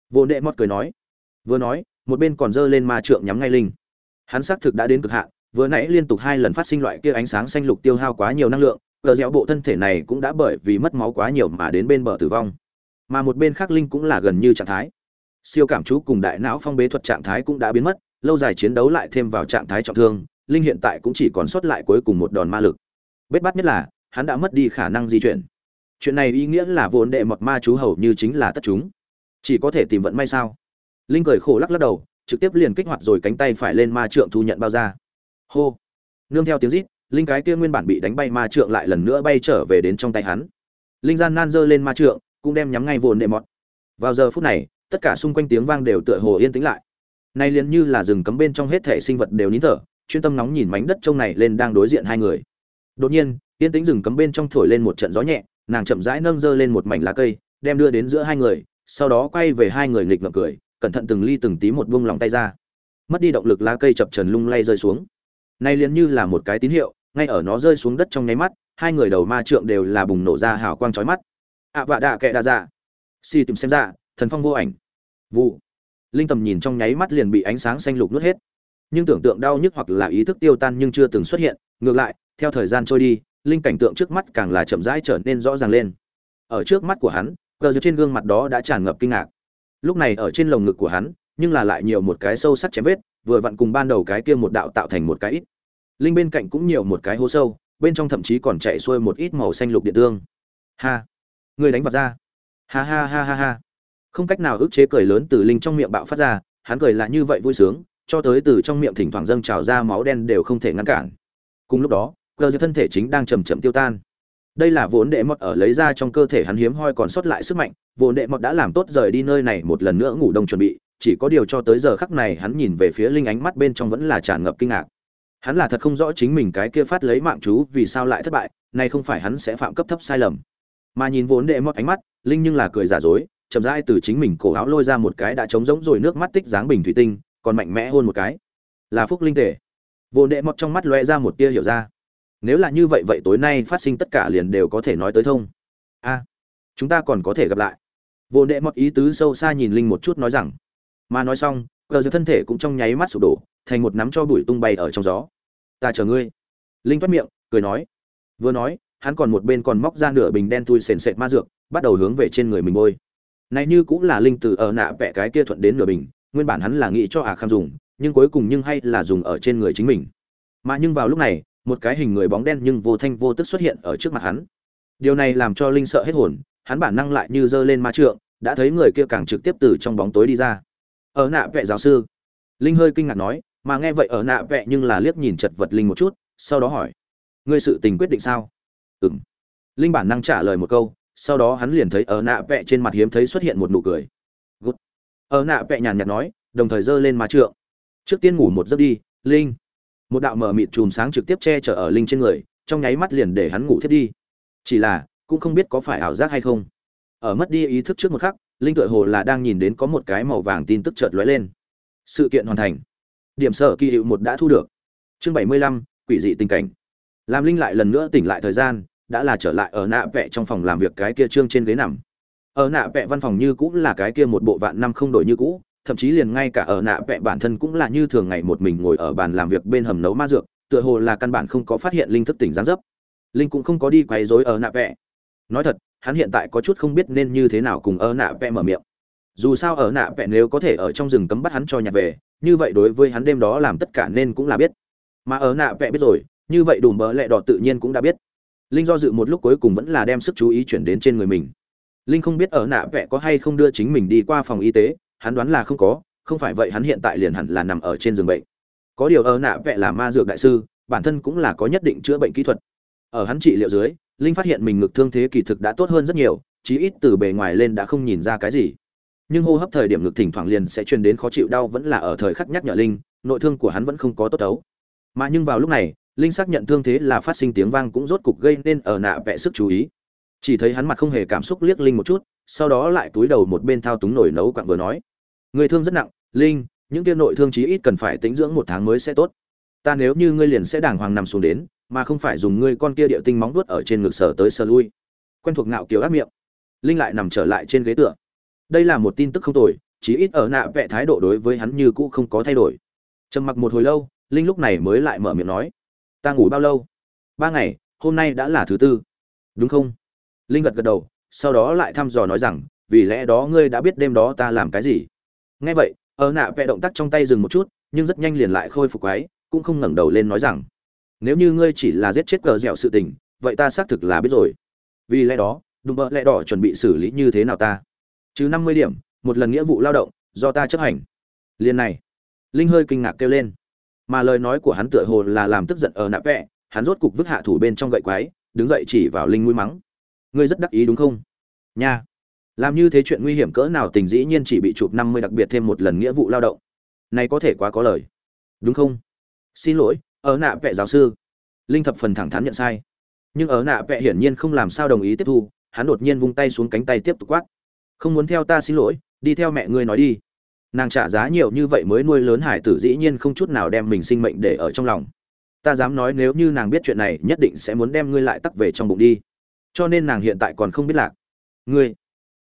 Vô đệ mót cười nói. Vừa nói, một bên còn giơ lên ma trượng nhắm ngay linh. Hắn xác thực đã đến cực hạn, vừa nãy liên tục hai lần phát sinh loại kia ánh sáng xanh lục tiêu hao quá nhiều năng lượng, cờ dẻo bộ thân thể này cũng đã bởi vì mất máu quá nhiều mà đến bên bờ tử vong. Mà một bên khác linh cũng là gần như trạng thái. Siêu cảm chú cùng đại não phong bế thuật trạng thái cũng đã biến mất, lâu dài chiến đấu lại thêm vào trạng thái trọng thương, linh hiện tại cũng chỉ còn sót lại cuối cùng một đòn ma lực bết bát nhất là, hắn đã mất đi khả năng di chuyển. Chuyện này ý nghĩa là vốn đệ mọt ma chú hầu như chính là tất chúng. Chỉ có thể tìm vận may sao? Linh cười khổ lắc lắc đầu, trực tiếp liền kích hoạt rồi cánh tay phải lên ma trượng thu nhận bao ra hô! Nương theo tiếng rít, linh cái kia nguyên bản bị đánh bay ma trượng lại lần nữa bay trở về đến trong tay hắn. Linh gian nan giơ lên ma trượng, cũng đem nhắm ngay vồn đệ mọt. Vào giờ phút này, tất cả xung quanh tiếng vang đều tựa hồ yên tĩnh lại. Nay liền như là rừng cấm bên trong hết thể sinh vật đều nín thở, chuyên tâm nóng nhìn mảnh đất trông này lên đang đối diện hai người đột nhiên, yên tĩnh rừng cấm bên trong thổi lên một trận gió nhẹ, nàng chậm rãi nâng dơ lên một mảnh lá cây, đem đưa đến giữa hai người, sau đó quay về hai người nghịch ngợm cười, cẩn thận từng ly từng tí một buông lòng tay ra. Mất đi động lực lá cây chập trần lung lay rơi xuống. Nay liền như là một cái tín hiệu, ngay ở nó rơi xuống đất trong nháy mắt, hai người đầu ma trượng đều là bùng nổ ra hào quang chói mắt. Ạ vạ đạ kệ đa dạ. Si tìm xem ra thần phong vô ảnh. Vụ. Linh tầm nhìn trong nháy mắt liền bị ánh sáng xanh lục nuốt hết. Nhưng tưởng tượng đau nhức hoặc là ý thức tiêu tan nhưng chưa từng xuất hiện, ngược lại theo thời gian trôi đi, linh cảnh tượng trước mắt càng là chậm rãi trở nên rõ ràng lên. Ở trước mắt của hắn, cờ giật trên gương mặt đó đã tràn ngập kinh ngạc. Lúc này ở trên lồng ngực của hắn, nhưng là lại nhiều một cái sâu sắc chém vết, vừa vặn cùng ban đầu cái kia một đạo tạo thành một cái ít. Linh bên cạnh cũng nhiều một cái hố sâu, bên trong thậm chí còn chạy xuôi một ít màu xanh lục điện tương. Ha! Người đánh vật ra. Ha ha ha ha ha. Không cách nào ức chế cười lớn từ linh trong miệng bạo phát ra, hắn cười là như vậy vui sướng, cho tới từ trong miệng thỉnh thoảng dâng trào ra máu đen đều không thể ngăn cản. Cùng lúc đó cơ thân thể chính đang chầm chậm tiêu tan. Đây là vốn đệ mọt ở lấy ra trong cơ thể hắn hiếm hoi còn sót lại sức mạnh, vốn đệ mọt đã làm tốt rời đi nơi này một lần nữa ngủ đông chuẩn bị, chỉ có điều cho tới giờ khắc này hắn nhìn về phía linh ánh mắt bên trong vẫn là tràn ngập kinh ngạc. Hắn là thật không rõ chính mình cái kia phát lấy mạng chú vì sao lại thất bại, nay không phải hắn sẽ phạm cấp thấp sai lầm. Mà nhìn vốn đệ mọt ánh mắt, linh nhưng là cười giả dối, chậm rãi từ chính mình cổ áo lôi ra một cái đã trống rỗng rồi nước mắt tích dáng bình thủy tinh, còn mạnh mẽ hơn một cái. Là phúc linh tể vốn đệ mọt trong mắt lóe ra một tia hiểu ra nếu là như vậy vậy tối nay phát sinh tất cả liền đều có thể nói tới thông. A, chúng ta còn có thể gặp lại. Vô đệ mọt ý tứ sâu xa nhìn linh một chút nói rằng, mà nói xong, cờ giờ thân thể cũng trong nháy mắt sụp đổ, thành một nắm cho bụi tung bay ở trong gió. Ta chờ ngươi. Linh toát miệng, cười nói. Vừa nói, hắn còn một bên còn móc ra nửa bình đen thui sền sệt ma dược, bắt đầu hướng về trên người mình bôi. Này như cũng là linh từ ở nạ vẽ cái kia thuận đến nửa bình, nguyên bản hắn là nghĩ cho à kham dùng, nhưng cuối cùng nhưng hay là dùng ở trên người chính mình. Mà nhưng vào lúc này một cái hình người bóng đen nhưng vô thanh vô tức xuất hiện ở trước mặt hắn. Điều này làm cho linh sợ hết hồn, hắn bản năng lại như giơ lên ma trượng, đã thấy người kia càng trực tiếp từ trong bóng tối đi ra. Ở nạ vệ giáo sư. Linh hơi kinh ngạc nói, mà nghe vậy ở nạ vệ nhưng là liếc nhìn chật vật linh một chút, sau đó hỏi, ngươi sự tình quyết định sao? Ừ m linh bản năng trả lời một câu, sau đó hắn liền thấy ở nạ vệ trên mặt hiếm thấy xuất hiện một nụ cười. Gút. Ở nạ vệ nhàn nhạt nói, đồng thời giơ lên ma trượng. Trước tiên ngủ một giấc đi, linh một đạo mờ mịt chùm sáng trực tiếp che chở ở linh trên người, trong nháy mắt liền để hắn ngủ thiết đi. Chỉ là, cũng không biết có phải ảo giác hay không. Ở mất đi ý thức trước một khắc, linh tựa hồ là đang nhìn đến có một cái màu vàng tin tức chợt lóe lên. Sự kiện hoàn thành. Điểm sở kỳ hiệu một đã thu được. Chương bảy mươi lăm, quỷ dị tình cảnh. Làm linh lại lần nữa tỉnh lại thời gian, đã là trở lại ở nạ vẹ trong phòng làm việc cái kia trương trên ghế nằm. Ở nạ vẹ văn phòng như cũng là cái kia một bộ vạn năm không đổi như cũ thậm chí liền ngay cả ở nạ vẽ bản thân cũng là như thường ngày một mình ngồi ở bàn làm việc bên hầm nấu ma dược, tựa hồ là căn bản không có phát hiện linh thức tỉnh gián dấp. Linh cũng không có đi quấy rối ở nạ vẽ nói thật, hắn hiện tại có chút không biết nên như thế nào cùng ở nạ vẽ mở miệng. Dù sao ở nạ vẽ nếu có thể ở trong rừng cấm bắt hắn cho nhặt về, như vậy đối với hắn đêm đó làm tất cả nên cũng là biết. Mà ở nạ vẽ biết rồi, như vậy đùm bỡ lẹ đỏ tự nhiên cũng đã biết. Linh do dự một lúc cuối cùng vẫn là đem sức chú ý chuyển đến trên người mình. Linh không biết ở nạ vẽ có hay không đưa chính mình đi qua phòng y tế hắn đoán là không có, không phải vậy hắn hiện tại liền hẳn là nằm ở trên giường bệnh. Có điều ở nạ vẹ là ma dược đại sư, bản thân cũng là có nhất định chữa bệnh kỹ thuật. Ở hắn trị liệu dưới, linh phát hiện mình ngực thương thế kỳ thực đã tốt hơn rất nhiều, chí ít từ bề ngoài lên đã không nhìn ra cái gì. Nhưng hô hấp thời điểm ngực thỉnh thoảng liền sẽ truyền đến khó chịu đau vẫn là ở thời khắc nhắc nhở linh, nội thương của hắn vẫn không có tốt đấu mà nhưng vào lúc này, linh xác nhận thương thế là phát sinh tiếng vang cũng rốt cục gây nên ở nạ vẽ sức chú ý. Chỉ thấy hắn mặt không hề cảm xúc liếc linh một chút sau đó lại túi đầu một bên thao túng nổi nấu quặng vừa nói. Người thương rất nặng, linh, những kia nội thương chí ít cần phải tĩnh dưỡng một tháng mới sẽ tốt. Ta nếu như ngươi liền sẽ đàng hoàng nằm xuống đến, mà không phải dùng ngươi con kia địa tinh móng vuốt ở trên ngực sở tới sờ lui. Quen thuộc ngạo kiều ác miệng. Linh lại nằm trở lại trên ghế tựa. Đây là một tin tức không tồi, chí ít ở nạ vẽ thái độ đối với hắn như cũ không có thay đổi. Trầm mặc một hồi lâu, linh lúc này mới lại mở miệng nói. Ta ngủ bao lâu? Ba ngày, hôm nay đã là thứ tư. Đúng không? Linh gật gật đầu sau đó lại thăm dò nói rằng, vì lẽ đó ngươi đã biết đêm đó ta làm cái gì. Nghe vậy, ở nạ vẽ động tác trong tay dừng một chút, nhưng rất nhanh liền lại khôi phục quái, cũng không ngẩng đầu lên nói rằng, nếu như ngươi chỉ là giết chết cờ dẻo sự tình, vậy ta xác thực là biết rồi. Vì lẽ đó, đùm bợ lẽ đỏ chuẩn bị xử lý như thế nào ta? Chứ năm mươi điểm, một lần nghĩa vụ lao động, do ta chấp hành. Liền này, linh hơi kinh ngạc kêu lên. Mà lời nói của hắn tựa hồ là làm tức giận ở nạ vẽ hắn rốt cục vứt hạ thủ bên trong gậy quái, đứng dậy chỉ vào linh mũi mắng ngươi rất đắc ý đúng không? Nha. Làm như thế chuyện nguy hiểm cỡ nào tình dĩ nhiên chỉ bị chụp năm mươi đặc biệt thêm một lần nghĩa vụ lao động. Này có thể quá có lời. Đúng không? Xin lỗi ở nạ vệ giáo sư. Linh thập phần thẳng thắn nhận sai. Nhưng ở nạ vệ hiển nhiên không làm sao đồng ý tiếp thu, hắn đột nhiên vung tay xuống cánh tay tiếp tục quát. Không muốn theo ta xin lỗi, đi theo mẹ ngươi nói đi. Nàng trả giá nhiều như vậy mới nuôi lớn hải tử dĩ nhiên không chút nào đem mình sinh mệnh để ở trong lòng. Ta dám nói nếu như nàng biết chuyện này, nhất định sẽ muốn đem ngươi lại tắc về trong bụng đi cho nên nàng hiện tại còn không biết lạc. Ngươi,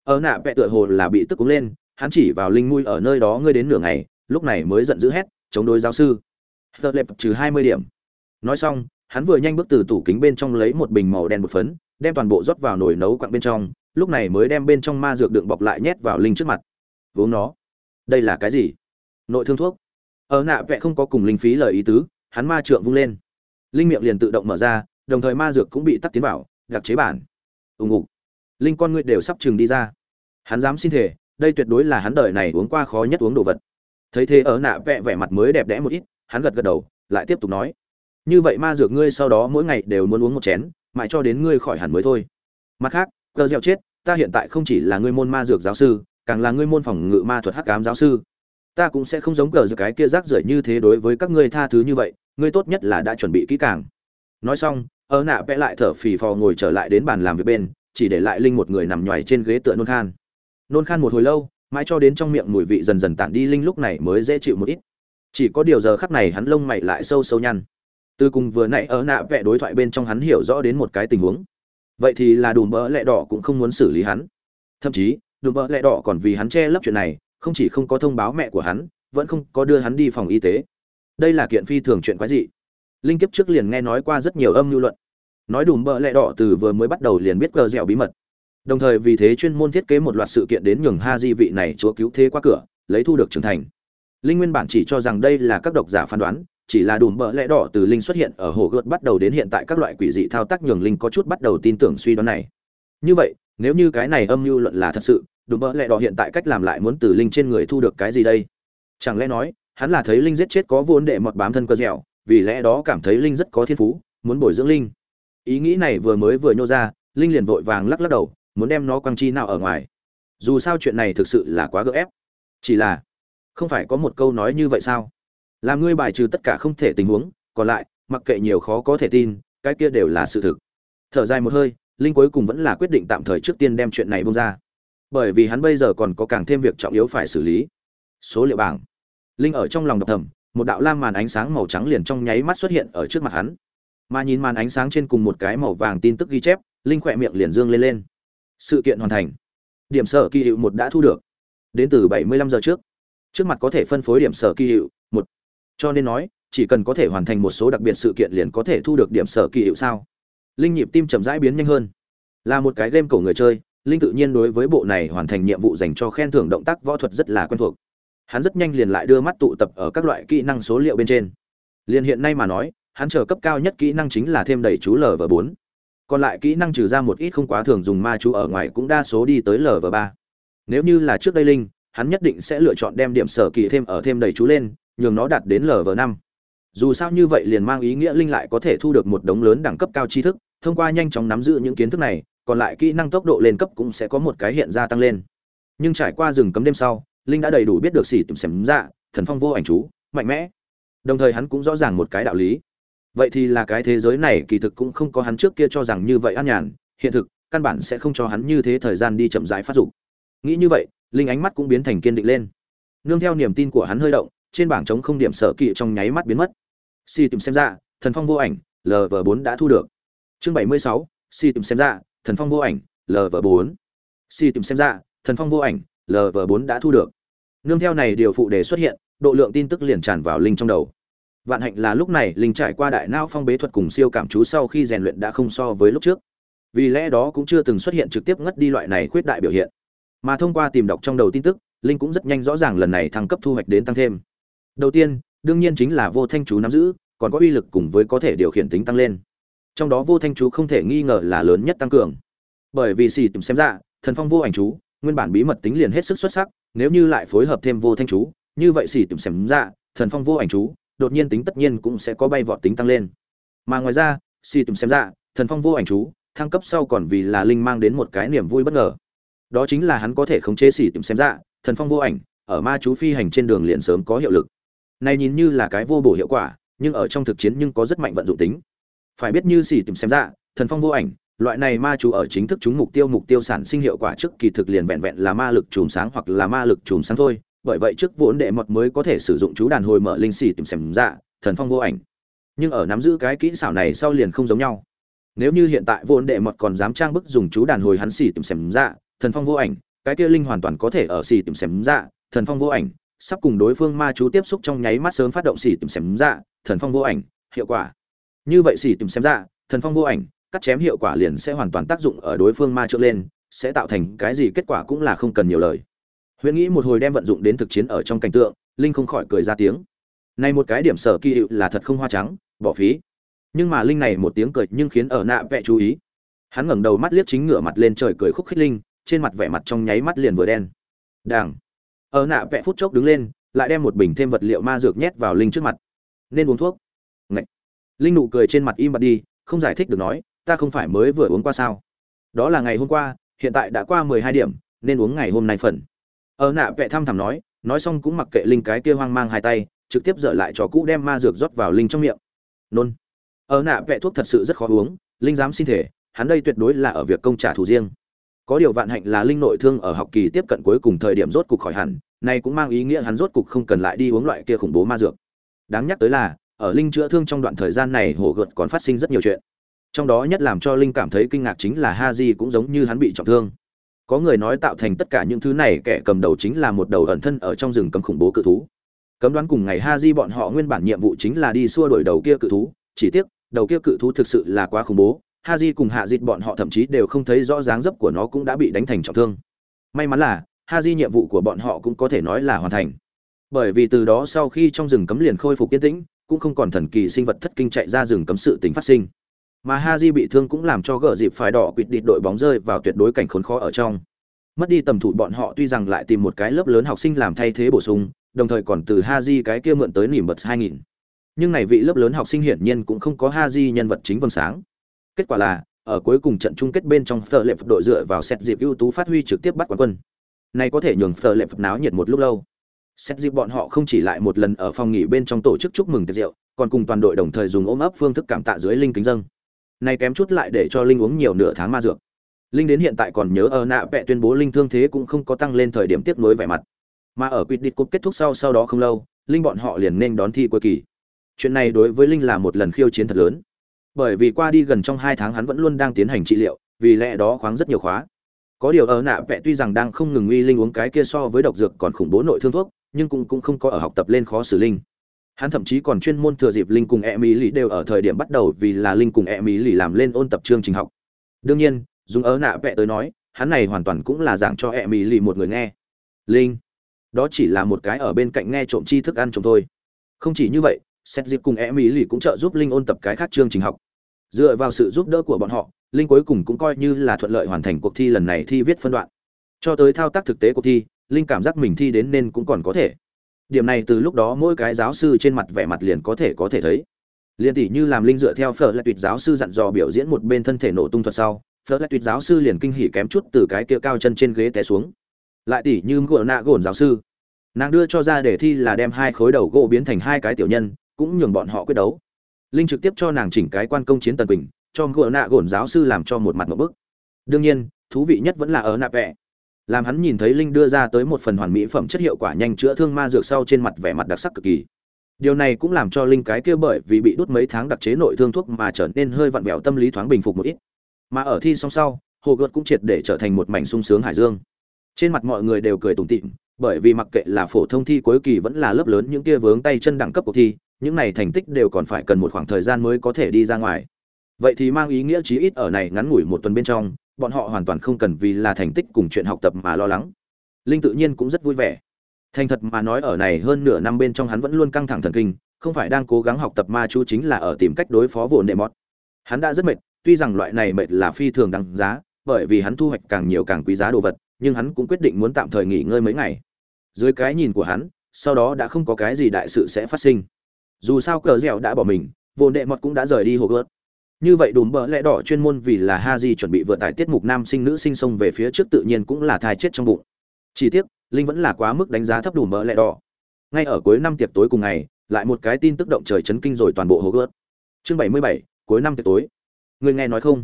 ở nạ vẽ tựa hồ là bị tức cúng lên, hắn chỉ vào linh mui ở nơi đó ngươi đến nửa ngày, lúc này mới giận dữ hét, chống đối giáo sư. Tờ lệp trừ hai mươi điểm. Nói xong, hắn vừa nhanh bước từ tủ kính bên trong lấy một bình màu đen một phấn, đem toàn bộ rót vào nồi nấu quặng bên trong, lúc này mới đem bên trong ma dược đựng bọc lại nhét vào linh trước mặt. Vốn nó. Đây là cái gì? Nội thương thuốc. Ở nạ vẽ không có cùng linh phí lời ý tứ, hắn ma trượng vung lên. Linh miệng liền tự động mở ra, đồng thời ma dược cũng bị tắt tiến vào đặc chế bản. Ùng ục linh con ngươi đều sắp chừng đi ra. Hắn dám xin thể đây tuyệt đối là hắn đời này uống qua khó nhất uống đồ vật. Thấy thế ở nạ vẽ vẻ mặt mới đẹp đẽ một ít, hắn gật gật đầu, lại tiếp tục nói. Như vậy ma dược ngươi sau đó mỗi ngày đều muốn uống một chén, mãi cho đến ngươi khỏi hẳn mới thôi. Mặt khác cơ gieo chết, ta hiện tại không chỉ là ngươi môn ma dược giáo sư, càng là ngươi môn phòng ngự ma thuật hắc cám giáo sư. Ta cũng sẽ không giống cờ gieo cái kia rác rưởi như thế đối với các ngươi tha thứ như vậy, ngươi tốt nhất là đã chuẩn bị kỹ càng. Nói xong ở nạ vẽ lại thở phì phò ngồi trở lại đến bàn làm việc bên, chỉ để lại linh một người nằm nhoài trên ghế tựa nôn khan. Nôn khan một hồi lâu, mãi cho đến trong miệng mùi vị dần dần tản đi, linh lúc này mới dễ chịu một ít. Chỉ có điều giờ khắc này hắn lông mày lại sâu sâu nhăn. Từ cùng vừa nãy ở nạ vẽ đối thoại bên trong hắn hiểu rõ đến một cái tình huống. Vậy thì là đùm bỡ lẹ đỏ cũng không muốn xử lý hắn. Thậm chí, đùm bỡ lẹ đỏ còn vì hắn che lấp chuyện này, không chỉ không có thông báo mẹ của hắn, vẫn không có đưa hắn đi phòng y tế. Đây là kiện phi thường chuyện quái dị. Linh kiếp trước liền nghe nói qua rất nhiều âm lưu luận nói đùm bợ lẹ đỏ từ vừa mới bắt đầu liền biết cờ dẻo bí mật. Đồng thời vì thế chuyên môn thiết kế một loạt sự kiện đến nhường ha di vị này chúa cứu thế qua cửa, lấy thu được trưởng thành. Linh nguyên bản chỉ cho rằng đây là các độc giả phán đoán, chỉ là đùm bợ lẽ đỏ từ linh xuất hiện ở hồ gợt bắt đầu đến hiện tại các loại quỷ dị thao tác nhường linh có chút bắt đầu tin tưởng suy đoán này. Như vậy, nếu như cái này âm mưu luận là thật sự, đùm bợ lẽ đỏ hiện tại cách làm lại muốn từ linh trên người thu được cái gì đây? Chẳng lẽ nói, hắn là thấy linh giết chết có vốn đệ mọt bám thân cơ dẻo, vì lẽ đó cảm thấy linh rất có thiên phú, muốn bồi dưỡng linh ý nghĩ này vừa mới vừa nhô ra, linh liền vội vàng lắc lắc đầu, muốn đem nó quăng chi nào ở ngoài. Dù sao chuyện này thực sự là quá gỡ ép. Chỉ là, không phải có một câu nói như vậy sao? Làm ngươi bài trừ tất cả không thể tình huống, còn lại, mặc kệ nhiều khó có thể tin, cái kia đều là sự thực. Thở dài một hơi, linh cuối cùng vẫn là quyết định tạm thời trước tiên đem chuyện này bông ra. Bởi vì hắn bây giờ còn có càng thêm việc trọng yếu phải xử lý. Số liệu bảng. Linh ở trong lòng đọc thầm, một đạo lam màn ánh sáng màu trắng liền trong nháy mắt xuất hiện ở trước mặt hắn mà nhìn màn ánh sáng trên cùng một cái màu vàng tin tức ghi chép, linh khỏe miệng liền dương lên lên. Sự kiện hoàn thành. Điểm sở kỳ hiệu một đã thu được. Đến từ 75 giờ trước. Trước mặt có thể phân phối điểm sở kỳ hiệu một. Cho nên nói, chỉ cần có thể hoàn thành một số đặc biệt sự kiện liền có thể thu được điểm sở kỳ hiệu sao? Linh nhịp tim chậm rãi biến nhanh hơn. Là một cái game cổ người chơi, linh tự nhiên đối với bộ này hoàn thành nhiệm vụ dành cho khen thưởng động tác võ thuật rất là quen thuộc. Hắn rất nhanh liền lại đưa mắt tụ tập ở các loại kỹ năng số liệu bên trên. Liền hiện nay mà nói hắn chờ cấp cao nhất kỹ năng chính là thêm đầy chú lv bốn. Còn lại kỹ năng trừ ra một ít không quá thường dùng ma chú ở ngoài cũng đa số đi tới lv ba. Nếu như là trước đây linh, hắn nhất định sẽ lựa chọn đem điểm sở kỳ thêm ở thêm đầy chú lên, nhường nó đạt đến lv năm. Dù sao như vậy liền mang ý nghĩa linh lại có thể thu được một đống lớn đẳng cấp cao tri thức, thông qua nhanh chóng nắm giữ những kiến thức này, còn lại kỹ năng tốc độ lên cấp cũng sẽ có một cái hiện ra tăng lên. Nhưng trải qua rừng cấm đêm sau, linh đã đầy đủ biết được xỉ tìm xem dạ thần phong vô ảnh chú, mạnh mẽ. Đồng thời hắn cũng rõ ràng một cái đạo lý vậy thì là cái thế giới này kỳ thực cũng không có hắn trước kia cho rằng như vậy an nhàn, hiện thực, căn bản sẽ không cho hắn như thế thời gian đi chậm rãi phát dục. Nghĩ như vậy, linh ánh mắt cũng biến thành kiên định lên. Nương theo niềm tin của hắn hơi động, trên bảng trống không điểm sở kỵ trong nháy mắt biến mất. Si tìm xem ra, thần phong vô ảnh lv bốn đã thu được. Chương bảy mươi sáu, si tìm xem ra, thần phong vô ảnh lv bốn. Si tìm xem ra, thần phong vô ảnh lv bốn đã thu được. Nương theo này điều phụ đề xuất hiện, độ lượng tin tức liền tràn vào linh trong đầu vạn hạnh là lúc này linh trải qua đại não phong bế thuật cùng siêu cảm chú sau khi rèn luyện đã không so với lúc trước. Vì lẽ đó cũng chưa từng xuất hiện trực tiếp ngất đi loại này khuyết đại biểu hiện. Mà thông qua tìm đọc trong đầu tin tức, linh cũng rất nhanh rõ ràng lần này thăng cấp thu hoạch đến tăng thêm. Đầu tiên, đương nhiên chính là vô thanh chú nắm giữ, còn có uy lực cùng với có thể điều khiển tính tăng lên. Trong đó vô thanh chú không thể nghi ngờ là lớn nhất tăng cường. Bởi vì xì tìm xem ra, thần phong vô ảnh chú, nguyên bản bí mật tính liền hết sức xuất sắc, nếu như lại phối hợp thêm vô thanh chú, như vậy xì tìm xem ra, thần phong vô ảnh chú đột nhiên tính tất nhiên cũng sẽ có bay vọt tính tăng lên. Mà ngoài ra, si tìm xem ra, thần phong vô ảnh chú, thăng cấp sau còn vì là linh mang đến một cái niềm vui bất ngờ. Đó chính là hắn có thể khống chế xì tìm xem ra, thần phong vô ảnh, ở ma chú phi hành trên đường liền sớm có hiệu lực. Này nhìn như là cái vô bổ hiệu quả, nhưng ở trong thực chiến nhưng có rất mạnh vận dụng tính. Phải biết như xì tìm xem ra, thần phong vô ảnh, loại này ma chú ở chính thức chúng mục tiêu mục tiêu sản sinh hiệu quả trước kỳ thực liền vẹn vẹn là ma lực chùm sáng hoặc là ma lực chùm sáng thôi bởi vậy trước vốn đệ mật mới có thể sử dụng chú đàn hồi mở linh xì tìm xem dạ thần phong vô ảnh. Nhưng ở nắm giữ cái kỹ xảo này sau liền không giống nhau. Nếu như hiện tại vốn đệ mật còn dám trang bức dùng chú đàn hồi hắn xì tìm xem dạ thần phong vô ảnh, cái kia linh hoàn toàn có thể ở xì tìm xem dạ thần phong vô ảnh, sắp cùng đối phương ma chú tiếp xúc trong nháy mắt sớm phát động xì tìm xem dạ thần phong vô ảnh, hiệu quả. Như vậy xì tìm xem dạ thần phong vô ảnh, cắt chém hiệu quả liền sẽ hoàn toàn tác dụng ở đối phương ma trượng lên, sẽ tạo thành cái gì kết quả cũng là không cần nhiều lời huyễn nghĩ một hồi đem vận dụng đến thực chiến ở trong cảnh tượng, linh không khỏi cười ra tiếng. Này một cái điểm sở kỳ hiệu là thật không hoa trắng, bỏ phí. Nhưng mà linh này một tiếng cười nhưng khiến ở nạ vẽ chú ý. Hắn ngẩng đầu mắt liếc chính ngửa mặt lên trời cười khúc khích linh, trên mặt vẻ mặt trong nháy mắt liền vừa đen. Đảng ở nạ vẽ phút chốc đứng lên, lại đem một bình thêm vật liệu ma dược nhét vào linh trước mặt. Nên uống thuốc. Ngậy. linh nụ cười trên mặt im bặt đi, không giải thích được nói, ta không phải mới vừa uống qua sao? Đó là ngày hôm qua, hiện tại đã qua mười hai điểm, nên uống ngày hôm nay phần ở nạ vẽ thăm thẳm nói nói xong cũng mặc kệ linh cái kia hoang mang hai tay, trực tiếp dở lại cho cũ đem ma dược rót vào linh trong miệng. Nôn. Ở nạ vẽ thuốc thật sự rất khó uống, linh dám xin thể, hắn đây tuyệt đối là ở việc công trả thù riêng. Có điều vạn hạnh là linh nội thương ở học kỳ tiếp cận cuối cùng thời điểm rốt cục khỏi hẳn, này cũng mang ý nghĩa hắn rốt cục không cần lại đi uống loại kia khủng bố ma dược. Đáng nhắc tới là, ở linh chữa thương trong đoạn thời gian này hổ gợt còn phát sinh rất nhiều chuyện. Trong đó nhất làm cho linh cảm thấy kinh ngạc chính là ha di cũng giống như hắn bị trọng thương có người nói tạo thành tất cả những thứ này, kẻ cầm đầu chính là một đầu ẩn thân ở trong rừng cấm khủng bố cự thú. Cấm đoán cùng ngày ha di bọn họ nguyên bản nhiệm vụ chính là đi xua đuổi đầu kia cự thú, chỉ tiếc, đầu kia cự thú thực sự là quá khủng bố ha di cùng hạ dịt bọn họ thậm chí đều không thấy rõ dáng dấp của nó cũng đã bị đánh thành trọng thương. May mắn là ha di nhiệm vụ của bọn họ cũng có thể nói là hoàn thành. Bởi vì từ đó sau khi trong rừng cấm liền khôi phục yên tĩnh, cũng không còn thần kỳ sinh vật thất kinh chạy ra rừng cấm sự tính phát sinh mà ha bị thương cũng làm cho gỡ dịp phải đỏ quỵt địt đội bóng rơi vào tuyệt đối cảnh khốn khó ở trong. Mất đi tầm thủ bọn họ tuy rằng lại tìm một cái lớp lớn học sinh làm thay thế bổ sung, đồng thời còn từ ha cái kia mượn tới nỉm bật hai nghìn. Nhưng này vị lớp lớn học sinh hiển nhiên cũng không có ha nhân vật chính vầng sáng. Kết quả là, ở cuối cùng trận chung kết bên trong phở lệ phật đội dựa vào xét dịp ưu tú phát huy trực tiếp bắt quán quân. Này có thể nhường phở lệ phật náo nhiệt một lúc lâu. Xét dịp bọn họ không chỉ lại một lần ở phòng nghỉ bên trong tổ chức chúc mừng tiệc rượu, còn cùng toàn đội đồng thời dùng ôm ấp phương thức cảm tạ dưới linh kính dâng này kém chút lại để cho linh uống nhiều nửa tháng ma dược. Linh đến hiện tại còn nhớ ở nạ vẽ tuyên bố linh thương thế cũng không có tăng lên thời điểm tiếp nối vẻ mặt. Mà ở quyết định cúp kết thúc sau sau đó không lâu, linh bọn họ liền nên đón thi cuối kỳ. Chuyện này đối với linh là một lần khiêu chiến thật lớn. Bởi vì qua đi gần trong hai tháng hắn vẫn luôn đang tiến hành trị liệu, vì lẽ đó khoáng rất nhiều khóa. Có điều ở nạ vẽ tuy rằng đang không ngừng uy linh uống cái kia so với độc dược còn khủng bố nội thương thuốc, nhưng cũng cũng không có ở học tập lên khó xử linh hắn thậm chí còn chuyên môn thừa dịp linh cùng e mỹ lì đều ở thời điểm bắt đầu vì là linh cùng e mỹ lì làm lên ôn tập chương trình học. Đương nhiên, dùng ớ nạ vẽ tới nói, hắn này hoàn toàn cũng là dạng cho e mỹ lì một người nghe. Linh, đó chỉ là một cái ở bên cạnh nghe trộm chi thức ăn trộm thôi. Không chỉ như vậy xét dịp cùng e mỹ lì cũng trợ giúp linh ôn tập cái khác chương trình học. Dựa vào sự giúp đỡ của bọn họ, linh cuối cùng cũng coi như là thuận lợi hoàn thành cuộc thi lần này thi viết phân đoạn. Cho tới thao tác thực tế cuộc thi, linh cảm giác mình thi đến nên cũng còn có thể điểm này từ lúc đó mỗi cái giáo sư trên mặt vẻ mặt liền có thể có thể thấy. Liên tỷ như làm linh dựa theo phở lại tuyệt giáo sư dặn dò biểu diễn một bên thân thể nổ tung thuật sau, phở lại tuyệt giáo sư liền kinh hỉ kém chút từ cái kia cao chân trên ghế té xuống. Lại tỷ như gỗ nạ gồn giáo sư. Nàng đưa cho ra để thi là đem hai khối đầu gỗ biến thành hai cái tiểu nhân, cũng nhường bọn họ quyết đấu. Linh trực tiếp cho nàng chỉnh cái quan công chiến tần quỳnh, cho gỗ nạ gồn giáo sư làm cho một mặt một bức. Đương nhiên, thú vị nhất vẫn là ở nạ vẽ làm hắn nhìn thấy linh đưa ra tới một phần hoàn mỹ phẩm chất hiệu quả nhanh chữa thương ma dược sau trên mặt vẻ mặt đặc sắc cực kỳ. Điều này cũng làm cho linh cái kia bởi vì bị đút mấy tháng đặc chế nội thương thuốc mà trở nên hơi vặn vẹo tâm lý thoáng bình phục một ít. Mà ở thi song sau, hồ gợt cũng triệt để trở thành một mảnh sung sướng hải dương. Trên mặt mọi người đều cười tủm tỉm, bởi vì mặc kệ là phổ thông thi cuối kỳ vẫn là lớp lớn những kia vướng tay chân đẳng cấp cuộc thi, những này thành tích đều còn phải cần một khoảng thời gian mới có thể đi ra ngoài. Vậy thì mang ý nghĩa chí ít ở này ngắn ngủi một tuần bên trong bọn họ hoàn toàn không cần vì là thành tích cùng chuyện học tập mà lo lắng. Linh tự nhiên cũng rất vui vẻ. Thành thật mà nói ở này hơn nửa năm bên trong hắn vẫn luôn căng thẳng thần kinh, không phải đang cố gắng học tập ma chú chính là ở tìm cách đối phó vồn đệ mọt. Hắn đã rất mệt, tuy rằng loại này mệt là phi thường đáng giá, bởi vì hắn thu hoạch càng nhiều càng quý giá đồ vật, nhưng hắn cũng quyết định muốn tạm thời nghỉ ngơi mấy ngày. Dưới cái nhìn của hắn, sau đó đã không có cái gì đại sự sẽ phát sinh. Dù sao cờ dẻo đã bỏ mình, vồn đệ mọt cũng đã rời đi hồ gớt như vậy đùm bỡ lẽ đỏ chuyên môn vì là ha di chuẩn bị vượt tải tiết mục nam sinh nữ sinh sông về phía trước tự nhiên cũng là thai chết trong bụng. Chỉ tiếc, linh vẫn là quá mức đánh giá thấp đùm bỡ lẽ đỏ. Ngay ở cuối năm tiệc tối cùng ngày, lại một cái tin tức động trời chấn kinh rồi toàn bộ hồ gớt chương bảy mươi bảy, cuối năm tiệc tối. Người nghe nói không?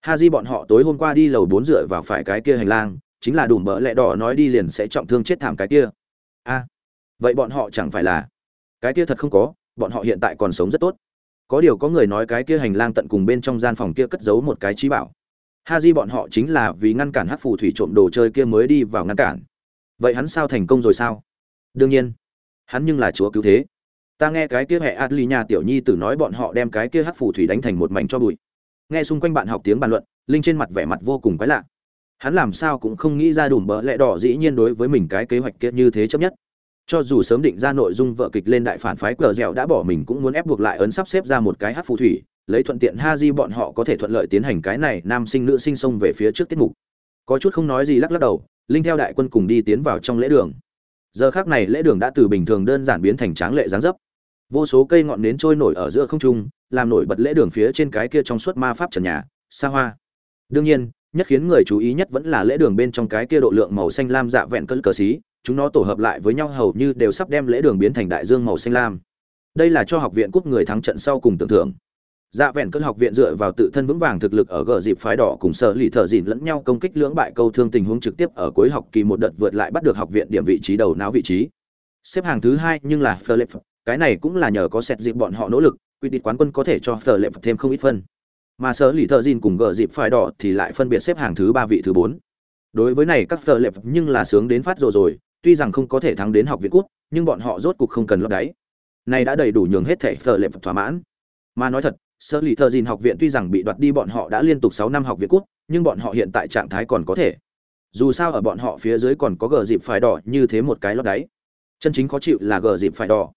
Ha di bọn họ tối hôm qua đi lầu bốn dựa vào phải cái kia hành lang, chính là đùm bỡ lẽ đỏ nói đi liền sẽ trọng thương chết thảm cái kia. A, vậy bọn họ chẳng phải là? Cái kia thật không có, bọn họ hiện tại còn sống rất tốt có điều có người nói cái kia hành lang tận cùng bên trong gian phòng kia cất giấu một cái trí bảo. Ha di bọn họ chính là vì ngăn cản hát phù thủy trộm đồ chơi kia mới đi vào ngăn cản. Vậy hắn sao thành công rồi sao? Đương nhiên, hắn nhưng là chúa cứu thế. Ta nghe cái kia hệ adli nhà tiểu nhi tử nói bọn họ đem cái kia hát phù thủy đánh thành một mảnh cho bụi. Nghe xung quanh bạn học tiếng bàn luận, linh trên mặt vẻ mặt vô cùng quái lạ. Hắn làm sao cũng không nghĩ ra đủ bỡ lẽ đỏ dĩ nhiên đối với mình cái kế hoạch kia như thế chấp nhất cho dù sớm định ra nội dung vợ kịch lên đại phản phái cờ dẻo đã bỏ mình cũng muốn ép buộc lại ấn sắp xếp ra một cái hát phù thủy, lấy thuận tiện ha di bọn họ có thể thuận lợi tiến hành cái này nam sinh nữ sinh xông về phía trước tiết mục. Có chút không nói gì lắc lắc đầu, linh theo đại quân cùng đi tiến vào trong lễ đường. Giờ khác này lễ đường đã từ bình thường đơn giản biến thành tráng lệ dáng dấp. Vô số cây ngọn nến trôi nổi ở giữa không trung, làm nổi bật lễ đường phía trên cái kia trong suốt ma pháp trần nhà, xa hoa. Đương nhiên, nhất khiến người chú ý nhất vẫn là lễ đường bên trong cái kia độ lượng màu xanh lam dạ vẹn cỡ cờ xí chúng nó tổ hợp lại với nhau hầu như đều sắp đem lễ đường biến thành đại dương màu xanh lam. Đây là cho học viện cúp người thắng trận sau cùng tưởng thưởng. Dạ vẹn cơn học viện dựa vào tự thân vững vàng thực lực ở gờ dịp phái đỏ cùng sở lì thợ dìn lẫn nhau công kích lưỡng bại câu thương tình huống trực tiếp ở cuối học kỳ một đợt vượt lại bắt được học viện điểm vị trí đầu não vị trí. Xếp hàng thứ hai nhưng là philip, cái này cũng là nhờ có sẹt dịp bọn họ nỗ lực, quy định quán quân có thể cho philip thêm không ít phân. Mà sở lì thợ dìn cùng gờ dịp phái đỏ thì lại phân biệt xếp hàng thứ ba vị thứ bốn. Đối với này các philip nhưng là sướng đến phát rồi rồi tuy rằng không có thể thắng đến học viện quốc nhưng bọn họ rốt cục không cần lấp đáy. Này đã đầy đủ nhường hết thể phở lệ thỏa mãn. Mà nói thật sơ lì thợ dìn học viện tuy rằng bị đoạt đi bọn họ đã liên tục sáu năm học viện quốc nhưng bọn họ hiện tại trạng thái còn có thể. Dù sao ở bọn họ phía dưới còn có gờ dịp phải đỏ như thế một cái lót đáy. Chân chính khó chịu là gờ dịp phải đỏ.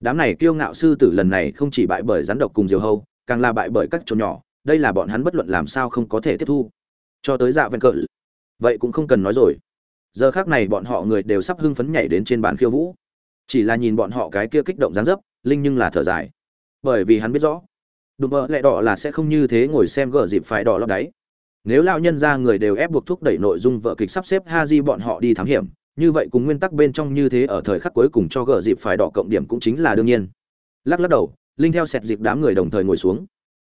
Đám này kiêu ngạo sư tử lần này không chỉ bại bởi rắn độc cùng diều hâu, càng là bại bởi các chỗ nhỏ, đây là bọn hắn bất luận làm sao không có thể tiếp thu. Cho tới dạ ven cỡ. Vậy cũng không cần nói rồi giờ khác này bọn họ người đều sắp hưng phấn nhảy đến trên bàn khiêu vũ. Chỉ là nhìn bọn họ cái kia kích động dáng dấp, linh nhưng là thở dài. Bởi vì hắn biết rõ, đùm bơ lẹ đỏ là sẽ không như thế ngồi xem gờ dịp phải đỏ lấp đáy. Nếu lao nhân ra người đều ép buộc thúc đẩy nội dung vợ kịch sắp xếp ha di bọn họ đi thám hiểm, như vậy cùng nguyên tắc bên trong như thế ở thời khắc cuối cùng cho gờ dịp phải đỏ cộng điểm cũng chính là đương nhiên. Lắc lắc đầu, linh theo sẹt dịp đám người đồng thời ngồi xuống.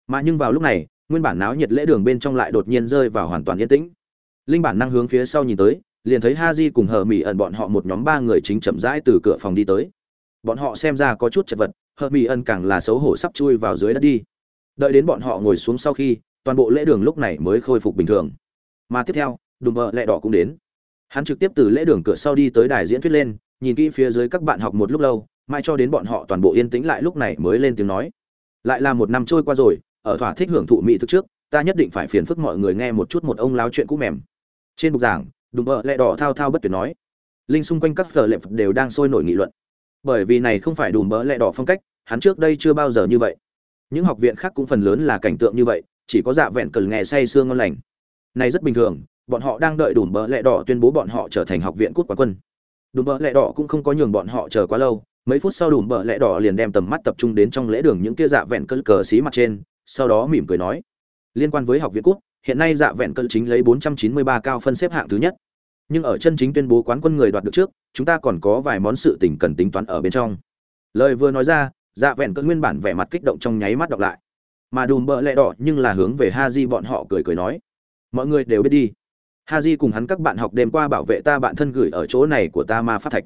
Mà nhưng vào lúc này, nguyên bản náo nhiệt lễ đường bên trong lại đột nhiên rơi vào hoàn toàn yên tĩnh. Linh bản năng hướng phía sau nhìn tới liền thấy ha di cùng hờ mỹ ẩn bọn họ một nhóm ba người chính chậm rãi từ cửa phòng đi tới. Bọn họ xem ra có chút chật vật hờ mỹ ẩn càng là xấu hổ sắp chui vào dưới đất đi. Đợi đến bọn họ ngồi xuống sau khi, toàn bộ lễ đường lúc này mới khôi phục bình thường. Mà tiếp theo, đùm bợ lẹ đỏ cũng đến. Hắn trực tiếp từ lễ đường cửa sau đi tới đài diễn thuyết lên, nhìn kỹ phía dưới các bạn học một lúc lâu mai cho đến bọn họ toàn bộ yên tĩnh lại lúc này mới lên tiếng nói. Lại là một năm trôi qua rồi, ở thỏa thích hưởng thụ mỹ thức trước, ta nhất định phải phiền phức mọi người nghe một chút một ông láo chuyện cũ mềm. Trên bục giảng đùm bợ lẹ đỏ thao thao bất tuyệt nói. Linh xung quanh các phở lệ đều đang sôi nổi nghị luận. Bởi vì này không phải đùm bợ lẹ đỏ phong cách, hắn trước đây chưa bao giờ như vậy. Những học viện khác cũng phần lớn là cảnh tượng như vậy, chỉ có dạ vẹn cần nghe say sương ngon lành. Này rất bình thường, bọn họ đang đợi đùm bợ lẹ đỏ tuyên bố bọn họ trở thành học viện cút quán quân. Đùm bợ lẹ đỏ cũng không có nhường bọn họ chờ quá lâu, mấy phút sau đùm bợ lẹ đỏ liền đem tầm mắt tập trung đến trong lễ đường những kia dạ vẹn cỡ cờ xí mặt trên, sau đó mỉm cười nói. Liên quan với học viện cút hiện nay dạ vẹn cỡ chính lấy 493 cao phân xếp hạng thứ nhất. Nhưng ở chân chính tuyên bố quán quân người đoạt được trước, chúng ta còn có vài món sự tình cần tính toán ở bên trong. Lời vừa nói ra dạ vẹn cỡ nguyên bản vẻ mặt kích động trong nháy mắt đọc lại. Mà đùm bợ lẹ đỏ nhưng là hướng về ha di bọn họ cười cười nói, mọi người đều biết đi. Ha di cùng hắn các bạn học đêm qua bảo vệ ta bạn thân gửi ở chỗ này của ta ma phát thạch.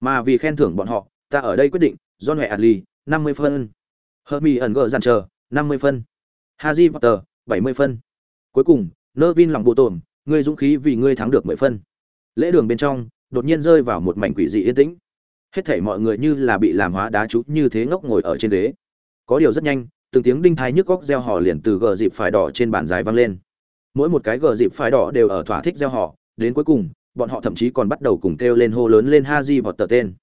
Mà vì khen thưởng bọn họ, ta ở đây quyết định, john huệ adli, năm mươi phân. Hermione ẩn gỡ dàn chờ năm mươi phân. Haji potter, bảy mươi phân cuối cùng, nơ vin lòng bộ tổn, ngươi dũng khí vì ngươi thắng được mười phân. Lễ đường bên trong, đột nhiên rơi vào một mảnh quỷ dị yên tĩnh. Hết thảy mọi người như là bị làm hóa đá trúc như thế ngốc ngồi ở trên ghế. Có điều rất nhanh, từng tiếng đinh thái nhức góc gieo hò liền từ gờ dịp phải đỏ trên bàn dài vang lên. Mỗi một cái gờ dịp phải đỏ đều ở thỏa thích gieo họ đến cuối cùng, bọn họ thậm chí còn bắt đầu cùng kêu lên hô lớn lên ha di vọt tờ tên.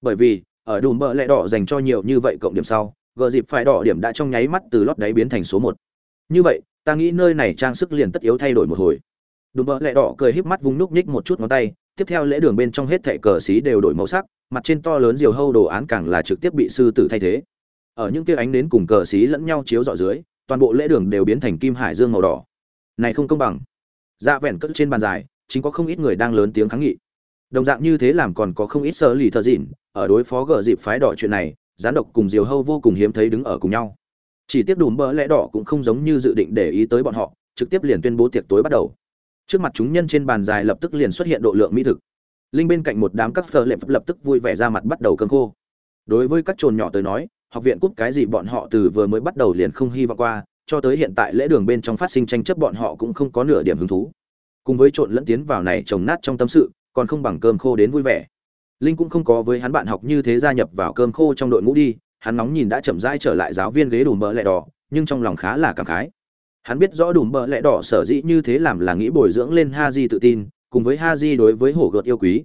Bởi vì, ở đùm bợ lẹ đỏ dành cho nhiều như vậy cộng điểm sau, gờ dịp phải đỏ điểm đã trong nháy mắt từ lót đáy biến thành số một. Như vậy ta nghĩ nơi này trang sức liền tất yếu thay đổi một hồi. Đùm bợ lẹ đỏ cười híp mắt vung núc nhích một chút ngón tay, tiếp theo lễ đường bên trong hết thệ cờ xí đều đổi màu sắc, mặt trên to lớn diều hâu đồ án càng là trực tiếp bị sư tử thay thế. Ở những kia ánh nến cùng cờ xí lẫn nhau chiếu dọ dưới, toàn bộ lễ đường đều biến thành kim hải dương màu đỏ. Này không công bằng. Dạ vẹn cất trên bàn dài, chính có không ít người đang lớn tiếng kháng nghị. Đồng dạng như thế làm còn có không ít sơ lì thợ dịn, ở đối phó gờ dịp phái đỏ chuyện này, gián độc cùng diều hâu vô cùng hiếm thấy đứng ở cùng nhau chỉ tiếp đùm bỡ lẽ đỏ cũng không giống như dự định để ý tới bọn họ, trực tiếp liền tuyên bố tiệc tối bắt đầu. Trước mặt chúng nhân trên bàn dài lập tức liền xuất hiện độ lượng mỹ thực. Linh bên cạnh một đám các phờ lệ lập tức vui vẻ ra mặt bắt đầu cơm khô. Đối với các chồn nhỏ tới nói, học viện cúp cái gì bọn họ từ vừa mới bắt đầu liền không hy vọng qua, cho tới hiện tại lễ đường bên trong phát sinh tranh chấp bọn họ cũng không có nửa điểm hứng thú. Cùng với trộn lẫn tiến vào này trồng nát trong tâm sự, còn không bằng cơm khô đến vui vẻ. Linh cũng không có với hắn bạn học như thế gia nhập vào cơm khô trong đội ngũ đi hắn nóng nhìn đã chậm rãi trở lại giáo viên ghế đùm bờ lẹ đỏ, nhưng trong lòng khá là cảm khái. Hắn biết rõ đùm bờ lẹ đỏ sở dĩ như thế làm là nghĩ bồi dưỡng lên ha di tự tin, cùng với ha di đối với hổ gợt yêu quý.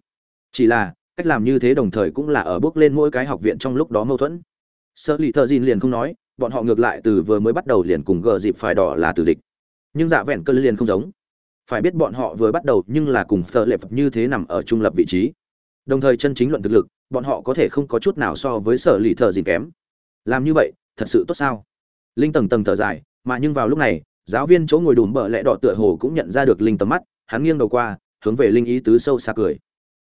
Chỉ là, cách làm như thế đồng thời cũng là ở bước lên mỗi cái học viện trong lúc đó mâu thuẫn. Sợ lì thợ dìn liền không nói, bọn họ ngược lại từ vừa mới bắt đầu liền cùng gờ dịp phải đỏ là tử địch. Nhưng dạ vẹn cơ liền không giống. Phải biết bọn họ vừa bắt đầu nhưng là cùng thợ lệp như thế nằm ở trung lập vị trí. Đồng thời chân chính luận thực lực bọn họ có thể không có chút nào so với sở lì thợ dìn kém. Làm như vậy, thật sự tốt sao? Linh tầng tầng thở dài, mà nhưng vào lúc này, giáo viên chỗ ngồi đùm bợ lẽ đỏ tựa hồ cũng nhận ra được linh tầm mắt, hắn nghiêng đầu qua, hướng về linh ý tứ sâu xa cười.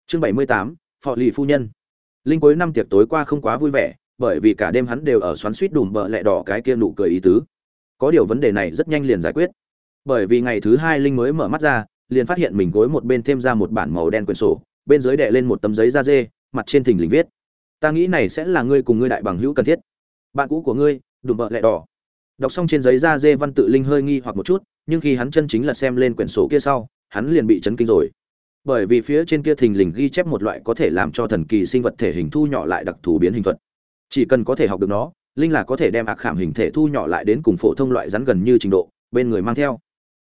Chương bảy mươi tám, phò lì phu nhân. Linh cuối năm tiệc tối qua không quá vui vẻ, bởi vì cả đêm hắn đều ở xoắn suýt đùm bợ lẹ đỏ cái kia nụ cười ý tứ. Có điều vấn đề này rất nhanh liền giải quyết. Bởi vì ngày thứ hai linh mới mở mắt ra, liền phát hiện mình gối một bên thêm ra một bản màu đen quyển sổ, bên dưới đè lên một tấm giấy da dê mặt trên thình lình viết, ta nghĩ này sẽ là ngươi cùng ngươi đại bằng hữu cần thiết. Bạn cũ của ngươi, đùm bợ lẹ đỏ. Đọc xong trên giấy da dê văn tự linh hơi nghi hoặc một chút, nhưng khi hắn chân chính lật xem lên quyển sổ kia sau, hắn liền bị chấn kinh rồi. Bởi vì phía trên kia thình lình ghi chép một loại có thể làm cho thần kỳ sinh vật thể hình thu nhỏ lại đặc thù biến hình thuật. Chỉ cần có thể học được nó, linh là có thể đem ạc khảm hình thể thu nhỏ lại đến cùng phổ thông loại rắn gần như trình độ, bên người mang theo.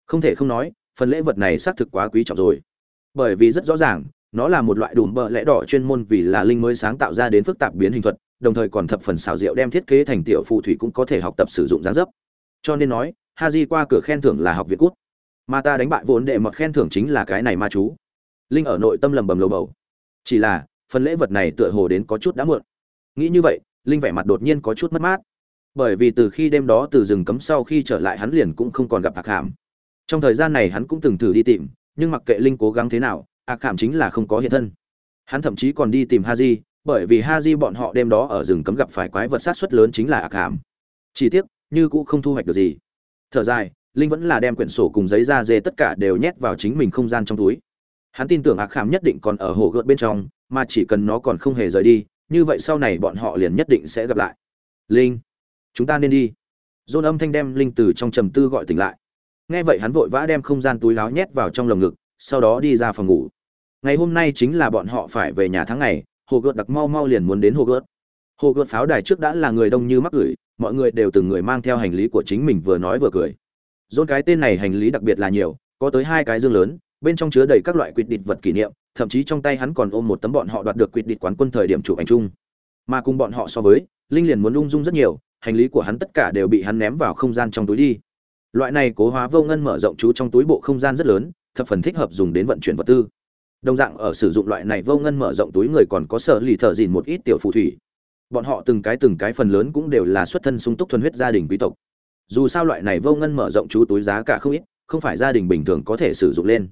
Không thể không nói, phần lễ vật này xác thực quá quý trọng rồi. Bởi vì rất rõ ràng nó là một loại đùm bợ lẽ đỏ chuyên môn vì là linh mới sáng tạo ra đến phức tạp biến hình thuật, đồng thời còn thập phần xảo diệu đem thiết kế thành tiểu phù thủy cũng có thể học tập sử dụng dáng dấp. Cho nên nói ha di qua cửa khen thưởng là học việt quốc mà ta đánh bại vốn đệ mọt khen thưởng chính là cái này ma chú. Linh ở nội tâm lầm bầm lầu bầu. Chỉ là, phần lễ vật này tựa hồ đến có chút đã muộn. Nghĩ như vậy, linh vẻ mặt đột nhiên có chút mất mát. Bởi vì từ khi đêm đó từ rừng cấm sau khi trở lại hắn liền cũng không còn gặp hạc hàm. Trong thời gian này hắn cũng từng thử đi tìm, nhưng mặc kệ linh cố gắng thế nào hạc Khảm chính là không có hiện thân. Hắn thậm chí còn đi tìm ha di bởi vì ha di bọn họ đêm đó ở rừng cấm gặp phải quái vật sát xuất lớn chính là hạc Khảm. chỉ tiếc, như cũng không thu hoạch được gì. Thở dài, linh vẫn là đem quyển sổ cùng giấy da dê tất cả đều nhét vào chính mình không gian trong túi. Hắn tin tưởng hạc Khảm nhất định còn ở hồ gợt bên trong, mà chỉ cần nó còn không hề rời đi, như vậy sau này bọn họ liền nhất định sẽ gặp lại. Linh, chúng ta nên đi. Dôn âm thanh đem linh từ trong trầm tư gọi tỉnh lại. Nghe vậy hắn vội vã đem không gian túi láo nhét vào trong lồng ngực, sau đó đi ra phòng ngủ ngày hôm nay chính là bọn họ phải về nhà tháng ngày, hồ gợt đặc mau mau liền muốn đến hồ gợt. Hồ gợt pháo đài trước đã là người đông như mắc gửi, mọi người đều từng người mang theo hành lý của chính mình vừa nói vừa cười. Dôn cái tên này hành lý đặc biệt là nhiều, có tới hai cái dương lớn, bên trong chứa đầy các loại quyết định vật kỷ niệm, thậm chí trong tay hắn còn ôm một tấm bọn họ đoạt được quyết định quán quân thời điểm chụp ảnh chung. Mà cùng bọn họ so với, linh liền muốn lung dung rất nhiều, hành lý của hắn tất cả đều bị hắn ném vào không gian trong túi đi. Loại này cố hóa vô ngân mở rộng chú trong túi bộ không gian rất lớn, thập phần thích hợp dùng đến vận chuyển vật tư đồng dạng ở sử dụng loại này vô ngân mở rộng túi người còn có sở lì thợ dìn một ít tiểu phù thủy. Bọn họ từng cái từng cái phần lớn cũng đều là xuất thân sung túc thuần huyết gia đình quý tộc. Dù sao loại này vô ngân mở rộng chú túi giá cả không ít, không phải gia đình bình thường có thể sử dụng lên.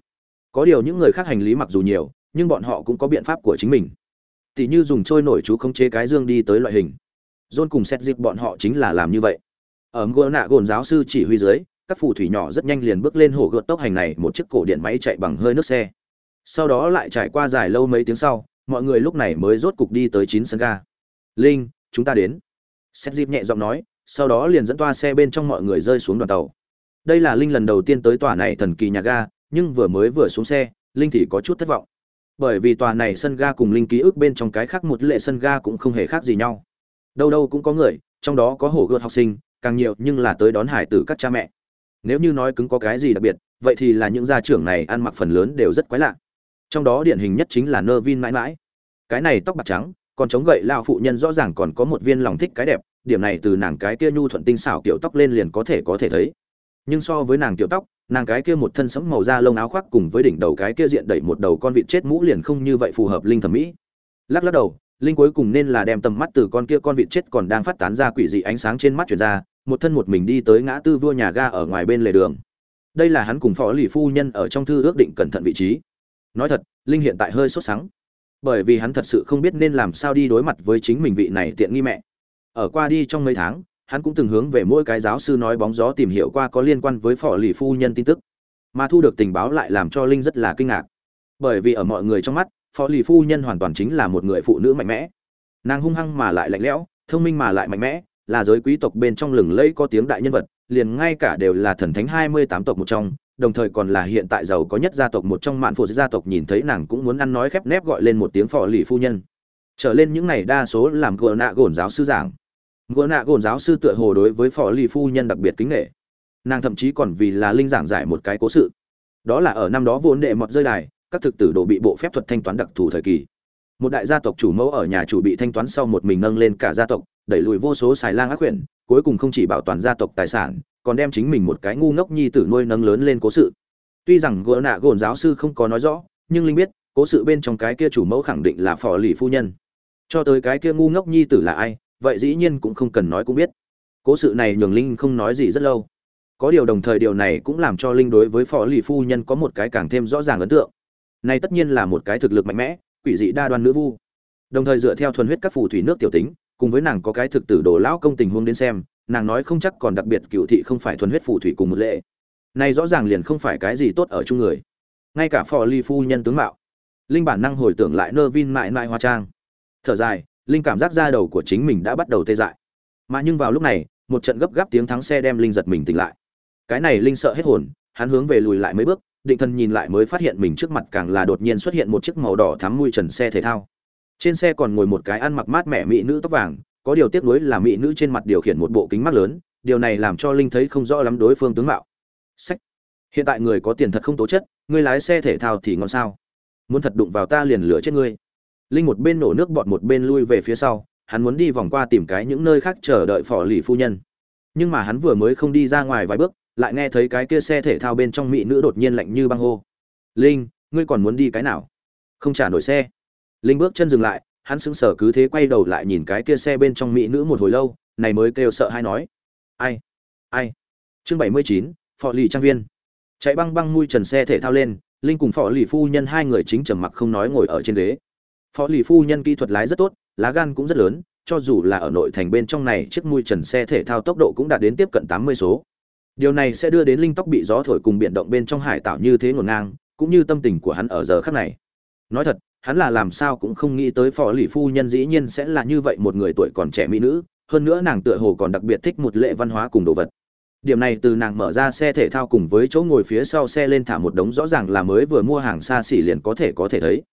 Có điều những người khác hành lý mặc dù nhiều, nhưng bọn họ cũng có biện pháp của chính mình. Tỷ như dùng trôi nổi chú không chế cái dương đi tới loại hình. John cùng xét dịp bọn họ chính là làm như vậy. Ở ngô nạ gồn giáo sư chỉ huy dưới, các phù thủy nhỏ rất nhanh liền bước lên hồ gợt tốc hành này, một chiếc cổ điện máy chạy bằng hơi nước xe sau đó lại trải qua dài lâu mấy tiếng sau, mọi người lúc này mới rốt cục đi tới chín sân ga. Linh, chúng ta đến. Xét dịp nhẹ giọng nói, sau đó liền dẫn toa xe bên trong mọi người rơi xuống đoàn tàu. Đây là linh lần đầu tiên tới tòa này thần kỳ nhà ga, nhưng vừa mới vừa xuống xe, linh thì có chút thất vọng. Bởi vì tòa này sân ga cùng linh ký ức bên trong cái khác một lệ sân ga cũng không hề khác gì nhau. Đâu đâu cũng có người, trong đó có hổ gợt học sinh, càng nhiều nhưng là tới đón hải tử các cha mẹ. Nếu như nói cứng có cái gì đặc biệt, vậy thì là những gia trưởng này ăn mặc phần lớn đều rất quái lạ trong đó điển hình nhất chính là nơ vin mãi mãi. Cái này tóc bạc trắng, còn chống gậy lao phụ nhân rõ ràng còn có một viên lòng thích cái đẹp, điểm này từ nàng cái kia nhu thuận tinh xảo kiểu tóc lên liền có thể có thể thấy. Nhưng so với nàng kiểu tóc, nàng cái kia một thân sẫm màu da lông áo khoác cùng với đỉnh đầu cái kia diện đẩy một đầu con vịt chết mũ liền không như vậy phù hợp linh thẩm mỹ. Lắc lắc đầu, linh cuối cùng nên là đem tầm mắt từ con kia con vịt chết còn đang phát tán ra quỷ dị ánh sáng trên mắt chuyển ra, một thân một mình đi tới ngã tư vua nhà ga ở ngoài bên lề đường. Đây là hắn cùng phó lì phu nhân ở trong thư ước định cẩn thận vị trí nói thật, linh hiện tại hơi sốt sắng. Bởi vì hắn thật sự không biết nên làm sao đi đối mặt với chính mình vị này tiện nghi mẹ. Ở qua đi trong mấy tháng, hắn cũng từng hướng về mỗi cái giáo sư nói bóng gió tìm hiểu qua có liên quan với phò lì phu nhân tin tức. Mà thu được tình báo lại làm cho linh rất là kinh ngạc. Bởi vì ở mọi người trong mắt, phò lì phu nhân hoàn toàn chính là một người phụ nữ mạnh mẽ. Nàng hung hăng mà lại lạnh lẽo, thông minh mà lại mạnh mẽ, là giới quý tộc bên trong lừng lẫy có tiếng đại nhân vật, liền ngay cả đều là thần thánh hai mươi tám tộc một trong đồng thời còn là hiện tại giàu có nhất gia tộc một trong mạn phụ gia tộc nhìn thấy nàng cũng muốn ăn nói khép nép gọi lên một tiếng phò lì phu nhân. Trở lên những này đa số làm gỡ nạ gồn giáo sư giảng. Gỡ nạ gồn giáo sư tựa hồ đối với phò lì phu nhân đặc biệt kính nghệ nàng thậm chí còn vì là linh giảng giải một cái cố sự. Đó là ở năm đó vốn đệ mọt rơi đài, các thực tử đồ bị bộ phép thuật thanh toán đặc thù thời kỳ. Một đại gia tộc chủ mẫu ở nhà chủ bị thanh toán sau một mình nâng lên cả gia tộc, đẩy lùi vô số xài lang ác quyển, cuối cùng không chỉ bảo toàn gia tộc tài sản còn đem chính mình một cái ngu ngốc nhi tử nuôi nâng lớn lên cố sự. Tuy rằng gỡ nạ gồn giáo sư không có nói rõ, nhưng linh biết, cố sự bên trong cái kia chủ mẫu khẳng định là phò lì phu nhân. Cho tới cái kia ngu ngốc nhi tử là ai, vậy dĩ nhiên cũng không cần nói cũng biết. Cố sự này nhường linh không nói gì rất lâu. Có điều đồng thời điều này cũng làm cho linh đối với phò lì phu nhân có một cái càng thêm rõ ràng ấn tượng. Này tất nhiên là một cái thực lực mạnh mẽ, quỷ dị đa đoan nữ vu. Đồng thời dựa theo thuần huyết các phù thủy nước tiểu tính, cùng với nàng có cái thực tử đồ lão công tình huống đến xem nàng nói không chắc còn đặc biệt cựu thị không phải thuần huyết phù thủy cùng một lệ. Này rõ ràng liền không phải cái gì tốt ở chung người. Ngay cả phò ly phu nhân tướng mạo, linh bản năng hồi tưởng lại nơ vin mại mại hoa trang. Thở dài, linh cảm giác da đầu của chính mình đã bắt đầu tê dại. Mà nhưng vào lúc này, một trận gấp gáp tiếng thắng xe đem linh giật mình tỉnh lại. Cái này linh sợ hết hồn, hắn hướng về lùi lại mấy bước, định thần nhìn lại mới phát hiện mình trước mặt càng là đột nhiên xuất hiện một chiếc màu đỏ thắm mùi trần xe thể thao. Trên xe còn ngồi một cái ăn mặc mát mẻ mỹ nữ tóc vàng có điều tiếc nuối là mỹ nữ trên mặt điều khiển một bộ kính mắt lớn, điều này làm cho linh thấy không rõ lắm đối phương tướng mạo. Sách. Hiện tại người có tiền thật không tố chất ngươi lái xe thể thao thì ngon sao? Muốn thật đụng vào ta liền lửa chết ngươi. Linh một bên nổ nước bọt một bên lui về phía sau, hắn muốn đi vòng qua tìm cái những nơi khác chờ đợi phò lì phu nhân. Nhưng mà hắn vừa mới không đi ra ngoài vài bước, lại nghe thấy cái kia xe thể thao bên trong mỹ nữ đột nhiên lạnh như băng hô. Linh, ngươi còn muốn đi cái nào? Không trả nổi xe. Linh bước chân dừng lại hắn sững sờ cứ thế quay đầu lại nhìn cái kia xe bên trong mỹ nữ một hồi lâu, này mới kêu sợ hai nói. Ai? Ai? Chương bảy mươi chín, phò lì trang viên. Chạy băng băng mui trần xe thể thao lên, linh cùng phò lì phu nhân hai người chính trầm mặc không nói ngồi ở trên ghế. Phó lì phu nhân kỹ thuật lái rất tốt, lá gan cũng rất lớn, cho dù là ở nội thành bên trong này, chiếc mui trần xe thể thao tốc độ cũng đạt đến tiếp cận tám mươi số. Điều này sẽ đưa đến linh tóc bị gió thổi cùng biển động bên trong hải tạo như thế ngổn ngang, cũng như tâm tình của hắn ở giờ khắc này. Nói thật hắn là làm sao cũng không nghĩ tới phò lì phu nhân dĩ nhiên sẽ là như vậy một người tuổi còn trẻ mỹ nữ, hơn nữa nàng tựa hồ còn đặc biệt thích một lệ văn hóa cùng đồ vật. Điểm này từ nàng mở ra xe thể thao cùng với chỗ ngồi phía sau xe lên thả một đống rõ ràng là mới vừa mua hàng xa xỉ liền có thể có thể thấy.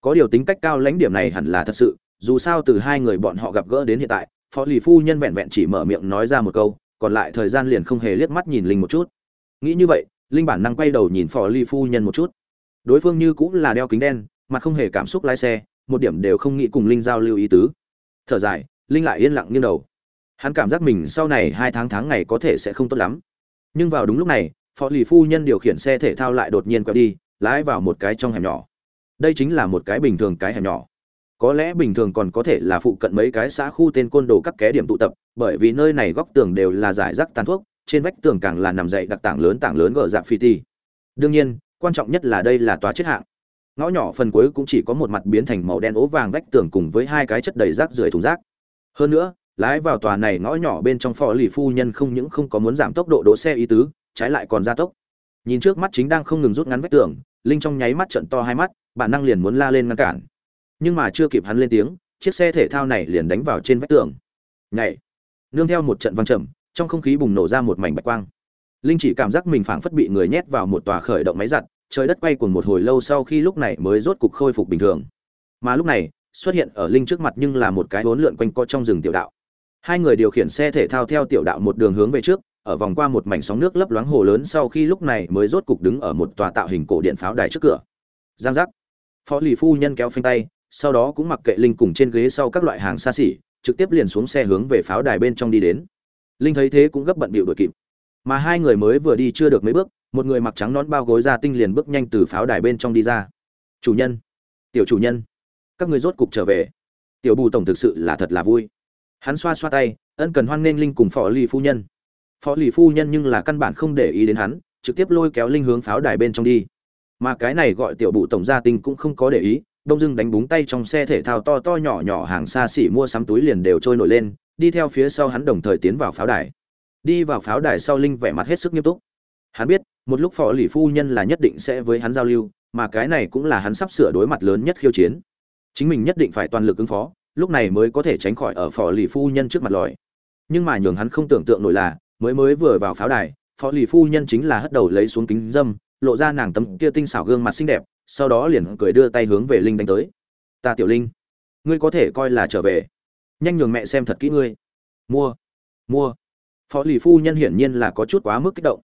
Có điều tính cách cao lãnh điểm này hẳn là thật sự, dù sao từ hai người bọn họ gặp gỡ đến hiện tại phó lì phu nhân vẹn vẹn chỉ mở miệng nói ra một câu, còn lại thời gian liền không hề liếc mắt nhìn linh một chút. Nghĩ như vậy, linh bản năng quay đầu nhìn phó lì phu nhân một chút. Đối phương như cũng là đeo kính đen mà không hề cảm xúc lái xe, một điểm đều không nghĩ cùng linh giao lưu ý tứ. Thở dài, linh lại yên lặng như đầu. Hắn cảm giác mình sau này hai tháng tháng ngày có thể sẽ không tốt lắm. Nhưng vào đúng lúc này, phó lì phu nhân điều khiển xe thể thao lại đột nhiên quẹo đi, lái vào một cái trong hẻm nhỏ. Đây chính là một cái bình thường cái hẻm nhỏ. Có lẽ bình thường còn có thể là phụ cận mấy cái xã khu tên côn đồ các ké điểm tụ tập, bởi vì nơi này góc tường đều là giải rác tàn thuốc, trên vách tường càng là nằm dậy đặc tảng lớn tảng lớn gờ dạng phi ti. Đương nhiên, quan trọng nhất là đây là tòa chết hạng ngõ nhỏ phần cuối cũng chỉ có một mặt biến thành màu đen ố vàng vách tường cùng với hai cái chất đầy rác rưởi thùng rác. Hơn nữa, lái vào tòa này ngõ nhỏ bên trong phò lì phu nhân không những không có muốn giảm tốc độ đỗ xe ý tứ, trái lại còn gia tốc. Nhìn trước mắt chính đang không ngừng rút ngắn vách tường, linh trong nháy mắt trận to hai mắt, bản năng liền muốn la lên ngăn cản. Nhưng mà chưa kịp hắn lên tiếng, chiếc xe thể thao này liền đánh vào trên vách tường. Nhảy! Nương theo một trận văng trầm, trong không khí bùng nổ ra một mảnh bạch quang. Linh chỉ cảm giác mình phảng phất bị người nhét vào một tòa khởi động máy giặt trời đất quay cuồng một hồi lâu sau khi lúc này mới rốt cục khôi phục bình thường. Mà lúc này, xuất hiện ở linh trước mặt nhưng là một cái hỗn lượn quanh co trong rừng tiểu đạo. Hai người điều khiển xe thể thao theo tiểu đạo một đường hướng về trước, ở vòng qua một mảnh sóng nước lấp loáng hồ lớn sau khi lúc này mới rốt cục đứng ở một tòa tạo hình cổ điện pháo đài trước cửa. Giang giác. Phó lì phu nhân kéo phanh tay, sau đó cũng mặc kệ linh cùng trên ghế sau các loại hàng xa xỉ, trực tiếp liền xuống xe hướng về pháo đài bên trong đi đến. Linh thấy thế cũng gấp bận bịu đuổi kịp. Mà hai người mới vừa đi chưa được mấy bước một người mặc trắng nón bao gối ra tinh liền bước nhanh từ pháo đài bên trong đi ra. Chủ nhân, tiểu chủ nhân, các người rốt cục trở về. Tiểu bù tổng thực sự là thật là vui. Hắn xoa xoa tay, ân cần hoan nghênh linh cùng phó lì phu nhân. Phó lì phu nhân nhưng là căn bản không để ý đến hắn, trực tiếp lôi kéo linh hướng pháo đài bên trong đi. Mà cái này gọi tiểu bụ tổng gia tinh cũng không có để ý, đông dưng đánh búng tay trong xe thể thao to to nhỏ nhỏ hàng xa xỉ mua sắm túi liền đều trôi nổi lên, đi theo phía sau hắn đồng thời tiến vào pháo đài. Đi vào pháo đài sau linh vẻ mặt hết sức nghiêm túc. Hắn biết một lúc phó lì phu nhân là nhất định sẽ với hắn giao lưu, mà cái này cũng là hắn sắp sửa đối mặt lớn nhất khiêu chiến. Chính mình nhất định phải toàn lực ứng phó, lúc này mới có thể tránh khỏi ở phò lì phu nhân trước mặt lòi. Nhưng mà nhường hắn không tưởng tượng nổi là, mới mới vừa vào pháo đài phó lì phu nhân chính là hất đầu lấy xuống kính dâm, lộ ra nàng tấm kia tinh xảo gương mặt xinh đẹp, sau đó liền cười đưa tay hướng về linh đánh tới. Ta tiểu linh, ngươi có thể coi là trở về. Nhanh nhường mẹ xem thật kỹ ngươi. Mua mua. Phó lì phu nhân hiển nhiên là có chút quá mức kích động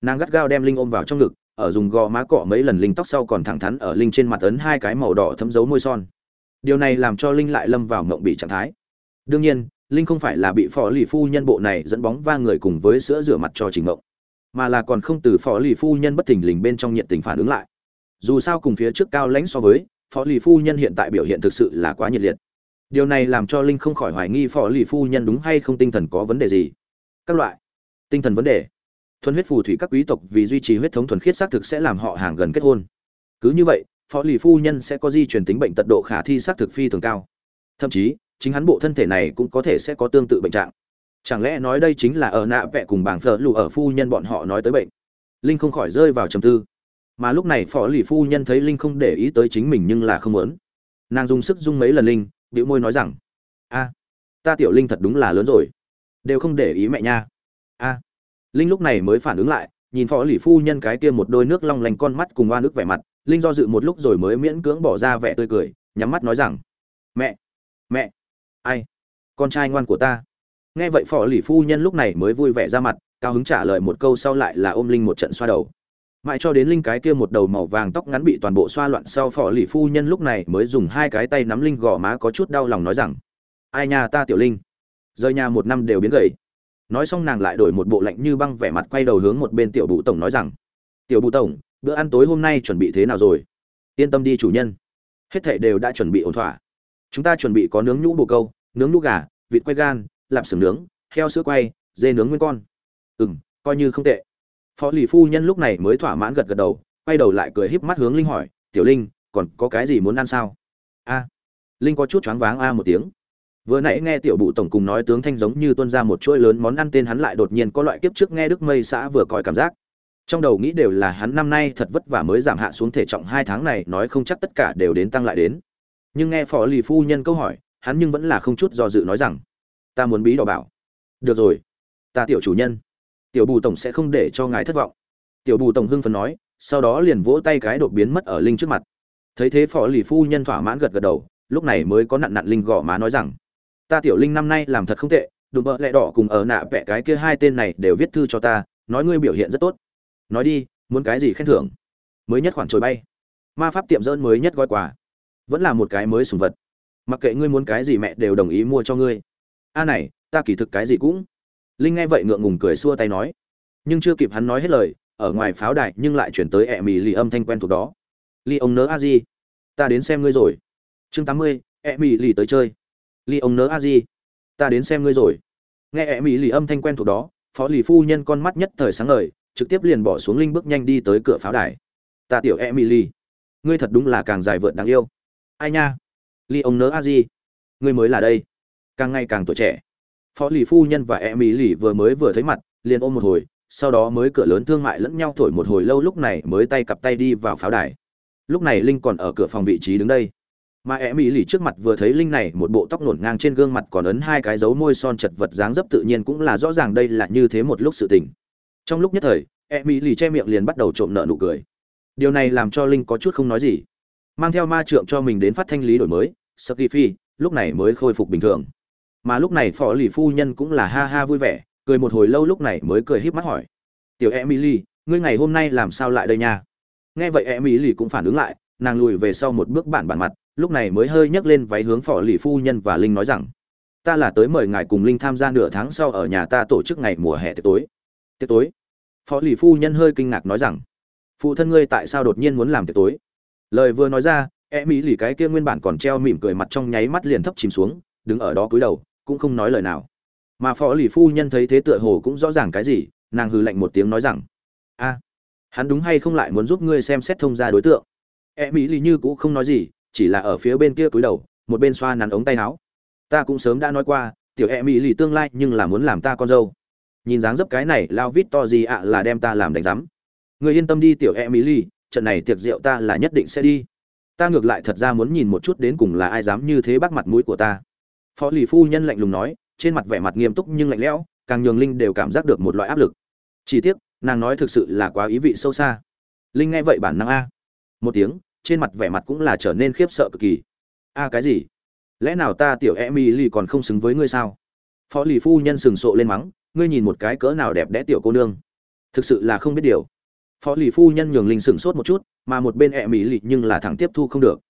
nàng gắt gao đem linh ôm vào trong ngực, ở dùng gò má cọ mấy lần linh tóc sau còn thẳng thắn ở linh trên mặt ấn hai cái màu đỏ thấm dấu môi son. Điều này làm cho linh lại lâm vào mộng bị trạng thái. Đương nhiên, linh không phải là bị phó lì phu nhân bộ này dẫn bóng va người cùng với sữa rửa mặt cho trình mộng, mà là còn không từ phó lì phu nhân bất thình lình bên trong nhiệt tình phản ứng lại. Dù sao cùng phía trước cao lãnh so với phó lì phu nhân hiện tại biểu hiện thực sự là quá nhiệt liệt. Điều này làm cho linh không khỏi hoài nghi phó lì phu nhân đúng hay không tinh thần có vấn đề gì. Các loại. Tinh thần vấn đề thuần huyết phù thủy các quý tộc vì duy trì huyết thống thuần khiết xác thực sẽ làm họ hàng gần kết hôn. Cứ như vậy, phó lì phu nhân sẽ có di truyền tính bệnh tật độ khả thi xác thực phi thường cao. Thậm chí, chính hắn bộ thân thể này cũng có thể sẽ có tương tự bệnh trạng. Chẳng lẽ nói đây chính là ở nạ vẹ cùng bảng phở lù ở phu nhân bọn họ nói tới bệnh? Linh không khỏi rơi vào trầm tư. Mà lúc này phó lì phu nhân thấy linh không để ý tới chính mình nhưng là không muốn. Nàng dùng sức dung mấy lần linh điệu môi nói rằng, a, ta tiểu linh thật đúng là lớn rồi. Đều không để ý mẹ nha. A linh lúc này mới phản ứng lại, nhìn phó lì phu nhân cái kia một đôi nước long lanh con mắt cùng oan nước vẻ mặt, linh do dự một lúc rồi mới miễn cưỡng bỏ ra vẻ tươi cười, nhắm mắt nói rằng, mẹ mẹ, ai? Con trai ngoan của ta. Nghe vậy phò lì phu nhân lúc này mới vui vẻ ra mặt, cao hứng trả lời một câu sau lại là ôm linh một trận xoa đầu. Mãi cho đến linh cái kia một đầu màu vàng tóc ngắn bị toàn bộ xoa loạn sau phò lì phu nhân lúc này mới dùng hai cái tay nắm linh gò má có chút đau lòng nói rằng, ai nhà ta, tiểu linh? Rời nhà một năm đều biến gầy nói xong nàng lại đổi một bộ lạnh như băng vẻ mặt quay đầu hướng một bên tiểu bụ tổng nói rằng, tiểu bụ tổng, bữa ăn tối hôm nay chuẩn bị thế nào rồi? Yên tâm đi chủ nhân. Hết thảy đều đã chuẩn bị ổn thỏa. Chúng ta chuẩn bị có nướng nhũ bồ câu, nướng nhũ gà, vịt quay gan, lạp xưởng nướng, heo sữa quay, dê nướng nguyên con. Ừ m coi như không tệ. Phó lì phu nhân lúc này mới thỏa mãn gật gật đầu, quay đầu lại cười híp mắt hướng linh hỏi, tiểu linh, còn có cái gì muốn ăn sao? A. Linh có chút choáng váng a một tiếng vừa nãy nghe tiểu bụ tổng cùng nói tướng thanh giống như tuân ra một chuỗi lớn món ăn tên hắn lại đột nhiên có loại kiếp trước nghe đức mây xã vừa coi cảm giác. Trong đầu nghĩ đều là hắn năm nay thật vất vả mới giảm hạ xuống thể trọng hai tháng này, nói không chắc tất cả đều đến tăng lại đến. Nhưng nghe phó lì phu nhân câu hỏi, hắn nhưng vẫn là không chút do dự nói rằng, ta muốn bí đỏ bảo. Được rồi, ta tiểu chủ nhân. Tiểu bù tổng sẽ không để cho ngài thất vọng. Tiểu bù tổng hưng phấn nói, sau đó liền vỗ tay cái đột biến mất ở linh trước mặt. Thấy thế phó lì phu nhân thỏa mãn gật gật đầu, lúc này mới có nặn nặn linh gõ má nói rằng ta tiểu linh năm nay làm thật không tệ, đùm bợ lẹ đỏ cùng ở nạ vẽ cái kia hai tên này đều viết thư cho ta, nói ngươi biểu hiện rất tốt. Nói đi, muốn cái gì khen thưởng? Mới nhất khoản trồi bay. Ma pháp tiệm dơn mới nhất gói quà. Vẫn là một cái mới sùng vật. Mặc kệ ngươi muốn cái gì mẹ đều đồng ý mua cho ngươi. A này, ta kỳ thực cái gì cũng. Linh nghe vậy ngượng ngùng cười xua tay nói. Nhưng chưa kịp hắn nói hết lời, ở ngoài pháo đài nhưng lại chuyển tới ẹ mì lì âm thanh quen thuộc đó. Ly ông nớ a di. Ta đến xem ngươi rồi. Chương tám mươi ẹ mì lì tới chơi ly ông nớ a di. Ta đến xem ngươi rồi. Nghe ẹ mỹ lì âm thanh quen thuộc đó, phó lì phu nhân con mắt nhất thời sáng ngời, trực tiếp liền bỏ xuống linh bước nhanh đi tới cửa pháo đài. Ta tiểu ẹ mỹ lì. Ngươi thật đúng là càng dài vượt đáng yêu. Ai nha? Ly ông nớ a di. Ngươi mới là đây. Càng ngày càng tuổi trẻ. Phó lì phu nhân và e mỹ lì vừa mới vừa thấy mặt, liền ôm một hồi, sau đó mới cửa lớn thương mại lẫn nhau thổi một hồi lâu lúc này mới tay cặp tay đi vào pháo đài. Lúc này linh còn ở cửa phòng vị trí đứng đây mà e mỹ lì trước mặt vừa thấy linh này, một bộ tóc nổn ngang trên gương mặt còn ấn hai cái dấu môi son chật vật dáng dấp tự nhiên cũng là rõ ràng đây là như thế một lúc sự tình. Trong lúc nhất thời e mỹ lì che miệng liền bắt đầu trộm nợ nụ cười. Điều này làm cho linh có chút không nói gì. Mang theo ma trượng cho mình đến phát thanh lý đổi mới saki phi, lúc này mới khôi phục bình thường. Mà lúc này phó lì phu nhân cũng là ha ha vui vẻ, cười một hồi lâu lúc này mới cười híp mắt hỏi. Tiểu emily ngươi ngày hôm nay làm sao lại đây nha? Nghe vậy emily cũng phản ứng lại, nàng lùi về sau một bước bản bản mặt lúc này mới hơi nhấc lên váy hướng phó lì phu nhân và linh nói rằng, ta là tới mời ngài cùng linh tham gia nửa tháng sau ở nhà ta tổ chức ngày mùa hè tiệc tối. Tiệc tối? Phó lì phu nhân hơi kinh ngạc nói rằng, phụ thân ngươi tại sao đột nhiên muốn làm tiệc tối? Lời vừa nói ra e mỹ lì cái kia nguyên bản còn treo mỉm cười mặt trong nháy mắt liền thấp chìm xuống, đứng ở đó cúi đầu, cũng không nói lời nào. Mà phó lì phu nhân thấy thế tựa hồ cũng rõ ràng cái gì, nàng hừ lạnh một tiếng nói rằng, a, hắn đúng hay không lại muốn giúp ngươi xem xét thông gia đối tượng? E mỹ lì như cũng không nói gì chỉ là ở phía bên kia cúi đầu, một bên xoa nắn ống tay áo. Ta cũng sớm đã nói qua, tiểu e mỹ lì tương lai nhưng là muốn làm ta con dâu. Nhìn dáng dấp cái này, lao vít to gì ạ là đem ta làm đánh giám. Người yên tâm đi, tiểu e mỹ lì, trận này tiệc rượu ta là nhất định sẽ đi. Ta ngược lại thật ra muốn nhìn một chút đến cùng là ai dám như thế bắt mặt mũi của ta. Phó lì phu nhân lạnh lùng nói, trên mặt vẻ mặt nghiêm túc nhưng lạnh lẽo, càng nhường linh đều cảm giác được một loại áp lực. Chỉ tiếc, nàng nói thực sự là quá ý vị sâu xa. Linh nghe vậy bản năng a. Một tiếng trên mặt vẻ mặt cũng là trở nên khiếp sợ cực kỳ. A, cái gì? Lẽ nào ta tiểu emily còn không xứng với ngươi sao? Phó lì phu nhân sừng sộ lên mắng, ngươi nhìn một cái cỡ nào đẹp đẽ tiểu cô nương. Thực sự là không biết điều. Phó lì phu nhân nhường linh sừng sốt một chút, mà một bên emily lì nhưng là thẳng tiếp thu không được.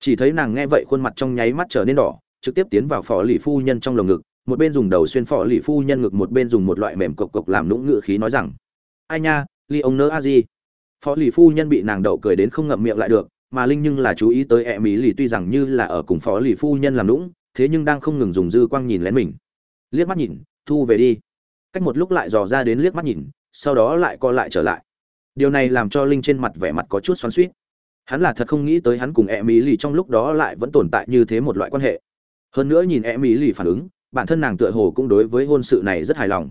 Chỉ thấy nàng nghe vậy khuôn mặt trong nháy mắt trở nên đỏ, trực tiếp tiến vào phó lì phu nhân trong lồng ngực, một bên dùng đầu xuyên phó lì phu nhân ngực, một bên dùng một loại mềm cộc cộc làm nũng ngự khí nói rằng, ai nha ly ông nơ a gì phó lì phu nhân bị nàng đậu cười đến không ngậm miệng lại được mà linh nhưng là chú ý tới e mỹ lì tuy rằng như là ở cùng phó lì phu nhân làm lũng, thế nhưng đang không ngừng dùng dư quang nhìn lén mình. Liếc mắt nhìn, thu về đi. Cách một lúc lại dò ra đến liếc mắt nhìn, sau đó lại co lại trở lại. Điều này làm cho linh trên mặt vẻ mặt có chút xoắn suýt hắn là thật không nghĩ tới hắn cùng e mỹ lì trong lúc đó lại vẫn tồn tại như thế một loại quan hệ. Hơn nữa nhìn e mỹ lì phản ứng, bản thân nàng tựa hồ cũng đối với hôn sự này rất hài lòng.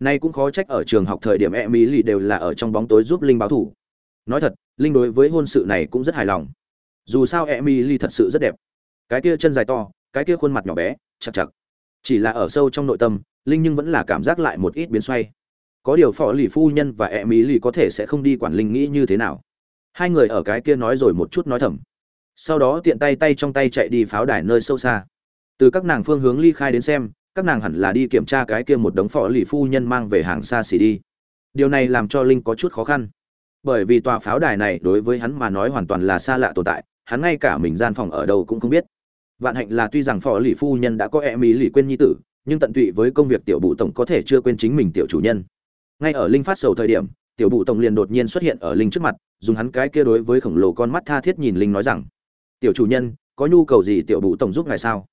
Nay cũng khó trách ở trường học thời điểm e mỹ lì đều là ở trong bóng tối giúp linh báo thủ nói thật linh đối với hôn sự này cũng rất hài lòng. Dù sao e lì thật sự rất đẹp. Cái kia chân dài to, cái kia khuôn mặt nhỏ bé chặt chặt chỉ là ở sâu trong nội tâm, linh nhưng vẫn là cảm giác lại một ít biến xoay. Có điều phó lì phu nhân và e mỹ lì có thể sẽ không đi quản linh nghĩ như thế nào. Hai người ở cái kia nói rồi một chút nói thầm. Sau đó tiện tay tay trong tay chạy đi pháo đài nơi sâu xa. Từ các nàng phương hướng ly khai đến xem, các nàng hẳn là đi kiểm tra cái kia một đống phó lì phu nhân mang về hàng xa xỉ đi. Điều này làm cho linh có chút khó khăn bởi vì tòa pháo đài này đối với hắn mà nói hoàn toàn là xa lạ tồn tại, hắn ngay cả mình gian phòng ở đâu cũng không biết. Vạn hạnh là tuy rằng phò lì phu nhân đã có e mỹ lì quên nhi tử, nhưng tận tụy với công việc tiểu bụ tổng có thể chưa quên chính mình tiểu chủ nhân. Ngay ở linh phát sầu thời điểm, tiểu bụ tổng liền đột nhiên xuất hiện ở linh trước mặt, dùng hắn cái kia đối với khổng lồ con mắt tha thiết nhìn linh nói rằng, tiểu chủ nhân, có nhu cầu gì tiểu bụ tổng giúp ngài sao?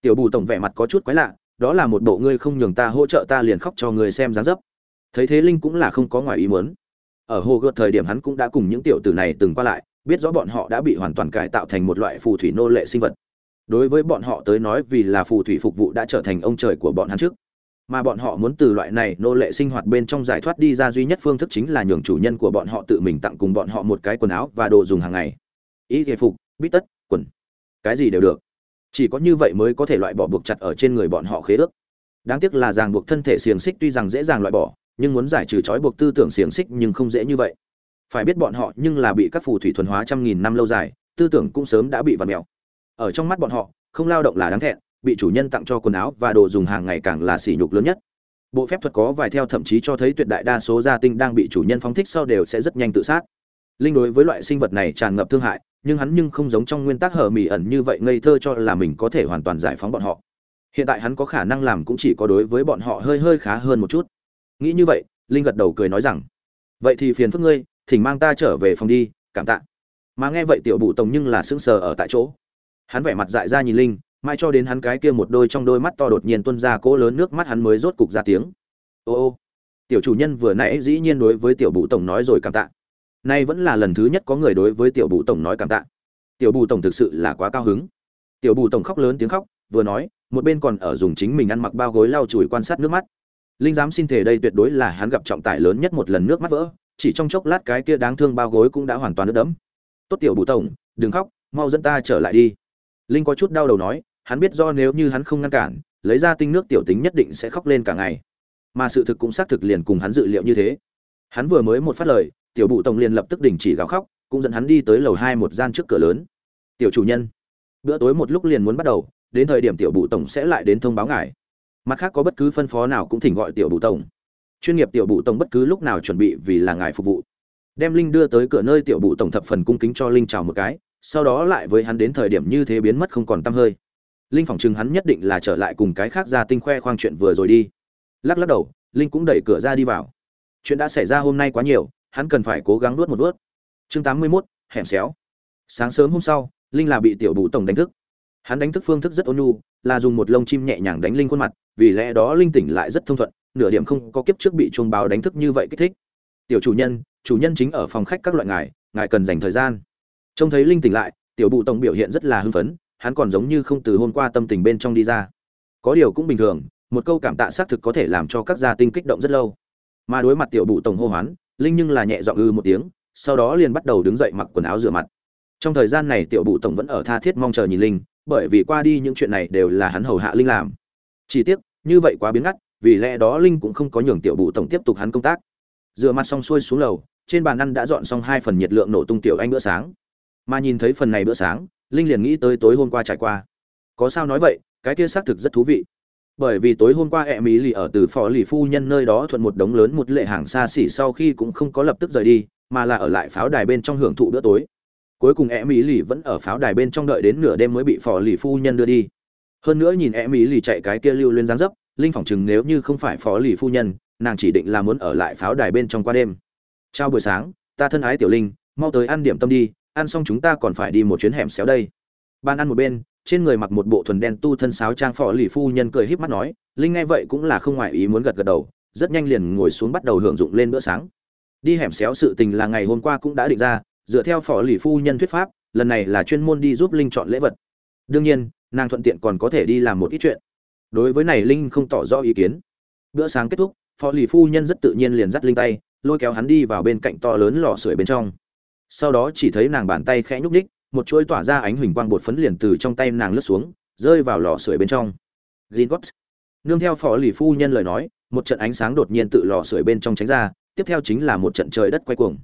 Tiểu bụ tổng vẻ mặt có chút quái lạ, đó là một bộ ngươi không nhường ta hỗ trợ ta liền khóc cho người xem dáng dấp. Thấy thế linh cũng là không có ngoài ý muốn ở hồ gợt thời điểm hắn cũng đã cùng những tiểu tử này từng qua lại, biết rõ bọn họ đã bị hoàn toàn cải tạo thành một loại phù thủy nô lệ sinh vật. Đối với bọn họ tới nói vì là phù thủy phục vụ đã trở thành ông trời của bọn hắn trước. Mà bọn họ muốn từ loại này nô lệ sinh hoạt bên trong giải thoát đi ra duy nhất phương thức chính là nhường chủ nhân của bọn họ tự mình tặng cùng bọn họ một cái quần áo và đồ dùng hàng ngày. Ý thể phục, bít tất, quần. Cái gì đều được. Chỉ có như vậy mới có thể loại bỏ buộc chặt ở trên người bọn họ khế ước. Đáng tiếc là ràng buộc thân thể xiềng xích tuy rằng dễ dàng loại bỏ nhưng muốn giải trừ trói buộc tư tưởng xiềng xích nhưng không dễ như vậy. Phải biết bọn họ nhưng là bị các phù thủy thuần hóa trăm nghìn năm lâu dài, tư tưởng cũng sớm đã bị vặt mèo. Ở trong mắt bọn họ, không lao động là đáng thẹn, bị chủ nhân tặng cho quần áo và đồ dùng hàng ngày càng là sỉ nhục lớn nhất. Bộ phép thuật có vài theo thậm chí cho thấy tuyệt đại đa số gia tinh đang bị chủ nhân phóng thích sau đều sẽ rất nhanh tự sát. Linh đối với loại sinh vật này tràn ngập thương hại, nhưng hắn nhưng không giống trong nguyên tắc hở mỉ ẩn như vậy ngây thơ cho là mình có thể hoàn toàn giải phóng bọn họ. Hiện tại hắn có khả năng làm cũng chỉ có đối với bọn họ hơi hơi khá hơn một chút nghĩ như vậy, linh gật đầu cười nói rằng, vậy thì phiền phức ngươi, thỉnh mang ta trở về phòng đi, cảm tạ. Mà nghe vậy tiểu bụ tổng nhưng là sững sờ ở tại chỗ. Hắn vẻ mặt dại ra nhìn linh, mai cho đến hắn cái kia một đôi trong đôi mắt to đột nhiên tuôn ra cỗ lớn nước mắt hắn mới rốt cục ra tiếng. Ô ô. Tiểu chủ nhân vừa nãy dĩ nhiên đối với tiểu bụ tổng nói rồi cảm tạ. Nay vẫn là lần thứ nhất có người đối với tiểu bụ tổng nói cảm tạ. Tiểu bù tổng thực sự là quá cao hứng. Tiểu bù tổng khóc lớn tiếng khóc, vừa nói, một bên còn ở dùng chính mình ăn mặc bao gối lau chùi quan sát nước mắt linh dám xin thể đây tuyệt đối là hắn gặp trọng tải lớn nhất một lần nước mắt vỡ, chỉ trong chốc lát cái kia đáng thương bao gối cũng đã hoàn toàn nước đẫm. Tốt tiểu bù tổng, đừng khóc, mau dẫn ta trở lại đi. Linh có chút đau đầu nói, hắn biết do nếu như hắn không ngăn cản, lấy ra tinh nước tiểu tính nhất định sẽ khóc lên cả ngày. Mà sự thực cũng xác thực liền cùng hắn dự liệu như thế. Hắn vừa mới một phát lời, tiểu bụ tổng liền lập tức đình chỉ gào khóc, cũng dẫn hắn đi tới lầu hai một gian trước cửa lớn. Tiểu chủ nhân. Bữa tối một lúc liền muốn bắt đầu, đến thời điểm tiểu bụ tổng sẽ lại đến thông báo ngài mặt khác có bất cứ phân phó nào cũng thỉnh gọi tiểu bụ tổng. Chuyên nghiệp tiểu bụ tổng bất cứ lúc nào chuẩn bị vì là ngài phục vụ. Đem linh đưa tới cửa nơi tiểu bụ tổng thập phần cung kính cho linh chào một cái sau đó lại với hắn đến thời điểm như thế biến mất không còn tăm hơi. Linh phỏng chừng hắn nhất định là trở lại cùng cái khác ra tinh khoe khoang chuyện vừa rồi đi. Lắc lắc đầu linh cũng đẩy cửa ra đi vào. Chuyện đã xảy ra hôm nay quá nhiều hắn cần phải cố gắng nuốt một nuốt. Chương tám mươi 81, hẻm xéo. Sáng sớm hôm sau linh là bị tiểu bụ tổng đánh thức. Hắn đánh thức phương thức rất ôn nhu là dùng một lông chim nhẹ nhàng đánh linh khuôn mặt vì lẽ đó linh tỉnh lại rất thông thuận, nửa điểm không có kiếp trước bị chuông báo đánh thức như vậy kích thích. Tiểu chủ nhân chủ nhân chính ở phòng khách các loại ngài ngài cần dành thời gian. Trông thấy linh tỉnh lại, tiểu bụ tổng biểu hiện rất là hưng phấn, hắn còn giống như không từ hôm qua tâm tình bên trong đi ra. Có điều cũng bình thường, một câu cảm tạ xác thực có thể làm cho các gia tinh kích động rất lâu. Mà đối mặt tiểu bụ tổng hô hoán, linh nhưng là nhẹ giọng ư một tiếng, sau đó liền bắt đầu đứng dậy mặc quần áo rửa mặt. Trong thời gian này tiểu bụ tổng vẫn ở tha thiết mong chờ nhìn linh, bởi vì qua đi những chuyện này đều là hắn hầu hạ linh làm chỉ tiếc, như vậy quá biến ngắt, vì lẽ đó linh cũng không có nhường tiểu bụ tổng tiếp tục hắn công tác. Rửa mặt xong xuôi xuống lầu, trên bàn ăn đã dọn xong hai phần nhiệt lượng nổ tung tiểu anh bữa sáng. Mà nhìn thấy phần này bữa sáng, linh liền nghĩ tới tối hôm qua trải qua. Có sao nói vậy, cái kia xác thực rất thú vị. Bởi vì tối hôm qua e mỹ lì ở từ phò lì phu nhân nơi đó thuận một đống lớn một lệ hàng xa xỉ sau khi cũng không có lập tức rời đi, mà là ở lại pháo đài bên trong hưởng thụ bữa tối. Cuối cùng e mỹ lì vẫn ở pháo đài bên trong đợi đến nửa đêm mới bị phò lì phu nhân đưa đi hơn nữa nhìn e mỹ lì chạy cái kia lưu lên dáng dấp, linh phỏng chừng nếu như không phải phó lì phu nhân, nàng chỉ định là muốn ở lại pháo đài bên trong qua đêm. Chào buổi sáng, ta thân ái tiểu linh, mau tới ăn điểm tâm đi, ăn xong chúng ta còn phải đi một chuyến hẻm xéo đây. Ban ăn một bên, trên người mặc một bộ thuần đen tu thân sáo trang phò lì phu nhân cười híp mắt nói, linh nghe vậy cũng là không ngoại ý muốn gật gật đầu, rất nhanh liền ngồi xuống bắt đầu hưởng dụng lên bữa sáng. Đi hẻm xéo sự tình là ngày hôm qua cũng đã định ra, dựa theo phò lì phu nhân thuyết pháp, lần này là chuyên môn đi giúp linh chọn lễ vật. Đương nhiên nàng thuận tiện còn có thể đi làm một ít chuyện. Đối với này, linh không tỏ rõ ý kiến. Bữa sáng kết thúc, phó lì phu nhân rất tự nhiên liền dắt linh tay, lôi kéo hắn đi vào bên cạnh to lớn lò sưởi bên trong. Sau đó chỉ thấy nàng bàn tay khẽ nhúc ních một chuỗi tỏa ra ánh huỳnh quang bột phấn liền từ trong tay nàng lướt xuống, rơi vào lò sưởi bên trong. Gringotts. nương theo phó lì phu nhân lời nói, một trận ánh sáng đột nhiên tự lò sưởi bên trong tránh ra, tiếp theo chính là một trận trời đất quay cuồng.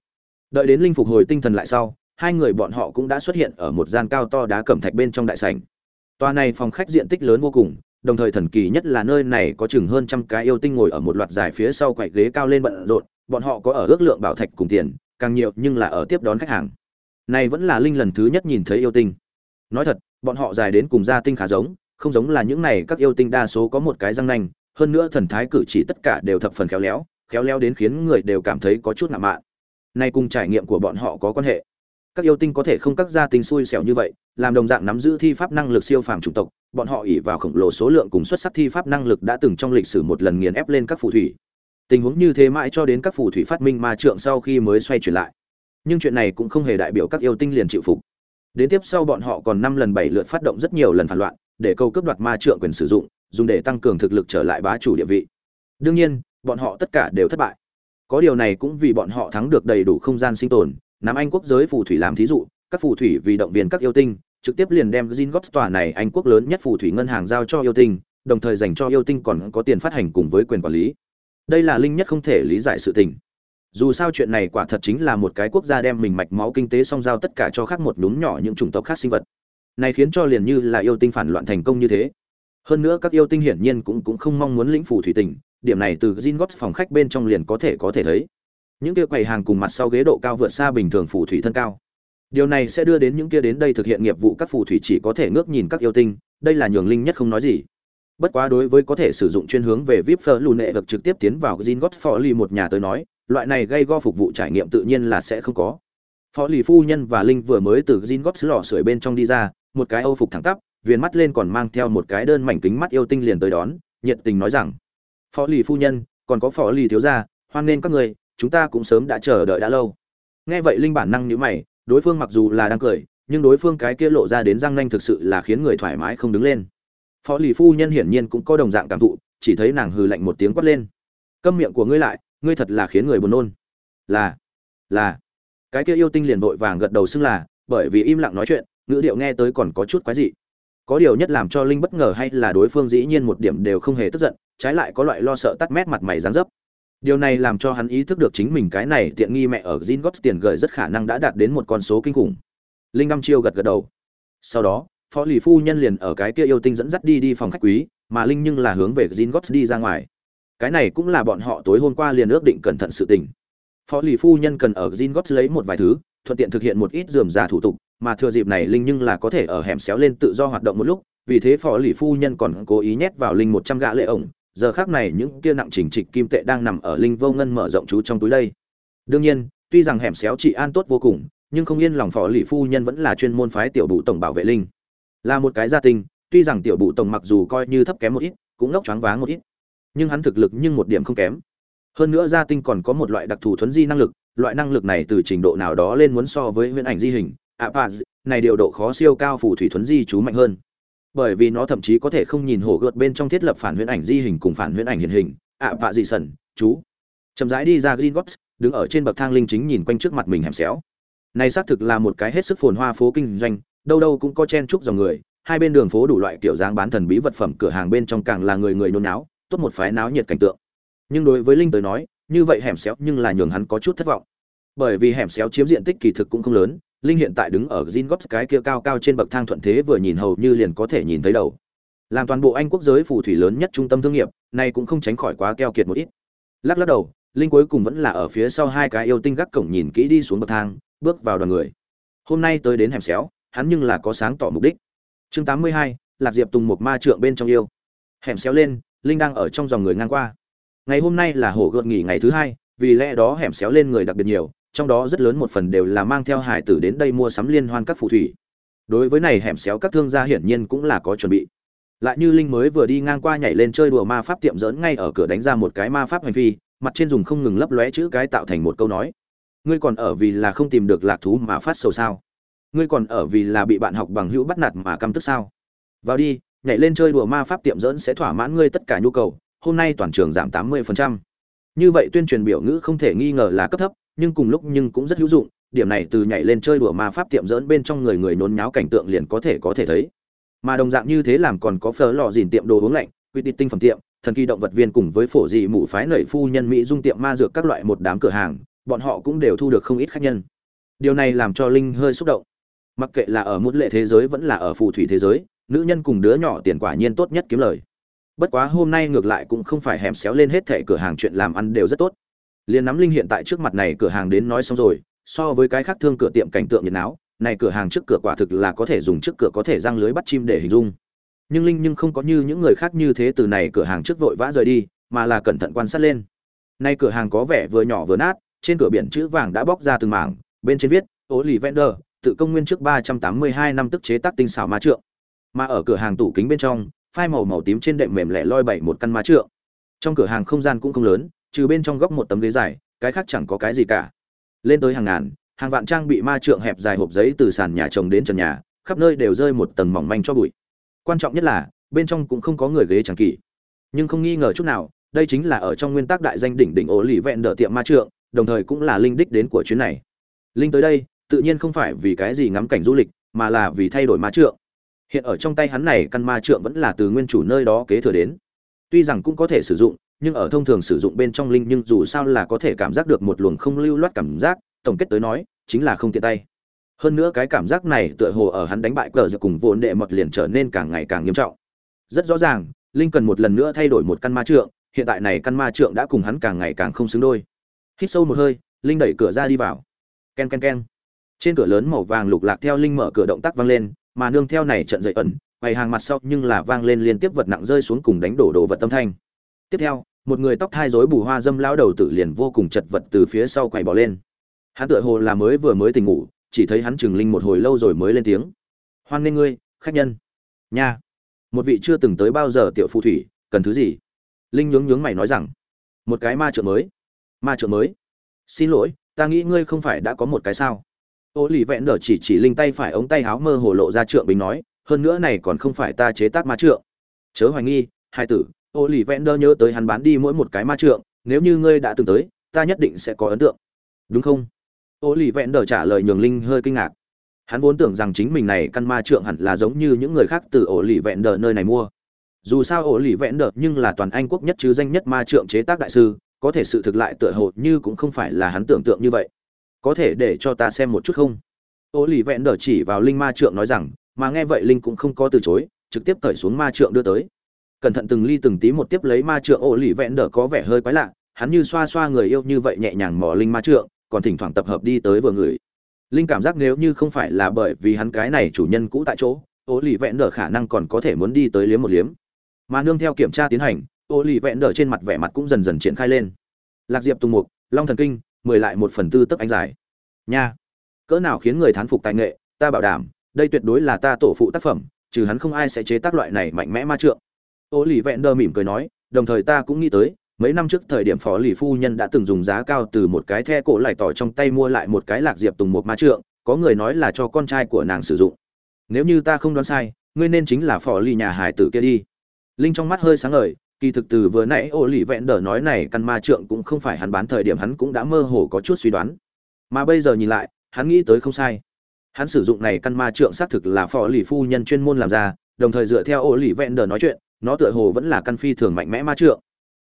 Đợi đến linh phục hồi tinh thần lại sau, hai người bọn họ cũng đã xuất hiện ở một gian cao to đá cẩm thạch bên trong đại sảnh tòa này phòng khách diện tích lớn vô cùng, đồng thời thần kỳ nhất là nơi này có chừng hơn trăm cái yêu tinh ngồi ở một loạt dài phía sau quậy ghế cao lên bận rộn, bọn họ có ở ước lượng bảo thạch cùng tiền, càng nhiều nhưng là ở tiếp đón khách hàng. Này vẫn là linh lần thứ nhất nhìn thấy yêu tinh. Nói thật, bọn họ dài đến cùng gia tinh khá giống, không giống là những này các yêu tinh đa số có một cái răng nanh, hơn nữa thần thái cử chỉ tất cả đều thập phần khéo léo khéo léo đến khiến người đều cảm thấy có chút ngạo mạn. Này cùng trải nghiệm của bọn họ có quan hệ các yêu tinh có thể không các gia tinh xui xẻo như vậy, làm đồng dạng nắm giữ thi pháp năng lực siêu phàm chủng tộc, bọn họ ỉ vào khổng lồ số lượng cùng xuất sắc thi pháp năng lực đã từng trong lịch sử một lần nghiền ép lên các phù thủy. Tình huống như thế mãi cho đến các phù thủy phát minh ma trượng sau khi mới xoay chuyển lại. Nhưng chuyện này cũng không hề đại biểu các yêu tinh liền chịu phục. Đến tiếp sau bọn họ còn năm lần bảy lượt phát động rất nhiều lần phản loạn, để câu cướp đoạt ma trượng quyền sử dụng, dùng để tăng cường thực lực trở lại bá chủ địa vị. Đương nhiên, bọn họ tất cả đều thất bại. Có điều này cũng vì bọn họ thắng được đầy đủ không gian sinh tồn Nam Anh quốc giới phù thủy làm thí dụ, các phù thủy vì động viên các yêu tinh, trực tiếp liền đem Gringotts tòa này Anh quốc lớn nhất phù thủy ngân hàng giao cho yêu tinh, đồng thời dành cho yêu tinh còn có tiền phát hành cùng với quyền quản lý. Đây là linh nhất không thể lý giải sự tình. Dù sao chuyện này quả thật chính là một cái quốc gia đem mình mạch máu kinh tế song giao tất cả cho khác một nhúm nhỏ những chủng tộc khác sinh vật. Này khiến cho liền như là yêu tinh phản loạn thành công như thế. Hơn nữa các yêu tinh hiển nhiên cũng cũng không mong muốn lĩnh phù thủy tình, điểm này từ Gin Gringotts phòng khách bên trong liền có thể có thể thấy những kia quầy hàng cùng mặt sau ghế độ cao vượt xa bình thường phù thủy thân cao. Điều này sẽ đưa đến những kia đến đây thực hiện nghiệp vụ các phù thủy chỉ có thể ngước nhìn các yêu tinh, đây là nhường linh nhất không nói gì. Bất quá đối với có thể sử dụng chuyên hướng về vip phơ lù nệ được trực tiếp tiến vào gin got lì một nhà tới nói, loại này gây go phục vụ trải nghiệm tự nhiên là sẽ không có. Phó lì phu nhân và linh vừa mới từ gin gót lò sưởi bên trong đi ra, một cái âu phục thẳng tắp, viền mắt lên còn mang theo một cái đơn mảnh kính mắt yêu tinh liền tới đón, nhiệt tình nói rằng phó lì phu nhân, còn có phó lì thiếu gia, hoan nghênh các người chúng ta cũng sớm đã chờ đợi đã lâu. Nghe vậy linh bản năng nhữ mày, đối phương mặc dù là đang cười, nhưng đối phương cái kia lộ ra đến răng nanh thực sự là khiến người thoải mái không đứng lên. Phó lì phu nhân hiển nhiên cũng có đồng dạng cảm thụ, chỉ thấy nàng hừ lạnh một tiếng quát lên. Câm miệng của ngươi lại, ngươi thật là khiến người buồn nôn. Là là. Cái kia yêu tinh liền vội vàng gật đầu xưng là, bởi vì im lặng nói chuyện, ngữ điệu nghe tới còn có chút quái dị. Có điều nhất làm cho linh bất ngờ hay là đối phương dĩ nhiên một điểm đều không hề tức giận, trái lại có loại lo sợ tắt mét mặt mày dán dấp điều này làm cho hắn ý thức được chính mình cái này tiện nghi mẹ ở gin tiền gửi rất khả năng đã đạt đến một con số kinh khủng. Linh Ngâm chiêu gật gật đầu. Sau đó, phó lì phu nhân liền ở cái kia yêu tinh dẫn dắt đi đi phòng khách quý, mà linh nhưng là hướng về gin đi ra ngoài. Cái này cũng là bọn họ tối hôm qua liền ước định cẩn thận sự tình. Phó lì phu nhân cần ở gin lấy một vài thứ, thuận tiện thực hiện một ít dườm già thủ tục, mà thừa dịp này linh nhưng là có thể ở hẻm xéo lên tự do hoạt động một lúc, vì thế phó lì phu nhân còn cố ý nhét vào linh một trăm gạ lệ ổng giờ khác này những kia nặng chỉnh trịch kim tệ đang nằm ở linh vô ngân mở rộng chú trong túi đây. Đương nhiên, tuy rằng hẻm xéo chị an tốt vô cùng, nhưng không yên lòng phó lì phu nhân vẫn là chuyên môn phái tiểu bụ tổng bảo vệ linh. Là một cái gia tinh, tuy rằng tiểu bụ tổng mặc dù coi như thấp kém một ít, cũng ngốc choáng váng một ít. Nhưng hắn thực lực nhưng một điểm không kém. Hơn nữa gia tinh còn có một loại đặc thù thuấn di năng lực, loại năng lực này từ trình độ nào đó lên muốn so với huyễn ảnh di hình apaz này điều độ khó siêu cao phù thủy thuấn di chú mạnh hơn bởi vì nó thậm chí có thể không nhìn hổ gợt bên trong thiết lập phản huyễn ảnh di hình cùng phản huyễn ảnh hiện hình. Ạ vạ dị sẩn chú. Chậm rãi đi ra green gots đứng ở trên bậc thang linh chính nhìn quanh trước mặt mình hẻm xéo. Này xác thực là một cái hết sức phồn hoa phố kinh doanh, đâu đâu cũng có chen chúc dòng người. Hai bên đường phố đủ loại kiểu dáng bán thần bí vật phẩm, cửa hàng bên trong càng là người người nôn náo, tốt một phái náo nhiệt cảnh tượng. Nhưng đối với linh tới nói, như vậy hẻm xéo nhưng là nhường hắn có chút thất vọng. Bởi vì hẻm xéo chiếm diện tích kỳ thực cũng không lớn linh hiện tại đứng ở Zingots cái kia cao cao trên bậc thang thuận thế vừa nhìn hầu như liền có thể nhìn thấy đầu. Làm toàn bộ anh quốc giới phù thủy lớn nhất trung tâm thương nghiệp này cũng không tránh khỏi quá keo kiệt một ít. Lắc lắc đầu linh cuối cùng vẫn là ở phía sau hai cái yêu tinh gác cổng nhìn kỹ đi xuống bậc thang bước vào đoàn người. Hôm nay tới đến hẻm xéo hắn nhưng là có sáng tỏ mục đích. Chương 82, lạc diệp tùng một ma trượng bên trong yêu. Hẻm xéo lên linh đang ở trong dòng người ngang qua. Ngày hôm nay là hổ gợt nghỉ ngày thứ hai vì lẽ đó hẻm xéo lên người đặc biệt nhiều trong đó rất lớn một phần đều là mang theo hải tử đến đây mua sắm liên hoan các phù thủy. Đối với này hẻm xéo các thương gia hiển nhiên cũng là có chuẩn bị. Lại như linh mới vừa đi ngang qua nhảy lên chơi đùa ma pháp tiệm dỡn ngay ở cửa đánh ra một cái ma pháp hành phi, mặt trên dùng không ngừng lấp lóe chữ cái tạo thành một câu nói. Ngươi còn ở vì là không tìm được lạc thú mà phát sầu sao? Ngươi còn ở vì là bị bạn học bằng hữu bắt nạt mà căm tức sao? Vào đi, nhảy lên chơi đùa ma pháp tiệm dỡn sẽ thỏa mãn ngươi tất cả nhu cầu, hôm nay toàn trường giảm 80%. như vậy tuyên truyền biểu ngữ không thể nghi ngờ là cấp thấp nhưng cùng lúc nhưng cũng rất hữu dụng, điểm này từ nhảy lên chơi đùa ma pháp tiệm dỡn bên trong người người nôn nháo cảnh tượng liền có thể có thể thấy. Mà đồng dạng như thế làm còn có phở lò dìn tiệm đồ uống lạnh, quy định tinh phẩm tiệm, thần kỳ động vật viên cùng với phổ dị mụ phái nảy phu nhân mỹ dung tiệm ma dược các loại một đám cửa hàng, bọn họ cũng đều thu được không ít khách nhân. Điều này làm cho linh hơi xúc động. Mặc kệ là ở một lệ thế giới vẫn là ở phù thủy thế giới, nữ nhân cùng đứa nhỏ tiền quả nhiên tốt nhất kiếm lời. Bất quá hôm nay ngược lại cũng không phải hẻm xéo lên hết thẻ cửa hàng chuyện làm ăn đều rất tốt liền nắm linh hiện tại trước mặt này cửa hàng đến nói xong rồi, so với cái khác thương cửa tiệm cảnh tượng nhiệt náo, này cửa hàng trước cửa quả thực là có thể dùng trước cửa có thể răng lưới bắt chim để hình dung. Nhưng linh nhưng không có như những người khác như thế từ này cửa hàng trước vội vã rời đi, mà là cẩn thận quan sát lên. Nay cửa hàng có vẻ vừa nhỏ vừa nát, trên cửa biển chữ vàng đã bóc ra từng mảng, bên trên viết ố lì vender tự công nguyên trước ba trăm tám mươi hai năm tức chế tác tinh xảo ma trượng. Mà ở cửa hàng tủ kính bên trong, phai màu màu tím trên đệm mềm lẻ loi bảy một căn ma trượng. Trong cửa hàng không gian cũng không lớn trừ bên trong góc một tấm ghế dài, cái khác chẳng có cái gì cả. Lên tới hàng ngàn, hàng vạn trang bị ma trượng hẹp dài hộp giấy từ sàn nhà trồng đến trần nhà, khắp nơi đều rơi một tầng mỏng manh cho bụi. Quan trọng nhất là, bên trong cũng không có người ghế chẳng kỳ nhưng không nghi ngờ chút nào, đây chính là ở trong nguyên tắc đại danh đỉnh đỉnh ổ lì vẹn đỡ tiệm ma trượng, đồng thời cũng là linh đích đến của chuyến này. Linh tới đây, tự nhiên không phải vì cái gì ngắm cảnh du lịch, mà là vì thay đổi ma trượng. Hiện ở trong tay hắn này căn ma trượng vẫn là từ nguyên chủ nơi đó kế thừa đến. Tuy rằng cũng có thể sử dụng nhưng ở thông thường sử dụng bên trong linh nhưng dù sao là có thể cảm giác được một luồng không lưu loát cảm giác, tổng kết tới nói, chính là không tiện tay. Hơn nữa cái cảm giác này tựa hồ ở hắn đánh bại cờ giật cùng vốn đệ mật liền trở nên càng ngày càng nghiêm trọng. Rất rõ ràng, linh cần một lần nữa thay đổi một căn ma trượng, hiện tại này căn ma trượng đã cùng hắn càng ngày càng không xứng đôi. Hít sâu một hơi, linh đẩy cửa ra đi vào. K e n k e n k e n trên cửa lớn màu vàng lục lạc theo linh mở cửa động tác vang lên, mà nương theo này trận dậy ẩn bày hàng mặt sau nhưng là vang lên liên tiếp vật nặng rơi xuống cùng đánh đổ đồ vật tâm thanh. Tiếp theo một người tóc thai rối bù hoa dâm lão đầu tử liền vô cùng chật vật từ phía sau quầy bỏ lên. Hắn tựa hồ là mới vừa mới tỉnh ngủ, chỉ thấy hắn trừng linh một hồi lâu rồi mới lên tiếng. Hoan nghênh ngươi, khách nhân. Nha. Một vị chưa từng tới bao giờ tiểu phù thủy, cần thứ gì? Linh nhướng nhướng mày nói rằng, một cái ma trượng mới. Ma trượng mới? Xin lỗi, ta nghĩ ngươi không phải đã có một cái sao. Ô lì vẹn đờ chỉ chỉ linh tay phải ống tay áo mơ hồ lộ ra trượng bình nói, hơn nữa này còn không phải ta chế tác ma trượng chớ hoài nghi, hai tử ô lì vẹn đơ nhớ tới hắn bán đi mỗi một cái ma trượng, nếu như ngươi đã từng tới, ta nhất định sẽ có ấn tượng. Đúng không? Ô lì vẹn đờ trả lời nhường linh hơi kinh ngạc. Hắn vốn tưởng rằng chính mình này căn ma trượng hẳn là giống như những người khác từ ổ lì vẹn đờ nơi này mua. Dù sao ổ lì vẹn đờ nhưng là toàn anh quốc nhất chứ danh nhất ma trượng chế tác đại sư, có thể sự thực lại tựa hồ như cũng không phải là hắn tưởng tượng như vậy. Có thể để cho ta xem một chút không? Ổ lì vẹn đờ chỉ vào linh ma trượng nói rằng, mà nghe vậy linh cũng không có từ chối, trực tiếp cởi xuống ma trượng đưa tới cẩn thận từng ly từng tí một tiếp lấy ma trượng ổ lì vẹn đờ có vẻ hơi quái lạ, hắn như xoa xoa người yêu như vậy nhẹ nhàng mò linh ma trượng, còn thỉnh thoảng tập hợp đi tới vừa người. Linh cảm giác nếu như không phải là bởi vì hắn cái này chủ nhân cũ tại chỗ, ô lì vẹn đờ khả năng còn có thể muốn đi tới liếm một liếm. Mà nương theo kiểm tra tiến hành, ô lì vẹn đờ trên mặt vẻ mặt cũng dần dần triển khai lên. Lạc diệp tùng mục, long thần kinh, mười lại một phần tư tấc anh giải. Nha! Cỡ nào khiến người thán phục tài nghệ, ta bảo đảm, đây tuyệt đối là ta tổ phụ tác phẩm, trừ hắn không ai sẽ chế tác loại này mạnh mẽ ma trượng ô lì vẹn đờ mỉm cười nói, đồng thời ta cũng nghĩ tới, mấy năm trước thời điểm phó lì phu nhân đã từng dùng giá cao từ một cái the cổ lại tỏ trong tay mua lại một cái lạc diệp tùng một ma trượng, có người nói là cho con trai của nàng sử dụng. Nếu như ta không đoán sai, ngươi nên chính là phó lì nhà hải tử kia đi. Linh trong mắt hơi sáng ngời, kỳ thực từ vừa nãy ô lì vẹn đờ nói này căn ma trượng cũng không phải hắn bán thời điểm hắn cũng đã mơ hồ có chút suy đoán. Mà bây giờ nhìn lại, hắn nghĩ tới không sai. Hắn sử dụng này căn ma trượng xác thực là phó lì phu nhân chuyên môn làm ra, đồng thời dựa theo ô lì vẹn đờ nói chuyện nó tựa hồ vẫn là căn phi thường mạnh mẽ ma trượng.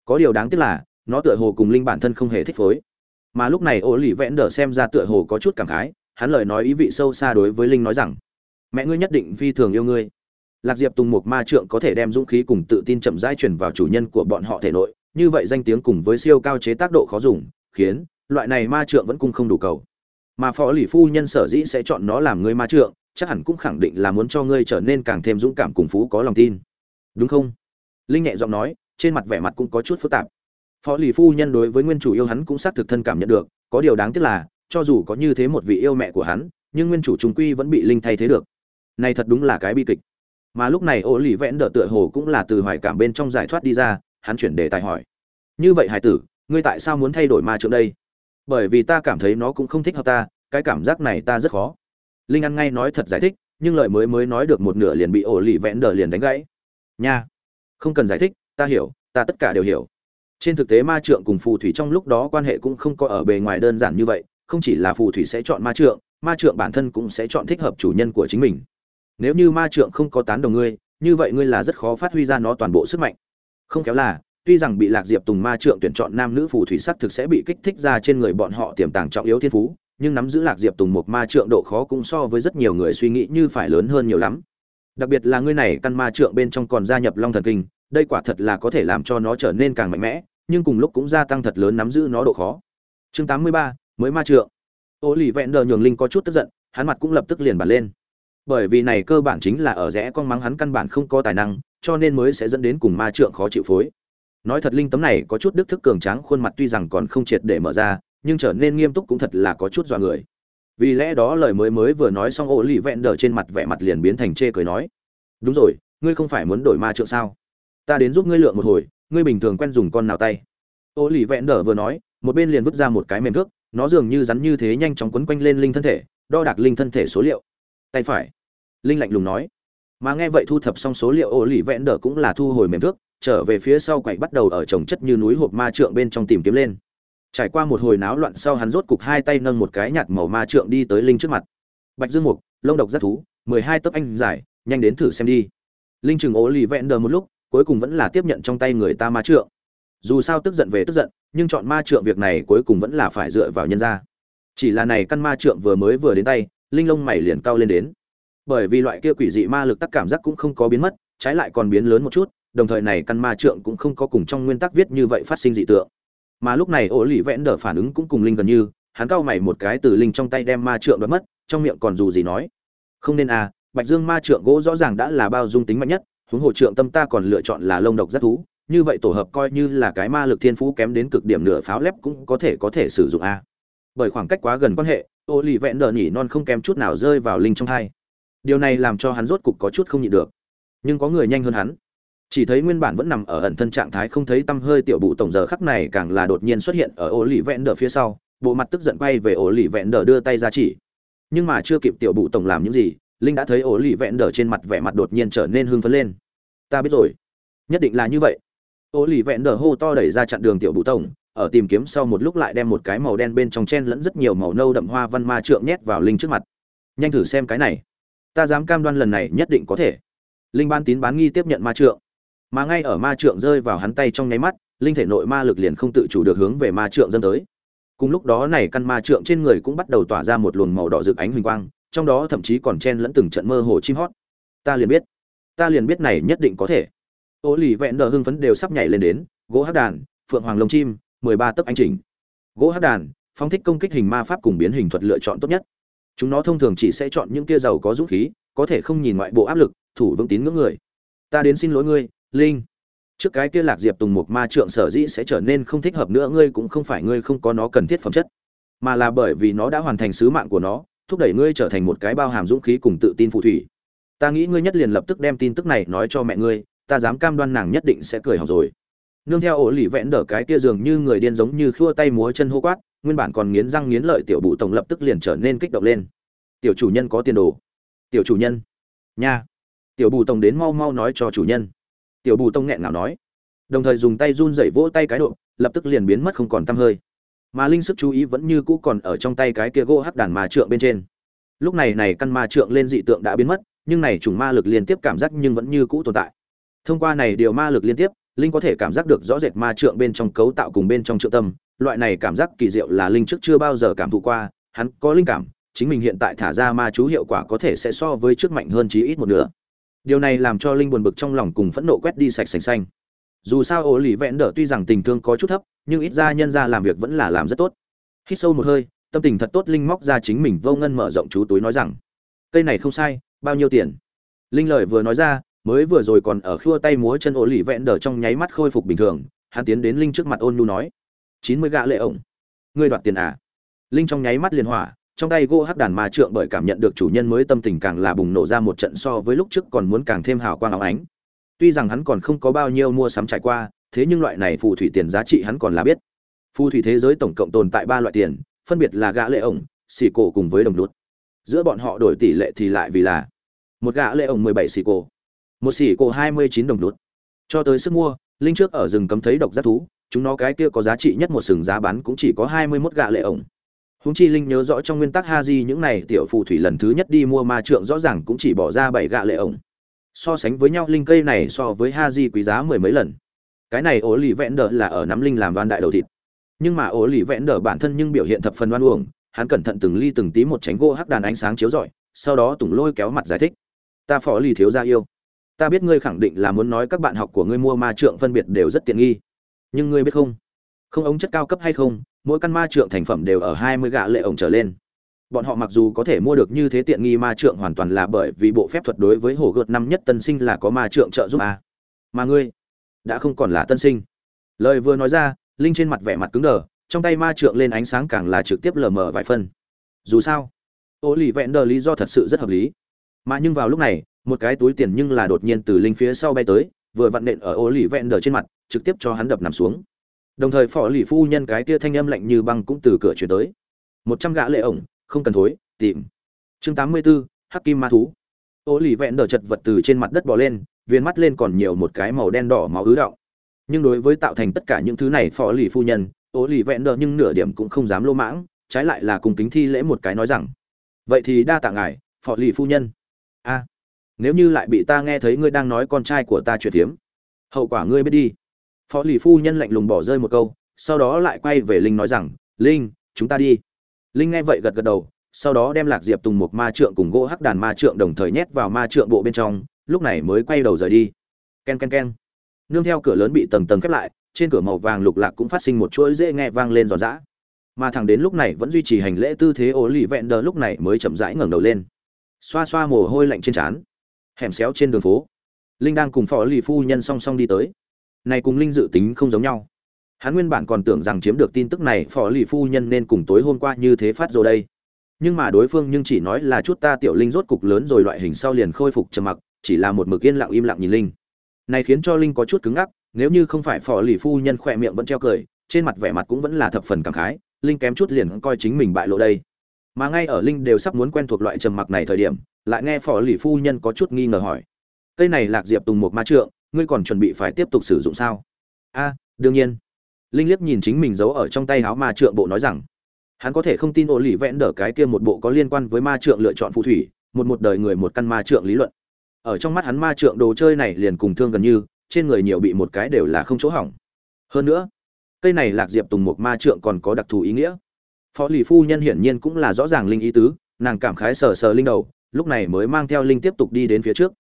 Có điều đáng tiếc là, nó tựa hồ cùng linh bản thân không hề thích phối. Mà lúc này ô lì vẽn đờ xem ra tựa hồ có chút cảm khái, hắn lời nói ý vị sâu xa đối với linh nói rằng, mẹ ngươi nhất định phi thường yêu ngươi. Lạc diệp tùng một ma trượng có thể đem dũng khí cùng tự tin chậm rãi truyền vào chủ nhân của bọn họ thể nội, như vậy danh tiếng cùng với siêu cao chế tác độ khó dùng, khiến loại này ma trượng vẫn cung không đủ cầu. Mà phó lì phu nhân sở dĩ sẽ chọn nó làm ngươi ma trượng, chắc hẳn cũng khẳng định là muốn cho ngươi trở nên càng thêm dũng cảm cùng phú có lòng tin đúng không? Linh nhẹ giọng nói, trên mặt vẻ mặt cũng có chút phức tạp. Phó lì phu nhân đối với nguyên chủ yêu hắn cũng xác thực thân cảm nhận được, có điều đáng tiếc là, cho dù có như thế một vị yêu mẹ của hắn, nhưng nguyên chủ trung quy vẫn bị linh thay thế được. Này thật đúng là cái bi kịch. Mà lúc này ô lì vẽn đỡ tựa hồ cũng là từ hoài cảm bên trong giải thoát đi ra, hắn chuyển đề tài hỏi. Như vậy hải tử, ngươi tại sao muốn thay đổi ma trượng đây? Bởi vì ta cảm thấy nó cũng không thích hợp ta, cái cảm giác này ta rất khó. Linh ăn ngay nói thật giải thích, nhưng lời mới mới nói được một nửa liền bị ổ lì vẽn đờ liền đánh gãy nha. Không cần giải thích, ta hiểu, ta tất cả đều hiểu. Trên thực tế ma trượng cùng phù thủy trong lúc đó quan hệ cũng không có ở bề ngoài đơn giản như vậy, không chỉ là phù thủy sẽ chọn ma trượng ma trượng bản thân cũng sẽ chọn thích hợp chủ nhân của chính mình. Nếu như ma trượng không có tán đồng ngươi, như vậy ngươi là rất khó phát huy ra nó toàn bộ sức mạnh. Không kéo là, tuy rằng bị lạc diệp tùng ma trượng tuyển chọn nam nữ phù thủy sắc thực sẽ bị kích thích ra trên người bọn họ tiềm tàng trọng yếu thiên phú, nhưng nắm giữ lạc diệp tùng một ma trượng độ khó cũng so với rất nhiều người suy nghĩ như phải lớn hơn nhiều lắm đặc biệt là ngươi này căn ma trượng bên trong còn gia nhập long thần kinh đây quả thật là có thể làm cho nó trở nên càng mạnh mẽ nhưng cùng lúc cũng gia tăng thật lớn nắm giữ nó độ khó. Chương 83, mới ma trượng. Ô lì vẹn đờ nhường linh có chút tức giận hắn mặt cũng lập tức liền bật lên. Bởi vì này cơ bản chính là ở rẽ con mắng hắn căn bản không có tài năng cho nên mới sẽ dẫn đến cùng ma trượng khó chịu phối. Nói thật linh tấm này có chút đức thức cường tráng khuôn mặt tuy rằng còn không triệt để mở ra nhưng trở nên nghiêm túc cũng thật là có chút dọa người vì lẽ đó lời mới mới vừa nói xong ô lì vẹn đờ trên mặt vẻ mặt liền biến thành chê cười nói, đúng rồi, ngươi không phải muốn đổi ma trượng sao? Ta đến giúp ngươi lượng một hồi, ngươi bình thường quen dùng con nào tay? Ô lì vẹn đờ vừa nói, một bên liền vứt ra một cái mềm thước, nó dường như rắn như thế nhanh chóng quấn quanh lên linh thân thể, đo đạc linh thân thể số liệu. Tay phải. Linh lạnh lùng nói. Mà nghe vậy thu thập xong số liệu ô lì vẹn đờ cũng là thu hồi mềm thước, trở về phía sau quậy bắt đầu ở trồng chất như núi hộp ma trượng bên trong tìm kiếm lên trải qua một hồi náo loạn sau hắn rốt cục hai tay nâng một cái nhạt màu ma trượng đi tới linh trước mặt. Bạch dương mục, lông độc rất thú, mười hai tấc anh giải, nhanh đến thử xem đi. Linh chừng ố lì vẹn đờ một lúc, cuối cùng vẫn là tiếp nhận trong tay người ta ma trượng. Dù sao tức giận về tức giận, nhưng chọn ma trượng việc này cuối cùng vẫn là phải dựa vào nhân ra chỉ là này căn ma trượng vừa mới vừa đến tay, linh lông mày liền cao lên đến. Bởi vì loại kia quỷ dị ma lực tắc cảm giác cũng không có biến mất, trái lại còn biến lớn một chút, đồng thời này căn ma trượng cũng không có cùng trong nguyên tắc viết như vậy phát sinh dị tượng mà lúc này ổ lì vẽn đờ phản ứng cũng cùng linh gần như, hắn cau mày một cái từ linh trong tay đem ma trượng đoạt mất, trong miệng còn dù gì nói, không nên à bạch dương ma trượng gỗ rõ ràng đã là bao dung tính mạnh nhất, huống hồ trượng tâm ta còn lựa chọn là lông độc rất thú, như vậy tổ hợp coi như là cái ma lực thiên phú kém đến cực điểm nửa pháo lép cũng có thể có thể sử dụng a bởi khoảng cách quá gần quan hệ, ô lì vẹn đờ nhỉ non không kém chút nào rơi vào linh trong thai điều này làm cho hắn rốt cục có chút không nhịn được. Nhưng có người nhanh hơn hắn chỉ thấy nguyên bản vẫn nằm ở ẩn thân trạng thái không thấy tăm hơi tiểu bụ tổng giờ khắc này càng là đột nhiên xuất hiện ở ổ lì vẹn đờ phía sau, bộ mặt tức giận quay về ổ lì vẹn đờ đưa tay ra chỉ. Nhưng mà chưa kịp tiểu bụ tổng làm những gì, linh đã thấy ổ lì vẹn đờ trên mặt vẻ mặt đột nhiên trở nên hưng phấn lên. Ta biết rồi. Nhất định là như vậy. Ổ lì vẹn đờ hô to đẩy ra chặn đường tiểu bụ tổng, ở tìm kiếm sau một lúc lại đem một cái màu đen bên trong chen lẫn rất nhiều màu nâu đậm hoa văn ma trượng nhét vào linh trước mặt. Nhanh thử xem cái này. Ta dám cam đoan lần này nhất định có thể. Linh ban tín bán nghi tiếp nhận ma trượng mà ngay ở ma trượng rơi vào hắn tay trong nháy mắt, linh thể nội ma lực liền không tự chủ được hướng về ma trượng dâng tới. Cùng lúc đó này căn ma trượng trên người cũng bắt đầu tỏa ra một luồng màu đỏ rực ánh huỳnh quang, trong đó thậm chí còn chen lẫn từng trận mơ hồ chim hót. Ta liền biết, ta liền biết này nhất định có thể. Ô lì vẹn đờ hưng phấn đều sắp nhảy lên đến, gỗ hát đàn, phượng hoàng lông chim, mười ba tấc anh chỉnh. Gỗ hát đàn phong thích công kích hình ma pháp cùng biến hình thuật lựa chọn tốt nhất. Chúng nó thông thường chỉ sẽ chọn những kia giàu có dũng khí, có thể không nhìn ngoại bộ áp lực, thủ vững tín ngưỡng người. Ta đến xin lỗi ngươi linh. Trước cái kia lạc diệp tùng mục ma trượng sở dĩ sẽ trở nên không thích hợp nữa, ngươi cũng không phải, ngươi không có nó cần thiết phẩm chất. Mà là bởi vì nó đã hoàn thành sứ mạng của nó, thúc đẩy ngươi trở thành một cái bao hàm dũng khí cùng tự tin phù thủy. Ta nghĩ ngươi nhất liền lập tức đem tin tức này nói cho mẹ ngươi, ta dám cam đoan nàng nhất định sẽ cười học rồi. Nương theo ổ lì vẽn đỡ cái kia dường như người điên giống như khua tay múa chân hô quát, nguyên bản còn nghiến răng nghiến lợi tiểu bụ tổng lập tức liền trở nên kích động lên. Tiểu chủ nhân có tiền đồ. Tiểu chủ nhân. Nha. Tiểu bù tổng đến mau mau nói cho chủ nhân tiểu bù tông nghẹn ngào nói. Đồng thời dùng tay run dậy vỗ tay cái độ, lập tức liền biến mất không còn t hơi. Mà linh sức chú ý vẫn như cũ còn ở trong tay cái kia gỗ hắc đàn ma trượng bên trên. Lúc này này căn ma trượng lên dị tượng đã biến mất, nhưng này chủng ma lực liên tiếp cảm giác nhưng vẫn như cũ tồn tại. Thông qua này điều ma lực liên tiếp, linh có thể cảm giác được rõ rệt ma trượng bên trong cấu tạo cùng bên trong trượng tâm. Loại này cảm giác kỳ diệu là linh trước chưa bao giờ cảm thụ qua, hắn có linh cảm, chính mình hiện tại thả ra ma chú hiệu quả có thể sẽ so với trước mạnh hơn chí ít một nửa điều này làm cho linh buồn bực trong lòng cùng phẫn nộ quét đi sạch sành xanh. Dù sao ổ lì vẽn đỡ tuy rằng tình thương có chút thấp, nhưng ít ra nhân ra làm việc vẫn là làm rất tốt. Hít sâu một hơi, tâm tình thật tốt linh móc ra chính mình vô ngân mở rộng chú túi nói rằng, cây này không sai, bao nhiêu tiền? Linh lời vừa nói ra, mới vừa rồi còn ở khua tay múa chân ổ lì vẽn đỡ trong nháy mắt khôi phục bình thường, hắn tiến đến linh trước mặt ôn nu nói, chín mươi gạ lệ ổng. Ngươi đoạt tiền à? Linh trong nháy mắt liền hỏa trong tay gỗ hắc đàn ma trượng bởi cảm nhận được chủ nhân mới tâm tình càng là bùng nổ ra một trận so với lúc trước còn muốn càng thêm hào quang áo ánh. Tuy rằng hắn còn không có bao nhiêu mua sắm trải qua, thế nhưng loại này phù thủy tiền giá trị hắn còn là biết. Phù thủy thế giới tổng cộng tồn tại ba loại tiền, phân biệt là gã lệ ổng xì cổ cùng với đồng đút. Giữa bọn họ đổi tỷ lệ thì lại vì là một gã lệ ổng mười bảy xì cổ, một xì cổ hai mươi chín đồng đút. Cho tới sức mua, linh trước ở rừng cấm thấy độc giác thú, chúng nó cái kia có giá trị nhất một sừng giá bán cũng chỉ có hai mươi 21 gạ lệ ổng. Huống chi linh nhớ rõ trong nguyên tắc Haji những này tiểu phù thủy lần thứ nhất đi mua ma trượng rõ ràng cũng chỉ bỏ ra bảy gạ lệ ổng. So sánh với nhau linh cây này so với Haji quý giá mười mấy lần. Cái này ổ lì vẽn đờ là ở nắm linh làm đoan đại đầu thịt. Nhưng mà ổ lì vẽn đờ bản thân nhưng biểu hiện thập phần oan uổng, hắn cẩn thận từng ly từng tí một tránh gỗ hắc đàn ánh sáng chiếu rọi, sau đó tùng lôi kéo mặt giải thích. Ta phó lì thiếu gia yêu. Ta biết ngươi khẳng định là muốn nói các bạn học của ngươi mua ma trượng phân biệt đều rất tiện nghi. Nhưng ngươi biết không? Không ống chất cao cấp hay không, mỗi căn ma trượng thành phẩm đều ở hai mươi gạ lệ ổng trở lên. Bọn họ mặc dù có thể mua được như thế tiện nghi ma trượng hoàn toàn là bởi vì bộ phép thuật đối với hồ gợt năm nhất tân sinh là có ma trượng trợ giúp a. Mà ngươi đã không còn là tân sinh. Lời vừa nói ra, linh trên mặt vẻ mặt cứng đờ, trong tay ma trượng lên ánh sáng càng là trực tiếp lờ mờ vài phân. Dù sao, ô lì vẹn đờ lý do thật sự rất hợp lý. Mà nhưng vào lúc này, một cái túi tiền nhưng là đột nhiên từ linh phía sau bay tới, vừa vặn nện ở ô lì vẹn đờ trên mặt, trực tiếp cho hắn đập nằm xuống đồng thời phò lì phu nhân cái kia thanh âm lạnh như băng cũng từ cửa chuyển tới. Một trăm gã lệ ổng không cần thối tìm. Chương tám mươi 84, hắc kim ma thú. Ô lì vẹn đờ chật vật từ trên mặt đất bò lên viên mắt lên còn nhiều một cái màu đen đỏ máu ứ động. Nhưng đối với tạo thành tất cả những thứ này phò lì phu nhân ô lì vẹn đờ nhưng nửa điểm cũng không dám lô mãng trái lại là cùng kính thi lễ một cái nói rằng vậy thì đa tạ ngài phò lì phu nhân. A nếu như lại bị ta nghe thấy ngươi đang nói con trai của ta chuyện tiếm hậu quả ngươi biết đi phó lì phu nhân lạnh lùng bỏ rơi một câu, sau đó lại quay về linh nói rằng, linh, chúng ta đi. Linh nghe vậy gật gật đầu, sau đó đem lạc diệp tùng một ma trượng cùng gỗ hắc đàn ma trượng đồng thời nhét vào ma trượng bộ bên trong, lúc này mới quay đầu rời đi. Ken ken ken nương theo cửa lớn bị tầng tầng khép lại, trên cửa màu vàng lục lạc cũng phát sinh một chuỗi dễ nghe vang lên giòn giã. Mà thẳng đến lúc này vẫn duy trì hành lễ tư thế ố lì vẹn đờ lúc này mới chậm rãi ngẩng đầu lên. Xoa xoa mồ hôi lạnh trên trán, hẻm xéo trên đường phố. Linh đang cùng phó lì phu nhân song song đi tới này cùng linh dự tính không giống nhau. Hắn nguyên bản còn tưởng rằng chiếm được tin tức này phó lì phu nhân nên cùng tối hôm qua như thế phát rồi đây. Nhưng mà đối phương nhưng chỉ nói là chút ta tiểu linh rốt cục lớn rồi, loại hình sau liền khôi phục trầm mặc, chỉ là một mực yên lặng im lặng nhìn linh. Này khiến cho linh có chút cứng ngắc, nếu như không phải phò lì phu nhân khỏe miệng vẫn treo cười, trên mặt vẻ mặt cũng vẫn là thập phần cảm khái, linh kém chút liền coi chính mình bại lộ đây. Mà ngay ở linh đều sắp muốn quen thuộc loại trầm mặc này thời điểm, lại nghe phò lì phu nhân có chút nghi ngờ hỏi. Cây này lạc diệp tùng một ma trượng ngươi còn chuẩn bị phải tiếp tục sử dụng sao? A, đương nhiên. Linh liếc nhìn chính mình giấu ở trong tay áo ma trượng bộ nói rằng, hắn có thể không tin ô lì vẽn đỡ cái kia một bộ có liên quan với ma trượng lựa chọn phù thủy, một một đời người một căn ma trượng lý luận. Ở trong mắt hắn ma trượng đồ chơi này liền cùng thương gần như, trên người nhiều bị một cái đều là không chỗ hỏng. Hơn nữa, cây này lạc diệp tùng một ma trượng còn có đặc thù ý nghĩa. Phó lì phu nhân hiển nhiên cũng là rõ ràng linh ý tứ, nàng cảm khái sờ sờ linh đầu, lúc này mới mang theo linh tiếp tục đi đến phía trước.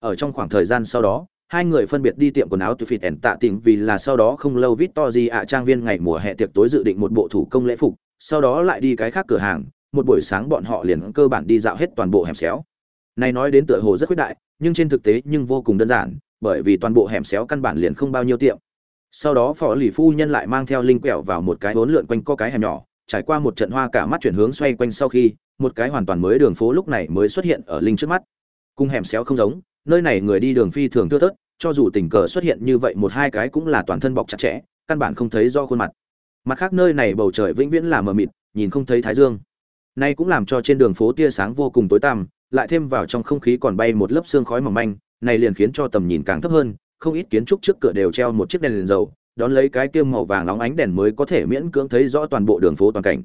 Ở trong khoảng thời gian sau đó hai người phân biệt đi tiệm quần áo từ phịt ẻn tạ tỉnh vì là sau đó không lâu vít to gì ạ trang viên ngày mùa hè tiệc tối dự định một bộ thủ công lễ phục, sau đó lại đi cái khác cửa hàng, một buổi sáng bọn họ liền cơ bản đi dạo hết toàn bộ hẻm xéo. Này nói đến tựa hồ rất khuyết đại, nhưng trên thực tế nhưng vô cùng đơn giản, bởi vì toàn bộ hẻm xéo căn bản liền không bao nhiêu tiệm. Sau đó phó lì phu nhân lại mang theo linh quẹo vào một cái vốn lượn quanh co cái hẻm nhỏ, trải qua một trận hoa cả mắt chuyển hướng xoay quanh sau khi, một cái hoàn toàn mới đường phố lúc này mới xuất hiện ở linh trước mắt. Cung hẻm xéo không giống nơi này người đi đường phi thường thưa thớt, cho dù tình cờ xuất hiện như vậy một hai cái cũng là toàn thân bọc chặt chẽ, căn bản không thấy do khuôn mặt. Mặt khác nơi này bầu trời vĩnh viễn là mờ mịt, nhìn không thấy thái dương. Nay cũng làm cho trên đường phố tia sáng vô cùng tối tăm, lại thêm vào trong không khí còn bay một lớp sương khói mỏng manh, này liền khiến cho tầm nhìn càng thấp hơn, không ít kiến trúc trước cửa đều treo một chiếc đèn liền dầu, đón lấy cái kiêm màu vàng nóng ánh đèn mới có thể miễn cưỡng thấy rõ toàn bộ đường phố toàn cảnh.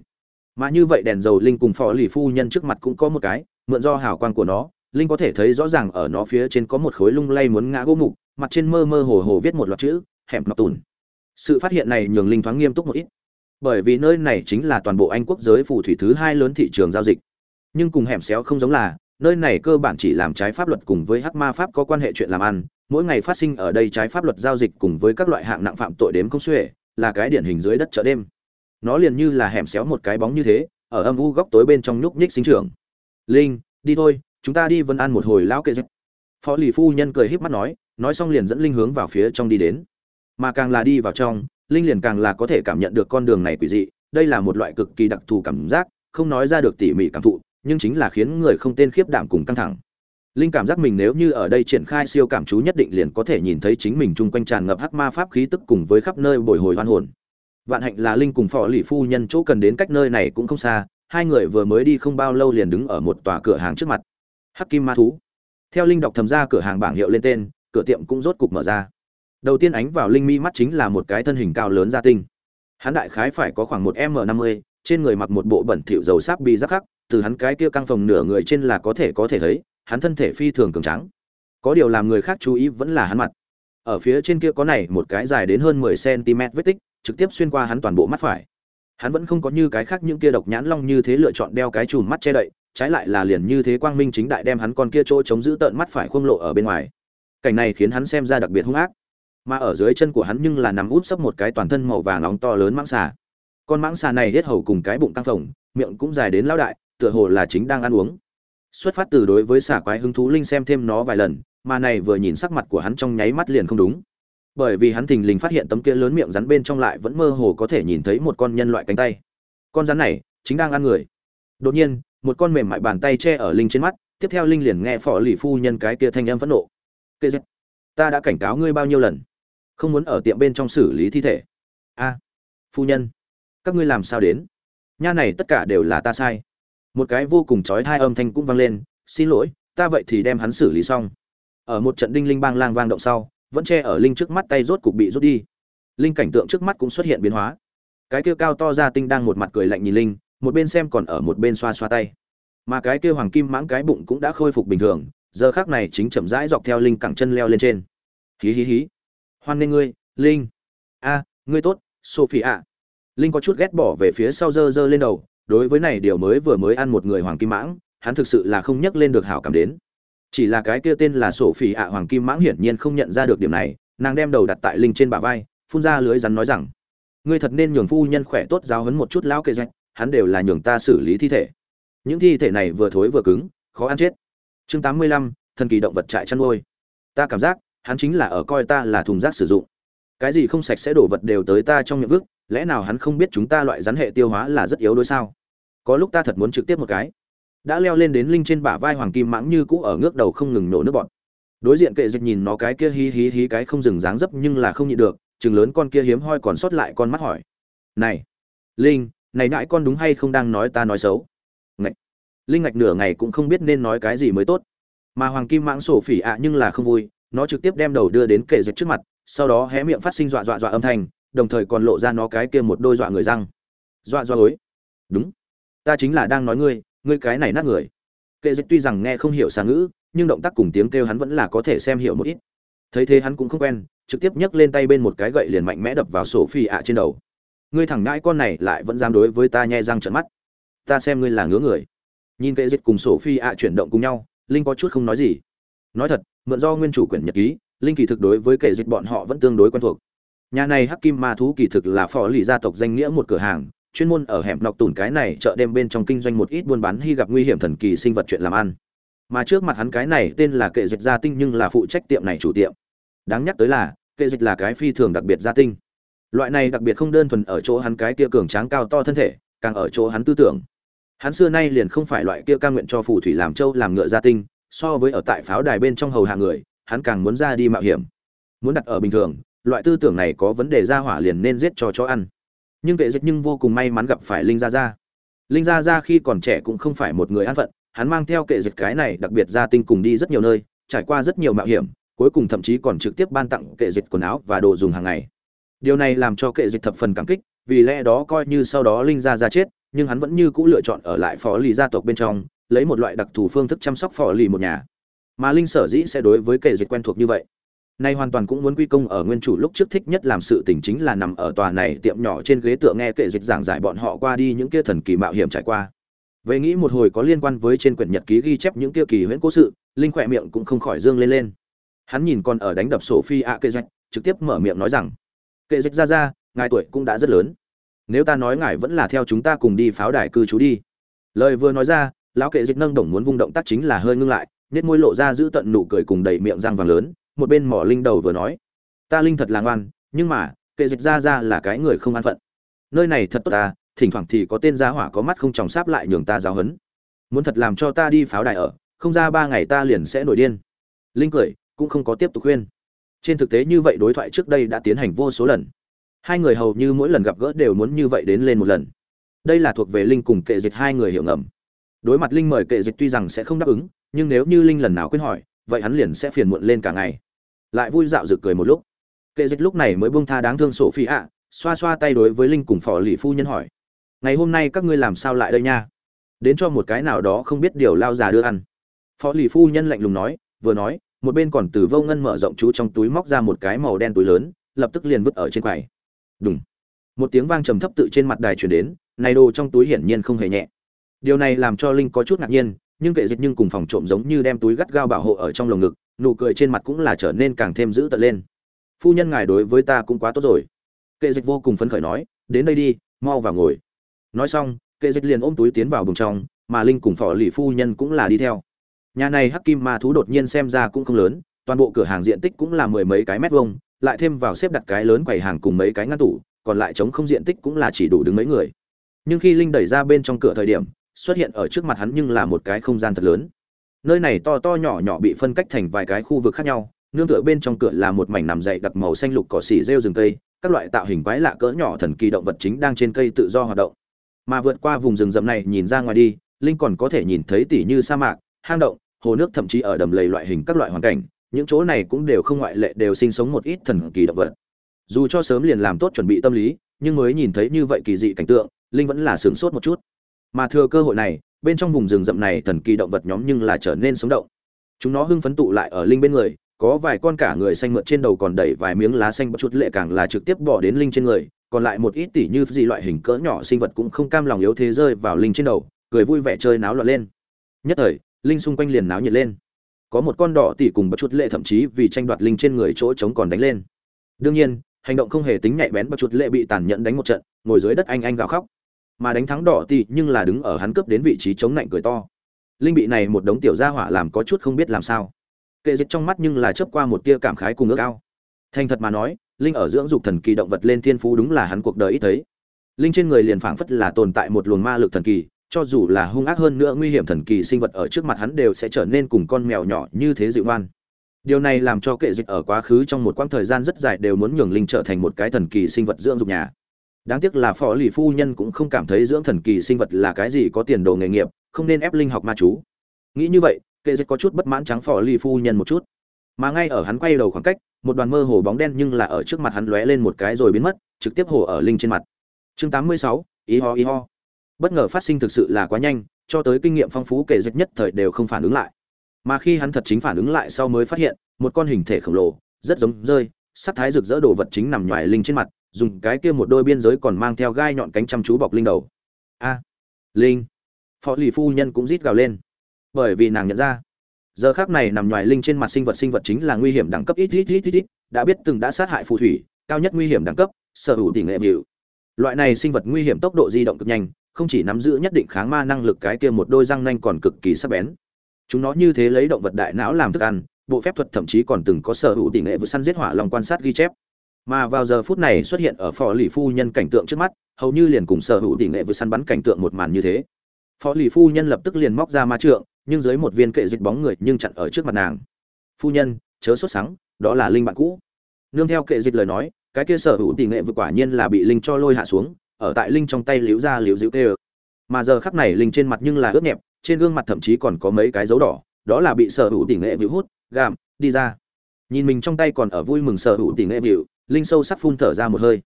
Mà như vậy đèn dầu linh cùng phó lì phu nhân trước mặt cũng có một cái, mượn do hào quang của nó linh có thể thấy rõ ràng ở nó phía trên có một khối lung lay muốn ngã gỗ mục, mặt trên mơ mơ hồ hồ viết một loạt chữ, hẻm nọc tùn. Sự phát hiện này nhường linh thoáng nghiêm túc một ít. Bởi vì nơi này chính là toàn bộ anh quốc giới phù thủy thứ hai lớn thị trường giao dịch. Nhưng cùng hẻm xéo không giống là, nơi này cơ bản chỉ làm trái pháp luật cùng với hắc ma pháp có quan hệ chuyện làm ăn. Mỗi ngày phát sinh ở đây trái pháp luật giao dịch cùng với các loại hạng nặng phạm tội đếm không xuể, là cái điển hình dưới đất chợ đêm. Nó liền như là hẻm xéo một cái bóng như thế, ở âm u góc tối bên trong nhúc nhích sinh trưởng. Linh, đi thôi chúng ta đi vân an một hồi lão kệ dịch phó lì phu nhân cười híp mắt nói nói xong liền dẫn linh hướng vào phía trong đi đến. Mà càng là đi vào trong, linh liền càng là có thể cảm nhận được con đường này quỷ dị, đây là một loại cực kỳ đặc thù cảm giác, không nói ra được tỉ mỉ cảm thụ, nhưng chính là khiến người không tên khiếp đảm cùng căng thẳng. Linh cảm giác mình nếu như ở đây triển khai siêu cảm chú nhất định liền có thể nhìn thấy chính mình chung quanh tràn ngập hắc ma pháp khí tức cùng với khắp nơi bồi hồi hoan hồn. Vạn hạnh là linh cùng phò lì phu nhân chỗ cần đến cách nơi này cũng không xa, hai người vừa mới đi không bao lâu liền đứng ở một tòa cửa hàng trước mặt hắc kim ma thú. Theo linh đọc thầm ra cửa hàng bảng hiệu lên tên, cửa tiệm cũng rốt cục mở ra. Đầu tiên ánh vào linh mi mắt chính là một cái thân hình cao lớn gia tinh. Hắn đại khái phải có khoảng một m năm mươi, trên người mặc một bộ bẩn thỉu dầu sáp bi rắc khắc, từ hắn cái kia căng phòng nửa người trên là có thể có thể thấy, hắn thân thể phi thường cường tráng. Có điều làm người khác chú ý vẫn là hắn mặt. Ở phía trên kia có này một cái dài đến hơn mười cm vết tích, trực tiếp xuyên qua hắn toàn bộ mắt phải. Hắn vẫn không có như cái khác những kia độc nhãn long như thế lựa chọn đeo cái chùm mắt che đậy trái lại là liền như thế quang minh chính đại đem hắn con kia chỗ chống giữ tợn mắt phải khuông lộ ở bên ngoài. Cảnh này khiến hắn xem ra đặc biệt hung ác. Mà ở dưới chân của hắn nhưng là nằm úp sấp một cái toàn thân màu vàng nóng to lớn mãng xà. Con mãng xà này hết hầu cùng cái bụng tăng phồng, miệng cũng dài đến lão đại, tựa hồ là chính đang ăn uống. Xuất phát từ đối với xà quái hứng thú linh xem thêm nó vài lần, mà này vừa nhìn sắc mặt của hắn trong nháy mắt liền không đúng. Bởi vì hắn thình lình phát hiện tấm kia lớn miệng rắn bên trong lại vẫn mơ hồ có thể nhìn thấy một con nhân loại cánh tay. Con rắn này chính đang ăn người. Đột nhiên một con mềm mại bàn tay che ở linh trên mắt, tiếp theo linh liền nghe phò lì phu nhân cái kia thanh âm phẫn nộ. Kê dẹp ta đã cảnh cáo ngươi bao nhiêu lần, không muốn ở tiệm bên trong xử lý thi thể. A, phu nhân, các ngươi làm sao đến? Nha này tất cả đều là ta sai. Một cái vô cùng trói thai âm thanh cũng vang lên, xin lỗi, ta vậy thì đem hắn xử lý xong. Ở một trận đinh linh bang lang vang động sau, vẫn che ở linh trước mắt tay rốt cục bị rút đi. Linh cảnh tượng trước mắt cũng xuất hiện biến hóa. Cái kia cao to ra tinh đang một mặt cười lạnh nhìn linh một bên xem còn ở một bên xoa xoa tay. Mà cái kia hoàng kim mãng cái bụng cũng đã khôi phục bình thường, giờ khác này chính chậm rãi dọc theo linh cẳng chân leo lên trên. Hí hí hí. Hoan nghê ngươi, linh. A, ngươi tốt, sophie ạ. Linh có chút ghét bỏ về phía sau dơ dơ lên đầu, đối với này điều mới vừa mới ăn một người hoàng kim mãng, hắn thực sự là không nhắc lên được hảo cảm đến. Chỉ là cái kia tên là sophie ạ hoàng kim mãng hiển nhiên không nhận ra được điểm này, nàng đem đầu đặt tại linh trên bả vai, phun ra lưới rắn nói rằng, ngươi thật nên nhường phu nhân khỏe tốt giáo hấn một chút lão kệ dạch hắn đều là nhường ta xử lý thi thể. Những thi thể này vừa thối vừa cứng, khó ăn chết. Chương tám mươi lăm, thần kỳ động vật trại chăn nuôi. Ta cảm giác, hắn chính là ở coi ta là thùng rác sử dụng. Cái gì không sạch sẽ đổ vật đều tới ta trong miệng vức lẽ nào hắn không biết chúng ta loại rắn hệ tiêu hóa là rất yếu đuối sao? Có lúc ta thật muốn trực tiếp một cái. Đã leo lên đến linh trên bả vai hoàng kim mãng như cũ ở ngước đầu không ngừng nổ nước bọt. Đối diện kệ dịch nhìn nó cái kia hí hí hí cái không dừng dáng dấp nhưng là không nhịn được, chừng lớn con kia hiếm hoi còn sót lại con mắt hỏi. Này, linh này nại con đúng hay không đang nói ta nói xấu? Ngạch. Linh ngạch nửa ngày cũng không biết nên nói cái gì mới tốt. Mà hoàng kim mãng sổ phỉ ạ nhưng là không vui, nó trực tiếp đem đầu đưa đến kệ dịch trước mặt, sau đó hé miệng phát sinh dọa dọa dọa âm thanh, đồng thời còn lộ ra nó cái kia một đôi dọa người răng. Dọa dọa ối. Đúng. Ta chính là đang nói ngươi ngươi cái này nát người. Kệ dịch tuy rằng nghe không hiểu xà ngữ, nhưng động tác cùng tiếng kêu hắn vẫn là có thể xem hiểu một ít. Thấy thế hắn cũng không quen, trực tiếp nhấc lên tay bên một cái gậy liền mạnh mẽ đập vào sổ phi ạ trên đầu ngươi thẳng ngãi con này lại vẫn dám đối với ta nhe răng trợn mắt. Ta xem ngươi là ngứa người. Nhìn kệ dịch cùng sổ phi ạ chuyển động cùng nhau, linh có chút không nói gì. Nói thật, mượn do nguyên chủ quyển nhật ký, linh kỳ thực đối với kệ dịch bọn họ vẫn tương đối quen thuộc. Nhà này hắc kim ma thú kỳ thực là phò lì gia tộc danh nghĩa một cửa hàng, chuyên môn ở hẻm nọc tủn cái này chợ đêm bên trong kinh doanh một ít buôn bán hy gặp nguy hiểm thần kỳ sinh vật chuyện làm ăn. Mà trước mặt hắn cái này tên là kệ dịch gia tinh nhưng là phụ trách tiệm này chủ tiệm. Đáng nhắc tới là, kệ dịch là cái phi thường đặc biệt gia tinh loại này đặc biệt không đơn thuần ở chỗ hắn cái kia cường tráng cao to thân thể, càng ở chỗ hắn tư tưởng. Hắn xưa nay liền không phải loại kia ca nguyện cho phù thủy làm châu làm ngựa gia tinh, so với ở tại pháo đài bên trong hầu hạ người, hắn càng muốn ra đi mạo hiểm. Muốn đặt ở bình thường, loại tư tưởng này có vấn đề ra hỏa liền nên giết cho chó ăn. Nhưng kệ dịch nhưng vô cùng may mắn gặp phải linh gia gia. Linh gia gia khi còn trẻ cũng không phải một người an phận, hắn mang theo kệ dịch cái này đặc biệt gia tinh cùng đi rất nhiều nơi, trải qua rất nhiều mạo hiểm, cuối cùng thậm chí còn trực tiếp ban tặng kệ dịch quần áo và đồ dùng hàng ngày điều này làm cho kệ dịch thập phần cảm kích, vì lẽ đó coi như sau đó linh gia ra chết, nhưng hắn vẫn như cũ lựa chọn ở lại phó lì gia tộc bên trong, lấy một loại đặc thù phương thức chăm sóc phò lì một nhà. Mà linh sở dĩ sẽ đối với kệ dịch quen thuộc như vậy. Nay hoàn toàn cũng muốn quy công ở nguyên chủ lúc trước thích nhất làm sự tình chính là nằm ở tòa này tiệm nhỏ trên ghế tựa nghe kệ dịch giảng giải bọn họ qua đi những kia thần kỳ mạo hiểm trải qua. Vậy nghĩ một hồi có liên quan với trên quyển nhật ký ghi chép những kia kỳ huyễn cố sự, linh khỏe miệng cũng không khỏi dương lên lên. Hắn nhìn con ở đánh đập sổ phi ạ kệ dịch, trực tiếp mở miệng nói rằng kệ dịch ra ra, ngài tuổi cũng đã rất lớn. Nếu ta nói ngài vẫn là theo chúng ta cùng đi pháo đài cư trú đi. Lời vừa nói ra, lão kệ dịch nâng đồng muốn vung động tác chính là hơi ngưng lại nét môi lộ ra giữ tận nụ cười cùng đầy miệng răng vàng lớn, một bên mỏ linh đầu vừa nói. Ta linh thật là ngoan, nhưng mà, kệ dịch ra ra là cái người không an phận. Nơi này thật tốt ta thỉnh thoảng thì có tên gia hỏa có mắt không tròng sáp lại nhường ta giáo hấn. Muốn thật làm cho ta đi pháo đài ở, không ra ba ngày ta liền sẽ nổi điên. Linh cười, cũng không có tiếp tục khuyên trên thực tế như vậy đối thoại trước đây đã tiến hành vô số lần. Hai người hầu như mỗi lần gặp gỡ đều muốn như vậy đến lên một lần. Đây là thuộc về linh cùng kệ dịch hai người hiểu ngầm. Đối mặt linh mời kệ dịch tuy rằng sẽ không đáp ứng, nhưng nếu như linh lần nào quyết hỏi, vậy hắn liền sẽ phiền muộn lên cả ngày. Lại vui dạo rực cười một lúc. Kệ dịch lúc này mới buông tha đáng thương sổ phi ạ, xoa xoa tay đối với linh cùng phò lì phu nhân hỏi. Ngày hôm nay các ngươi làm sao lại đây nha? Đến cho một cái nào đó không biết điều lao già đưa ăn. Phó lì phu nhân lạnh lùng nói, vừa nói một bên còn từ vô ngân mở rộng chú trong túi móc ra một cái màu đen túi lớn, lập tức liền vứt ở trên quầy. Đúng một tiếng vang trầm thấp tự trên mặt đài chuyển đến, này đồ trong túi hiển nhiên không hề nhẹ. Điều này làm cho linh có chút ngạc nhiên, nhưng kệ dịch nhưng cùng phòng trộm giống như đem túi gắt gao bảo hộ ở trong lồng ngực, nụ cười trên mặt cũng là trở nên càng thêm dữ tợn lên. Phu nhân ngài đối với ta cũng quá tốt rồi. Kệ dịch vô cùng phấn khởi nói, đến đây đi, mau vào ngồi. Nói xong, kệ dịch liền ôm túi tiến vào bùng trong, mà linh cùng phò lì phu nhân cũng là đi theo nhà này hắc kim ma thú đột nhiên xem ra cũng không lớn, toàn bộ cửa hàng diện tích cũng là mười mấy cái mét vuông, lại thêm vào xếp đặt cái lớn quầy hàng cùng mấy cái ngăn tủ, còn lại trống không diện tích cũng là chỉ đủ đứng mấy người. Nhưng khi linh đẩy ra bên trong cửa thời điểm, xuất hiện ở trước mặt hắn nhưng là một cái không gian thật lớn. Nơi này to to nhỏ nhỏ bị phân cách thành vài cái khu vực khác nhau, nương tựa bên trong cửa là một mảnh nằm dậy đặc màu xanh lục cỏ xỉ rêu rừng cây, các loại tạo hình quái lạ cỡ nhỏ thần kỳ động vật chính đang trên cây tự do hoạt động. Mà vượt qua vùng rừng rậm này nhìn ra ngoài đi, linh còn có thể nhìn thấy tỉ như sa mạc hang động, hồ nước thậm chí ở đầm lầy loại hình các loại hoàn cảnh, những chỗ này cũng đều không ngoại lệ đều sinh sống một ít thần kỳ động vật. Dù cho sớm liền làm tốt chuẩn bị tâm lý, nhưng mới nhìn thấy như vậy kỳ dị cảnh tượng, linh vẫn là sửng sốt một chút. Mà thừa cơ hội này, bên trong vùng rừng rậm này thần kỳ động vật nhóm nhưng là trở nên sống động. Chúng nó hưng phấn tụ lại ở linh bên người, có vài con cả người xanh mượt trên đầu còn đẩy vài miếng lá xanh bất chút lệ càng là trực tiếp bỏ đến linh trên người, còn lại một ít tỉ như gì loại hình cỡ nhỏ sinh vật cũng không cam lòng yếu thế rơi vào linh trên đầu, cười vui vẻ chơi náo loạn lên. Nhất thời linh xung quanh liền náo nhiệt lên. Có một con đỏ tỉ cùng bất chút lệ thậm chí vì tranh đoạt linh trên người chỗ trống còn đánh lên. Đương nhiên, hành động không hề tính nhạy bén bất chút lệ bị tàn nhẫn đánh một trận, ngồi dưới đất anh anh gào khóc. Mà đánh thắng đỏ tỉ nhưng là đứng ở hắn cướp đến vị trí chống nạnh cười to. Linh bị này một đống tiểu gia hỏa làm có chút không biết làm sao. Kệ dịch trong mắt nhưng là chớp qua một tia cảm khái cùng ước ao. Thành thật mà nói, linh ở dưỡng dục thần kỳ động vật lên thiên phú đúng là hắn cuộc đời ít thấy. Linh trên người liền phảng phất là tồn tại một luồng ma lực thần kỳ cho dù là hung ác hơn nữa nguy hiểm thần kỳ sinh vật ở trước mặt hắn đều sẽ trở nên cùng con mèo nhỏ như thế dịu ngoan. Điều này làm cho kệ dịch ở quá khứ trong một quãng thời gian rất dài đều muốn nhường linh trở thành một cái thần kỳ sinh vật dưỡng dục nhà. Đáng tiếc là phó lì phu nhân cũng không cảm thấy dưỡng thần kỳ sinh vật là cái gì có tiền đồ nghề nghiệp không nên ép linh học ma chú. Nghĩ như vậy kệ dịch có chút bất mãn trắng phó lì phu nhân một chút. Mà ngay ở hắn quay đầu khoảng cách một đoàn mơ hồ bóng đen nhưng là ở trước mặt hắn lóe lên một cái rồi biến mất trực tiếp hồ ở linh trên mặt. Chương 86, ý ho ý ho bất ngờ phát sinh thực sự là quá nhanh, cho tới kinh nghiệm phong phú kể dịch nhất thời đều không phản ứng lại. Mà khi hắn thật chính phản ứng lại sau mới phát hiện, một con hình thể khổng lồ, rất giống rơi, sắc thái rực rỡ đồ vật chính nằm ngoài linh trên mặt, dùng cái kia một đôi biên giới còn mang theo gai nhọn cánh chăm chú bọc linh đầu. A, linh. Phó lì phu nhân cũng rít gào lên. Bởi vì nàng nhận ra, giờ khác này nằm ngoài linh trên mặt sinh vật sinh vật chính là nguy hiểm đẳng cấp ít ít ít ít ít, đã biết từng đã sát hại phù thủy, cao nhất nguy hiểm đẳng cấp, sở hữu tỷ nghệ vịu loại này sinh vật nguy hiểm tốc độ di động cực nhanh không chỉ nắm giữ nhất định kháng ma năng lực cái kia một đôi răng nanh còn cực kỳ sắc bén. Chúng nó như thế lấy động vật đại não làm thức ăn, bộ phép thuật thậm chí còn từng có sở hữu tỷ nghệ vừa săn giết hỏa lòng quan sát ghi chép. Mà vào giờ phút này xuất hiện ở phò lì phu nhân cảnh tượng trước mắt, hầu như liền cùng sở hữu tỷ nghệ vừa săn bắn cảnh tượng một màn như thế. Phó lì phu nhân lập tức liền móc ra ma trượng, nhưng dưới một viên kệ dịch bóng người nhưng chặn ở trước mặt nàng. Phu nhân, chớ sốt sắng, đó là linh bạn cũ. Nương theo kệ dịch lời nói, cái kia sở hữu tỷ nghệ vừa quả nhiên là bị linh cho lôi hạ xuống ở tại linh trong tay liễu ra liễu dịu tê mà giờ khắc này linh trên mặt nhưng là ướt nhẹp, trên gương mặt thậm chí còn có mấy cái dấu đỏ, đó là bị sở hữu tỷ nghệ vịu hút gạm đi ra. Nhìn mình trong tay còn ở vui mừng sở hữu tỷ nghệ vịu linh sâu sắc phun thở ra một hơi.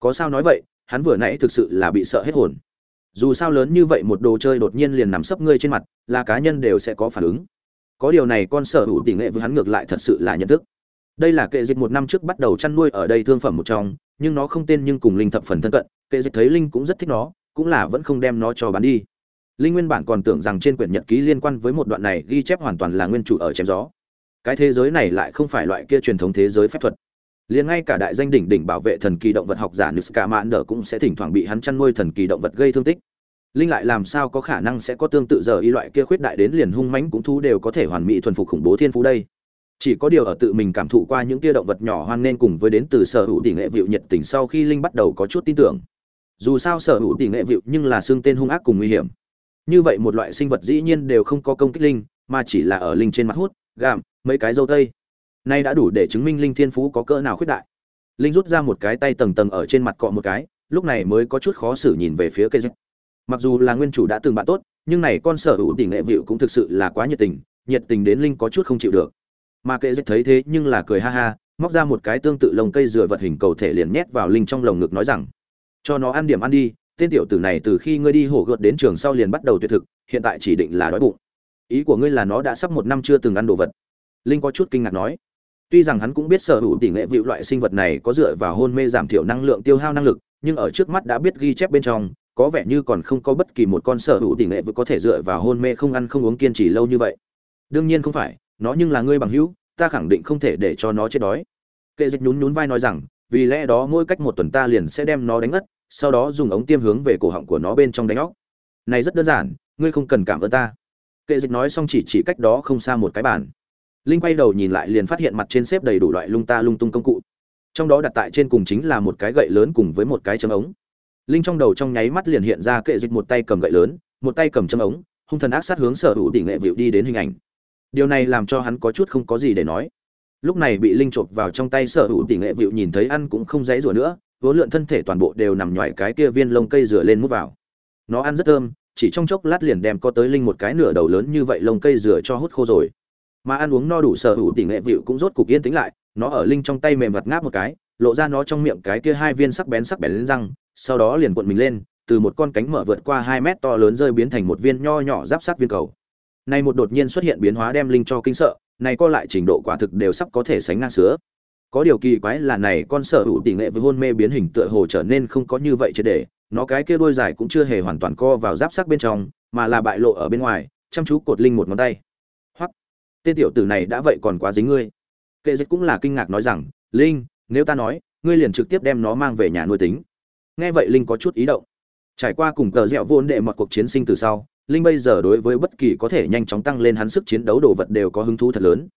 Có sao nói vậy, hắn vừa nãy thực sự là bị sợ hết hồn. Dù sao lớn như vậy một đồ chơi đột nhiên liền nằm sấp ngươi trên mặt, là cá nhân đều sẽ có phản ứng. Có điều này con sở hữu tỷ nghệ với hắn ngược lại thật sự là nhận thức. Đây là kệ dịch một năm trước bắt đầu chăn nuôi ở đây thương phẩm một trong, nhưng nó không tên nhưng cùng linh thập phần thân cận kệ dịch thấy linh cũng rất thích nó, cũng là vẫn không đem nó cho bán đi linh nguyên bản còn tưởng rằng trên quyển nhật ký liên quan với một đoạn này ghi chép hoàn toàn là nguyên chủ ở chém gió cái thế giới này lại không phải loại kia truyền thống thế giới phép thuật liền ngay cả đại danh đỉnh đỉnh bảo vệ thần kỳ động vật học giả Niska Mạn Đờ cũng sẽ thỉnh thoảng bị hắn chăn nuôi thần kỳ động vật gây thương tích. Linh lại làm sao có khả năng sẽ có tương tự giờ y loại kia khuyết đại đến liền hung mãnh cũng thú đều có thể hoàn mỹ thuần phục khủng bố thiên phú đây. Chỉ có điều ở tự mình cảm thụ qua những kia động vật nhỏ hoang nên cùng với đến từ sở hữu tỷ nghệ vịu nhiệt tình sau khi Linh bắt đầu có chút tin tưởng. Dù sao sở hữu tỷ nghệ vịu nhưng là xương tên hung ác cùng nguy hiểm. Như vậy một loại sinh vật dĩ nhiên đều không có công kích Linh, mà chỉ là ở Linh trên mặt hút, gạm, mấy cái dâu tây nay đã đủ để chứng minh linh thiên phú có cỡ nào khuyết đại linh rút ra một cái tay tầng tầng ở trên mặt cọ một cái lúc này mới có chút khó xử nhìn về phía cây dịch. mặc dù là nguyên chủ đã từng bạn tốt nhưng này con sở hữu tỷ nghệ vịu cũng thực sự là quá nhiệt tình nhiệt tình đến linh có chút không chịu được mà kệ dịch thấy thế nhưng là cười ha ha móc ra một cái tương tự lồng cây dừa vật hình cầu thể liền nhét vào linh trong lồng ngực nói rằng cho nó ăn điểm ăn đi tên tiểu tử này từ khi ngươi đi hổ gợt đến trường sau liền bắt đầu tuyệt thực hiện tại chỉ định là đói bụng ý của ngươi là nó đã sắp một năm chưa từng ăn đồ vật linh có chút kinh ngạc nói Tuy rằng hắn cũng biết sở hữu tỷ lệ vịu loại sinh vật này có dựa vào hôn mê giảm thiểu năng lượng tiêu hao năng lực, nhưng ở trước mắt đã biết ghi chép bên trong, có vẻ như còn không có bất kỳ một con sở hữu tỷ lệ vừa có thể dựa vào hôn mê không ăn không uống kiên trì lâu như vậy. Đương nhiên không phải, nó nhưng là ngươi bằng hữu, ta khẳng định không thể để cho nó chết đói. Kệ dịch nhún nhún vai nói rằng, vì lẽ đó mỗi cách một tuần ta liền sẽ đem nó đánh ngất, sau đó dùng ống tiêm hướng về cổ họng của nó bên trong đánh óc. Này rất đơn giản, ngươi không cần cảm ơn ta. Kệ dịch nói xong chỉ chỉ cách đó không xa một cái bàn. Linh quay đầu nhìn lại liền phát hiện mặt trên xếp đầy đủ loại lung ta lung tung công cụ. Trong đó đặt tại trên cùng chính là một cái gậy lớn cùng với một cái châm ống. Linh trong đầu trong nháy mắt liền hiện ra kệ dịch một tay cầm gậy lớn một tay cầm châm ống hung thần ác sát hướng sở hữu tỷ nghệ vịu đi đến hình ảnh. Điều này làm cho hắn có chút không có gì để nói. Lúc này bị linh chộp vào trong tay sở hữu tỷ nghệ vịu nhìn thấy ăn cũng không dãy rủa nữa vốn lượn thân thể toàn bộ đều nằm nhòi cái kia viên lông cây rửa lên mút vào. Nó ăn rất thơm, chỉ trong chốc lát liền đem có tới linh một cái nửa đầu lớn như vậy lông cây rửa cho hút khô rồi. Mà ăn uống no đủ sở hữu tỷ nghệ vịu cũng rốt cục yên tĩnh lại, nó ở linh trong tay mềm mặt ngáp một cái, lộ ra nó trong miệng cái kia hai viên sắc bén sắc bén lên răng, sau đó liền cuộn mình lên, từ một con cánh mở vượt qua hai mét to lớn rơi biến thành một viên nho nhỏ giáp sát viên cầu. Này một đột nhiên xuất hiện biến hóa đem linh cho kinh sợ, này co lại trình độ quả thực đều sắp có thể sánh ngang sữa có điều kỳ quái là này con sở hữu tỷ lệ với hôn mê biến hình tựa hồ trở nên không có như vậy chứ để, nó cái kia đôi dài cũng chưa hề hoàn toàn co vào giáp sắc bên trong, mà là bại lộ ở bên ngoài, chăm chú cột linh một ngón tay. Hoặc tên tiểu tử này đã vậy còn quá dính ngươi. Kệ dịch cũng là kinh ngạc nói rằng, linh, nếu ta nói, ngươi liền trực tiếp đem nó mang về nhà nuôi tính. Nghe vậy linh có chút ý động. Trải qua cùng cờ dẹo vốn đệ một cuộc chiến sinh từ sau, linh bây giờ đối với bất kỳ có thể nhanh chóng tăng lên hắn sức chiến đấu đồ vật đều có hứng thú thật lớn.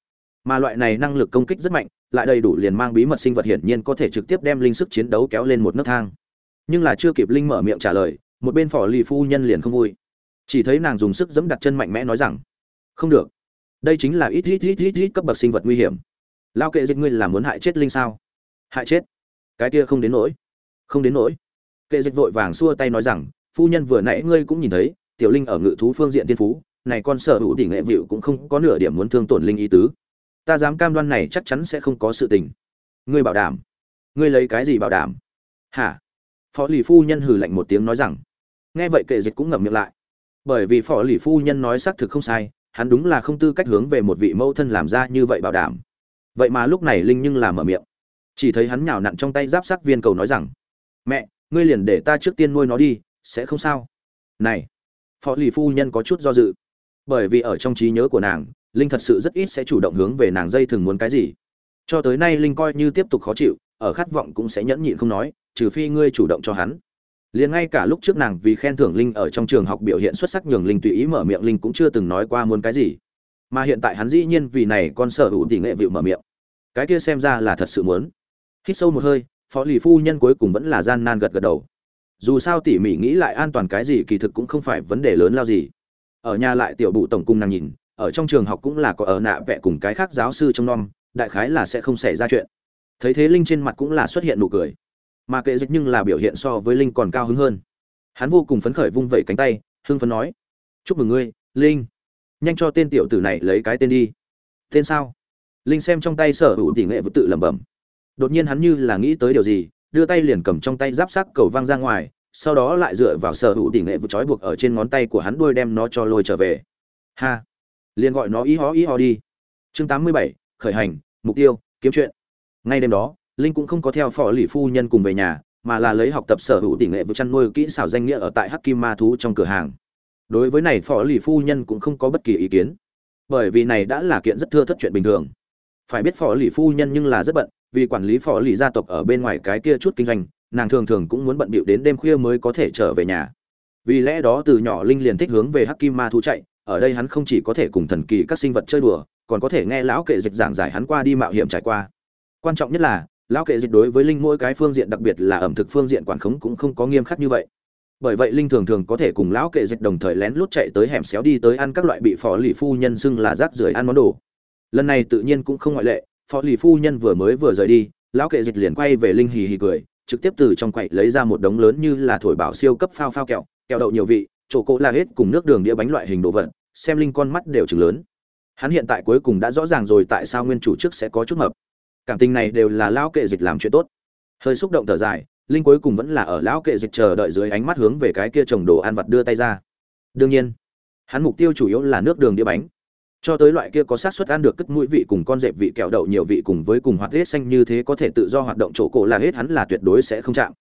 Mà loại này năng lực công kích rất mạnh lại đầy đủ liền mang bí mật sinh vật hiển nhiên có thể trực tiếp đem linh sức chiến đấu kéo lên một nấc thang. Nhưng là chưa kịp linh mở miệng trả lời, một bên phò lì phu nhân liền không vui. Chỉ thấy nàng dùng sức giẫm đặt chân mạnh mẽ nói rằng, không được. Đây chính là ít ít ít ít ít cấp bậc sinh vật nguy hiểm. Lao kệ dịch ngươi là muốn hại chết linh sao? Hại chết? Cái kia không đến nỗi. Không đến nỗi. Kệ dịch vội vàng xua tay nói rằng, phu nhân vừa nãy ngươi cũng nhìn thấy, tiểu linh ở ngự thú phương diện tiên phú, này con sở hữu đỉnh nghệ vịu cũng không có nửa điểm muốn thương tổn linh ý tứ ta dám cam đoan này chắc chắn sẽ không có sự tình. Ngươi bảo đảm. Ngươi lấy cái gì bảo đảm? Hả? Phó lì phu nhân hừ lạnh một tiếng nói rằng. Nghe vậy kệ dịch cũng ngậm miệng lại. Bởi vì phó lì phu nhân nói xác thực không sai, hắn đúng là không tư cách hướng về một vị mẫu thân làm ra như vậy bảo đảm. Vậy mà lúc này linh nhưng làm mở miệng. Chỉ thấy hắn nhào nặn trong tay giáp sắc viên cầu nói rằng. Mẹ, ngươi liền để ta trước tiên nuôi nó đi, sẽ không sao. Này, phó lì phu nhân có chút do dự. Bởi vì ở trong trí nhớ của nàng linh thật sự rất ít sẽ chủ động hướng về nàng dây thường muốn cái gì. Cho tới nay linh coi như tiếp tục khó chịu, ở khát vọng cũng sẽ nhẫn nhịn không nói, trừ phi ngươi chủ động cho hắn. Liền ngay cả lúc trước nàng vì khen thưởng linh ở trong trường học biểu hiện xuất sắc nhường linh tùy ý mở miệng, linh cũng chưa từng nói qua muốn cái gì. Mà hiện tại hắn dĩ nhiên vì này con sở hữu tỷ nghệ vịu mở miệng. Cái kia xem ra là thật sự muốn. Hít sâu một hơi, phó lì phu nhân cuối cùng vẫn là gian nan gật gật đầu. Dù sao tỉ mỉ nghĩ lại an toàn cái gì kỳ thực cũng không phải vấn đề lớn lao gì. Ở nhà lại tiểu bụ tổng cung nàng nhìn ở trong trường học cũng là có ở nạ vẽ cùng cái khác giáo sư trong non đại khái là sẽ không xảy ra chuyện. Thấy thế linh trên mặt cũng là xuất hiện nụ cười. Mà kệ dịch nhưng là biểu hiện so với linh còn cao hứng hơn. Hắn vô cùng phấn khởi vung vẩy cánh tay, hưng phấn nói, chúc mừng ngươi, linh. Nhanh cho tên tiểu tử này lấy cái tên đi. Tên sao? Linh xem trong tay sở hữu tỷ nghệ vật tự lẩm bẩm. Đột nhiên hắn như là nghĩ tới điều gì, đưa tay liền cầm trong tay giáp sắc cầu vang ra ngoài, sau đó lại dựa vào sở hữu tỷ nghệ vật trói buộc ở trên ngón tay của hắn đuôi đem nó cho lôi trở về. Ha! Liền gọi nó ý ho ý ho đi. Chương tám mươi bảy, khởi hành, mục tiêu, kiếm chuyện. Ngay đêm đó, linh cũng không có theo phò lì phu nhân cùng về nhà, mà là lấy học tập sở hữu tỷ nghệ vừa chăn nuôi kỹ xảo danh nghĩa ở tại hắc kim ma thú trong cửa hàng. Đối với này, phò lì phu nhân cũng không có bất kỳ ý kiến. Bởi vì này đã là kiện rất thưa thất chuyện bình thường. Phải biết phò lì phu nhân nhưng là rất bận, vì quản lý phò lì gia tộc ở bên ngoài cái kia chút kinh doanh, nàng thường thường cũng muốn bận bịu đến đêm khuya mới có thể trở về nhà. Vì lẽ đó từ nhỏ linh liền thích hướng về hắc kim ma thú chạy ở đây hắn không chỉ có thể cùng thần kỳ các sinh vật chơi đùa, còn có thể nghe lão kệ dịch giảng giải hắn qua đi mạo hiểm trải qua. Quan trọng nhất là, lão kệ dịch đối với linh mỗi cái phương diện, đặc biệt là ẩm thực phương diện quản khống cũng không có nghiêm khắc như vậy. Bởi vậy linh thường thường có thể cùng lão kệ dịch đồng thời lén lút chạy tới hẻm xéo đi tới ăn các loại bị phò lì phu nhân xưng là rác rưởi ăn món đồ. Lần này tự nhiên cũng không ngoại lệ, phò lì phu nhân vừa mới vừa rời đi, lão kệ dịch liền quay về linh hì hì cười, trực tiếp từ trong quậy lấy ra một đống lớn như là thổi bảo siêu cấp phao phao kẹo kẹo đậu nhiều vị, chỗ cỗ là hết cùng nước đường đĩa bánh loại hình đồ vật xem linh con mắt đều chừng lớn. Hắn hiện tại cuối cùng đã rõ ràng rồi tại sao nguyên chủ trước sẽ có chút mập. Cảm tình này đều là lão kệ dịch làm chuyện tốt. Hơi xúc động thở dài, linh cuối cùng vẫn là ở lão kệ dịch chờ đợi dưới ánh mắt hướng về cái kia trồng đồ ăn vặt đưa tay ra. Đương nhiên, hắn mục tiêu chủ yếu là nước đường đĩa bánh. Cho tới loại kia có xác suất ăn được cất mũi vị cùng con dẹp vị kẹo đậu nhiều vị cùng với cùng hoạt hết xanh như thế có thể tự do hoạt động chỗ cổ là hết hắn là tuyệt đối sẽ không chạm.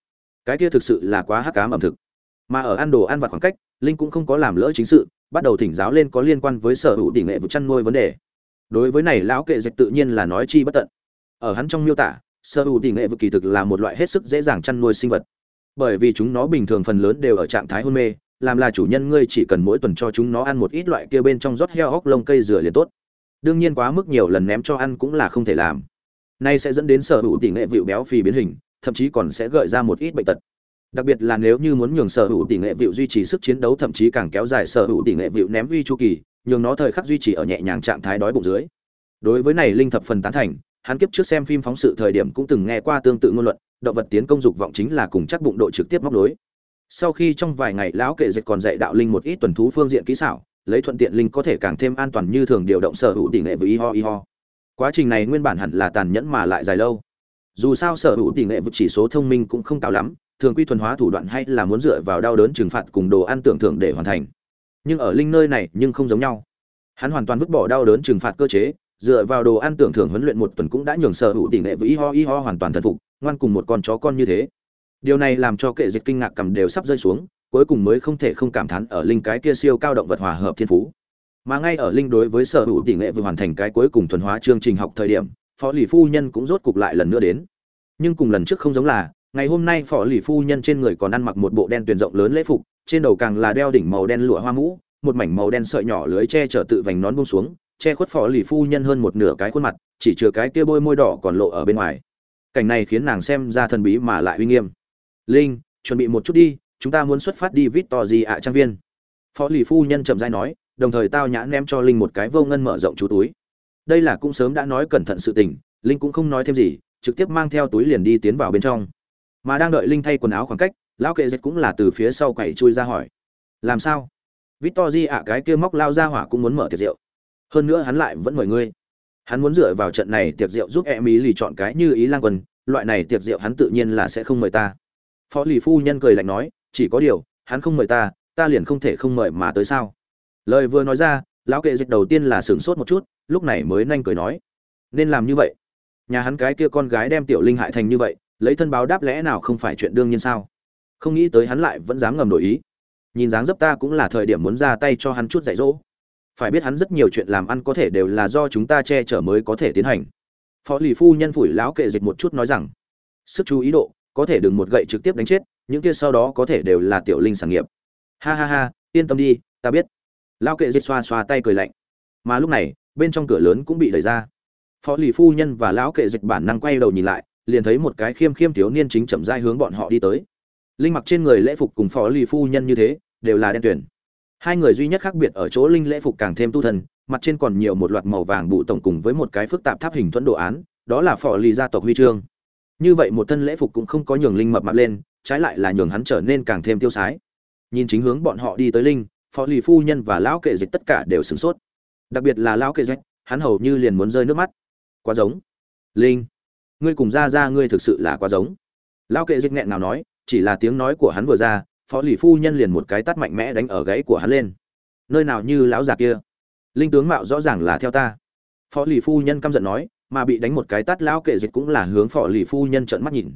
Cái kia thực sự là quá hắc cám ẩm thực mà ở ăn đồ ăn vặt khoảng cách, linh cũng không có làm lỡ chính sự, bắt đầu thỉnh giáo lên có liên quan với sở hữu tỷ nghệ vật chăn nuôi vấn đề. Đối với này, lão kệ dịch tự nhiên là nói chi bất tận. Ở hắn trong miêu tả, sở hữu tỷ nghệ vực kỳ thực là một loại hết sức dễ dàng chăn nuôi sinh vật. Bởi vì chúng nó bình thường phần lớn đều ở trạng thái hôn mê, làm là chủ nhân ngươi chỉ cần mỗi tuần cho chúng nó ăn một ít loại kia bên trong rót heo hóc lông cây rửa liền tốt. Đương nhiên quá mức nhiều lần ném cho ăn cũng là không thể làm. Nay sẽ dẫn đến sở hữu tỷ nghệ vịu béo phì biến hình, thậm chí còn sẽ gợi ra một ít bệnh tật đặc biệt là nếu như muốn nhường sở hữu tỷ nghệ vịu duy trì sức chiến đấu thậm chí càng kéo dài, sở hữu tỷ nghệ vịu ném uy chu kỳ, nhường nó thời khắc duy trì ở nhẹ nhàng trạng thái đói bụng dưới. Đối với này linh thập phần tán thành, hắn kiếp trước xem phim phóng sự thời điểm cũng từng nghe qua tương tự ngôn luận, động vật tiến công dục vọng chính là cùng chắc bụng độ trực tiếp móc nối. Sau khi trong vài ngày lão kệ dịch còn dạy đạo linh một ít tuần thú phương diện kỹ xảo, lấy thuận tiện linh có thể càng thêm an toàn như thường điều động sở hữu tỷ nghệ với y ho y ho. Quá trình này nguyên bản hẳn là tàn nhẫn mà lại dài lâu. Dù sao sở hữu tỷ nghệ vực chỉ số thông minh cũng không cao lắm thường quy thuần hóa thủ đoạn hay là muốn dựa vào đau đớn trừng phạt cùng đồ ăn tưởng thưởng để hoàn thành. Nhưng ở linh nơi này nhưng không giống nhau. Hắn hoàn toàn vứt bỏ đau đớn trừng phạt cơ chế, dựa vào đồ ăn tưởng thưởng huấn luyện một tuần cũng đã nhường sở hữu tỷ nghệ với y ho y ho hoàn toàn thần phục, ngoan cùng một con chó con như thế. Điều này làm cho kệ dịch kinh ngạc cầm đều sắp rơi xuống, cuối cùng mới không thể không cảm thán ở linh cái kia siêu cao động vật hòa hợp thiên phú. Mà ngay ở linh đối với sở hữu tỷ nghệ vừa hoàn thành cái cuối cùng thuần hóa chương trình học thời điểm, phó lì phu nhân cũng rốt cục lại lần nữa đến. Nhưng cùng lần trước không giống là ngày hôm nay phỏ lì phu nhân trên người còn ăn mặc một bộ đen tuyền rộng lớn lễ phục, trên đầu càng là đeo đỉnh màu đen lụa hoa mũ, một mảnh màu đen sợi nhỏ lưới che chở tự vành nón buông xuống, che khuất phỏ lì phu nhân hơn một nửa cái khuôn mặt, chỉ chừa cái kia bôi môi đỏ còn lộ ở bên ngoài. Cảnh này khiến nàng xem ra thần bí mà lại uy nghiêm. Linh, chuẩn bị một chút đi, chúng ta muốn xuất phát đi vít to gì ạ trang viên. Phó lì phu nhân chậm dai nói, đồng thời tao nhã ném cho linh một cái vô ngân mở rộng chú túi. Đây là cũng sớm đã nói cẩn thận sự tình, linh cũng không nói thêm gì, trực tiếp mang theo túi liền đi tiến vào bên trong mà đang đợi linh thay quần áo khoảng cách, lão kệ dịch cũng là từ phía sau quậy chui ra hỏi. Làm sao? Victor ạ, cái kia móc lao ra hỏa cũng muốn mở tiệc rượu. Hơn nữa hắn lại vẫn mời ngươi. Hắn muốn dựa vào trận này tiệc rượu giúp em ý lì chọn cái như ý lang quân loại này tiệc rượu hắn tự nhiên là sẽ không mời ta. Phó lì phu nhân cười lạnh nói, chỉ có điều, hắn không mời ta ta liền không thể không mời mà tới sao? Lời vừa nói ra, lão kệ dịch đầu tiên là sửng sốt một chút, lúc này mới nhanh cười nói. Nên làm như vậy. Nhà hắn cái kia con gái đem tiểu linh hại thành như vậy lấy thân báo đáp lẽ nào không phải chuyện đương nhiên sao? Không nghĩ tới hắn lại vẫn dám ngầm đổi ý. Nhìn dáng dấp ta cũng là thời điểm muốn ra tay cho hắn chút dạy dỗ. Phải biết hắn rất nhiều chuyện làm ăn có thể đều là do chúng ta che chở mới có thể tiến hành. Phó lì phu nhân phủi lão kệ dịch một chút nói rằng, sức chú ý độ, có thể đừng một gậy trực tiếp đánh chết, những kia sau đó có thể đều là tiểu linh sản nghiệp. Ha ha ha, yên tâm đi, ta biết. Lão kệ dịch xoa xoa tay cười lạnh. Mà lúc này, bên trong cửa lớn cũng bị đẩy ra. Phó lì phu nhân và lão kệ dịch bản năng quay đầu nhìn lại liền thấy một cái khiêm khiêm thiếu niên chính chậm rãi hướng bọn họ đi tới. Linh mặc trên người lễ phục cùng phó lì phu nhân như thế, đều là đen tuyển hai người duy nhất khác biệt ở chỗ linh lễ phục càng thêm tu thần, mặt trên còn nhiều một loạt màu vàng bụ tổng cùng với một cái phức tạp tháp hình thuẫn đồ án, đó là phò lì gia tộc huy chương. Như vậy một thân lễ phục cũng không có nhường linh mập mạp lên, trái lại là nhường hắn trở nên càng thêm tiêu sái. Nhìn chính hướng bọn họ đi tới linh, phó lì phu nhân và lão kệ dịch tất cả đều sửng sốt. Đặc biệt là lão kệ dịch, hắn hầu như liền muốn rơi nước mắt. Quá giống. Linh ngươi cùng ra ra ngươi thực sự là quá giống. Lão kệ dịch nghẹn nào nói, chỉ là tiếng nói của hắn vừa ra, phó lì phu nhân liền một cái tát mạnh mẽ đánh ở gãy của hắn lên. Nơi nào như lão già kia. Linh tướng mạo rõ ràng là theo ta. Phó lì phu nhân căm giận nói, mà bị đánh một cái tát lão kệ dịch cũng là hướng phó lì phu nhân trợn mắt nhìn.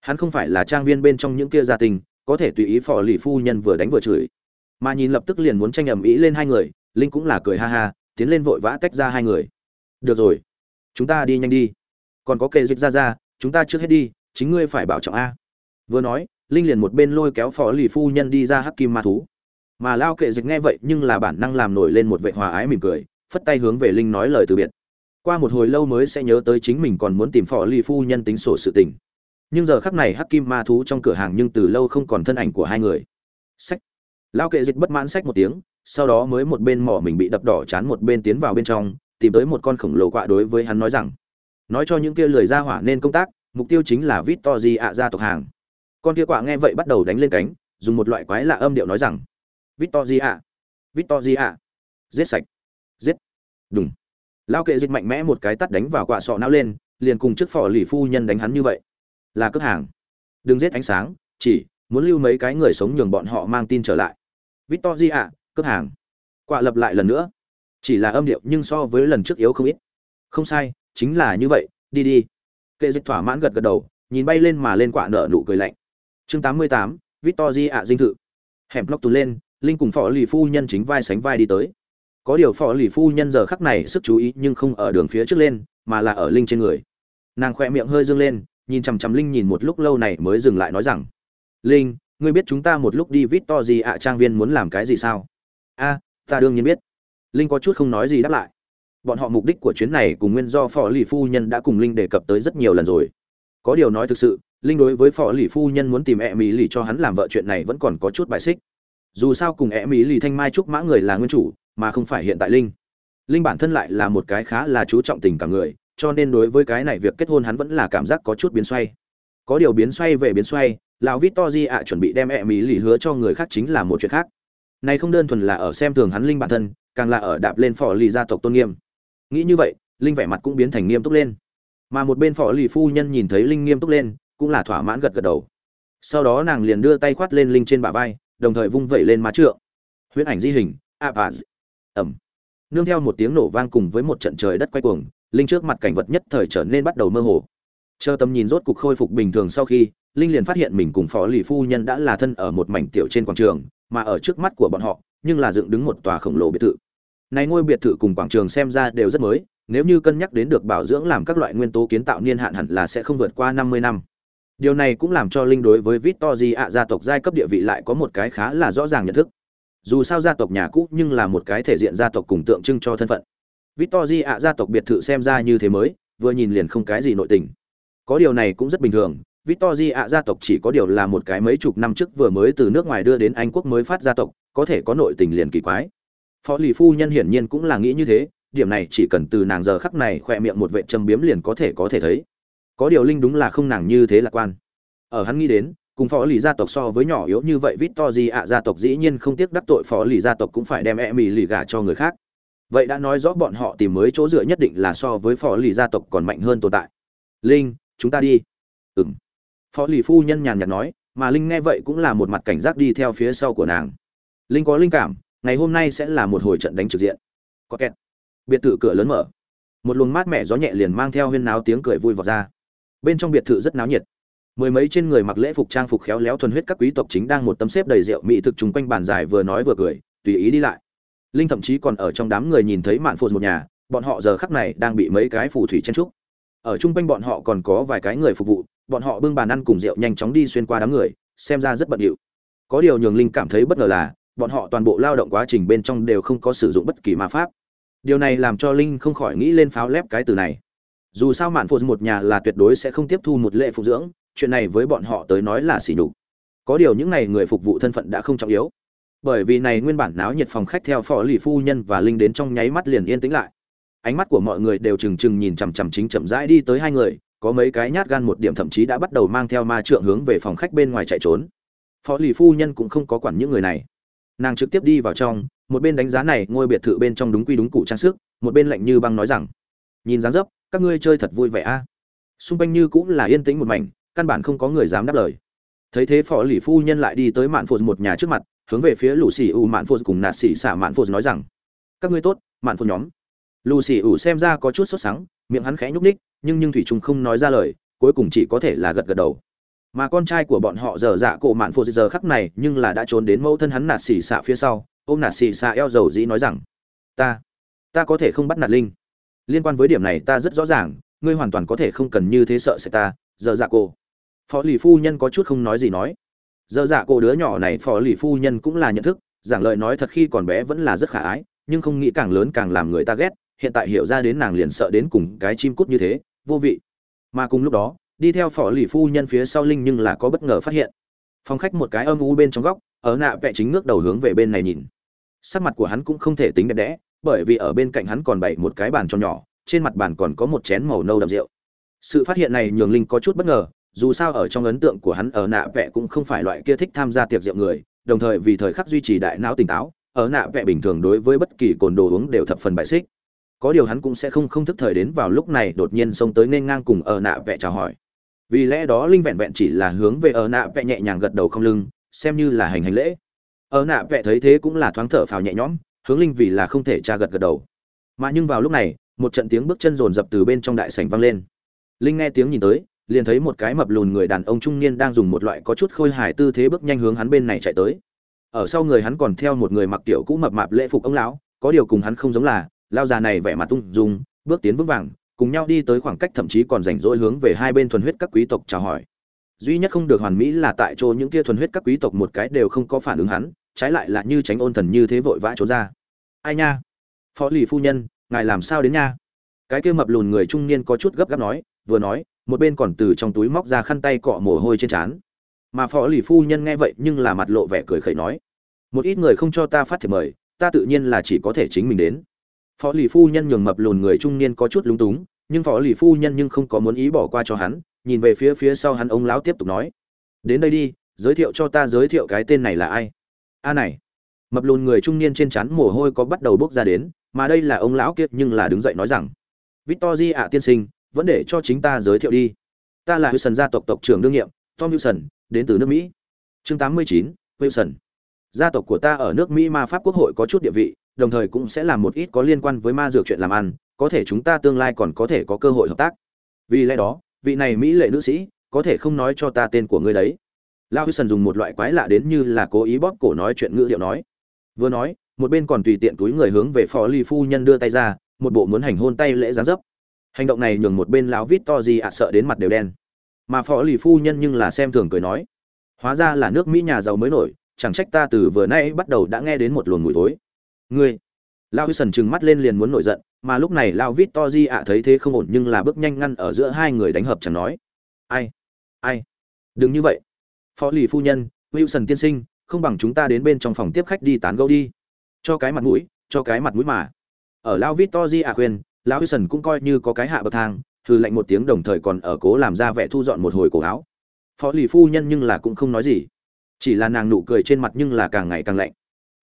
Hắn không phải là trang viên bên trong những kia gia tình, có thể tùy ý phó lì phu nhân vừa đánh vừa chửi. Mà nhìn lập tức liền muốn tranh ầm ĩ lên hai người, linh cũng là cười ha ha, tiến lên vội vã tách ra hai người. Được rồi, chúng ta đi nhanh đi còn có kệ dịch ra ra, chúng ta trước hết đi, chính ngươi phải bảo trọng a. Vừa nói, linh liền một bên lôi kéo phó lì phu nhân đi ra hắc kim ma thú. Mà lao kệ dịch nghe vậy nhưng là bản năng làm nổi lên một vệ hòa ái mỉm cười, phất tay hướng về linh nói lời từ biệt. Qua một hồi lâu mới sẽ nhớ tới chính mình còn muốn tìm phó lì phu nhân tính sổ sự tình. Nhưng giờ khắc này hắc kim ma thú trong cửa hàng nhưng từ lâu không còn thân ảnh của hai người. Sách. Lao kệ dịch bất mãn sách một tiếng, sau đó mới một bên mỏ mình bị đập đỏ chán một bên tiến vào bên trong, tìm tới một con khổng lồ quạ đối với hắn nói rằng nói cho những kia lười ra hỏa nên công tác, mục tiêu chính là vít to gì ạ gia tộc hàng. Con kia quạ nghe vậy bắt đầu đánh lên cánh, dùng một loại quái lạ âm điệu nói rằng, victoria victoria, giết sạch, giết. Đúng lao kệ dịch mạnh mẽ một cái tắt đánh vào quạ sọ não lên, liền cùng trước phò lì phu nhân đánh hắn như vậy. Là cướp hàng. Đừng giết ánh sáng, chỉ muốn lưu mấy cái người sống nhường bọn họ mang tin trở lại. Victoria, cướp hàng. Quạ lập lại lần nữa. Chỉ là âm điệu nhưng so với lần trước yếu không ít. Không sai chính là như vậy đi đi kệ dịch thỏa mãn gật gật đầu nhìn bay lên mà lên quạ nở nụ cười lạnh chương 88, Victory ạ dinh thự. Hẻm block tún lên, Linh cùng phó lì phu nhân chính vai sánh vai đi tới. Có điều phó lì phu nhân giờ khắc này sức chú ý nhưng không ở đường phía trước lên, mà là ở Linh trên người. Nàng khỏe miệng hơi dương lên, nhìn chằm chằm Linh nhìn một lúc lâu này mới dừng lại nói rằng: "Linh, ngươi biết chúng ta một lúc đi Victory ạ trang viên muốn làm cái gì sao?" "A, ta đương nhiên biết." Linh có chút không nói gì đáp lại. Bọn họ mục đích của chuyến này cùng nguyên do phò lì phu nhân đã cùng Linh đề cập tới rất nhiều lần rồi. Có điều nói thực sự, linh đối với phò lì phu nhân muốn tìm e mỹ lì cho hắn làm vợ chuyện này vẫn còn có chút bài xích. Dù sao cùng e mỹ lì thanh mai trúc mã người là nguyên chủ mà không phải hiện tại linh. Linh bản thân lại là một cái khá là chú trọng tình cả người cho nên đối với cái này việc kết hôn hắn vẫn là cảm giác có chút biến xoay. Có điều biến xoay về biến xoay lão vít to di ạ chuẩn bị đem e mỹ lì hứa cho người khác chính là một chuyện khác. Này không đơn thuần là ở xem thường hắn linh bản thân càng là ở đạp lên phò lì gia tộc tôn nghiêm nghĩ như vậy, linh vẻ mặt cũng biến thành nghiêm túc lên. Mà một bên phò lì phu nhân nhìn thấy linh nghiêm túc lên, cũng là thỏa mãn gật gật đầu. Sau đó nàng liền đưa tay khoát lên linh trên bả vai, đồng thời vung vẩy lên má trượng. Huyễn ảnh di hình, a bà ẩm nương theo một tiếng nổ vang cùng với một trận trời đất quay cuồng, linh trước mặt cảnh vật nhất thời trở nên bắt đầu mơ hồ. Chờ tầm nhìn rốt cục khôi phục bình thường sau khi, linh liền phát hiện mình cùng phó lì phu nhân đã là thân ở một mảnh tiểu trên quảng trường, mà ở trước mắt của bọn họ, nhưng là dựng đứng một tòa khổng lồ biệt thự này ngôi biệt thự cùng quảng trường xem ra đều rất mới, nếu như cân nhắc đến được bảo dưỡng làm các loại nguyên tố kiến tạo niên hạn hẳn là sẽ không vượt qua năm mươi năm Điều này cũng làm cho Linh đối với Victory ạ gia tộc giai cấp địa vị lại có một cái khá là rõ ràng nhận thức. Dù sao gia tộc nhà cũ nhưng là một cái thể diện gia tộc cùng tượng trưng cho thân phận. victory ạ gia tộc biệt thự xem ra như thế mới, vừa nhìn liền không cái gì nội tình có điều này cũng rất bình thường, victory ạ gia tộc chỉ có điều là một cái mấy chục năm trước vừa mới từ nước ngoài đưa đến anh quốc mới phát gia tộc, có thể có nội tình liền kỳ quái phó lì phu nhân hiển nhiên cũng là nghĩ như thế, điểm này chỉ cần từ nàng giờ khắc này khoe miệng một vệ châm biếm liền có thể có thể thấy. Có điều linh đúng là không nàng như thế lạc quan. Ở hắn nghĩ đến, cùng phó lì gia tộc so với nhỏ yếu như vậy vít to gì ạ gia tộc dĩ nhiên không tiếc đắc tội phó lì gia tộc cũng phải đem e mì lì gả cho người khác. Vậy đã nói rõ bọn họ tìm mới chỗ dựa nhất định là so với phó lì gia tộc còn mạnh hơn tồn tại. Linh, chúng ta đi. Ừ m phó lì phu nhân nhàn nhạt nói, mà linh nghe vậy cũng là một mặt cảnh giác đi theo phía sau của nàng. Linh có linh cảm ngày hôm nay sẽ là một hồi trận đánh trực diện. Có kẹt. Biệt thự cửa lớn mở. Một luồng mát mẻ gió nhẹ liền mang theo huyên náo tiếng cười vui vọt ra. Bên trong biệt thự rất náo nhiệt. Mười mấy trên người mặc lễ phục trang phục khéo léo thuần huyết các quý tộc chính đang một tấm xếp đầy rượu mỹ thực chung quanh bàn dài vừa nói vừa cười, tùy ý đi lại. Linh thậm chí còn ở trong đám người nhìn thấy mạn phụt một nhà, bọn họ giờ khắc này đang bị mấy cái phù thủy chen trúc ở chung quanh bọn họ còn có vài cái người phục vụ, bọn họ bưng bàn ăn cùng rượu nhanh chóng đi xuyên qua đám người, xem ra rất bận rộn có điều nhường linh cảm thấy bất ngờ là bọn họ toàn bộ lao động quá trình bên trong đều không có sử dụng bất kỳ ma pháp. Điều này làm cho linh không khỏi nghĩ lên pháo lép cái từ này. Dù sao mạn phụ một nhà là tuyệt đối sẽ không tiếp thu một lệ phục dưỡng, chuyện này với bọn họ tới nói là xỉ nhục. Có điều những này người phục vụ thân phận đã không trọng yếu. Bởi vì này nguyên bản náo nhiệt phòng khách theo phó lì phu nhân và linh đến trong nháy mắt liền yên tĩnh lại. Ánh mắt của mọi người đều trừng trừng nhìn chằm chằm chính chậm rãi đi tới hai người, có mấy cái nhát gan một điểm thậm chí đã bắt đầu mang theo ma trượng hướng về phòng khách bên ngoài chạy trốn. Phó lì phu nhân cũng không có quản những người này nàng trực tiếp đi vào trong, một bên đánh giá này ngôi biệt thự bên trong đúng quy đúng cụ trang sức, một bên lạnh như băng nói rằng, nhìn dáng dấp, các ngươi chơi thật vui vẻ a. Xung quanh như cũng là yên tĩnh một mảnh, căn bản không có người dám đáp lời. Thấy thế phó lì phu nhân lại đi tới mạn phô một nhà trước mặt, hướng về phía lù xì ủ mạn phô cùng nạt xì xả mạn phô nói rằng, các ngươi tốt, mạn phô nhóm. Lù xì ủ xem ra có chút sốt sắng, miệng hắn khẽ nhúc ních nhưng nhưng thủy trung không nói ra lời, cuối cùng chỉ có thể là gật gật đầu mà con trai của bọn họ giờ dạ cổ mạn phô giờ khắc này nhưng là đã trốn đến mẫu thân hắn nạt xì xạ phía sau. Ôm nạt xì xạ eo dầu dĩ nói rằng, ta ta có thể không bắt nạt linh. Liên quan với điểm này ta rất rõ ràng, ngươi hoàn toàn có thể không cần như thế sợ sẽ ta. Giờ dạ cổ. Phó lì phu nhân có chút không nói gì nói. Giờ dạ cổ đứa nhỏ này phó lì phu nhân cũng là nhận thức, giảng lời nói thật khi còn bé vẫn là rất khả ái, nhưng không nghĩ càng lớn càng làm người ta ghét, hiện tại hiểu ra đến nàng liền sợ đến cùng cái chim cút như thế, vô vị. Mà cùng lúc đó đi theo phỏ lì phu nhân phía sau linh nhưng là có bất ngờ phát hiện. Phòng khách một cái âm u bên trong góc, ở nạ vẽ chính ngước đầu hướng về bên này nhìn. Sắc mặt của hắn cũng không thể tính đẹp đẽ, bởi vì ở bên cạnh hắn còn bày một cái bàn cho nhỏ, trên mặt bàn còn có một chén màu nâu đậm rượu. Sự phát hiện này nhường linh có chút bất ngờ, dù sao ở trong ấn tượng của hắn ở nạ vẽ cũng không phải loại kia thích tham gia tiệc rượu người, đồng thời vì thời khắc duy trì đại não tỉnh táo, ở nạ vẽ bình thường đối với bất kỳ cồn đồ uống đều thập phần bại xích. Có điều hắn cũng sẽ không không thức thời đến vào lúc này đột nhiên xông tới nên ngang cùng ở nạ vẽ chào hỏi vì lẽ đó linh vẹn vẹn chỉ là hướng về ở nạ vẽ nhẹ nhàng gật đầu không lưng, xem như là hành hành lễ. Ở nạ vẽ thấy thế cũng là thoáng thở phào nhẹ nhõm, hướng linh vì là không thể tra gật gật đầu. Mà nhưng vào lúc này, một trận tiếng bước chân rồn rập từ bên trong đại sảnh vang lên. Linh nghe tiếng nhìn tới, liền thấy một cái mập lùn người đàn ông trung niên đang dùng một loại có chút khôi hài tư thế bước nhanh hướng hắn bên này chạy tới. Ở sau người hắn còn theo một người mặc tiểu cũ mập mạp lễ phục ông lão, có điều cùng hắn không giống là lao già này vẻ mặt tung dung, bước tiến vững vàng cùng nhau đi tới khoảng cách thậm chí còn rảnh rỗi hướng về hai bên thuần huyết các quý tộc chào hỏi. Duy nhất không được hoàn mỹ là tại chỗ những kia thuần huyết các quý tộc một cái đều không có phản ứng hắn, trái lại là như tránh ôn thần như thế vội vã trốn ra. Ai nha? Phó lì phu nhân, ngài làm sao đến nha? Cái kia mập lùn người trung niên có chút gấp gáp nói, vừa nói, một bên còn từ trong túi móc ra khăn tay cọ mồ hôi trên trán. Mà phó lì phu nhân nghe vậy nhưng là mặt lộ vẻ cười khẩy nói, một ít người không cho ta phát thiệp mời, ta tự nhiên là chỉ có thể chính mình đến phó lì phu nhân nhường mập lùn người trung niên có chút lúng túng nhưng phó lì phu nhân nhưng không có muốn ý bỏ qua cho hắn nhìn về phía phía sau hắn ông lão tiếp tục nói. Đến đây đi giới thiệu cho ta giới thiệu cái tên này là ai? A này. Mập lùn người trung niên trên chắn mồ hôi có bắt đầu bốc ra đến mà đây là ông lão kiệt nhưng là đứng dậy nói rằng victor ạ tiên sinh vẫn để cho chính ta giới thiệu đi. Ta là wilson gia tộc tộc trưởng đương nhiệm tom wilson đến từ nước mỹ. Chương 89, wilson. Gia tộc của ta ở nước mỹ ma pháp quốc hội có chút địa vị đồng thời cũng sẽ làm một ít có liên quan với ma dược chuyện làm ăn, có thể chúng ta tương lai còn có thể có cơ hội hợp tác. Vì lẽ đó, vị này mỹ lệ nữ sĩ, có thể không nói cho ta tên của ngươi đấy. Lao hư dùng một loại quái lạ đến như là cố ý bóp cổ nói chuyện ngữ điệu nói. Vừa nói, một bên còn tùy tiện túi người hướng về phó lì phu nhân đưa tay ra, một bộ muốn hành hôn tay lễ gián dấp. Hành động này nhường một bên lão vít to gì ạ sợ đến mặt đều đen. Mà phó lì phu nhân nhưng là xem thường cười nói, hóa ra là nước mỹ nhà giàu mới nổi, chẳng trách ta từ vừa nay bắt đầu đã nghe đến một luồng mùi thối ngươi. Lao hư sần trừng mắt lên liền muốn nổi giận, mà lúc này lao vít to di ạ thấy thế không ổn nhưng là bước nhanh ngăn ở giữa hai người đánh hợp chẳng nói. Ai? Ai? Đừng như vậy. Phó lì phu nhân wilson tiên sinh, không bằng chúng ta đến bên trong phòng tiếp khách đi tán gẫu đi. Cho cái mặt mũi, cho cái mặt mũi mà. Ở lao vít to di ạ khuyên lao wilson cũng coi như có cái hạ bậc thang thư lạnh một tiếng đồng thời còn ở cố làm ra vẻ thu dọn một hồi cổ áo. Phó lì phu nhân nhưng là cũng không nói gì. Chỉ là nàng nụ cười trên mặt nhưng là càng ngày càng lạnh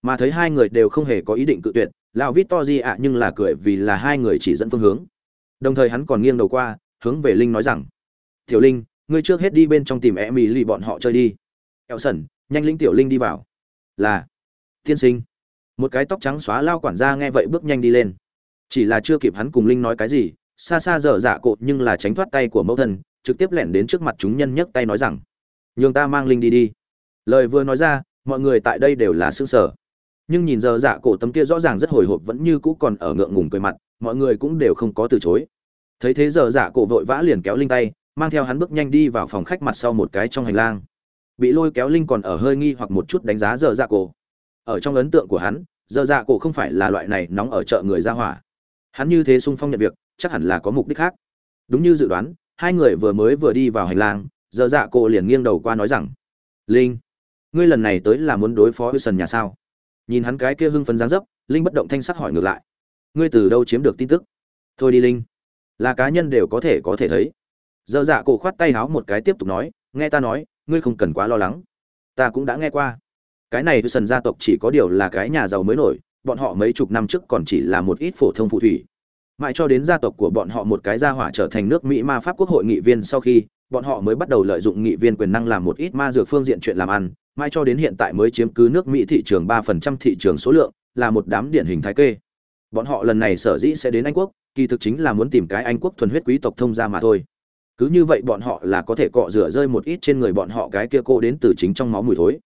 mà thấy hai người đều không hề có ý định cự tuyệt, lão vít to di ạ, nhưng là cười vì là hai người chỉ dẫn phương hướng. Đồng thời hắn còn nghiêng đầu qua, hướng về linh nói rằng, tiểu linh, ngươi trước hết đi bên trong tìm em mỹ lì bọn họ chơi đi. Eo sẩn nhanh lĩnh tiểu linh đi vào. Là. Tiên sinh. Một cái tóc trắng xóa lao quản gia nghe vậy bước nhanh đi lên. Chỉ là chưa kịp hắn cùng linh nói cái gì, xa xa dở dạ cột nhưng là tránh thoát tay của mẫu thân, trực tiếp lẻn đến trước mặt chúng nhân nhấc tay nói rằng, nhường ta mang linh đi đi. Lời vừa nói ra, mọi người tại đây đều là xương sở nhưng nhìn giờ dạ cổ tấm kia rõ ràng rất hồi hộp vẫn như cũ còn ở ngượng ngùng cười mặt, mọi người cũng đều không có từ chối. Thấy thế giờ dạ cổ vội vã liền kéo linh tay, mang theo hắn bước nhanh đi vào phòng khách mặt sau một cái trong hành lang. Bị lôi kéo linh còn ở hơi nghi hoặc một chút đánh giá giờ dạ cổ. Ở trong ấn tượng của hắn, giờ dạ cổ không phải là loại này nóng ở chợ người ra hỏa. Hắn như thế sung phong nhận việc, chắc hẳn là có mục đích khác. Đúng như dự đoán, hai người vừa mới vừa đi vào hành lang, giờ dạ cổ liền nghiêng đầu qua nói rằng, linh, ngươi lần này tới là muốn đối phó với sần nhà sao? Nhìn hắn cái kia hưng phấn dáng dấp, linh bất động thanh sắc hỏi ngược lại. Ngươi từ đâu chiếm được tin tức? Thôi đi linh. Là cá nhân đều có thể có thể thấy. Dơ dạ cổ khoát tay háo một cái tiếp tục nói, nghe ta nói, ngươi không cần quá lo lắng. Ta cũng đã nghe qua. Cái này sần gia tộc chỉ có điều là cái nhà giàu mới nổi, bọn họ mấy chục năm trước còn chỉ là một ít phổ thông phù thủy. Mãi cho đến gia tộc của bọn họ một cái gia hỏa trở thành nước mỹ ma pháp quốc hội nghị viên sau khi, bọn họ mới bắt đầu lợi dụng nghị viên quyền năng làm một ít ma dược phương diện chuyện làm ăn Mai cho đến hiện tại mới chiếm cứ nước Mỹ thị trường 3% thị trường số lượng, là một đám điển hình thái kê. Bọn họ lần này sở dĩ sẽ đến Anh quốc, kỳ thực chính là muốn tìm cái Anh quốc thuần huyết quý tộc thông gia mà thôi. Cứ như vậy bọn họ là có thể cọ rửa rơi một ít trên người bọn họ cái kia cô đến từ chính trong máu mùi thối.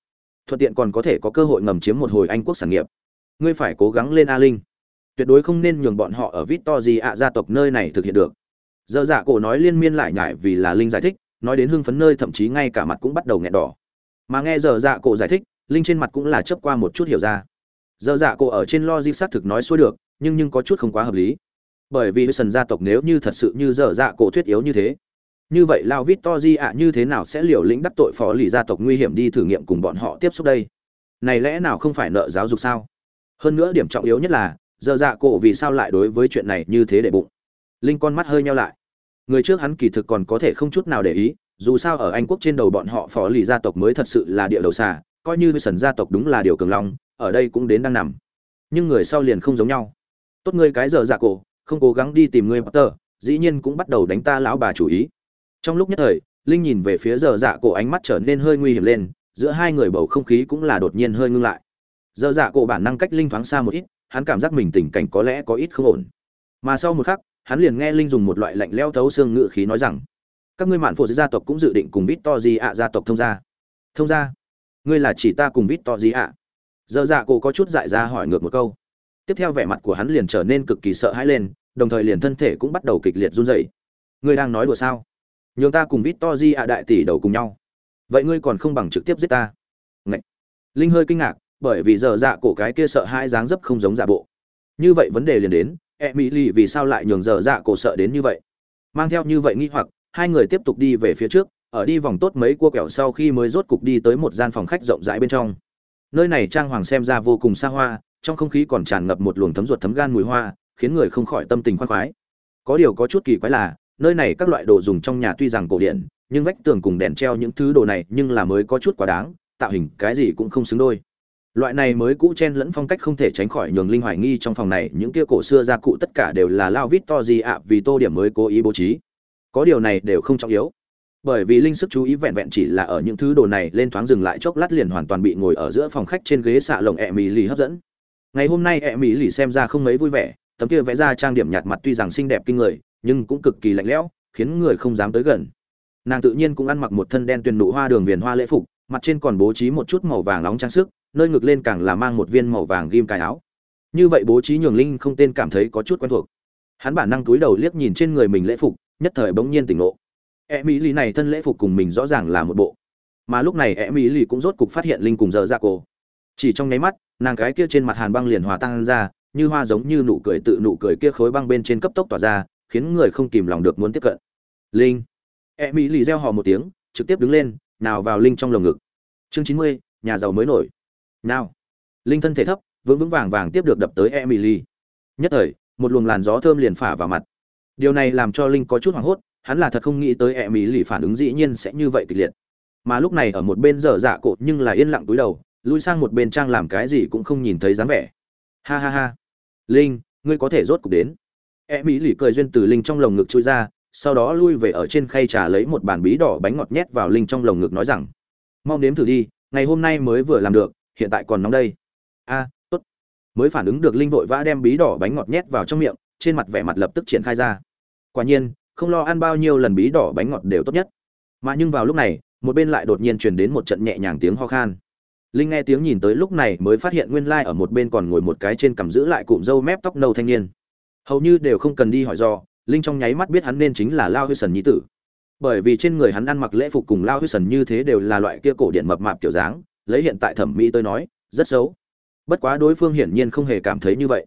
Thuận tiện còn có thể có cơ hội ngầm chiếm một hồi Anh quốc sản nghiệp. Ngươi phải cố gắng lên A Linh. Tuyệt đối không nên nhường bọn họ ở Victory ạ gia tộc nơi này thực hiện được. Giờ dạ cổ nói liên miên lại nhải vì là Linh giải thích, nói đến hưng phấn nơi thậm chí ngay cả mặt cũng bắt đầu nghẹn đỏ mà nghe giờ dạ cổ giải thích, linh trên mặt cũng là chấp qua một chút hiểu ra. Giờ dạ cổ ở trên logic xác thực nói xuôi được, nhưng nhưng có chút không quá hợp lý. Bởi vì sần gia tộc nếu như thật sự như giờ dạ cổ thuyết yếu như thế, như vậy lao vít to di ạ như thế nào sẽ liều lĩnh đắc tội phó lì gia tộc nguy hiểm đi thử nghiệm cùng bọn họ tiếp xúc đây? Này lẽ nào không phải nợ giáo dục sao? Hơn nữa điểm trọng yếu nhất là, giờ dạ cổ vì sao lại đối với chuyện này như thế để bụng? Linh con mắt hơi nhau lại. Người trước hắn kỳ thực còn có thể không chút nào để ý dù sao ở anh quốc trên đầu bọn họ phó lì gia tộc mới thật sự là địa đầu xà, coi như sần gia tộc đúng là điều cường long, ở đây cũng đến đang nằm. Nhưng người sau liền không giống nhau. Tốt ngươi cái giờ dạ cổ, không cố gắng đi tìm ngươi potter, dĩ nhiên cũng bắt đầu đánh ta lão bà chủ ý. Trong lúc nhất thời, linh nhìn về phía giờ dạ cổ ánh mắt trở nên hơi nguy hiểm lên, giữa hai người bầu không khí cũng là đột nhiên hơi ngưng lại. Giờ dạ cổ bản năng cách linh thoáng xa một ít, hắn cảm giác mình tình cảnh có lẽ có ít không ổn. Mà sau một khắc, hắn liền nghe linh dùng một loại lạnh leo thấu xương ngự khí nói rằng các ngươi mạn phụ gia tộc cũng dự định cùng vít to gì ạ gia tộc thông gia. Thông gia? Ngươi là chỉ ta cùng vít to gì ạ dơ dạ cổ có chút dại ra hỏi ngược một câu. Tiếp theo vẻ mặt của hắn liền trở nên cực kỳ sợ hãi lên, đồng thời liền thân thể cũng bắt đầu kịch liệt run rẩy. Ngươi đang nói đùa sao? Nhường ta cùng vít to di ạ đại tỷ đầu cùng nhau. Vậy ngươi còn không bằng trực tiếp giết ta. Ngậy. linh hơi kinh ngạc, bởi vì giờ dạ cổ cái kia sợ hai dáng dấp không giống giả bộ. Như vậy vấn đề liền đến e mỹ lì vì sao lại nhường giờ dạ cổ sợ đến như vậy? Mang theo như vậy nghi hoặc hai người tiếp tục đi về phía trước, ở đi vòng tốt mấy cua kẹo sau khi mới rốt cục đi tới một gian phòng khách rộng rãi bên trong. Nơi này trang hoàng xem ra vô cùng xa hoa, trong không khí còn tràn ngập một luồng thấm ruột thấm gan mùi hoa, khiến người không khỏi tâm tình khoan khoái. Có điều có chút kỳ quái là, nơi này các loại đồ dùng trong nhà tuy rằng cổ điển, nhưng vách tường cùng đèn treo những thứ đồ này nhưng là mới có chút quá đáng, tạo hình cái gì cũng không xứng đôi. Loại này mới cũ chen lẫn phong cách không thể tránh khỏi nhường linh hoài nghi trong phòng này những kia cổ xưa gia cụ tất cả đều là lao vít to gì ạ vì tô điểm mới cố ý bố trí có điều này đều không trọng yếu. Bởi vì linh sức chú ý vẹn vẹn chỉ là ở những thứ đồ này lên thoáng dừng lại chốc lát liền hoàn toàn bị ngồi ở giữa phòng khách trên ghế xạ lồng ẹ mì lì hấp dẫn. Ngày hôm nay ẹ mì lì xem ra không mấy vui vẻ, tấm kia vẽ ra trang điểm nhạt mặt tuy rằng xinh đẹp kinh người, nhưng cũng cực kỳ lạnh lẽo, khiến người không dám tới gần. Nàng tự nhiên cũng ăn mặc một thân đen tuyền nụ hoa đường viền hoa lễ phục, mặt trên còn bố trí một chút màu vàng nóng trang sức, nơi ngực lên càng là mang một viên màu vàng ghim cài áo. Như vậy bố trí nhường linh không tên cảm thấy có chút quen thuộc. Hắn bản năng túi đầu liếc nhìn trên người mình lễ phục nhất thời bỗng nhiên tỉnh ngộ. E mỹ lì này thân lễ phục cùng mình rõ ràng là một bộ. Mà lúc này e mỹ lì cũng rốt cục phát hiện linh cùng dở ra cổ. Chỉ trong nháy mắt, nàng cái kia trên mặt hàn băng liền hòa tan ra, như hoa giống như nụ cười tự nụ cười kia khối băng bên trên cấp tốc tỏa ra, khiến người không kìm lòng được muốn tiếp cận. Linh. E mỹ lì reo hò một tiếng, trực tiếp đứng lên, nào vào linh trong lồng ngực. Chương chín mươi, nhà giàu mới nổi. Nào. Linh thân thể thấp, vững vững vàng vàng tiếp được đập tới e mỹ lì. Nhất thời, một luồng làn gió thơm liền phả vào mặt điều này làm cho linh có chút hoảng hốt, hắn là thật không nghĩ tới e mỹ lì phản ứng dĩ nhiên sẽ như vậy kịch liệt. Mà lúc này ở một bên dở dạ cột nhưng là yên lặng túi đầu, lui sang một bên trang làm cái gì cũng không nhìn thấy dáng vẻ. Ha ha ha. Linh, ngươi có thể rốt cục đến. E mỹ lì cười duyên từ linh trong lồng ngực chui ra, sau đó lui về ở trên khay trà lấy một bàn bí đỏ bánh ngọt nhét vào linh trong lồng ngực nói rằng, mau nếm thử đi, ngày hôm nay mới vừa làm được, hiện tại còn nóng đây. A, tốt. Mới phản ứng được linh vội vã đem bí đỏ bánh ngọt nhét vào trong miệng, trên mặt vẻ mặt lập tức triển khai ra quả nhiên, không lo ăn bao nhiêu lần bí đỏ bánh ngọt đều tốt nhất. Mà nhưng vào lúc này, một bên lại đột nhiên truyền đến một trận nhẹ nhàng tiếng ho khan. Linh nghe tiếng nhìn tới lúc này mới phát hiện nguyên lai ở một bên còn ngồi một cái trên cằm giữ lại cụm râu mép tóc nâu thanh niên. Hầu như đều không cần đi hỏi do, linh trong nháy mắt biết hắn nên chính là lao hư sần nhí tử. Bởi vì trên người hắn ăn mặc lễ phục cùng lao hư sần như thế đều là loại kia cổ điện mập mạp kiểu dáng, lấy hiện tại thẩm mỹ tôi nói, rất xấu. Bất quá đối phương hiển nhiên không hề cảm thấy như vậy.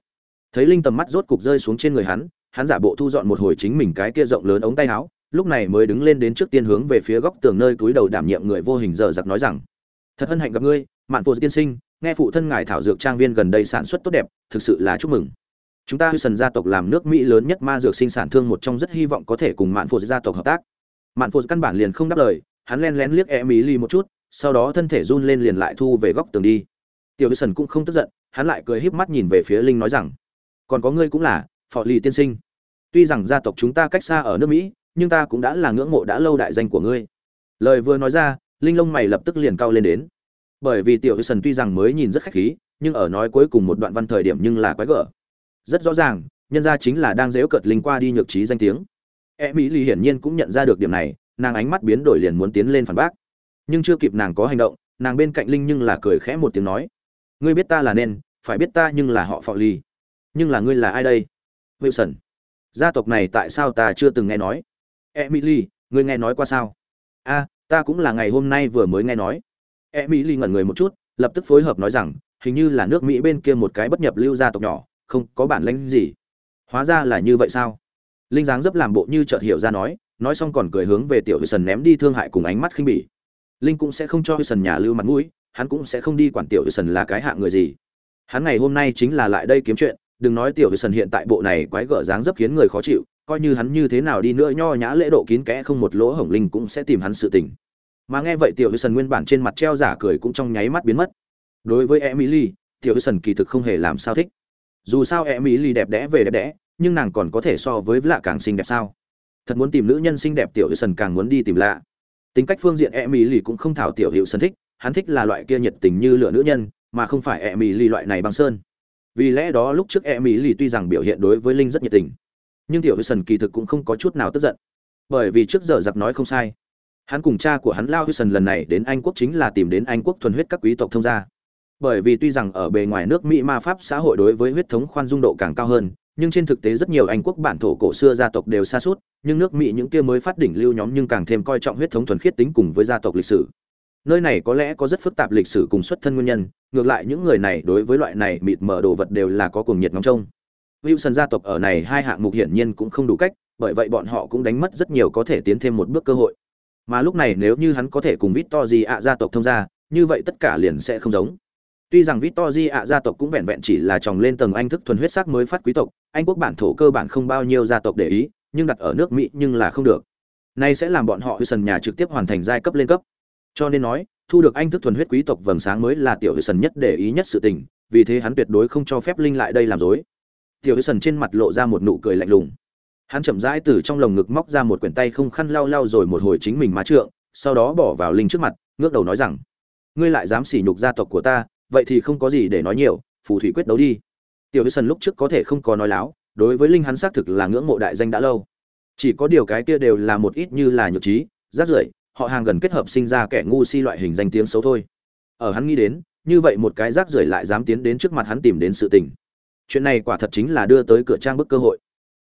Thấy linh tầm mắt rốt cục rơi xuống trên người hắn hắn giả bộ thu dọn một hồi chính mình cái kia rộng lớn ống tay áo, lúc này mới đứng lên đến trước tiên hướng về phía góc tường nơi túi đầu đảm nhiệm người vô hình dở giặc nói rằng, thật hân hạnh gặp ngươi, mạn phụ tiên sinh, nghe phụ thân ngài thảo dược trang viên gần đây sản xuất tốt đẹp, thực sự là chúc mừng. Chúng ta sần gia tộc làm nước mỹ lớn nhất ma dược sinh sản thương một trong rất hy vọng có thể cùng mạn phụ gia tộc hợp tác. Mạn phụ căn bản liền không đáp lời, hắn len lén liếc e mỹ ly một chút, sau đó thân thể run lên liền lại thu về góc tường đi. Tiểu sần cũng không tức giận, hắn lại cười híp mắt nhìn về phía linh nói rằng, còn có ngươi cũng là, phò lì tiên sinh tuy rằng gia tộc chúng ta cách xa ở nước mỹ, nhưng ta cũng đã là ngưỡng mộ đã lâu đại danh của ngươi. Lời vừa nói ra, linh lông mày lập tức liền cao lên đến. Bởi vì tiểu sần tuy rằng mới nhìn rất khách khí, nhưng ở nói cuối cùng một đoạn văn thời điểm nhưng là quái gở. Rất rõ ràng, nhân ra chính là đang dễu cợt linh qua đi nhược trí danh tiếng. E mỹ lì hiển nhiên cũng nhận ra được điểm này, nàng ánh mắt biến đổi liền muốn tiến lên phản bác. Nhưng chưa kịp nàng có hành động, nàng bên cạnh linh nhưng là cười khẽ một tiếng nói. Ngươi biết ta là nên, phải biết ta nhưng là họ phò ly nhưng là ngươi là ai đây? Wilson gia tộc này tại sao ta chưa từng nghe nói? Emily, ngươi nghe nói qua sao? A, ta cũng là ngày hôm nay vừa mới nghe nói. Emily ngẩn người một chút, lập tức phối hợp nói rằng, hình như là nước mỹ bên kia một cái bất nhập lưu gia tộc nhỏ, không có bản lãnh gì. Hóa ra là như vậy sao? Linh dáng dấp làm bộ như chợt hiểu ra nói nói xong còn cười hướng về tiểu sần ném đi thương hại cùng ánh mắt khinh bỉ. Linh cũng sẽ không cho sần nhà lưu mặt mũi, hắn cũng sẽ không đi quản tiểu sần là cái hạ người gì. Hắn ngày hôm nay chính là lại đây kiếm chuyện đừng nói tiểu sần hiện tại bộ này quái gở dáng dấp khiến người khó chịu, coi như hắn như thế nào đi nữa nho nhã lễ độ kín kẽ không một lỗ hổng linh cũng sẽ tìm hắn sự tình. Mà nghe vậy tiểu sần nguyên bản trên mặt treo giả cười cũng trong nháy mắt biến mất. Đối với emily, tiểu sần kỳ thực không hề làm sao thích. Dù sao emily đẹp đẽ về đẹp đẽ, nhưng nàng còn có thể so với lạ càng xinh đẹp sao? Thật muốn tìm nữ nhân xinh đẹp tiểu sần càng muốn đi tìm lạ. Tính cách phương diện emily cũng không thảo tiểu hữu sân thích, hắn thích là loại kia nhiệt tình như lửa nữ nhân, mà không phải emily loại này băng sơn vì lẽ đó lúc trước e mỹ lì tuy rằng biểu hiện đối với linh rất nhiệt tình, nhưng tiểu sần kỳ thực cũng không có chút nào tức giận. Bởi vì trước giờ giặc nói không sai. Hắn cùng cha của hắn lao sần lần này đến anh quốc chính là tìm đến anh quốc thuần huyết các quý tộc thông gia. Bởi vì tuy rằng ở bề ngoài nước mỹ ma pháp xã hội đối với huyết thống khoan dung độ càng cao hơn, nhưng trên thực tế rất nhiều anh quốc bản thổ cổ xưa gia tộc đều xa suốt, nhưng nước mỹ những kia mới phát đỉnh lưu nhóm nhưng càng thêm coi trọng huyết thống thuần khiết tính cùng với gia tộc lịch sử nơi này có lẽ có rất phức tạp lịch sử cùng xuất thân nguyên nhân, ngược lại những người này đối với loại này mịt mở đồ vật đều là có cuồng nhiệt ngóng trông. Wilson gia tộc ở này hai hạng mục hiển nhiên cũng không đủ cách, bởi vậy bọn họ cũng đánh mất rất nhiều có thể tiến thêm một bước cơ hội. Mà lúc này nếu như hắn có thể cùng victor ạ gia tộc thông gia, như vậy tất cả liền sẽ không giống. Tuy rằng victor ạ gia tộc cũng vẹn vẹn chỉ là tròng lên tầng anh thức thuần huyết sắc mới phát quý tộc, anh quốc bản thổ cơ bản không bao nhiêu gia tộc để ý, nhưng đặt ở nước mỹ nhưng là không được. Nay sẽ làm bọn họ wilson nhà trực tiếp hoàn thành giai cấp lên cấp cho nên nói, thu được anh thức thuần huyết quý tộc vầng sáng mới là tiểu sần nhất để ý nhất sự tình, vì thế hắn tuyệt đối không cho phép linh lại đây làm dối tiểu sần trên mặt lộ ra một nụ cười lạnh lùng. Hắn chậm rãi từ trong lồng ngực móc ra một quyển tay không khăn lau lau rồi một hồi chính mình má trượng, sau đó bỏ vào linh trước mặt, ngước đầu nói rằng, ngươi lại dám sỉ nhục gia tộc của ta, vậy thì không có gì để nói nhiều, phù thủy quyết đấu đi. Tiểu sần lúc trước có thể không có nói láo, đối với linh hắn xác thực là ngưỡng mộ đại danh đã lâu. Chỉ có điều cái kia đều là một ít như là nhược trí, rác rưởi họ hàng gần kết hợp sinh ra kẻ ngu si loại hình danh tiếng xấu thôi. Ở hắn nghĩ đến, như vậy một cái rác rưởi lại dám tiến đến trước mặt hắn tìm đến sự tình. Chuyện này quả thật chính là đưa tới cửa trang bức cơ hội.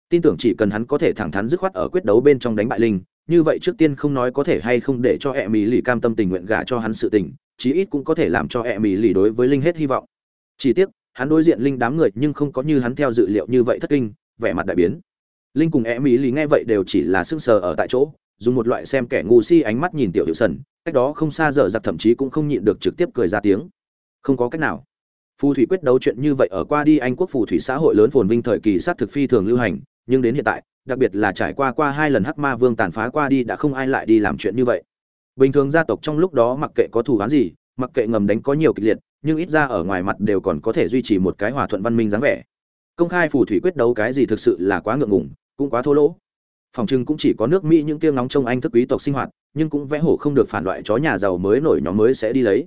Tin tưởng chỉ cần hắn có thể thẳng thắn dứt khoát ở quyết đấu bên trong đánh bại linh, như vậy trước tiên không nói có thể hay không để cho e mỹ lì cam tâm tình nguyện gả cho hắn sự tình, chí ít cũng có thể làm cho e mỹ lì đối với linh hết hy vọng. Chỉ tiếc, hắn đối diện linh đám người nhưng không có như hắn theo dự liệu như vậy thất kinh, vẻ mặt đại biến. Linh cùng e mỹ lì nghe vậy đều chỉ là sững sờ ở tại chỗ dùng một loại xem kẻ ngu si ánh mắt nhìn tiểu hiệu sần, cách đó không xa dở giặc thậm chí cũng không nhịn được trực tiếp cười ra tiếng. Không có cách nào. Phù thủy quyết đấu chuyện như vậy ở qua đi anh quốc phù thủy xã hội lớn phồn vinh thời kỳ sát thực phi thường lưu hành, nhưng đến hiện tại, đặc biệt là trải qua qua hai lần hắc ma vương tàn phá qua đi đã không ai lại đi làm chuyện như vậy. Bình thường gia tộc trong lúc đó mặc kệ có thù oán gì, mặc kệ ngầm đánh có nhiều kịch liệt, nhưng ít ra ở ngoài mặt đều còn có thể duy trì một cái hòa thuận văn minh dáng vẻ. Công khai phù thủy quyết đấu cái gì thực sự là quá ngượng ngùng, cũng quá thô lỗ phòng trưng cũng chỉ có nước mỹ những tiêu nóng trong anh thức quý tộc sinh hoạt, nhưng cũng vẽ hổ không được phản loại chó nhà giàu mới nổi nhóm mới sẽ đi lấy.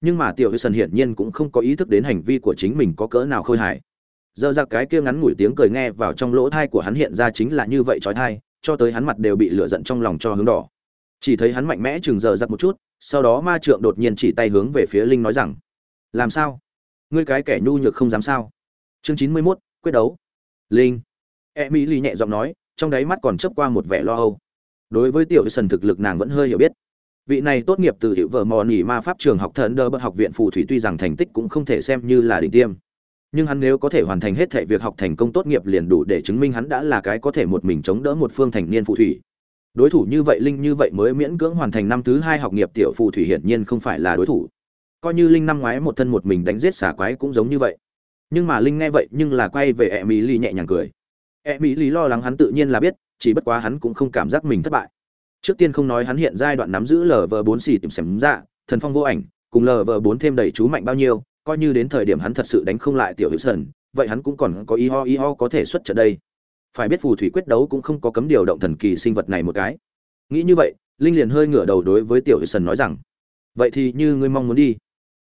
Nhưng mà tiểu Sần hiển nhiên cũng không có ý thức đến hành vi của chính mình có cỡ nào khôi hài. Giờ ra cái kia ngắn ngủi tiếng cười nghe vào trong lỗ thai của hắn hiện ra chính là như vậy trói thai, cho tới hắn mặt đều bị lửa giận trong lòng cho hướng đỏ. Chỉ thấy hắn mạnh mẽ chừng giờ giặc một chút, sau đó ma trượng đột nhiên chỉ tay hướng về phía linh nói rằng, làm sao? Ngươi cái kẻ nhu nhược không dám sao? Chương chín mươi mốt, quyết đấu. Linh. E mỹ lì nhẹ giọng nói trong đáy mắt còn chớp qua một vẻ lo âu. Đối với tiểu sần thực lực nàng vẫn hơi hiểu biết. Vị này tốt nghiệp từ hiệu vợ mò nỉ ma pháp trường học thần đơ bất học viện phù thủy tuy rằng thành tích cũng không thể xem như là đỉnh tiêm. Nhưng hắn nếu có thể hoàn thành hết thể việc học thành công tốt nghiệp liền đủ để chứng minh hắn đã là cái có thể một mình chống đỡ một phương thành niên phù thủy. Đối thủ như vậy linh như vậy mới miễn cưỡng hoàn thành năm thứ hai học nghiệp tiểu phù thủy hiển nhiên không phải là đối thủ. Coi như linh năm ngoái một thân một mình đánh giết xả quái cũng giống như vậy. Nhưng mà linh nghe vậy nhưng là quay về e mỹ ly nhẹ nhàng cười e mỹ lý lo lắng hắn tự nhiên là biết, chỉ bất quá hắn cũng không cảm giác mình thất bại. Trước tiên không nói hắn hiện giai đoạn nắm giữ lv bốn xì tìm xẻm dạ thần phong vô ảnh, cùng lv bốn thêm đầy chú mạnh bao nhiêu, coi như đến thời điểm hắn thật sự đánh không lại tiểu hữu sần vậy hắn cũng còn có y ho y ho có thể xuất trận đây. Phải biết phù thủy quyết đấu cũng không có cấm điều động thần kỳ sinh vật này một cái. Nghĩ như vậy, linh liền hơi ngửa đầu đối với tiểu hữu sần nói rằng, vậy thì như ngươi mong muốn đi.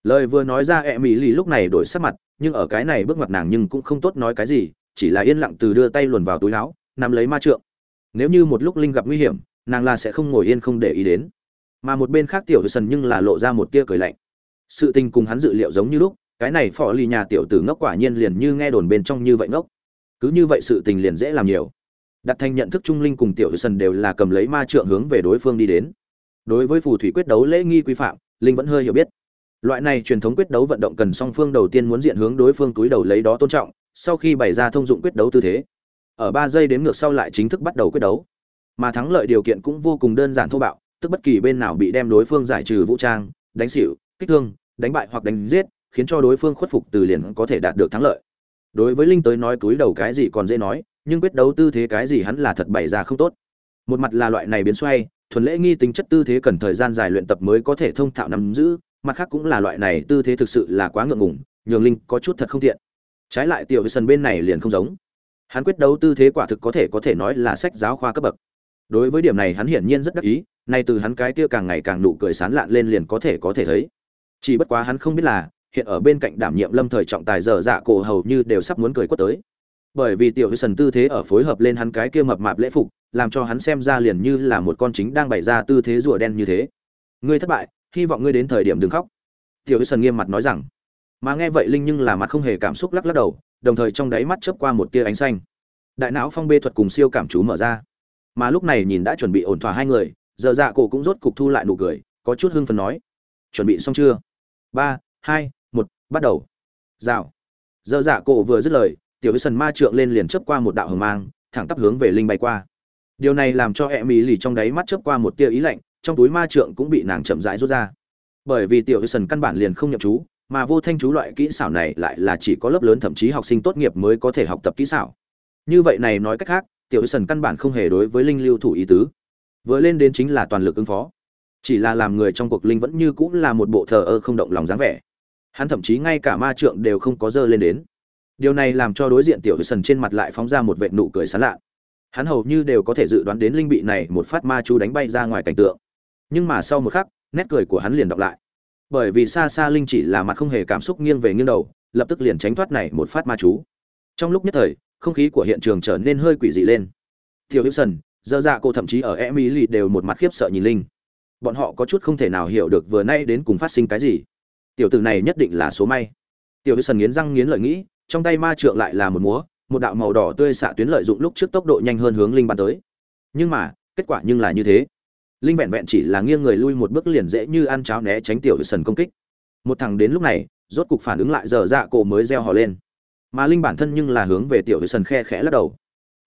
Lời vừa nói ra e mỹ lì lúc này đổi sắc mặt, nhưng ở cái này bước mặt nàng nhưng cũng không tốt nói cái gì chỉ là yên lặng từ đưa tay luồn vào túi áo, nắm lấy ma trượng. Nếu như một lúc linh gặp nguy hiểm, nàng là sẽ không ngồi yên không để ý đến. Mà một bên khác tiểu sần nhưng là lộ ra một tia cười lạnh. Sự tình cùng hắn dự liệu giống như lúc, cái này phò lì nhà tiểu tử ngốc quả nhiên liền như nghe đồn bên trong như vậy ngốc. Cứ như vậy sự tình liền dễ làm nhiều. Đặt thành nhận thức trung linh cùng tiểu sần đều là cầm lấy ma trượng hướng về đối phương đi đến. Đối với phù thủy quyết đấu lễ nghi quy phạm, linh vẫn hơi hiểu biết. Loại này truyền thống quyết đấu vận động cần song phương đầu tiên muốn diện hướng đối phương túi đầu lấy đó tôn trọng sau khi bày ra thông dụng quyết đấu tư thế, ở ba giây đến ngược sau lại chính thức bắt đầu quyết đấu. Mà thắng lợi điều kiện cũng vô cùng đơn giản thô bạo, tức bất kỳ bên nào bị đem đối phương giải trừ vũ trang, đánh xỉu, kích thương, đánh bại hoặc đánh giết, khiến cho đối phương khuất phục từ liền có thể đạt được thắng lợi. Đối với linh tới nói túi đầu cái gì còn dễ nói, nhưng quyết đấu tư thế cái gì hắn là thật bày ra không tốt. Một mặt là loại này biến xoay, thuần lễ nghi tính chất tư thế cần thời gian dài luyện tập mới có thể thông thạo nắm giữ, mặt khác cũng là loại này tư thế thực sự là quá ngượng ngùng, nhường linh có chút thật không tiện trái lại tiểu sân bên này liền không giống. Hắn quyết đấu tư thế quả thực có thể có thể nói là sách giáo khoa cấp bậc. Đối với điểm này hắn hiển nhiên rất đắc ý, nay từ hắn cái kia càng ngày càng nụ cười sán lạn lên liền có thể có thể thấy. Chỉ bất quá hắn không biết là, hiện ở bên cạnh đảm nhiệm lâm thời trọng tài dở dạ cổ hầu như đều sắp muốn cười quất tới. Bởi vì tiểu sần tư thế ở phối hợp lên hắn cái kia mập mạp lễ phục, làm cho hắn xem ra liền như là một con chính đang bày ra tư thế rùa đen như thế. Ngươi thất bại, hy vọng ngươi đến thời điểm đừng khóc. Tiểu sần nghiêm mặt nói rằng mà nghe vậy linh nhưng là mặt không hề cảm xúc lắc lắc đầu, đồng thời trong đáy mắt chớp qua một tia ánh xanh. Đại não phong bê thuật cùng siêu cảm chú mở ra. Mà lúc này nhìn đã chuẩn bị ổn thỏa hai người, giờ dạ cổ cũng rốt cục thu lại nụ cười, có chút hưng phấn nói, chuẩn bị xong chưa? Ba, hai, một, bắt đầu. Rào. Giờ dạ cổ vừa dứt lời, tiểu với sần ma trượng lên liền chớp qua một đạo hờ mang, thẳng tắp hướng về linh bay qua. Điều này làm cho e mỹ lì trong đáy mắt chớp qua một tia ý lạnh, trong túi ma trượng cũng bị nàng chậm rãi rút ra. Bởi vì tiểu với sần căn bản liền không nhậm chú mà vô thanh chú loại kỹ xảo này lại là chỉ có lớp lớn thậm chí học sinh tốt nghiệp mới có thể học tập kỹ xảo. Như vậy này nói cách khác, tiểu sần căn bản không hề đối với linh lưu thủ ý tứ. Vừa lên đến chính là toàn lực ứng phó. Chỉ là làm người trong cuộc linh vẫn như cũng là một bộ thờ ơ không động lòng dáng vẻ. Hắn thậm chí ngay cả ma trượng đều không có dơ lên đến. Điều này làm cho đối diện tiểu sần trên mặt lại phóng ra một vệ nụ cười sán lạ. Hắn hầu như đều có thể dự đoán đến linh bị này một phát ma chú đánh bay ra ngoài cảnh tượng. Nhưng mà sau một khắc, nét cười của hắn liền đọc lại bởi vì xa xa linh chỉ là mặt không hề cảm xúc nghiêng về nghiêng đầu, lập tức liền tránh thoát này một phát ma chú. Trong lúc nhất thời, không khí của hiện trường trở nên hơi quỷ dị lên. Tiểu hữu sần dơ dạ cô thậm chí ở emily đều một mặt khiếp sợ nhìn linh. Bọn họ có chút không thể nào hiểu được vừa nay đến cùng phát sinh cái gì. Tiểu tử này nhất định là số may. Tiểu hữu sần nghiến răng nghiến lợi nghĩ, trong tay ma trượng lại là một múa, một đạo màu đỏ tươi xạ tuyến lợi dụng lúc trước tốc độ nhanh hơn hướng linh bắn tới. Nhưng mà, kết quả nhưng là như thế linh vẹn vẹn chỉ là nghiêng người lui một bước liền dễ như ăn cháo né tránh tiểu sần công kích. Một thằng đến lúc này, rốt cục phản ứng lại giờ dạ cổ mới reo hò lên. Mà linh bản thân nhưng là hướng về tiểu sần khe khẽ lắc đầu.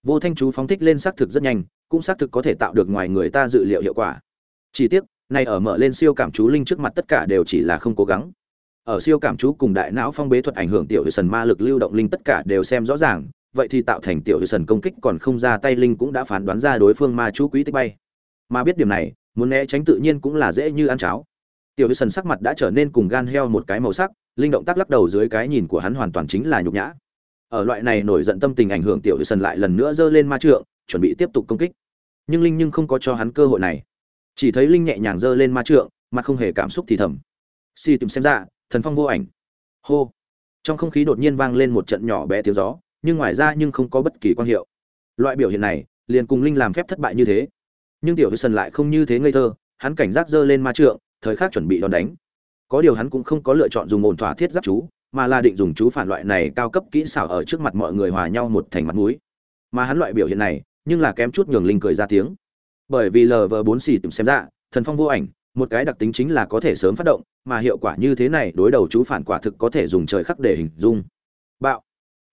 Vô thanh chú phóng thích lên xác thực rất nhanh, cũng xác thực có thể tạo được ngoài người ta dự liệu hiệu quả. Chỉ tiếc, này ở mở lên siêu cảm chú linh trước mặt tất cả đều chỉ là không cố gắng. Ở siêu cảm chú cùng đại não phong bế thuật ảnh hưởng tiểu sần ma lực lưu động linh tất cả đều xem rõ ràng, vậy thì tạo thành tiểu sần công kích còn không ra tay linh cũng đã phán đoán ra đối phương ma chú quý tích bay mà biết điểm này, muốn né tránh tự nhiên cũng là dễ như ăn cháo. Tiểu sần sắc mặt đã trở nên cùng gan heo một cái màu sắc, linh động tác lắc đầu dưới cái nhìn của hắn hoàn toàn chính là nhục nhã. Ở loại này nổi giận tâm tình ảnh hưởng tiểu sần lại lần nữa giơ lên ma trượng, chuẩn bị tiếp tục công kích. Nhưng linh nhưng không có cho hắn cơ hội này. Chỉ thấy linh nhẹ nhàng giơ lên ma trượng mà không hề cảm xúc thì thầm. Si tìm xem ra, thần phong vô ảnh. Hô. Trong không khí đột nhiên vang lên một trận nhỏ bé tiếng gió, nhưng ngoài ra nhưng không có bất kỳ quan hiệu. Loại biểu hiện này, liền cùng linh làm phép thất bại như thế nhưng tiểu sần lại không như thế ngây thơ, hắn cảnh giác giơ lên ma trượng, thời khắc chuẩn bị đòn đánh. Có điều hắn cũng không có lựa chọn dùng ổn thỏa thiết giáp chú, mà là định dùng chú phản loại này cao cấp kỹ xảo ở trước mặt mọi người hòa nhau một thành mặt mũi. Mà hắn loại biểu hiện này, nhưng là kém chút nhường linh cười ra tiếng. Bởi vì lv bốn xì tìm xem ra, thần phong vô ảnh, một cái đặc tính chính là có thể sớm phát động, mà hiệu quả như thế này đối đầu chú phản quả thực có thể dùng trời khắc để hình dung. Bạo.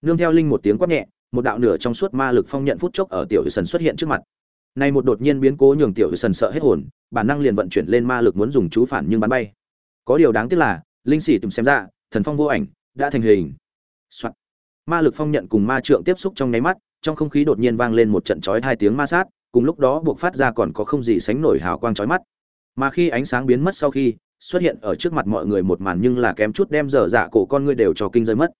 Nương theo linh một tiếng quát nhẹ, một đạo nửa trong suốt ma lực phong nhận phút chốc ở tiểu sần xuất hiện trước mặt nay một đột nhiên biến cố nhường tiểu sần sợ hết hồn, bản năng liền vận chuyển lên ma lực muốn dùng chú phản nhưng bắn bay. Có điều đáng tiếc là, linh sĩ tìm xem ra, thần phong vô ảnh, đã thành hình、Soạn. ma lực phong nhận cùng ma trượng tiếp xúc trong nháy mắt, trong không khí đột nhiên vang lên một trận chói hai tiếng ma sát, cùng lúc đó buộc phát ra còn có không gì sánh nổi hào quang chói mắt. Mà khi ánh sáng biến mất sau khi, xuất hiện ở trước mặt mọi người một màn nhưng là kém chút đem dở dạ cổ con ngươi đều cho kinh rơi mất.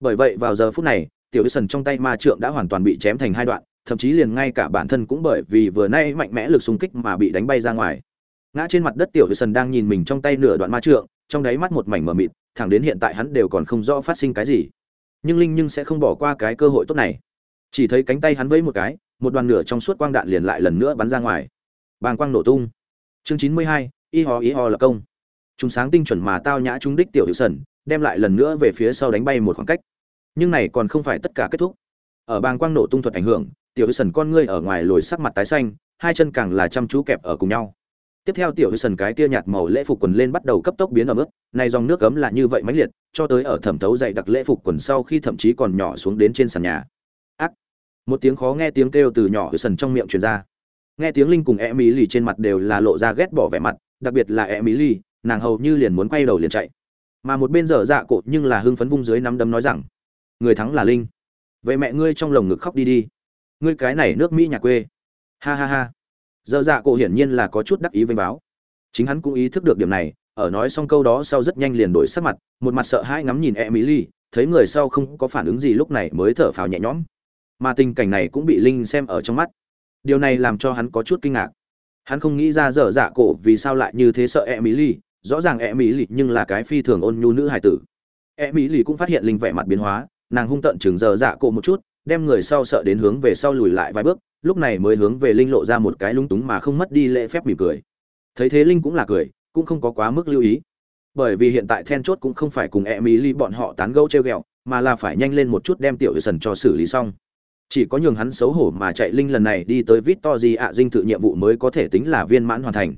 Bởi vậy vào giờ phút này, tiểu sần trong tay ma trượng đã hoàn toàn bị chém thành hai đoạn thậm chí liền ngay cả bản thân cũng bởi vì vừa nay mạnh mẽ lực xung kích mà bị đánh bay ra ngoài. Ngã trên mặt đất tiểu sần đang nhìn mình trong tay nửa đoạn ma trượng, trong đáy mắt một mảnh mờ mịt, thẳng đến hiện tại hắn đều còn không rõ phát sinh cái gì. Nhưng linh nhưng sẽ không bỏ qua cái cơ hội tốt này. Chỉ thấy cánh tay hắn vẫy một cái, một đoàn nửa trong suốt quang đạn liền lại lần nữa bắn ra ngoài. Bàng quang nổ tung. Chương chín mươi hai, y ho y ho là công. Chúng sáng tinh chuẩn mà tao nhã chúng đích tiểu hữu sần, đem lại lần nữa về phía sau đánh bay một khoảng cách. Nhưng này còn không phải tất cả kết thúc. Ở bàng quang nổ tung thuật ảnh hưởng tiểu hữu sần con ngươi ở ngoài lồi sắc mặt tái xanh, hai chân càng là chăm chú kẹp ở cùng nhau. Tiếp theo tiểu hữu sần cái kia nhạt màu lễ phục quần lên bắt đầu cấp tốc biến ở mức này dòng nước cấm là như vậy mãnh liệt, cho tới ở thẩm thấu dày đặc lễ phục quần sau khi thậm chí còn nhỏ xuống đến trên sàn nhà. Ác! Một tiếng khó nghe tiếng kêu từ nhỏ hữu sần trong miệng truyền ra. Nghe tiếng linh cùng e mỹ lì trên mặt đều là lộ ra ghét bỏ vẻ mặt, đặc biệt là e mỹ lì, nàng hầu như liền muốn quay đầu liền chạy. Mà một bên dở dạ cột nhưng là hưng phấn vung dưới nắm đấm nói rằng, người thắng là linh. Vậy mẹ ngươi trong lồng ngực khóc đi đi ngươi cái này nước mỹ nhà quê. Ha ha ha. Dở dạ cổ hiển nhiên là có chút đắc ý vênh báo. Chính hắn cũng ý thức được điểm này, ở nói xong câu đó sau rất nhanh liền đổi sắc mặt, một mặt sợ hãi ngắm nhìn e mỹ ly thấy người sau không có phản ứng gì lúc này mới thở phào nhẹ nhõm. Mà tình cảnh này cũng bị linh xem ở trong mắt. Điều này làm cho hắn có chút kinh ngạc. Hắn không nghĩ ra dở dạ cổ vì sao lại như thế sợ e mỹ ly rõ ràng e mỹ ly nhưng là cái phi thường ôn nhu nữ hài tử. E mỹ ly cũng phát hiện linh vẻ mặt biến hóa, nàng hung tận chừng dở dạ cổ một chút đem người sau sợ đến hướng về sau lùi lại vài bước, lúc này mới hướng về linh lộ ra một cái lung túng mà không mất đi lễ phép mỉm cười. Thấy thế linh cũng là cười, cũng không có quá mức lưu ý. Bởi vì hiện tại then chốt cũng không phải cùng emily bọn họ tán gẫu treo ghẹo, mà là phải nhanh lên một chút đem tiểu sần cho xử lý xong. Chỉ có nhường hắn xấu hổ mà chạy linh lần này đi tới vít to gì ạ dinh thự nhiệm vụ mới có thể tính là viên mãn hoàn thành.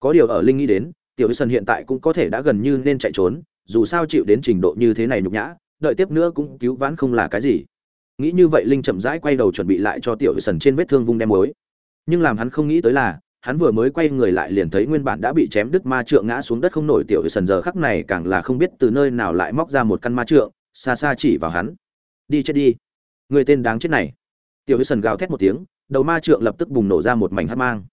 Có điều ở linh nghĩ đến, tiểu sần hiện tại cũng có thể đã gần như nên chạy trốn, dù sao chịu đến trình độ như thế này nhục nhã, đợi tiếp nữa cũng cứu vãn không là cái gì nghĩ như vậy linh chậm rãi quay đầu chuẩn bị lại cho tiểu sần trên vết thương vung đem mới nhưng làm hắn không nghĩ tới là, hắn vừa mới quay người lại liền thấy nguyên bản đã bị chém đứt ma trượng ngã xuống đất không nổi tiểu sần giờ khắc này càng là không biết từ nơi nào lại móc ra một căn ma trượng, xa xa chỉ vào hắn. Đi chết đi. Người tên đáng chết này. Tiểu sần gào thét một tiếng, đầu ma trượng lập tức bùng nổ ra một mảnh hát mang.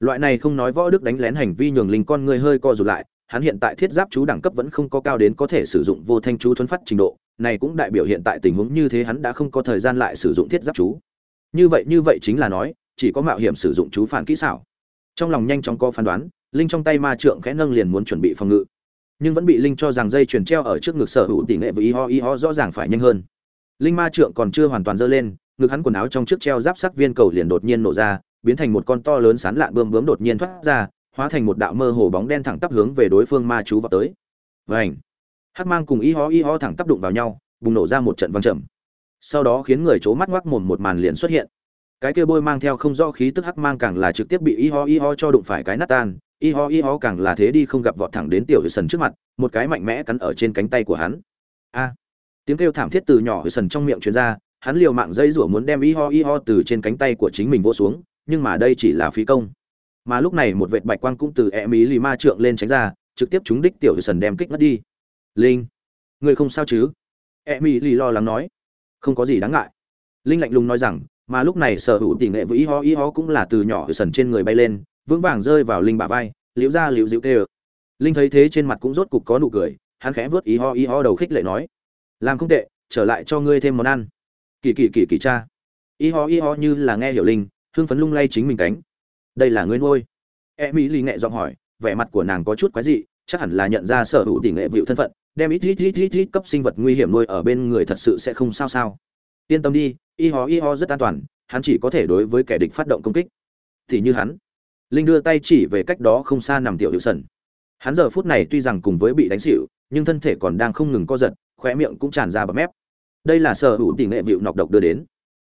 Loại này không nói võ đức đánh lén hành vi nhường linh con người hơi co rụt lại, hắn hiện tại thiết giáp chú đẳng cấp vẫn không có cao đến có thể sử dụng vô thanh chú thuấn phát trình độ này cũng đại biểu hiện tại tình huống như thế hắn đã không có thời gian lại sử dụng thiết giáp chú. Như vậy như vậy chính là nói, chỉ có mạo hiểm sử dụng chú phản kỹ xảo. Trong lòng nhanh chóng có phán đoán, linh trong tay ma trượng khẽ nâng liền muốn chuẩn bị phòng ngự. Nhưng vẫn bị linh cho rằng dây chuyền treo ở trước ngực sở hữu tỷ lệ với y ho y ho rõ ràng phải nhanh hơn. Linh ma trượng còn chưa hoàn toàn dơ lên, ngực hắn quần áo trong chiếc treo giáp sắc viên cầu liền đột nhiên nổ ra, biến thành một con to lớn sán lạn bươm bướm đột nhiên thoát ra, hóa thành một đạo mơ hồ bóng đen thẳng tắp hướng về đối phương ma chú vào tới. Vảnh hắc mang cùng y ho y ho thẳng tắp đụng vào nhau, bùng nổ ra một trận văng trầm. Sau đó khiến người c mắt ngoác mồm một màn liền xuất hiện. Cái kia bôi mang theo không rõ khí tức hắc mang càng là trực tiếp bị y ho y ho cho đụng phải cái nát tan, y ho y ho càng là thế đi không gặp vọt thẳng đến tiểu sần trước mặt, một cái mạnh mẽ cắn ở trên cánh tay của hắn. A! Tiếng kêu thảm thiết từ nhỏ sần trong miệng truyền ra, hắn liều mạng dây rủa muốn đem y ho y ho từ trên cánh tay của chính mình vỗ xuống, nhưng mà đây chỉ là phí công. Mà lúc này một vệt bạch quang cũng từ e mỹ lì ma trượng lên tránh ra, trực tiếp trúng đích tiểu sần đem kích ngất đi linh. Người không sao chứ? E mỹ lì lo lắng nói. Không có gì đáng ngại. Linh lạnh lùng nói rằng, mà lúc này sở hữu tỷ nghệ với y ho y ho cũng là từ nhỏ sần trên người bay lên, vững vàng rơi vào linh bả vai, liễu ra liễu dịu kêu linh thấy thế trên mặt cũng rốt cục có nụ cười, hắn khẽ vớt y ho y ho đầu khích lệ nói. Làm không tệ, trở lại cho ngươi thêm món ăn. Kỳ kỳ kỳ kỳ cha. Y ho y ho như là nghe hiểu linh, hưng phấn lung lay chính mình cánh. Đây là ngươi nuôi. E mỹ lì nghệ giọng hỏi, vẻ mặt của nàng có chút quái dị, chắc hẳn là nhận ra sở hữu tỷ nghệ vịu thân phận đem ít ít ít ít ít cấp sinh vật nguy hiểm nuôi ở bên người thật sự sẽ không sao sao. Yên tâm đi, y ho y ho rất an toàn, hắn chỉ có thể đối với kẻ địch phát động công kích. Thì như hắn, linh đưa tay chỉ về cách đó không xa nằm tiểu hiệu sần. Hắn giờ phút này tuy rằng cùng với bị đánh xịu nhưng thân thể còn đang không ngừng co giật, khóe miệng cũng tràn ra bọt mép. Đây là sở hữu tỷ nghệ vịu nọc độc đưa đến.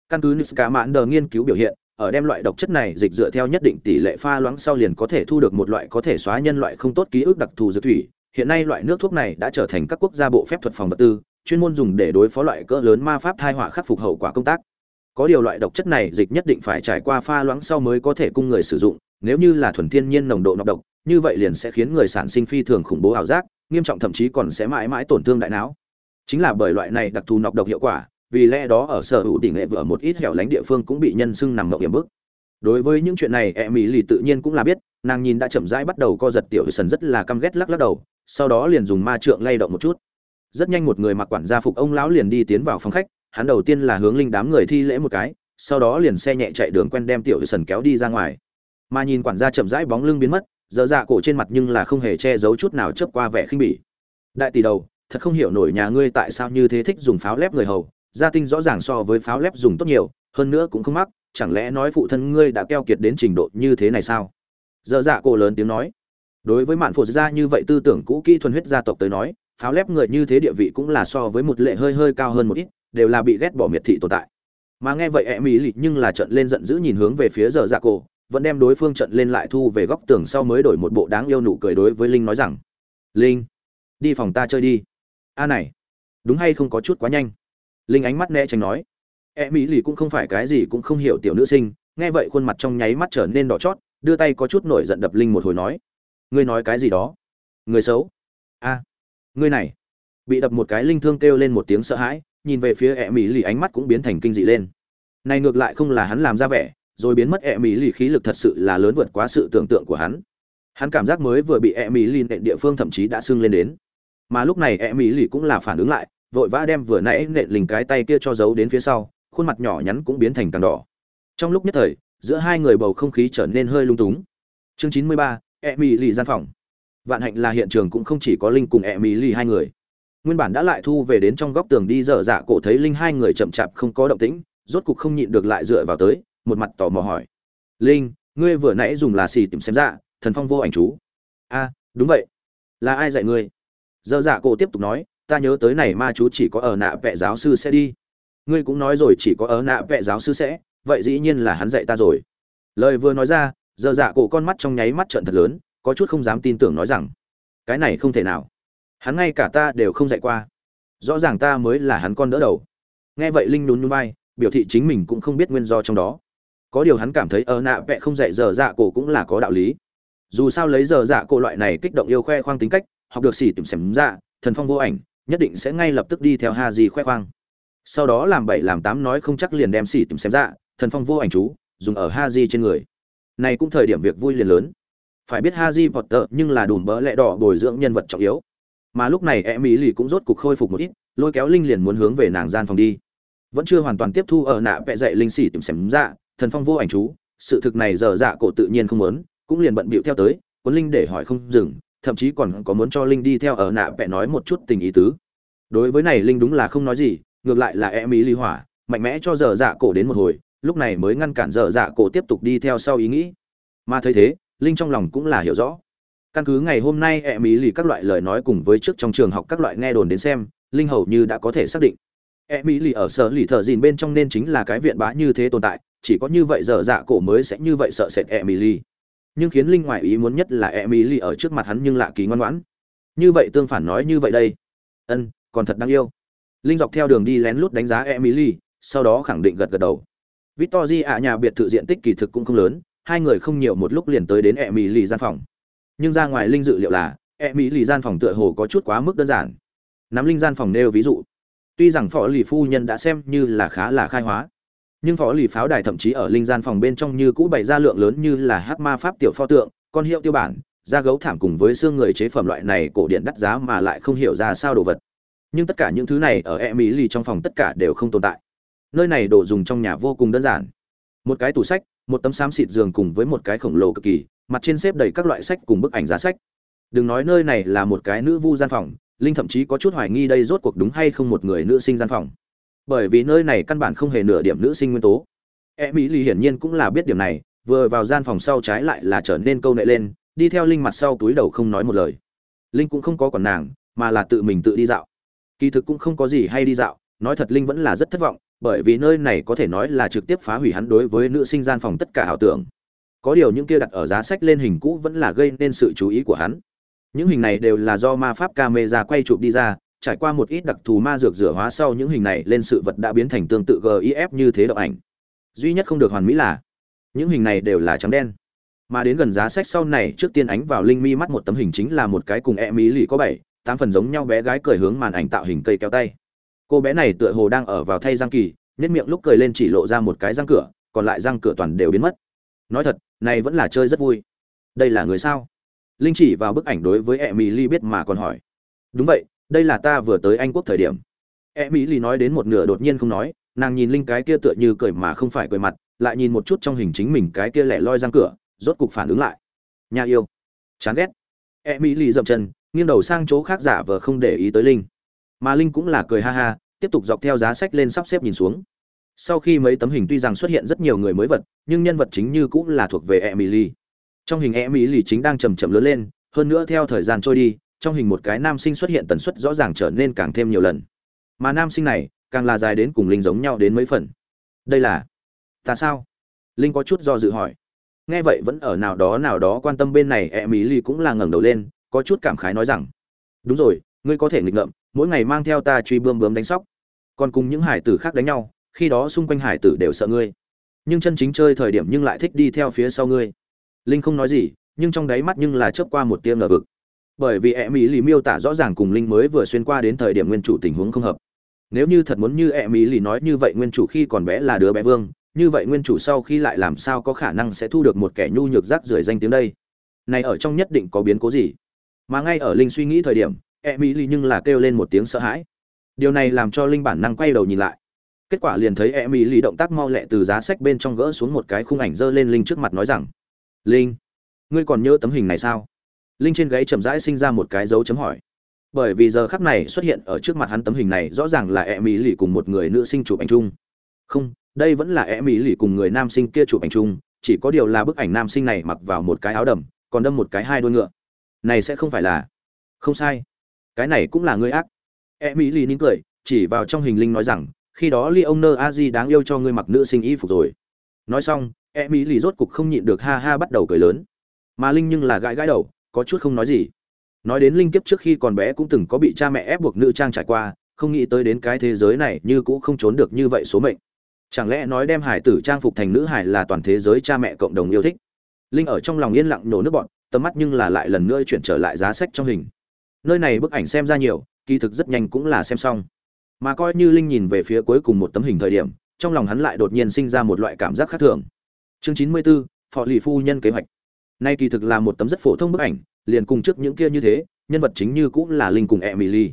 Căn cứ niska mãn đờ nghiên cứu biểu hiện, ở đem loại độc chất này dịch dựa theo nhất định tỷ lệ pha loãng sau liền có thể thu được một loại có thể xóa nhân loại không tốt ký ức đặc thù dược thủy hiện nay loại nước thuốc này đã trở thành các quốc gia bộ phép thuật phòng vật tư, chuyên môn dùng để đối phó loại cỡ lớn ma pháp thai họa khắc phục hậu quả công tác. Có điều loại độc chất này dịch nhất định phải trải qua pha loãng sau mới có thể cung người sử dụng, nếu như là thuần thiên nhiên nồng độ nọc độc, như vậy liền sẽ khiến người sản sinh phi thường khủng bố ảo giác, nghiêm trọng thậm chí còn sẽ mãi mãi tổn thương đại não. Chính là bởi loại này đặc thù nọc độc hiệu quả, vì lẽ đó ở sở hữu đỉnh lệ vợ một ít hẻo lánh địa phương cũng bị nhân xưng nằm ngậm hiểm bức. Đối với những chuyện này e mỹ lì tự nhiên cũng là biết, nàng nhìn đã chậm rãi bắt đầu co giật tiểu sần rất là căm ghét lắc lắc đầu sau đó liền dùng ma trượng lay động một chút. Rất nhanh một người mặc quản gia phục ông lão liền đi tiến vào phòng khách, hắn đầu tiên là hướng linh đám người thi lễ một cái, sau đó liền xe nhẹ chạy đường quen đem tiểu sần kéo đi ra ngoài. Mà nhìn quản gia chậm rãi bóng lưng biến mất, dở dạ cổ trên mặt nhưng là không hề che giấu chút nào chớp qua vẻ khinh bỉ. Đại tỷ đầu, thật không hiểu nổi nhà ngươi tại sao như thế thích dùng pháo lép người hầu, gia tinh rõ ràng so với pháo lép dùng tốt nhiều, hơn nữa cũng không mắc, chẳng lẽ nói phụ thân ngươi đã keo kiệt đến trình độ như thế này sao? Dở dạ cổ lớn tiếng nói đối với mạn phổ gia như vậy tư tưởng cũ kỹ thuần huyết gia tộc tới nói, pháo lép người như thế địa vị cũng là so với một lệ hơi hơi cao hơn một ít, đều là bị ghét bỏ miệt thị tồn tại. Mà nghe vậy e mỹ lì nhưng là trận lên giận dữ nhìn hướng về phía giờ dạ cổ, vẫn đem đối phương trận lên lại thu về góc tường sau mới đổi một bộ đáng yêu nụ cười đối với linh nói rằng, linh, đi phòng ta chơi đi. A này, đúng hay không có chút quá nhanh? Linh ánh mắt né tránh nói. E mỹ lì cũng không phải cái gì cũng không hiểu tiểu nữ sinh, nghe vậy khuôn mặt trong nháy mắt trở nên đỏ chót, đưa tay có chút nổi giận đập linh một hồi nói ngươi nói cái gì đó? Người xấu. A ngươi này. Bị đập một cái linh thương kêu lên một tiếng sợ hãi, nhìn về phía ẹ mỹ lì ánh mắt cũng biến thành kinh dị lên. Này ngược lại không là hắn làm ra vẻ, rồi biến mất ẹ mỹ lì khí lực thật sự là lớn vượt quá sự tưởng tượng của hắn. Hắn cảm giác mới vừa bị ẹ mỹ lì nện địa phương thậm chí đã sưng lên đến. Mà lúc này ẹ mỹ lì cũng là phản ứng lại, vội vã đem vừa nãy nện lình cái tay kia cho giấu đến phía sau, khuôn mặt nhỏ nhắn cũng biến thành càng đỏ. Trong lúc nhất thời, giữa hai người bầu không khí trở nên hơi lung túng. Chương chín mươi ba ẹ mỹ lì gian phòng. Vạn hạnh là hiện trường cũng không chỉ có linh cùng ẹ mỹ lì hai người. Nguyên bản đã lại thu về đến trong góc tường đi dở dạ cổ thấy linh hai người chậm chạp không có động tĩnh, rốt cục không nhịn được lại dựa vào tới, một mặt tò mò hỏi. Linh, ngươi vừa nãy dùng là xì tìm xem ra thần phong vô ảnh chú. A, đúng vậy. Là ai dạy ngươi? Dở dạ cổ tiếp tục nói, ta nhớ tới này ma chú chỉ có ở nạ vệ giáo sư sẽ đi. Ngươi cũng nói rồi chỉ có ở nạ vệ giáo sư sẽ, vậy dĩ nhiên là hắn dạy ta rồi. Lời vừa nói ra dở dạ cổ con mắt trong nháy mắt trợn thật lớn, có chút không dám tin tưởng nói rằng, cái này không thể nào. Hắn ngay cả ta đều không dạy qua. Rõ ràng ta mới là hắn con đỡ đầu. Nghe vậy linh nhún nhún vai, biểu thị chính mình cũng không biết nguyên do trong đó. Có điều hắn cảm thấy ở nạ vẽ không dạy giờ dạ cổ cũng là có đạo lý. Dù sao lấy giờ dạ cổ loại này kích động yêu khoe khoang tính cách, học được xỉ tìm xem dạ thần phong vô ảnh, nhất định sẽ ngay lập tức đi theo ha gì khoe khoang. Sau đó làm bảy làm tám nói không chắc liền đem xỉ tìm xem dạ thần phong vô ảnh chú, dùng ở ha di trên người này cũng thời điểm việc vui liền lớn. Phải biết Haji potter nhưng là đùm bỡ lẽ đỏ bồi dưỡng nhân vật trọng yếu. Mà lúc này e mỹ lì cũng rốt cục khôi phục một ít, lôi kéo linh liền muốn hướng về nàng gian phòng đi. Vẫn chưa hoàn toàn tiếp thu ở nạ vẽ dạy linh xỉ tìm xem dạ thần phong vô ảnh chú, sự thực này giờ dạ cổ tự nhiên không muốn, cũng liền bận bịu theo tới, cuốn linh để hỏi không dừng, thậm chí còn có muốn cho linh đi theo ở nạ vẽ nói một chút tình ý tứ. Đối với này linh đúng là không nói gì, ngược lại là e mỹ lì hỏa, mạnh mẽ cho giờ dạ cổ đến một hồi lúc này mới ngăn cản dở dạ cổ tiếp tục đi theo sau ý nghĩ. Mà thấy thế, linh trong lòng cũng là hiểu rõ. Căn cứ ngày hôm nay e mỹ lì các loại lời nói cùng với trước trong trường học các loại nghe đồn đến xem, linh hầu như đã có thể xác định. E mỹ lì ở sở lì thợ dìn bên trong nên chính là cái viện bá như thế tồn tại, chỉ có như vậy dở dạ cổ mới sẽ như vậy sợ sệt e mỹ lì. Nhưng khiến linh ngoại ý muốn nhất là emily ở trước mặt hắn nhưng lạ kỳ ngoan ngoãn. Như vậy tương phản nói như vậy đây. Ân, còn thật đáng yêu. Linh dọc theo đường đi lén lút đánh giá emily sau đó khẳng định gật gật đầu. Victory ạ, nhà biệt thự diện tích kỳ thực cũng không lớn, hai người không nhiều một lúc liền tới đến emily gian phòng. Nhưng ra ngoài linh dự liệu là, emily gian phòng tựa hồ có chút quá mức đơn giản. Nắm linh gian phòng nêu ví dụ. Tuy rằng phó lì phu nhân đã xem như là khá là khai hóa, nhưng phó lì pháo đài thậm chí ở linh gian phòng bên trong như cũ bày ra lượng lớn như là hắc ma pháp tiểu pho tượng, con hiệu tiêu bản, da gấu thảm cùng với xương người chế phẩm loại này cổ điển đắt giá mà lại không hiểu ra sao đồ vật. Nhưng tất cả những thứ này ở e mỹ lì trong phòng tất cả đều không tồn tại nơi này đồ dùng trong nhà vô cùng đơn giản. Một cái tủ sách, một tấm xám xịt giường cùng với một cái khổng lồ cực kỳ, mặt trên xếp đầy các loại sách cùng bức ảnh giá sách. Đừng nói nơi này là một cái nữ vu gian phòng, linh thậm chí có chút hoài nghi đây rốt cuộc đúng hay không một người nữ sinh gian phòng. Bởi vì nơi này căn bản không hề nửa điểm nữ sinh nguyên tố. E mỹ lì hiển nhiên cũng là biết điểm này, vừa vào gian phòng sau trái lại là trở nên câu nệ lên, đi theo linh mặt sau túi đầu không nói một lời. Linh cũng không có còn nàng, mà là tự mình tự đi dạo. Kỳ thực cũng không có gì hay đi dạo, nói thật linh vẫn là rất thất vọng bởi vì nơi này có thể nói là trực tiếp phá hủy hắn đối với nữ sinh gian phòng tất cả ảo tưởng. Có điều những kia đặt ở giá sách lên hình cũ vẫn là gây nên sự chú ý của hắn. Những hình này đều là do ma pháp camera quay chụp đi ra, trải qua một ít đặc thù ma dược rửa hóa sau những hình này lên sự vật đã biến thành tương tự gif như thế độ ảnh. Duy nhất không được hoàn mỹ là, những hình này đều là trắng đen. Mà đến gần giá sách sau này, trước tiên ánh vào linh mi mắt một tấm hình chính là một cái cùng e mỹ lì có bảy, tám phần giống nhau bé gái cười hướng màn ảnh tạo hình cây kéo tay cô bé này tựa hồ đang ở vào thay răng kỳ nhất miệng lúc cười lên chỉ lộ ra một cái răng cửa, còn lại răng cửa toàn đều biến mất. Nói thật, này vẫn là chơi rất vui. Đây là người sao? Linh chỉ vào bức ảnh đối với e mỹ ly biết mà còn hỏi. Đúng vậy, đây là ta vừa tới anh quốc thời điểm. E mỹ ly nói đến một nửa đột nhiên không nói, nàng nhìn linh cái kia tựa như cười mà không phải cười mặt, lại nhìn một chút trong hình chính mình cái kia lẻ loi răng cửa, rốt cục phản ứng lại. Nhà yêu. Chán ghét. E mỹ ly dậm chân, nghiêng đầu sang chỗ khác giả vờ không để ý tới linh mà linh cũng là cười ha ha, tiếp tục dọc theo giá sách lên sắp xếp nhìn xuống. Sau khi mấy tấm hình tuy rằng xuất hiện rất nhiều người mới vật, nhưng nhân vật chính như cũng là thuộc về emily. Trong hình emily chính đang chầm chậm lớn lên, hơn nữa theo thời gian trôi đi, trong hình một cái nam sinh xuất hiện tần suất rõ ràng trở nên càng thêm nhiều lần. Mà nam sinh này, càng là dài đến cùng linh giống nhau đến mấy phần. Đây là, ta sao? Linh có chút do dự hỏi. Nghe vậy vẫn ở nào đó nào đó quan tâm bên này e mỹ ly cũng là ngẩng đầu lên, có chút cảm khái nói rằng, đúng rồi, ngươi có thể nghịch ngợm mỗi ngày mang theo ta truy bươm bướm đánh sóc. Còn cùng những hải tử khác đánh nhau, khi đó xung quanh hải tử đều sợ ngươi. Nhưng chân chính chơi thời điểm nhưng lại thích đi theo phía sau ngươi. Linh không nói gì, nhưng trong đáy mắt nhưng là chớp qua một tia ngờ vực. Bởi vì e mỹ lì miêu tả rõ ràng cùng linh mới vừa xuyên qua đến thời điểm nguyên chủ tình huống không hợp. Nếu như thật muốn như e mỹ lì nói như vậy nguyên chủ khi còn bé là đứa bé vương, như vậy nguyên chủ sau khi lại làm sao có khả năng sẽ thu được một kẻ nhu nhược rác rưởi danh tiếng đây? Này ở trong nhất định có biến cố gì? Mà ngay ở linh suy nghĩ thời điểm e mỹ lì nhưng là kêu lên một tiếng sợ hãi. Điều này làm cho linh bản năng quay đầu nhìn lại. Kết quả liền thấy e mỹ lì động tác mau lẹ từ giá sách bên trong gỡ xuống một cái khung ảnh dơ lên linh trước mặt nói rằng, linh, ngươi còn nhớ tấm hình này sao? Linh trên gáy chậm rãi sinh ra một cái dấu chấm hỏi. Bởi vì giờ khắc này xuất hiện ở trước mặt hắn tấm hình này rõ ràng là e mỹ lì cùng một người nữ sinh chụp ảnh chung. Không, đây vẫn là e mỹ lì cùng người nam sinh kia chụp ảnh chung, chỉ có điều là bức ảnh nam sinh này mặc vào một cái áo đầm, còn đâm một cái hai đôi ngựa. Này sẽ không phải là, không sai cái này cũng là ngươi ác. E mỹ lì nín cười, chỉ vào trong hình linh nói rằng, khi đó ly ông nơ a di đáng yêu cho ngươi mặc nữ sinh y phục rồi. Nói xong e mỹ lì rốt cục không nhịn được ha ha bắt đầu cười lớn. Mà linh nhưng là gãi gãi đầu, có chút không nói gì. Nói đến linh kiếp trước khi còn bé cũng từng có bị cha mẹ ép buộc nữ trang trải qua, không nghĩ tới đến cái thế giới này như cũng không trốn được như vậy số mệnh. Chẳng lẽ nói đem hải tử trang phục thành nữ hải là toàn thế giới cha mẹ cộng đồng yêu thích? Linh ở trong lòng yên lặng nổ nước bọn tầm mắt nhưng là lại lần nữa chuyển trở lại giá sách trong hình nơi này bức ảnh xem ra nhiều kỳ thực rất nhanh cũng là xem xong. Mà coi như linh nhìn về phía cuối cùng một tấm hình thời điểm trong lòng hắn lại đột nhiên sinh ra một loại cảm giác khác thường. Chương chín mươi 94, phò lì phu nhân kế hoạch. Nay kỳ thực là một tấm rất phổ thông bức ảnh liền cùng trước những kia như thế nhân vật chính như cũng là linh cùng emily.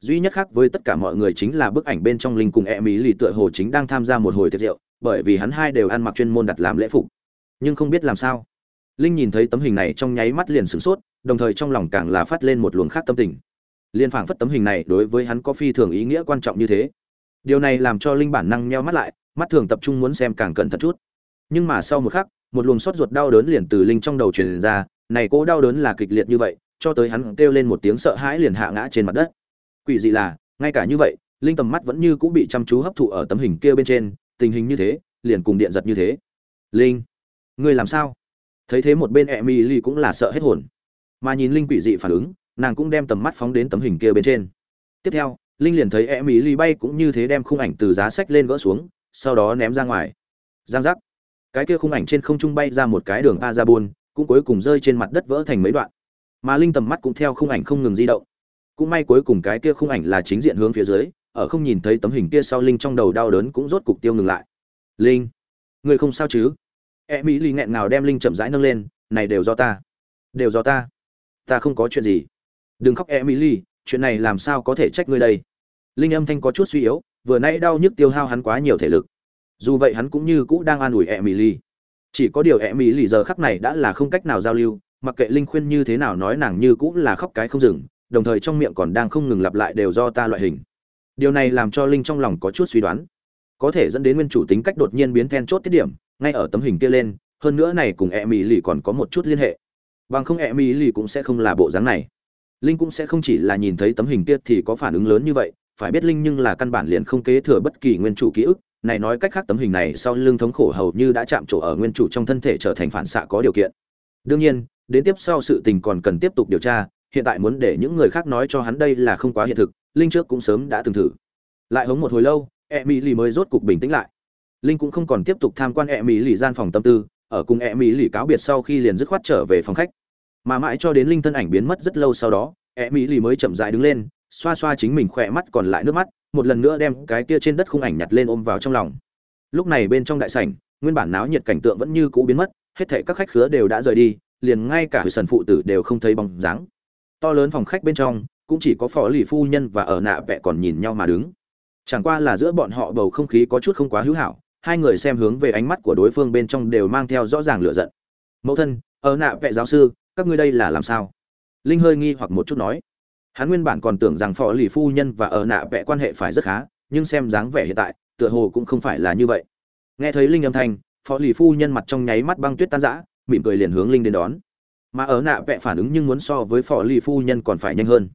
Duy nhất khác với tất cả mọi người chính là bức ảnh bên trong linh cùng emily tựa hồ chính đang tham gia một hồi tiệc rượu bởi vì hắn hai đều ăn mặc chuyên môn đặt làm lễ phục. Nhưng không biết làm sao. Linh nhìn thấy tấm hình này trong nháy mắt liền sửng sốt đồng thời trong lòng càng là phát lên một luồng khác tâm tình. Liên phảng phất tấm hình này đối với hắn có phi thường ý nghĩa quan trọng như thế. Điều này làm cho linh bản năng nheo mắt lại, mắt thường tập trung muốn xem càng cẩn thận chút. Nhưng mà sau một khắc, một luồng sốt ruột đau đớn liền từ linh trong đầu truyền ra, này cô đau đớn là kịch liệt như vậy, cho tới hắn kêu lên một tiếng sợ hãi liền hạ ngã trên mặt đất. Quỷ dị là, ngay cả như vậy, linh tầm mắt vẫn như cũng bị chăm chú hấp thụ ở tấm hình kia bên trên, tình hình như thế, liền cùng điện giật như thế. Linh, ngươi làm sao? Thấy thế một bên e lì cũng là sợ hết hồn mà nhìn linh quỷ dị phản ứng, nàng cũng đem tầm mắt phóng đến tấm hình kia bên trên. Tiếp theo, linh liền thấy e mỹ ly bay cũng như thế đem khung ảnh từ giá sách lên gỡ xuống, sau đó ném ra ngoài. Giang giác. Cái kia khung ảnh trên không trung bay ra một cái đường pa ra buôn cũng cuối cùng rơi trên mặt đất vỡ thành mấy đoạn. Mà linh tầm mắt cũng theo khung ảnh không ngừng di động. Cũng may cuối cùng cái kia khung ảnh là chính diện hướng phía dưới, ở không nhìn thấy tấm hình kia sau linh trong đầu đau đớn cũng rốt cục tiêu ngừng lại. Linh, người không sao chứ? E mỹ ly nghẹn ngào đem linh chậm rãi nâng lên, này đều do ta. Đều do ta ta không có chuyện gì. Đừng khóc Emily, chuyện này làm sao có thể trách ngươi đây? Linh âm thanh có chút suy yếu vừa nãy đau nhức tiêu hao hắn quá nhiều thể lực. Dù vậy hắn cũng như cũ đang an ủi Emily. chỉ có điều Emily giờ khắc này đã là không cách nào giao lưu mặc kệ linh khuyên như thế nào nói nàng như cũ là khóc cái không dừng đồng thời trong miệng còn đang không ngừng lặp lại đều do ta loại hình. Điều này làm cho linh trong lòng có chút suy đoán. Có thể dẫn đến nguyên chủ tính cách đột nhiên biến then chốt tiết điểm ngay ở tấm hình kia lên hơn nữa này cùng e mỹ lì còn có một chút liên hệ bằng không e mỹ lì cũng sẽ không là bộ dáng này. Linh cũng sẽ không chỉ là nhìn thấy tấm hình kia thì có phản ứng lớn như vậy. Phải biết linh nhưng là căn bản liền không kế thừa bất kỳ nguyên chủ ký ức. Này nói cách khác, tấm hình này sau lưng thống khổ hầu như đã chạm trổ ở nguyên chủ trong thân thể trở thành phản xạ có điều kiện. Đương nhiên, đến tiếp sau sự tình còn cần tiếp tục điều tra. Hiện tại muốn để những người khác nói cho hắn đây là không quá hiện thực. Linh trước cũng sớm đã từng thử. Lại hống một hồi lâu e mỹ lì mới rốt cục bình tĩnh lại. Linh cũng không còn tiếp tục tham quan e mỹ lì gian phòng tâm tư. Ở cùng e mỹ lì cáo biệt sau khi liền dứt khoát trở về phòng khách mà mãi cho đến linh thân ảnh biến mất rất lâu sau đó e mỹ lì mới chậm dại đứng lên, xoa xoa chính mình khỏe mắt còn lại nước mắt, một lần nữa đem cái kia trên đất khung ảnh nhặt lên ôm vào trong lòng. Lúc này bên trong đại sảnh, nguyên bản náo nhiệt cảnh tượng vẫn như cũ biến mất, hết thảy các khách khứa đều đã rời đi, liền ngay cả sần phụ tử đều không thấy bóng dáng. To lớn phòng khách bên trong, cũng chỉ có phó lì phu nhân và ở nạ vẹ còn nhìn nhau mà đứng. Chẳng qua là giữa bọn họ bầu không khí có chút không quá hữu hảo, hai người xem hướng về ánh mắt của đối phương bên trong đều mang theo rõ ràng lửa giận. Mẫu thân, ở nạ vẹ giáo sư các ngươi đây là làm sao? Linh hơi nghi hoặc một chút nói. Hắn nguyên bản còn tưởng rằng phò lì phu nhân và ở nạ vẽ quan hệ phải rất khá, nhưng xem dáng vẻ hiện tại, tựa hồ cũng không phải là như vậy. Nghe thấy linh âm thanh phó lì phu nhân mặt trong nháy mắt băng tuyết tan rã, mỉm cười liền hướng linh đến đón. Mà ở nạ vẽ phản ứng nhưng muốn so với phó lì phu nhân còn phải nhanh hơn.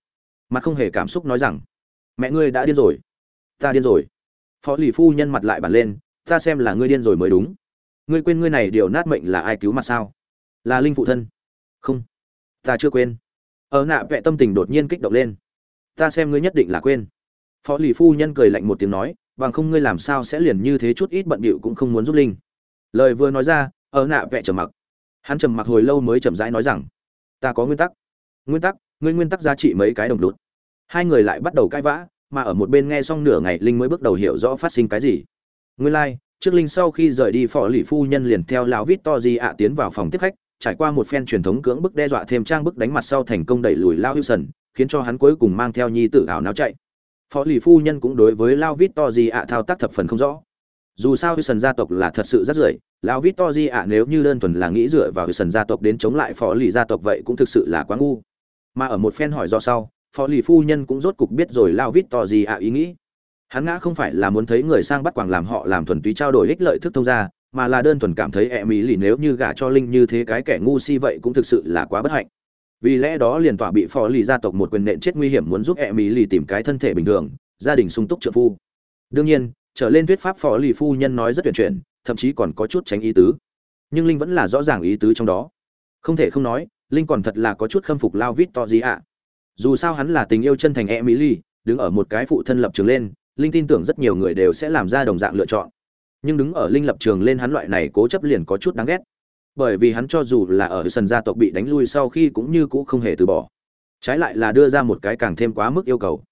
Mặt không hề cảm xúc nói rằng, mẹ ngươi đã điên rồi. Ta điên rồi. Phó lì phu nhân mặt lại bản lên, ta xem là ngươi điên rồi mới đúng. Ngươi quên ngươi này điều nát mệnh là ai cứu mặt sao? Là linh phụ thân không. Ta chưa quên. Ở nạ vẽ tâm tình đột nhiên kích động lên. Ta xem ngươi nhất định là quên. Phó lì phu nhân cười lạnh một tiếng nói bằng không ngươi làm sao sẽ liền như thế chút ít bận bịu cũng không muốn giúp linh. Lời vừa nói ra ở nạ vẽ trầm mặc. Hắn trầm mặc hồi lâu mới chậm rãi nói rằng ta có nguyên tắc. Nguyên tắc ngươi nguyên tắc giá trị mấy cái đồng lụt hai người lại bắt đầu cãi vã mà ở một bên nghe xong nửa ngày linh mới bước đầu hiểu rõ phát sinh cái gì. Nguyên lai、like, trước linh sau khi rời đi phò lì phu nhân liền theo lão vít to di ạ tiến vào phòng tiếp khách trải qua một phen truyền thống cưỡng bức đe dọa thêm trang bức đánh mặt sau thành công đẩy lùi lao hữu sần, khiến cho hắn cuối cùng mang theo nhi tử ảo náo chạy. Phó lì phu nhân cũng đối với lao vít to di ạ thao tác thập phần không rõ. Dù sao hữu sần gia tộc là thật sự rất rưởi, lao vít to di ạ nếu như đơn thuần là nghĩ dựa vào hữu sần gia tộc đến chống lại phó lì gia tộc vậy cũng thực sự là quá ngu. Mà ở một phen hỏi do sau, phó lì phu nhân cũng rốt cục biết rồi lao vít to gì ạ ý nghĩ. Hắn ngã không phải là muốn thấy người sang bắt quàng làm họ làm thuần túy trao đổi ích lợi thức thông gia mà là đơn thuần cảm thấy e mỹ lì nếu như gả cho linh như thế cái kẻ ngu si vậy cũng thực sự là quá bất hạnh. Vì lẽ đó liền tỏa bị phò lì gia tộc một quyền nện chết nguy hiểm muốn giúp e mỹ lì tìm cái thân thể bình thường, gia đình sung túc trợ phu. Đương nhiên, trở lên thuyết pháp phò lì phu nhân nói rất tuyển chuyển, thậm chí còn có chút tránh ý tứ. Nhưng linh vẫn là rõ ràng ý tứ trong đó. Không thể không nói, linh còn thật là có chút khâm phục lao vít to gì ạ dù sao hắn là tình yêu chân thành e mỹ lì, đứng ở một cái phụ thân lập trường lên, linh tin tưởng rất nhiều người đều sẽ làm ra đồng dạng lựa chọn nhưng đứng ở linh lập trường lên hắn loại này cố chấp liền có chút đáng ghét. Bởi vì hắn cho dù là ở sân gia tộc bị đánh lui sau khi cũng như cũ không hề từ bỏ. Trái lại là đưa ra một cái càng thêm quá mức yêu cầu.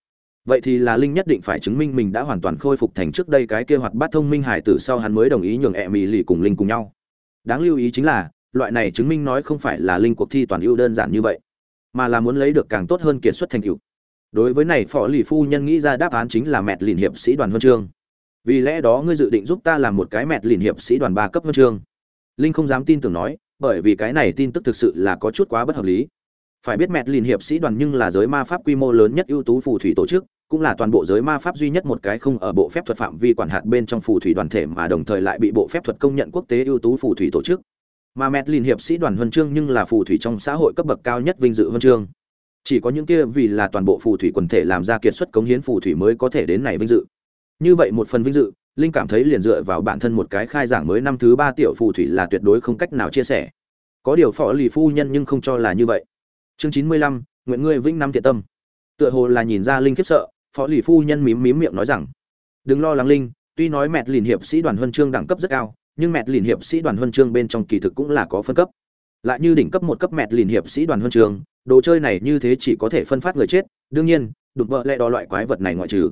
Vậy thì là linh nhất định phải chứng minh mình đã hoàn toàn khôi phục thành trước đây cái kia hoạt bát thông minh hải tử sau hắn mới đồng ý nhường ẹ mì lì cùng linh cùng nhau. Đáng lưu ý chính là, loại này chứng minh nói không phải là linh cuộc thi toàn ưu đơn giản như vậy, mà là muốn lấy được càng tốt hơn kiệt xuất thành tựu. Đối với này, phó lì phu nhân nghĩ ra đáp án chính là mẹt lìn hiệp sĩ đoàn huân chương vì lẽ đó ngươi dự định giúp ta làm một cái mẹt lìn hiệp sĩ đoàn ba cấp huân chương. Linh không dám tin tưởng nói, bởi vì cái này tin tức thực sự là có chút quá bất hợp lý. Phải biết mẹt lìn hiệp sĩ đoàn nhưng là giới ma pháp quy mô lớn nhất ưu tú phù thủy tổ chức, cũng là toàn bộ giới ma pháp duy nhất một cái không ở bộ phép thuật phạm vi quản hạt bên trong phù thủy đoàn thể mà đồng thời lại bị bộ phép thuật công nhận quốc tế ưu tú phù thủy tổ chức. Mà mẹt lìn hiệp sĩ đoàn huân chương nhưng là phù thủy trong xã hội cấp bậc cao nhất vinh dự huân chương. Chỉ có những kia vì là toàn bộ phù thủy quần thể làm ra kiệt xuất cống hiến phù thủy mới có thể đến này vinh dự như vậy một phần vinh dự, linh cảm thấy liền dựa vào bản thân một cái khai giảng mới năm thứ ba tiểu phù thủy là tuyệt đối không cách nào chia sẻ. Có điều phó lì phu nhân nhưng không cho là như vậy. Chương chín mươi lăm, nguyện ngươi vĩnh năm thiện tâm. Tựa hồ là nhìn ra linh khiếp sợ phó lì phu nhân mím mím miệng nói rằng, đừng lo lắng linh, tuy nói mẹ lìn hiệp sĩ đoàn huân chương đẳng cấp rất cao, nhưng mẹ lìn hiệp sĩ đoàn huân chương bên trong kỳ thực cũng là có phân cấp. Lại như đỉnh cấp một cấp mẹ lìn hiệp sĩ đoàn huân chương, đồ chơi này như thế chỉ có thể phân phát người chết, đương nhiên, đụng vợ lẽ đó loại quái vật này ngoại trừ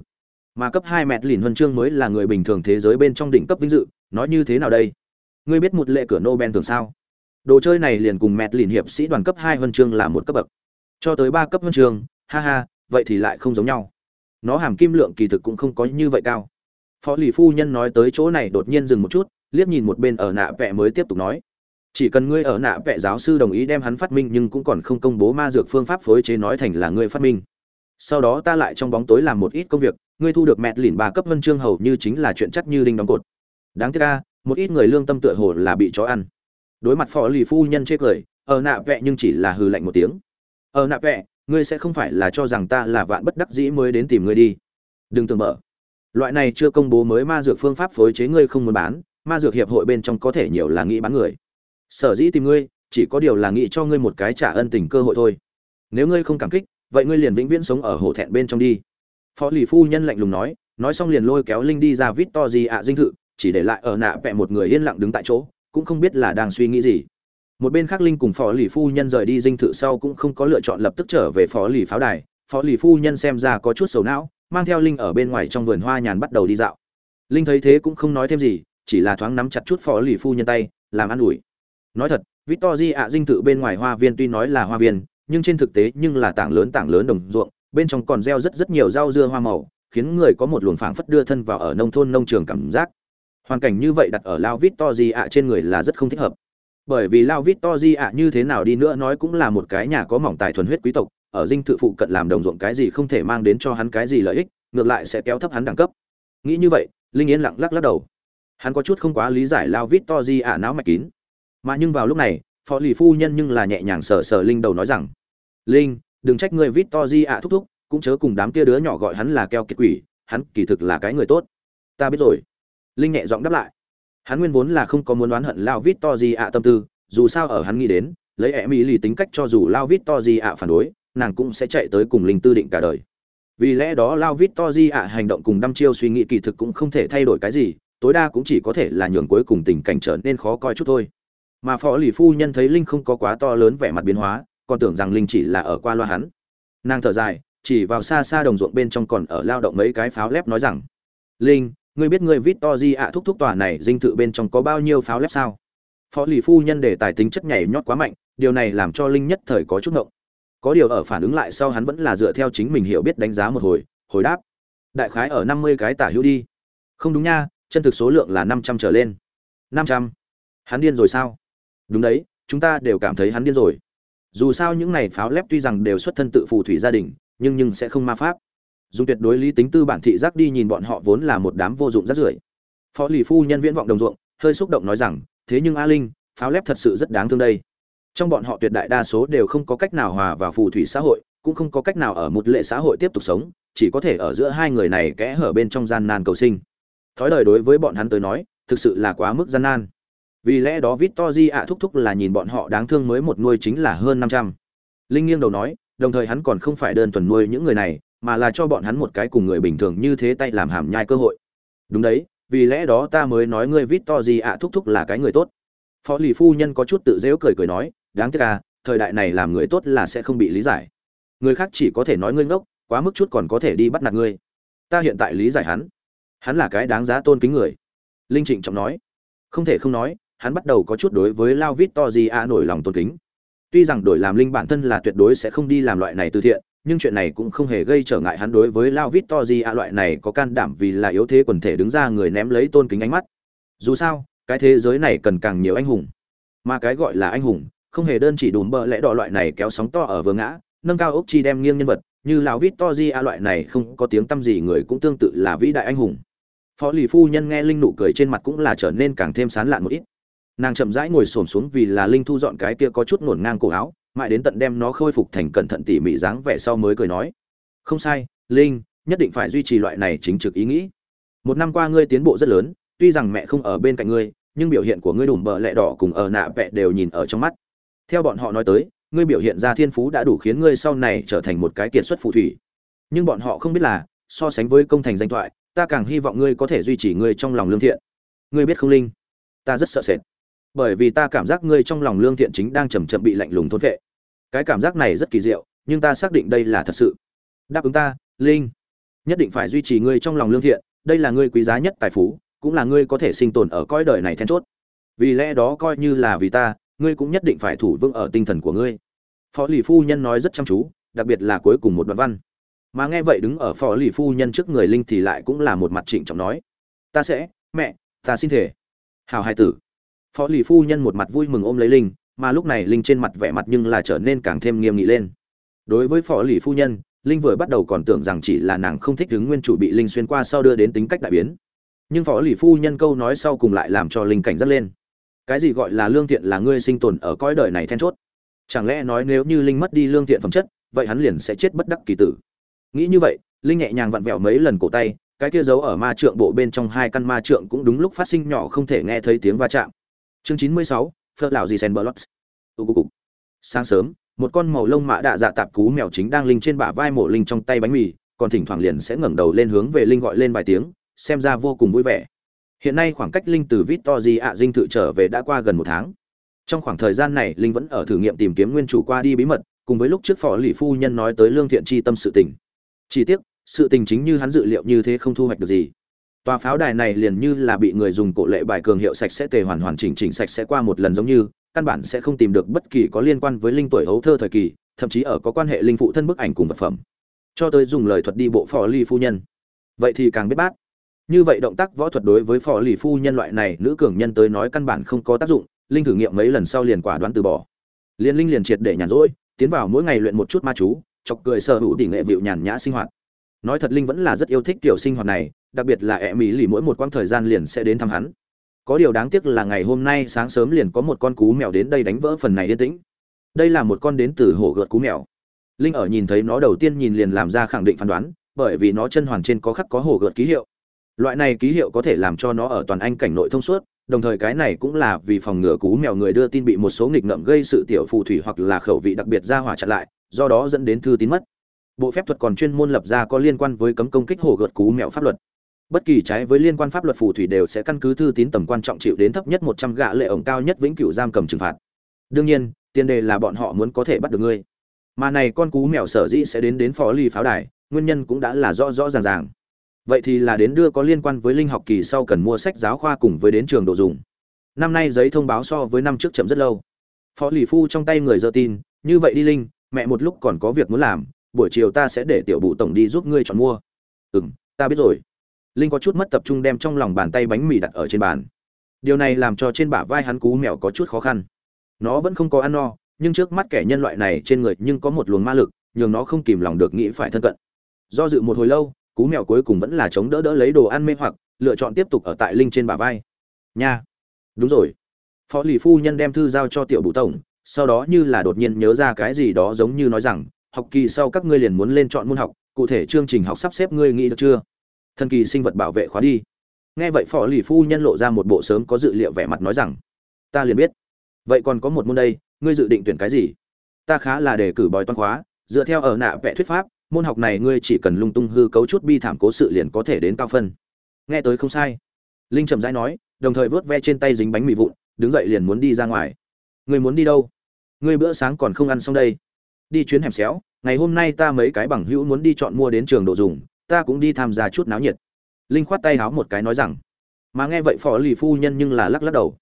mà cấp hai mẹt lìn huân chương mới là người bình thường thế giới bên trong đỉnh cấp vinh dự, nói như thế nào đây? Ngươi biết một lệ cửa nobel thường sao? Đồ chơi này liền cùng mẹt lìn hiệp sĩ đoàn cấp hai huân chương là một cấp bậc. Cho tới ba cấp huân chương, ha ha, vậy thì lại không giống nhau. Nó hàm kim lượng kỳ thực cũng không có như vậy cao. Phó lì phu nhân nói tới chỗ này đột nhiên dừng một chút, liếc nhìn một bên ở nạ vẽ mới tiếp tục nói. Chỉ cần ngươi ở nạ vẽ giáo sư đồng ý đem hắn phát minh nhưng cũng còn không công bố ma dược phương pháp phối chế nói thành là ngươi phát minh sau đó ta lại trong bóng tối làm một ít công việc, ngươi thu được mẹ lìn ba cấp vân chương hầu như chính là chuyện chắc như đinh đóng cột. Đáng tiếc ca một ít người lương tâm tựa hồ là bị chó ăn. Đối mặt phó lì phu nhân chê cười, ở nạ vẹ nhưng chỉ là hừ lạnh một tiếng. Ở nạ vẹ, ngươi sẽ không phải là cho rằng ta là vạn bất đắc dĩ mới đến tìm ngươi đi. Đừng tưởng mở. Loại này chưa công bố mới ma dược phương pháp phối chế ngươi không muốn bán, ma dược hiệp hội bên trong có thể nhiều là nghĩ bán người. Sở dĩ tìm ngươi, chỉ có điều là nghĩ cho ngươi một cái trả ân tình cơ hội thôi. Nếu ngươi không cảm kích vậy ngươi liền vĩnh viễn sống ở hổ thẹn bên trong đi. Phó lì phu nhân lạnh lùng nói nói xong liền lôi kéo linh đi ra vít to gì ạ dinh thự, chỉ để lại ở nạ vẹ một người yên lặng đứng tại chỗ, cũng không biết là đang suy nghĩ gì. Một bên khác linh cùng phó lì phu nhân rời đi dinh thự sau cũng không có lựa chọn lập tức trở về phó lì pháo đài. Phó lì phu nhân xem ra có chút sầu não, mang theo linh ở bên ngoài trong vườn hoa nhàn bắt đầu đi dạo. Linh thấy thế cũng không nói thêm gì, chỉ là thoáng nắm chặt chút phó lì phu nhân tay, làm ăn ủi. Nói thật victor ạ dinh thự bên ngoài hoa viên tuy nói là hoa viên nhưng trên thực tế nhưng là tảng lớn tảng lớn đồng ruộng, bên trong còn gieo rất rất nhiều rau dưa hoa màu, khiến người có một luồng phảng phất đưa thân vào ở nông thôn nông trường cảm giác. Hoàn cảnh như vậy đặt ở lao Victory ạ trên người là rất không thích hợp. Bởi vì lao Victory ạ như thế nào đi nữa nói cũng là một cái nhà có mỏng tài thuần huyết quý tộc, ở dinh thự phụ cận làm đồng ruộng cái gì không thể mang đến cho hắn cái gì lợi ích, ngược lại sẽ kéo thấp hắn đẳng cấp. Nghĩ như vậy, linh yên lặng lắc lắc đầu. Hắn có chút không quá lý giải lao Victory ạ náo não mạch kín. Mà nhưng vào lúc này phó lì phu nhân nhưng là nhẹ nhàng sờ sờ linh đầu nói rằng, linh, đừng trách người vít to di ả thúc thúc, cũng chớ cùng đám kia đứa nhỏ gọi hắn là keo kiệt quỷ, hắn kỳ thực là cái người tốt. Ta biết rồi. Linh nhẹ giọng đáp lại. Hắn nguyên vốn là không có muốn đoán hận lao vít to di ả tâm tư, dù sao ở hắn nghĩ đến, lấy ẹ mỹ lì tính cách cho dù lao vít to di ả phản đối, nàng cũng sẽ chạy tới cùng linh tư định cả đời. Vì lẽ đó lao vít to di ạ hành động cùng đăm chiêu suy nghĩ kỳ thực cũng không thể thay đổi cái gì, tối đa cũng chỉ có thể là nhường cuối cùng tình cảnh trở nên khó coi chút thôi mà phó lì phu nhân thấy linh không có quá to lớn vẻ mặt biến hóa, còn tưởng rằng linh chỉ là ở qua loa hắn. Nàng thở dài, chỉ vào xa xa đồng ruộng bên trong còn ở lao động mấy cái pháo lép nói rằng, linh, ngươi biết ngươi vít to di ạ, thúc thúc tòa này dinh thự bên trong có bao nhiêu pháo lép sao? Phó lì phu nhân để tài tính chất nhảy nhót quá mạnh, điều này làm cho linh nhất thời có chút ngộng. Có điều ở phản ứng lại sau hắn vẫn là dựa theo chính mình hiểu biết đánh giá một hồi hồi đáp, đại khái ở năm mươi cái tả hữu đi. Không đúng nha, chân thực số lượng là năm trăm trở lên. Năm trăm? Hắn điên rồi sao? Đúng đấy, chúng ta đều cảm thấy hắn điên rồi. Dù sao những này pháo lép tuy rằng đều xuất thân tự phù thủy gia đình, nhưng nhưng sẽ không ma pháp. Dùng tuyệt đối lý tính tư bản thị giác đi nhìn bọn họ vốn là một đám vô dụng rác rưởi. Phó lì phu nhân viễn vọng đồng ruộng, hơi xúc động nói rằng, thế nhưng a linh, pháo lép thật sự rất đáng thương đây. Trong bọn họ tuyệt đại đa số đều không có cách nào hòa vào phù thủy xã hội, cũng không có cách nào ở một lệ xã hội tiếp tục sống, chỉ có thể ở giữa hai người này kẽ hở bên trong gian nan cầu sinh. Thói đời đối với bọn hắn tới nói, thực sự là quá mức gian nan vì lẽ đó Victory ạ thúc thúc là nhìn bọn họ đáng thương mới một nuôi chính là hơn năm trăm. Linh nghiêng đầu nói, đồng thời hắn còn không phải đơn thuần nuôi những người này, mà là cho bọn hắn một cái cùng người bình thường như thế tay làm hàm nhai cơ hội. Đúng đấy, vì lẽ đó ta mới nói ngươi Victory ạ thúc thúc là cái người tốt. Phó lì phu nhân có chút tự giễu cười cười nói, đáng tiếc à thời đại này làm người tốt là sẽ không bị lý giải. Người khác chỉ có thể nói ngươi ngốc, quá mức chút còn có thể đi bắt nạt ngươi. Ta hiện tại lý giải hắn. Hắn là cái đáng giá tôn kính người. Linh trịnh trọng nói. Không thể không nói hắn bắt đầu có chút đối với lao vít to gì a nổi lòng tôn kính. Tuy rằng đổi làm linh bản thân là tuyệt đối sẽ không đi làm loại này từ thiện, nhưng chuyện này cũng không hề gây trở ngại hắn đối với lao vít to gì a loại này có can đảm vì là yếu thế quần thể đứng ra người ném lấy tôn kính ánh mắt. Dù sao, cái thế giới này cần càng nhiều anh hùng. Mà cái gọi là anh hùng, không hề đơn chỉ đùm bợ lẽ đỏ loại này kéo sóng to ở vừa ngã, nâng cao ốc chi đem nghiêng nhân vật, như lão vít to di a loại này không có tiếng tăm gì người cũng tương tự là vĩ đại anh hùng. Phó lì phu nhân nghe linh nụ cười trên mặt cũng là trở nên càng thêm sán lạn một ít nàng chậm rãi ngồi xổm xuống vì là linh thu dọn cái kia có chút nổn ngang cổ áo, mãi đến tận đem nó khôi phục thành cẩn thận tỉ mỉ dáng vẻ sau mới cười nói. Không sai, linh, nhất định phải duy trì loại này chính trực ý nghĩ. Một năm qua ngươi tiến bộ rất lớn, tuy rằng mẹ không ở bên cạnh ngươi, nhưng biểu hiện của ngươi đùm bợ lẹ đỏ cùng ở nạ vẹ đều nhìn ở trong mắt. Theo bọn họ nói tới, ngươi biểu hiện ra thiên phú đã đủ khiến ngươi sau này trở thành một cái kiệt xuất phù thủy. Nhưng bọn họ không biết là, so sánh với công thành danh thoại, ta càng hy vọng ngươi có thể duy trì ngươi trong lòng lương thiện. Ngươi biết không, linh? Ta rất sợ sệt bởi vì ta cảm giác ngươi trong lòng lương thiện chính đang chầm chậm bị lạnh lùng thôn vệ cái cảm giác này rất kỳ diệu, nhưng ta xác định đây là thật sự. Đáp ứng ta, linh. Nhất định phải duy trì ngươi trong lòng lương thiện, đây là ngươi quý giá nhất tài phú, cũng là ngươi có thể sinh tồn ở cõi đời này then chốt. Vì lẽ đó coi như là vì ta, ngươi cũng nhất định phải thủ vững ở tinh thần của ngươi. Phó lì phu nhân nói rất chăm chú, đặc biệt là cuối cùng một đoạn văn. Mà nghe vậy đứng ở phó lì phu nhân trước người linh thì lại cũng là một mặt trịnh trọng nói. Ta sẽ, mẹ, ta xin thể hào hai tử phó lì phu nhân một mặt vui mừng ôm lấy linh, mà lúc này linh trên mặt vẻ mặt nhưng là trở nên càng thêm nghiêm nghị lên. Đối với phó lì phu nhân, linh vừa bắt đầu còn tưởng rằng chỉ là nàng không thích đứng nguyên chủ bị linh xuyên qua sau đưa đến tính cách đại biến. Nhưng phó lì phu nhân câu nói sau cùng lại làm cho linh cảnh giác lên. Cái gì gọi là lương thiện là ngươi sinh tồn ở cõi đời này then chốt? Chẳng lẽ nói nếu như linh mất đi lương thiện phẩm chất, vậy hắn liền sẽ chết bất đắc kỳ tử? Nghĩ như vậy, linh nhẹ nhàng vặn vẹo mấy lần cổ tay, cái kia giấu ở ma trượng bộ bên trong hai căn ma trượng cũng đúng lúc phát sinh nhỏ không thể nghe thấy tiếng va chạm chương chín mươi sáu phớt lão gì sen bờ lót. Sáng sớm, một con màu lông mã đạ dạ tạp cú mèo chính đang linh trên bả vai mổ linh trong tay bánh mì, còn thỉnh thoảng liền sẽ ngẩng đầu lên hướng về linh gọi lên vài tiếng, xem ra vô cùng vui vẻ. Hiện nay khoảng cách linh từ victory ạ dinh thự trở về đã qua gần một tháng. Trong khoảng thời gian này, linh vẫn ở thử nghiệm tìm kiếm nguyên chủ qua đi bí mật, cùng với lúc trước phò lì phu nhân nói tới lương thiện chi tâm sự tình. Chỉ tiếc, sự tình chính như hắn dự liệu như thế không thu hoạch được gì tòa pháo đài này liền như là bị người dùng cổ lệ bài cường hiệu sạch sẽ tề hoàn hoàn chỉnh chỉnh sạch sẽ qua một lần giống như, căn bản sẽ không tìm được bất kỳ có liên quan với linh tuổi hấu thơ thời kỳ, thậm chí ở có quan hệ linh phụ thân bức ảnh cùng vật phẩm. Cho tới dùng lời thuật đi bộ phò ly phu nhân. Vậy thì càng biết bát. Như vậy động tác võ thuật đối với phò lì phu nhân loại này, nữ cường nhân tới nói căn bản không có tác dụng, linh thử nghiệm mấy lần sau liền quả đoán từ bỏ. Liên linh liền triệt để nhàn rỗi, tiến vào mỗi ngày luyện một chút ma chú, chọc cười sở hữu tỷ nghệ vịu nhàn nhã sinh hoạt. Nói thật linh vẫn là rất yêu thích kiểu sinh hoạt này đặc biệt là ẹ mỹ lì mỗi một quãng thời gian liền sẽ đến thăm hắn. Có điều đáng tiếc là ngày hôm nay sáng sớm liền có một con cú mèo đến đây đánh vỡ phần này yên tĩnh. Đây là một con đến từ hổ gợt cú mèo. Linh ở nhìn thấy nó đầu tiên nhìn liền làm ra khẳng định phán đoán, bởi vì nó chân hoàn trên có khắc có hổ gợt ký hiệu. Loại này ký hiệu có thể làm cho nó ở toàn anh cảnh nội thông suốt, đồng thời cái này cũng là vì phòng ngừa cú mèo người đưa tin bị một số nghịch ngợm gây sự tiểu phù thủy hoặc là khẩu vị đặc biệt ra hỏa chặn lại, do đó dẫn đến thư tín mất. Bộ phép thuật còn chuyên môn lập ra có liên quan với cấm công kích hổ gợt cú mèo pháp luật bất kỳ trái với liên quan pháp luật phù thủy đều sẽ căn cứ thư tín tầm quan trọng chịu đến thấp nhất một trăm gạ lệ ổng cao nhất vĩnh cửu giam cầm trừng phạt. Đương nhiên tiền đề là bọn họ muốn có thể bắt được ngươi. Mà này con cú mèo sở dĩ sẽ đến đến phó ly pháo đài nguyên nhân cũng đã là rõ rõ ràng ràng. Vậy thì là đến đưa có liên quan với linh học kỳ sau cần mua sách giáo khoa cùng với đến trường đồ dùng. Năm nay giấy thông báo so với năm trước chậm rất lâu. Phó lì phu trong tay người dơ tin như vậy đi linh mẹ một lúc còn có việc muốn làm buổi chiều ta sẽ để tiểu bụ tổng đi giúp ngươi chọn mua. Ừm, ta biết rồi linh có chút mất tập trung đem trong lòng bàn tay bánh mì đặt ở trên bàn. Điều này làm cho trên bả vai hắn cú mèo có chút khó khăn. Nó vẫn không có ăn no, nhưng trước mắt kẻ nhân loại này trên người nhưng có một luồng ma lực, nhường nó không kìm lòng được nghĩ phải thân cận. Do dự một hồi lâu, cú mèo cuối cùng vẫn là chống đỡ đỡ lấy đồ ăn mê hoặc, lựa chọn tiếp tục ở tại linh trên bả vai. Nha! Đúng rồi. Phó lì phu nhân đem thư giao cho tiểu bụ tổng, sau đó như là đột nhiên nhớ ra cái gì đó giống như nói rằng, học kỳ sau các ngươi liền muốn lên chọn môn học, cụ thể chương trình học sắp xếp ngươi nghĩ được chưa? Thần kỳ sinh vật bảo vệ khóa đi. Nghe vậy phó lì phu nhân lộ ra một bộ sớm có dự liệu vẻ mặt nói rằng, ta liền biết. Vậy còn có một môn đây, ngươi dự định tuyển cái gì? Ta khá là đề cử bói toán khóa, dựa theo ở nạ vẽ thuyết pháp, môn học này ngươi chỉ cần lung tung hư cấu chút bi thảm cố sự liền có thể đến cao phân. Nghe tới không sai. Linh trầm rãi nói, đồng thời vớt ve trên tay dính bánh mì vụn, đứng dậy liền muốn đi ra ngoài. Ngươi muốn đi đâu? Ngươi bữa sáng còn không ăn xong đây. Đi chuyến hẻm xéo, ngày hôm nay ta mấy cái bằng hữu muốn đi chọn mua đến trường đồ dùng ta cũng đi tham gia chút náo nhiệt. Linh khoát tay háo một cái nói rằng, mà nghe vậy phó lì phu nhân nhưng là lắc lắc đầu.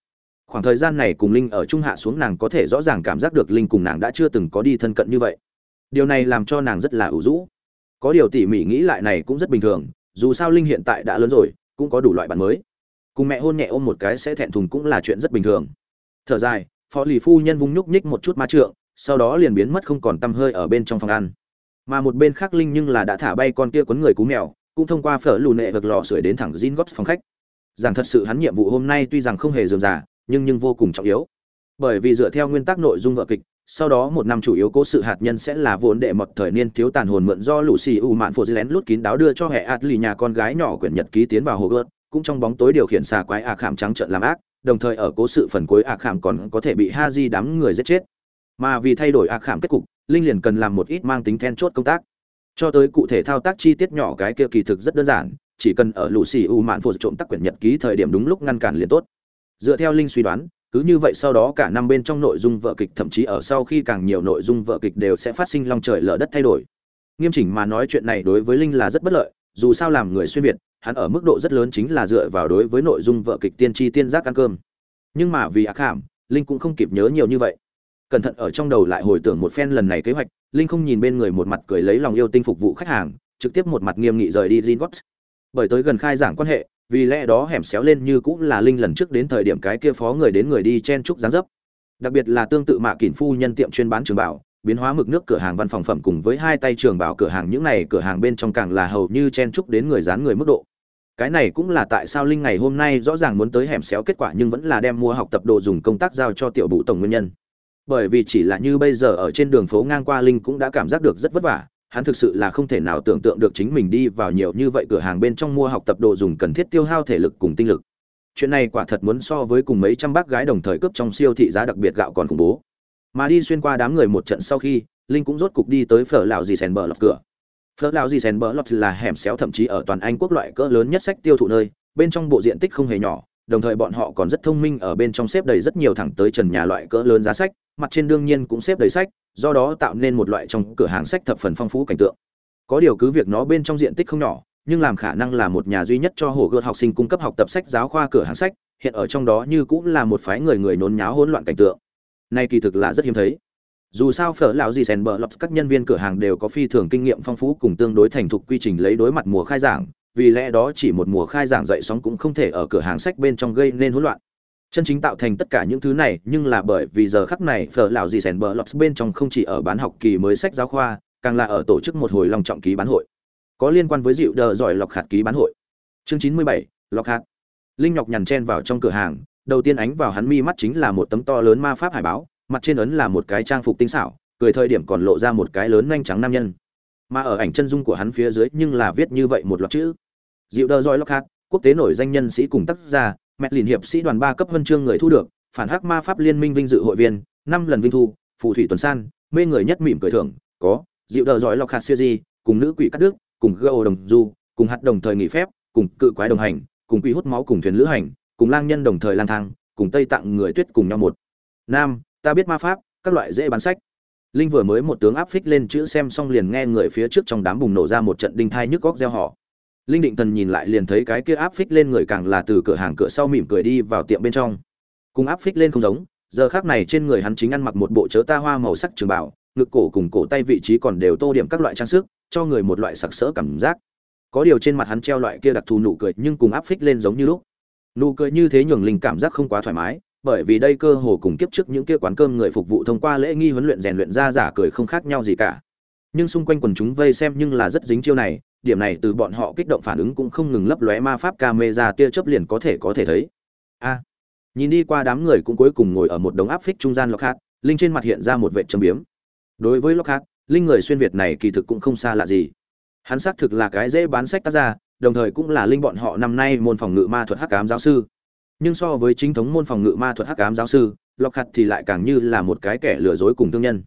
Khoảng thời gian này cùng linh ở trung hạ xuống nàng có thể rõ ràng cảm giác được linh cùng nàng đã chưa từng có đi thân cận như vậy. Điều này làm cho nàng rất là ủ rũ. Có điều tỉ mỉ nghĩ lại này cũng rất bình thường, dù sao linh hiện tại đã lớn rồi, cũng có đủ loại bạn mới. Cùng mẹ hôn nhẹ ôm một cái sẽ thẹn thùng cũng là chuyện rất bình thường. Thở dài phó lì phu nhân vung nhúc nhích một chút ma trượng, sau đó liền biến mất không còn tâm hơi ở bên trong phòng ăn mà một bên khác linh nhưng là đã thả bay con kia quấn người cú mèo, cũng thông qua phở lù nệ vực lò sưởi đến thẳng gin gót phòng khách. Rằng thật sự hắn nhiệm vụ hôm nay tuy rằng không hề dườm giả nhưng nhưng vô cùng trọng yếu. Bởi vì dựa theo nguyên tắc nội dung vợ kịch, sau đó một năm chủ yếu cố sự hạt nhân sẽ là vốn đệ mật thời niên thiếu tàn hồn mượn do lũ xì u mạn phô lén lút kín đáo đưa cho hệ ạt lì nhà con gái nhỏ quyển nhật ký tiến vào hồ gợt, cũng trong bóng tối điều khiển xà quái à khảm trắng trợn làm ác, đồng thời ở cố sự phần cuối à khảm còn có thể bị ha di đám người giết chết mà vì thay đổi ác khảm kết cục, linh liền cần làm một ít mang tính then chốt công tác. Cho tới cụ thể thao tác chi tiết nhỏ cái kia kỳ thực rất đơn giản, chỉ cần ở lũ xì u mạn phô trộm tắc quyển nhật ký thời điểm đúng lúc ngăn cản liền tốt. Dựa theo linh suy đoán, cứ như vậy sau đó cả năm bên trong nội dung vợ kịch thậm chí ở sau khi càng nhiều nội dung vợ kịch đều sẽ phát sinh long trời lở đất thay đổi. Nghiêm chỉnh mà nói chuyện này đối với linh là rất bất lợi, dù sao làm người xuyên việt, hắn ở mức độ rất lớn chính là dựa vào đối với nội dung vợ kịch tiên tri tiên giác ăn cơm. Nhưng mà vì ác hàm linh cũng không kịp nhớ nhiều như vậy cẩn thận ở trong đầu lại hồi tưởng một phen lần này kế hoạch, linh không nhìn bên người một mặt cười lấy lòng yêu tinh phục vụ khách hàng, trực tiếp một mặt nghiêm nghị rời đi Gringotts. bởi tới gần khai giảng quan hệ, vì lẽ đó hẻm xéo lên như cũng là linh lần trước đến thời điểm cái kia phó người đến người đi chen chúc dáng dấp. Đặc biệt là tương tự mạ kỉn phu nhân tiệm chuyên bán trường bảo, biến hóa mực nước cửa hàng văn phòng phẩm cùng với hai tay trường bảo cửa hàng, những này cửa hàng bên trong càng là hầu như chen chúc đến người dán người mức độ. Cái này cũng là tại sao linh ngày hôm nay rõ ràng muốn tới hẻm xéo kết quả nhưng vẫn là đem mua học tập đồ dùng công tác giao cho tiểu bụ tổng nguyên nhân bởi vì chỉ là như bây giờ ở trên đường phố ngang qua linh cũng đã cảm giác được rất vất vả, hắn thực sự là không thể nào tưởng tượng được chính mình đi vào nhiều như vậy cửa hàng bên trong mua học tập đồ dùng cần thiết tiêu hao thể lực cùng tinh lực. Chuyện này quả thật muốn so với cùng mấy trăm bác gái đồng thời cướp trong siêu thị giá đặc biệt gạo còn khủng bố. Mà đi xuyên qua đám người một trận sau khi, linh cũng rốt cục đi tới phở lão dì sèn bờ lọc cửa. Phở lão dì sèn bờ lọc là hẻm xéo thậm chí ở toàn anh quốc loại cỡ lớn nhất sách tiêu thụ nơi, bên trong bộ diện tích không hề nhỏ, đồng thời bọn họ còn rất thông minh, ở bên trong xếp đầy rất nhiều thẳng tới trần nhà loại cỡ lớn giá sách mặt trên đương nhiên cũng xếp đầy sách, do đó tạo nên một loại trong cửa hàng sách thập phần phong phú cảnh tượng. Có điều cứ việc nó bên trong diện tích không nhỏ, nhưng làm khả năng là một nhà duy nhất cho hồ gươm học sinh cung cấp học tập sách giáo khoa cửa hàng sách, hiện ở trong đó như cũng là một phái người người nôn nháo hỗn loạn cảnh tượng. Nay kỳ thực là rất hiếm thấy. Dù sao phở lão gì sèn bờ lọc các nhân viên cửa hàng đều có phi thường kinh nghiệm phong phú cùng tương đối thành thục quy trình lấy đối mặt mùa khai giảng, vì lẽ đó chỉ một mùa khai giảng dậy sóng cũng không thể ở cửa hàng sách bên trong gây nên hỗn loạn chân chính tạo thành tất cả những thứ này, nhưng là bởi vì giờ khắc này phở lão gì sèn bờ lọt bên trong không chỉ ở bán học kỳ mới sách giáo khoa, càng là ở tổ chức một hồi lòng trọng ký bán hội. Có liên quan với dịu đờ giỏi lọc hạt ký bán hội. Chương chín mươi bảy, lọc hạt linh nhọc nhằn chen vào trong cửa hàng, đầu tiên ánh vào hắn mi mắt chính là một tấm to lớn ma pháp hải báo, mặt trên ấn là một cái trang phục tinh xảo, cười thời điểm còn lộ ra một cái lớn nhanh trắng nam nhân. Mà ở ảnh chân dung của hắn phía dưới nhưng là viết như vậy một loạt chữ. Dịu đờ giỏi lọc hạt quốc tế nổi danh nhân sĩ cùng tác giả mẹ liền hiệp sĩ đoàn ba cấp huân chương người thu được, phản hắc ma pháp liên minh vinh dự hội viên, năm lần vinh thu, phù thủy tuần san, mê người nhất mỉm cười thưởng, có, dịu đờ giỏi lọc hạt siêu di, cùng nữ quỷ cắt đức cùng gâu đồng du, cùng hạt đồng thời nghỉ phép, cùng cự quái đồng hành, cùng quỷ hút máu cùng thuyền lữ hành, cùng lang nhân đồng thời lang thang, cùng tây tặng người tuyết cùng nhau một. Nam, ta biết ma pháp, các loại dễ bán sách. Linh vừa mới một tướng áp phích lên chữ xem xong liền nghe người phía trước trong đám bùng nổ ra một trận đinh thai nhức góc gieo họ linh định thần nhìn lại liền thấy cái kia áp phích lên người càng là từ cửa hàng cửa sau mỉm cười đi vào tiệm bên trong. Cùng áp phích lên không giống, giờ khác này trên người hắn chính ăn mặc một bộ chớ ta hoa màu sắc trường bảo ngực cổ cùng cổ tay vị trí còn đều tô điểm các loại trang sức, cho người một loại sặc sỡ cảm giác. Có điều trên mặt hắn treo loại kia đặc thù nụ cười nhưng cùng áp phích lên giống như lúc. Nụ cười như thế nhường linh cảm giác không quá thoải mái, bởi vì đây cơ hồ cùng kiếp trước những kia quán cơm người phục vụ thông qua lễ nghi huấn luyện rèn luyện ra giả cười không khác nhau gì cả nhưng xung quanh quần chúng vây xem nhưng là rất dính chiêu này, điểm này từ bọn họ kích động phản ứng cũng không ngừng lấp lóe ma pháp camera tia chớp liền có thể có thể thấy. A, nhìn đi qua đám người cũng cuối cùng ngồi ở một đống áp phích trung gian lockhart linh trên mặt hiện ra một vệ châm biếm. Đối với lockhart linh người xuyên việt này kỳ thực cũng không xa lạ gì. Hắn xác thực là cái dễ bán sách tác ra đồng thời cũng là linh bọn họ năm nay môn phòng ngự ma thuật hắc ám giáo sư. Nhưng so với chính thống môn phòng ngự ma thuật hắc ám giáo sư lockhart thì lại càng như là một cái kẻ lừa dối cùng thương nhân.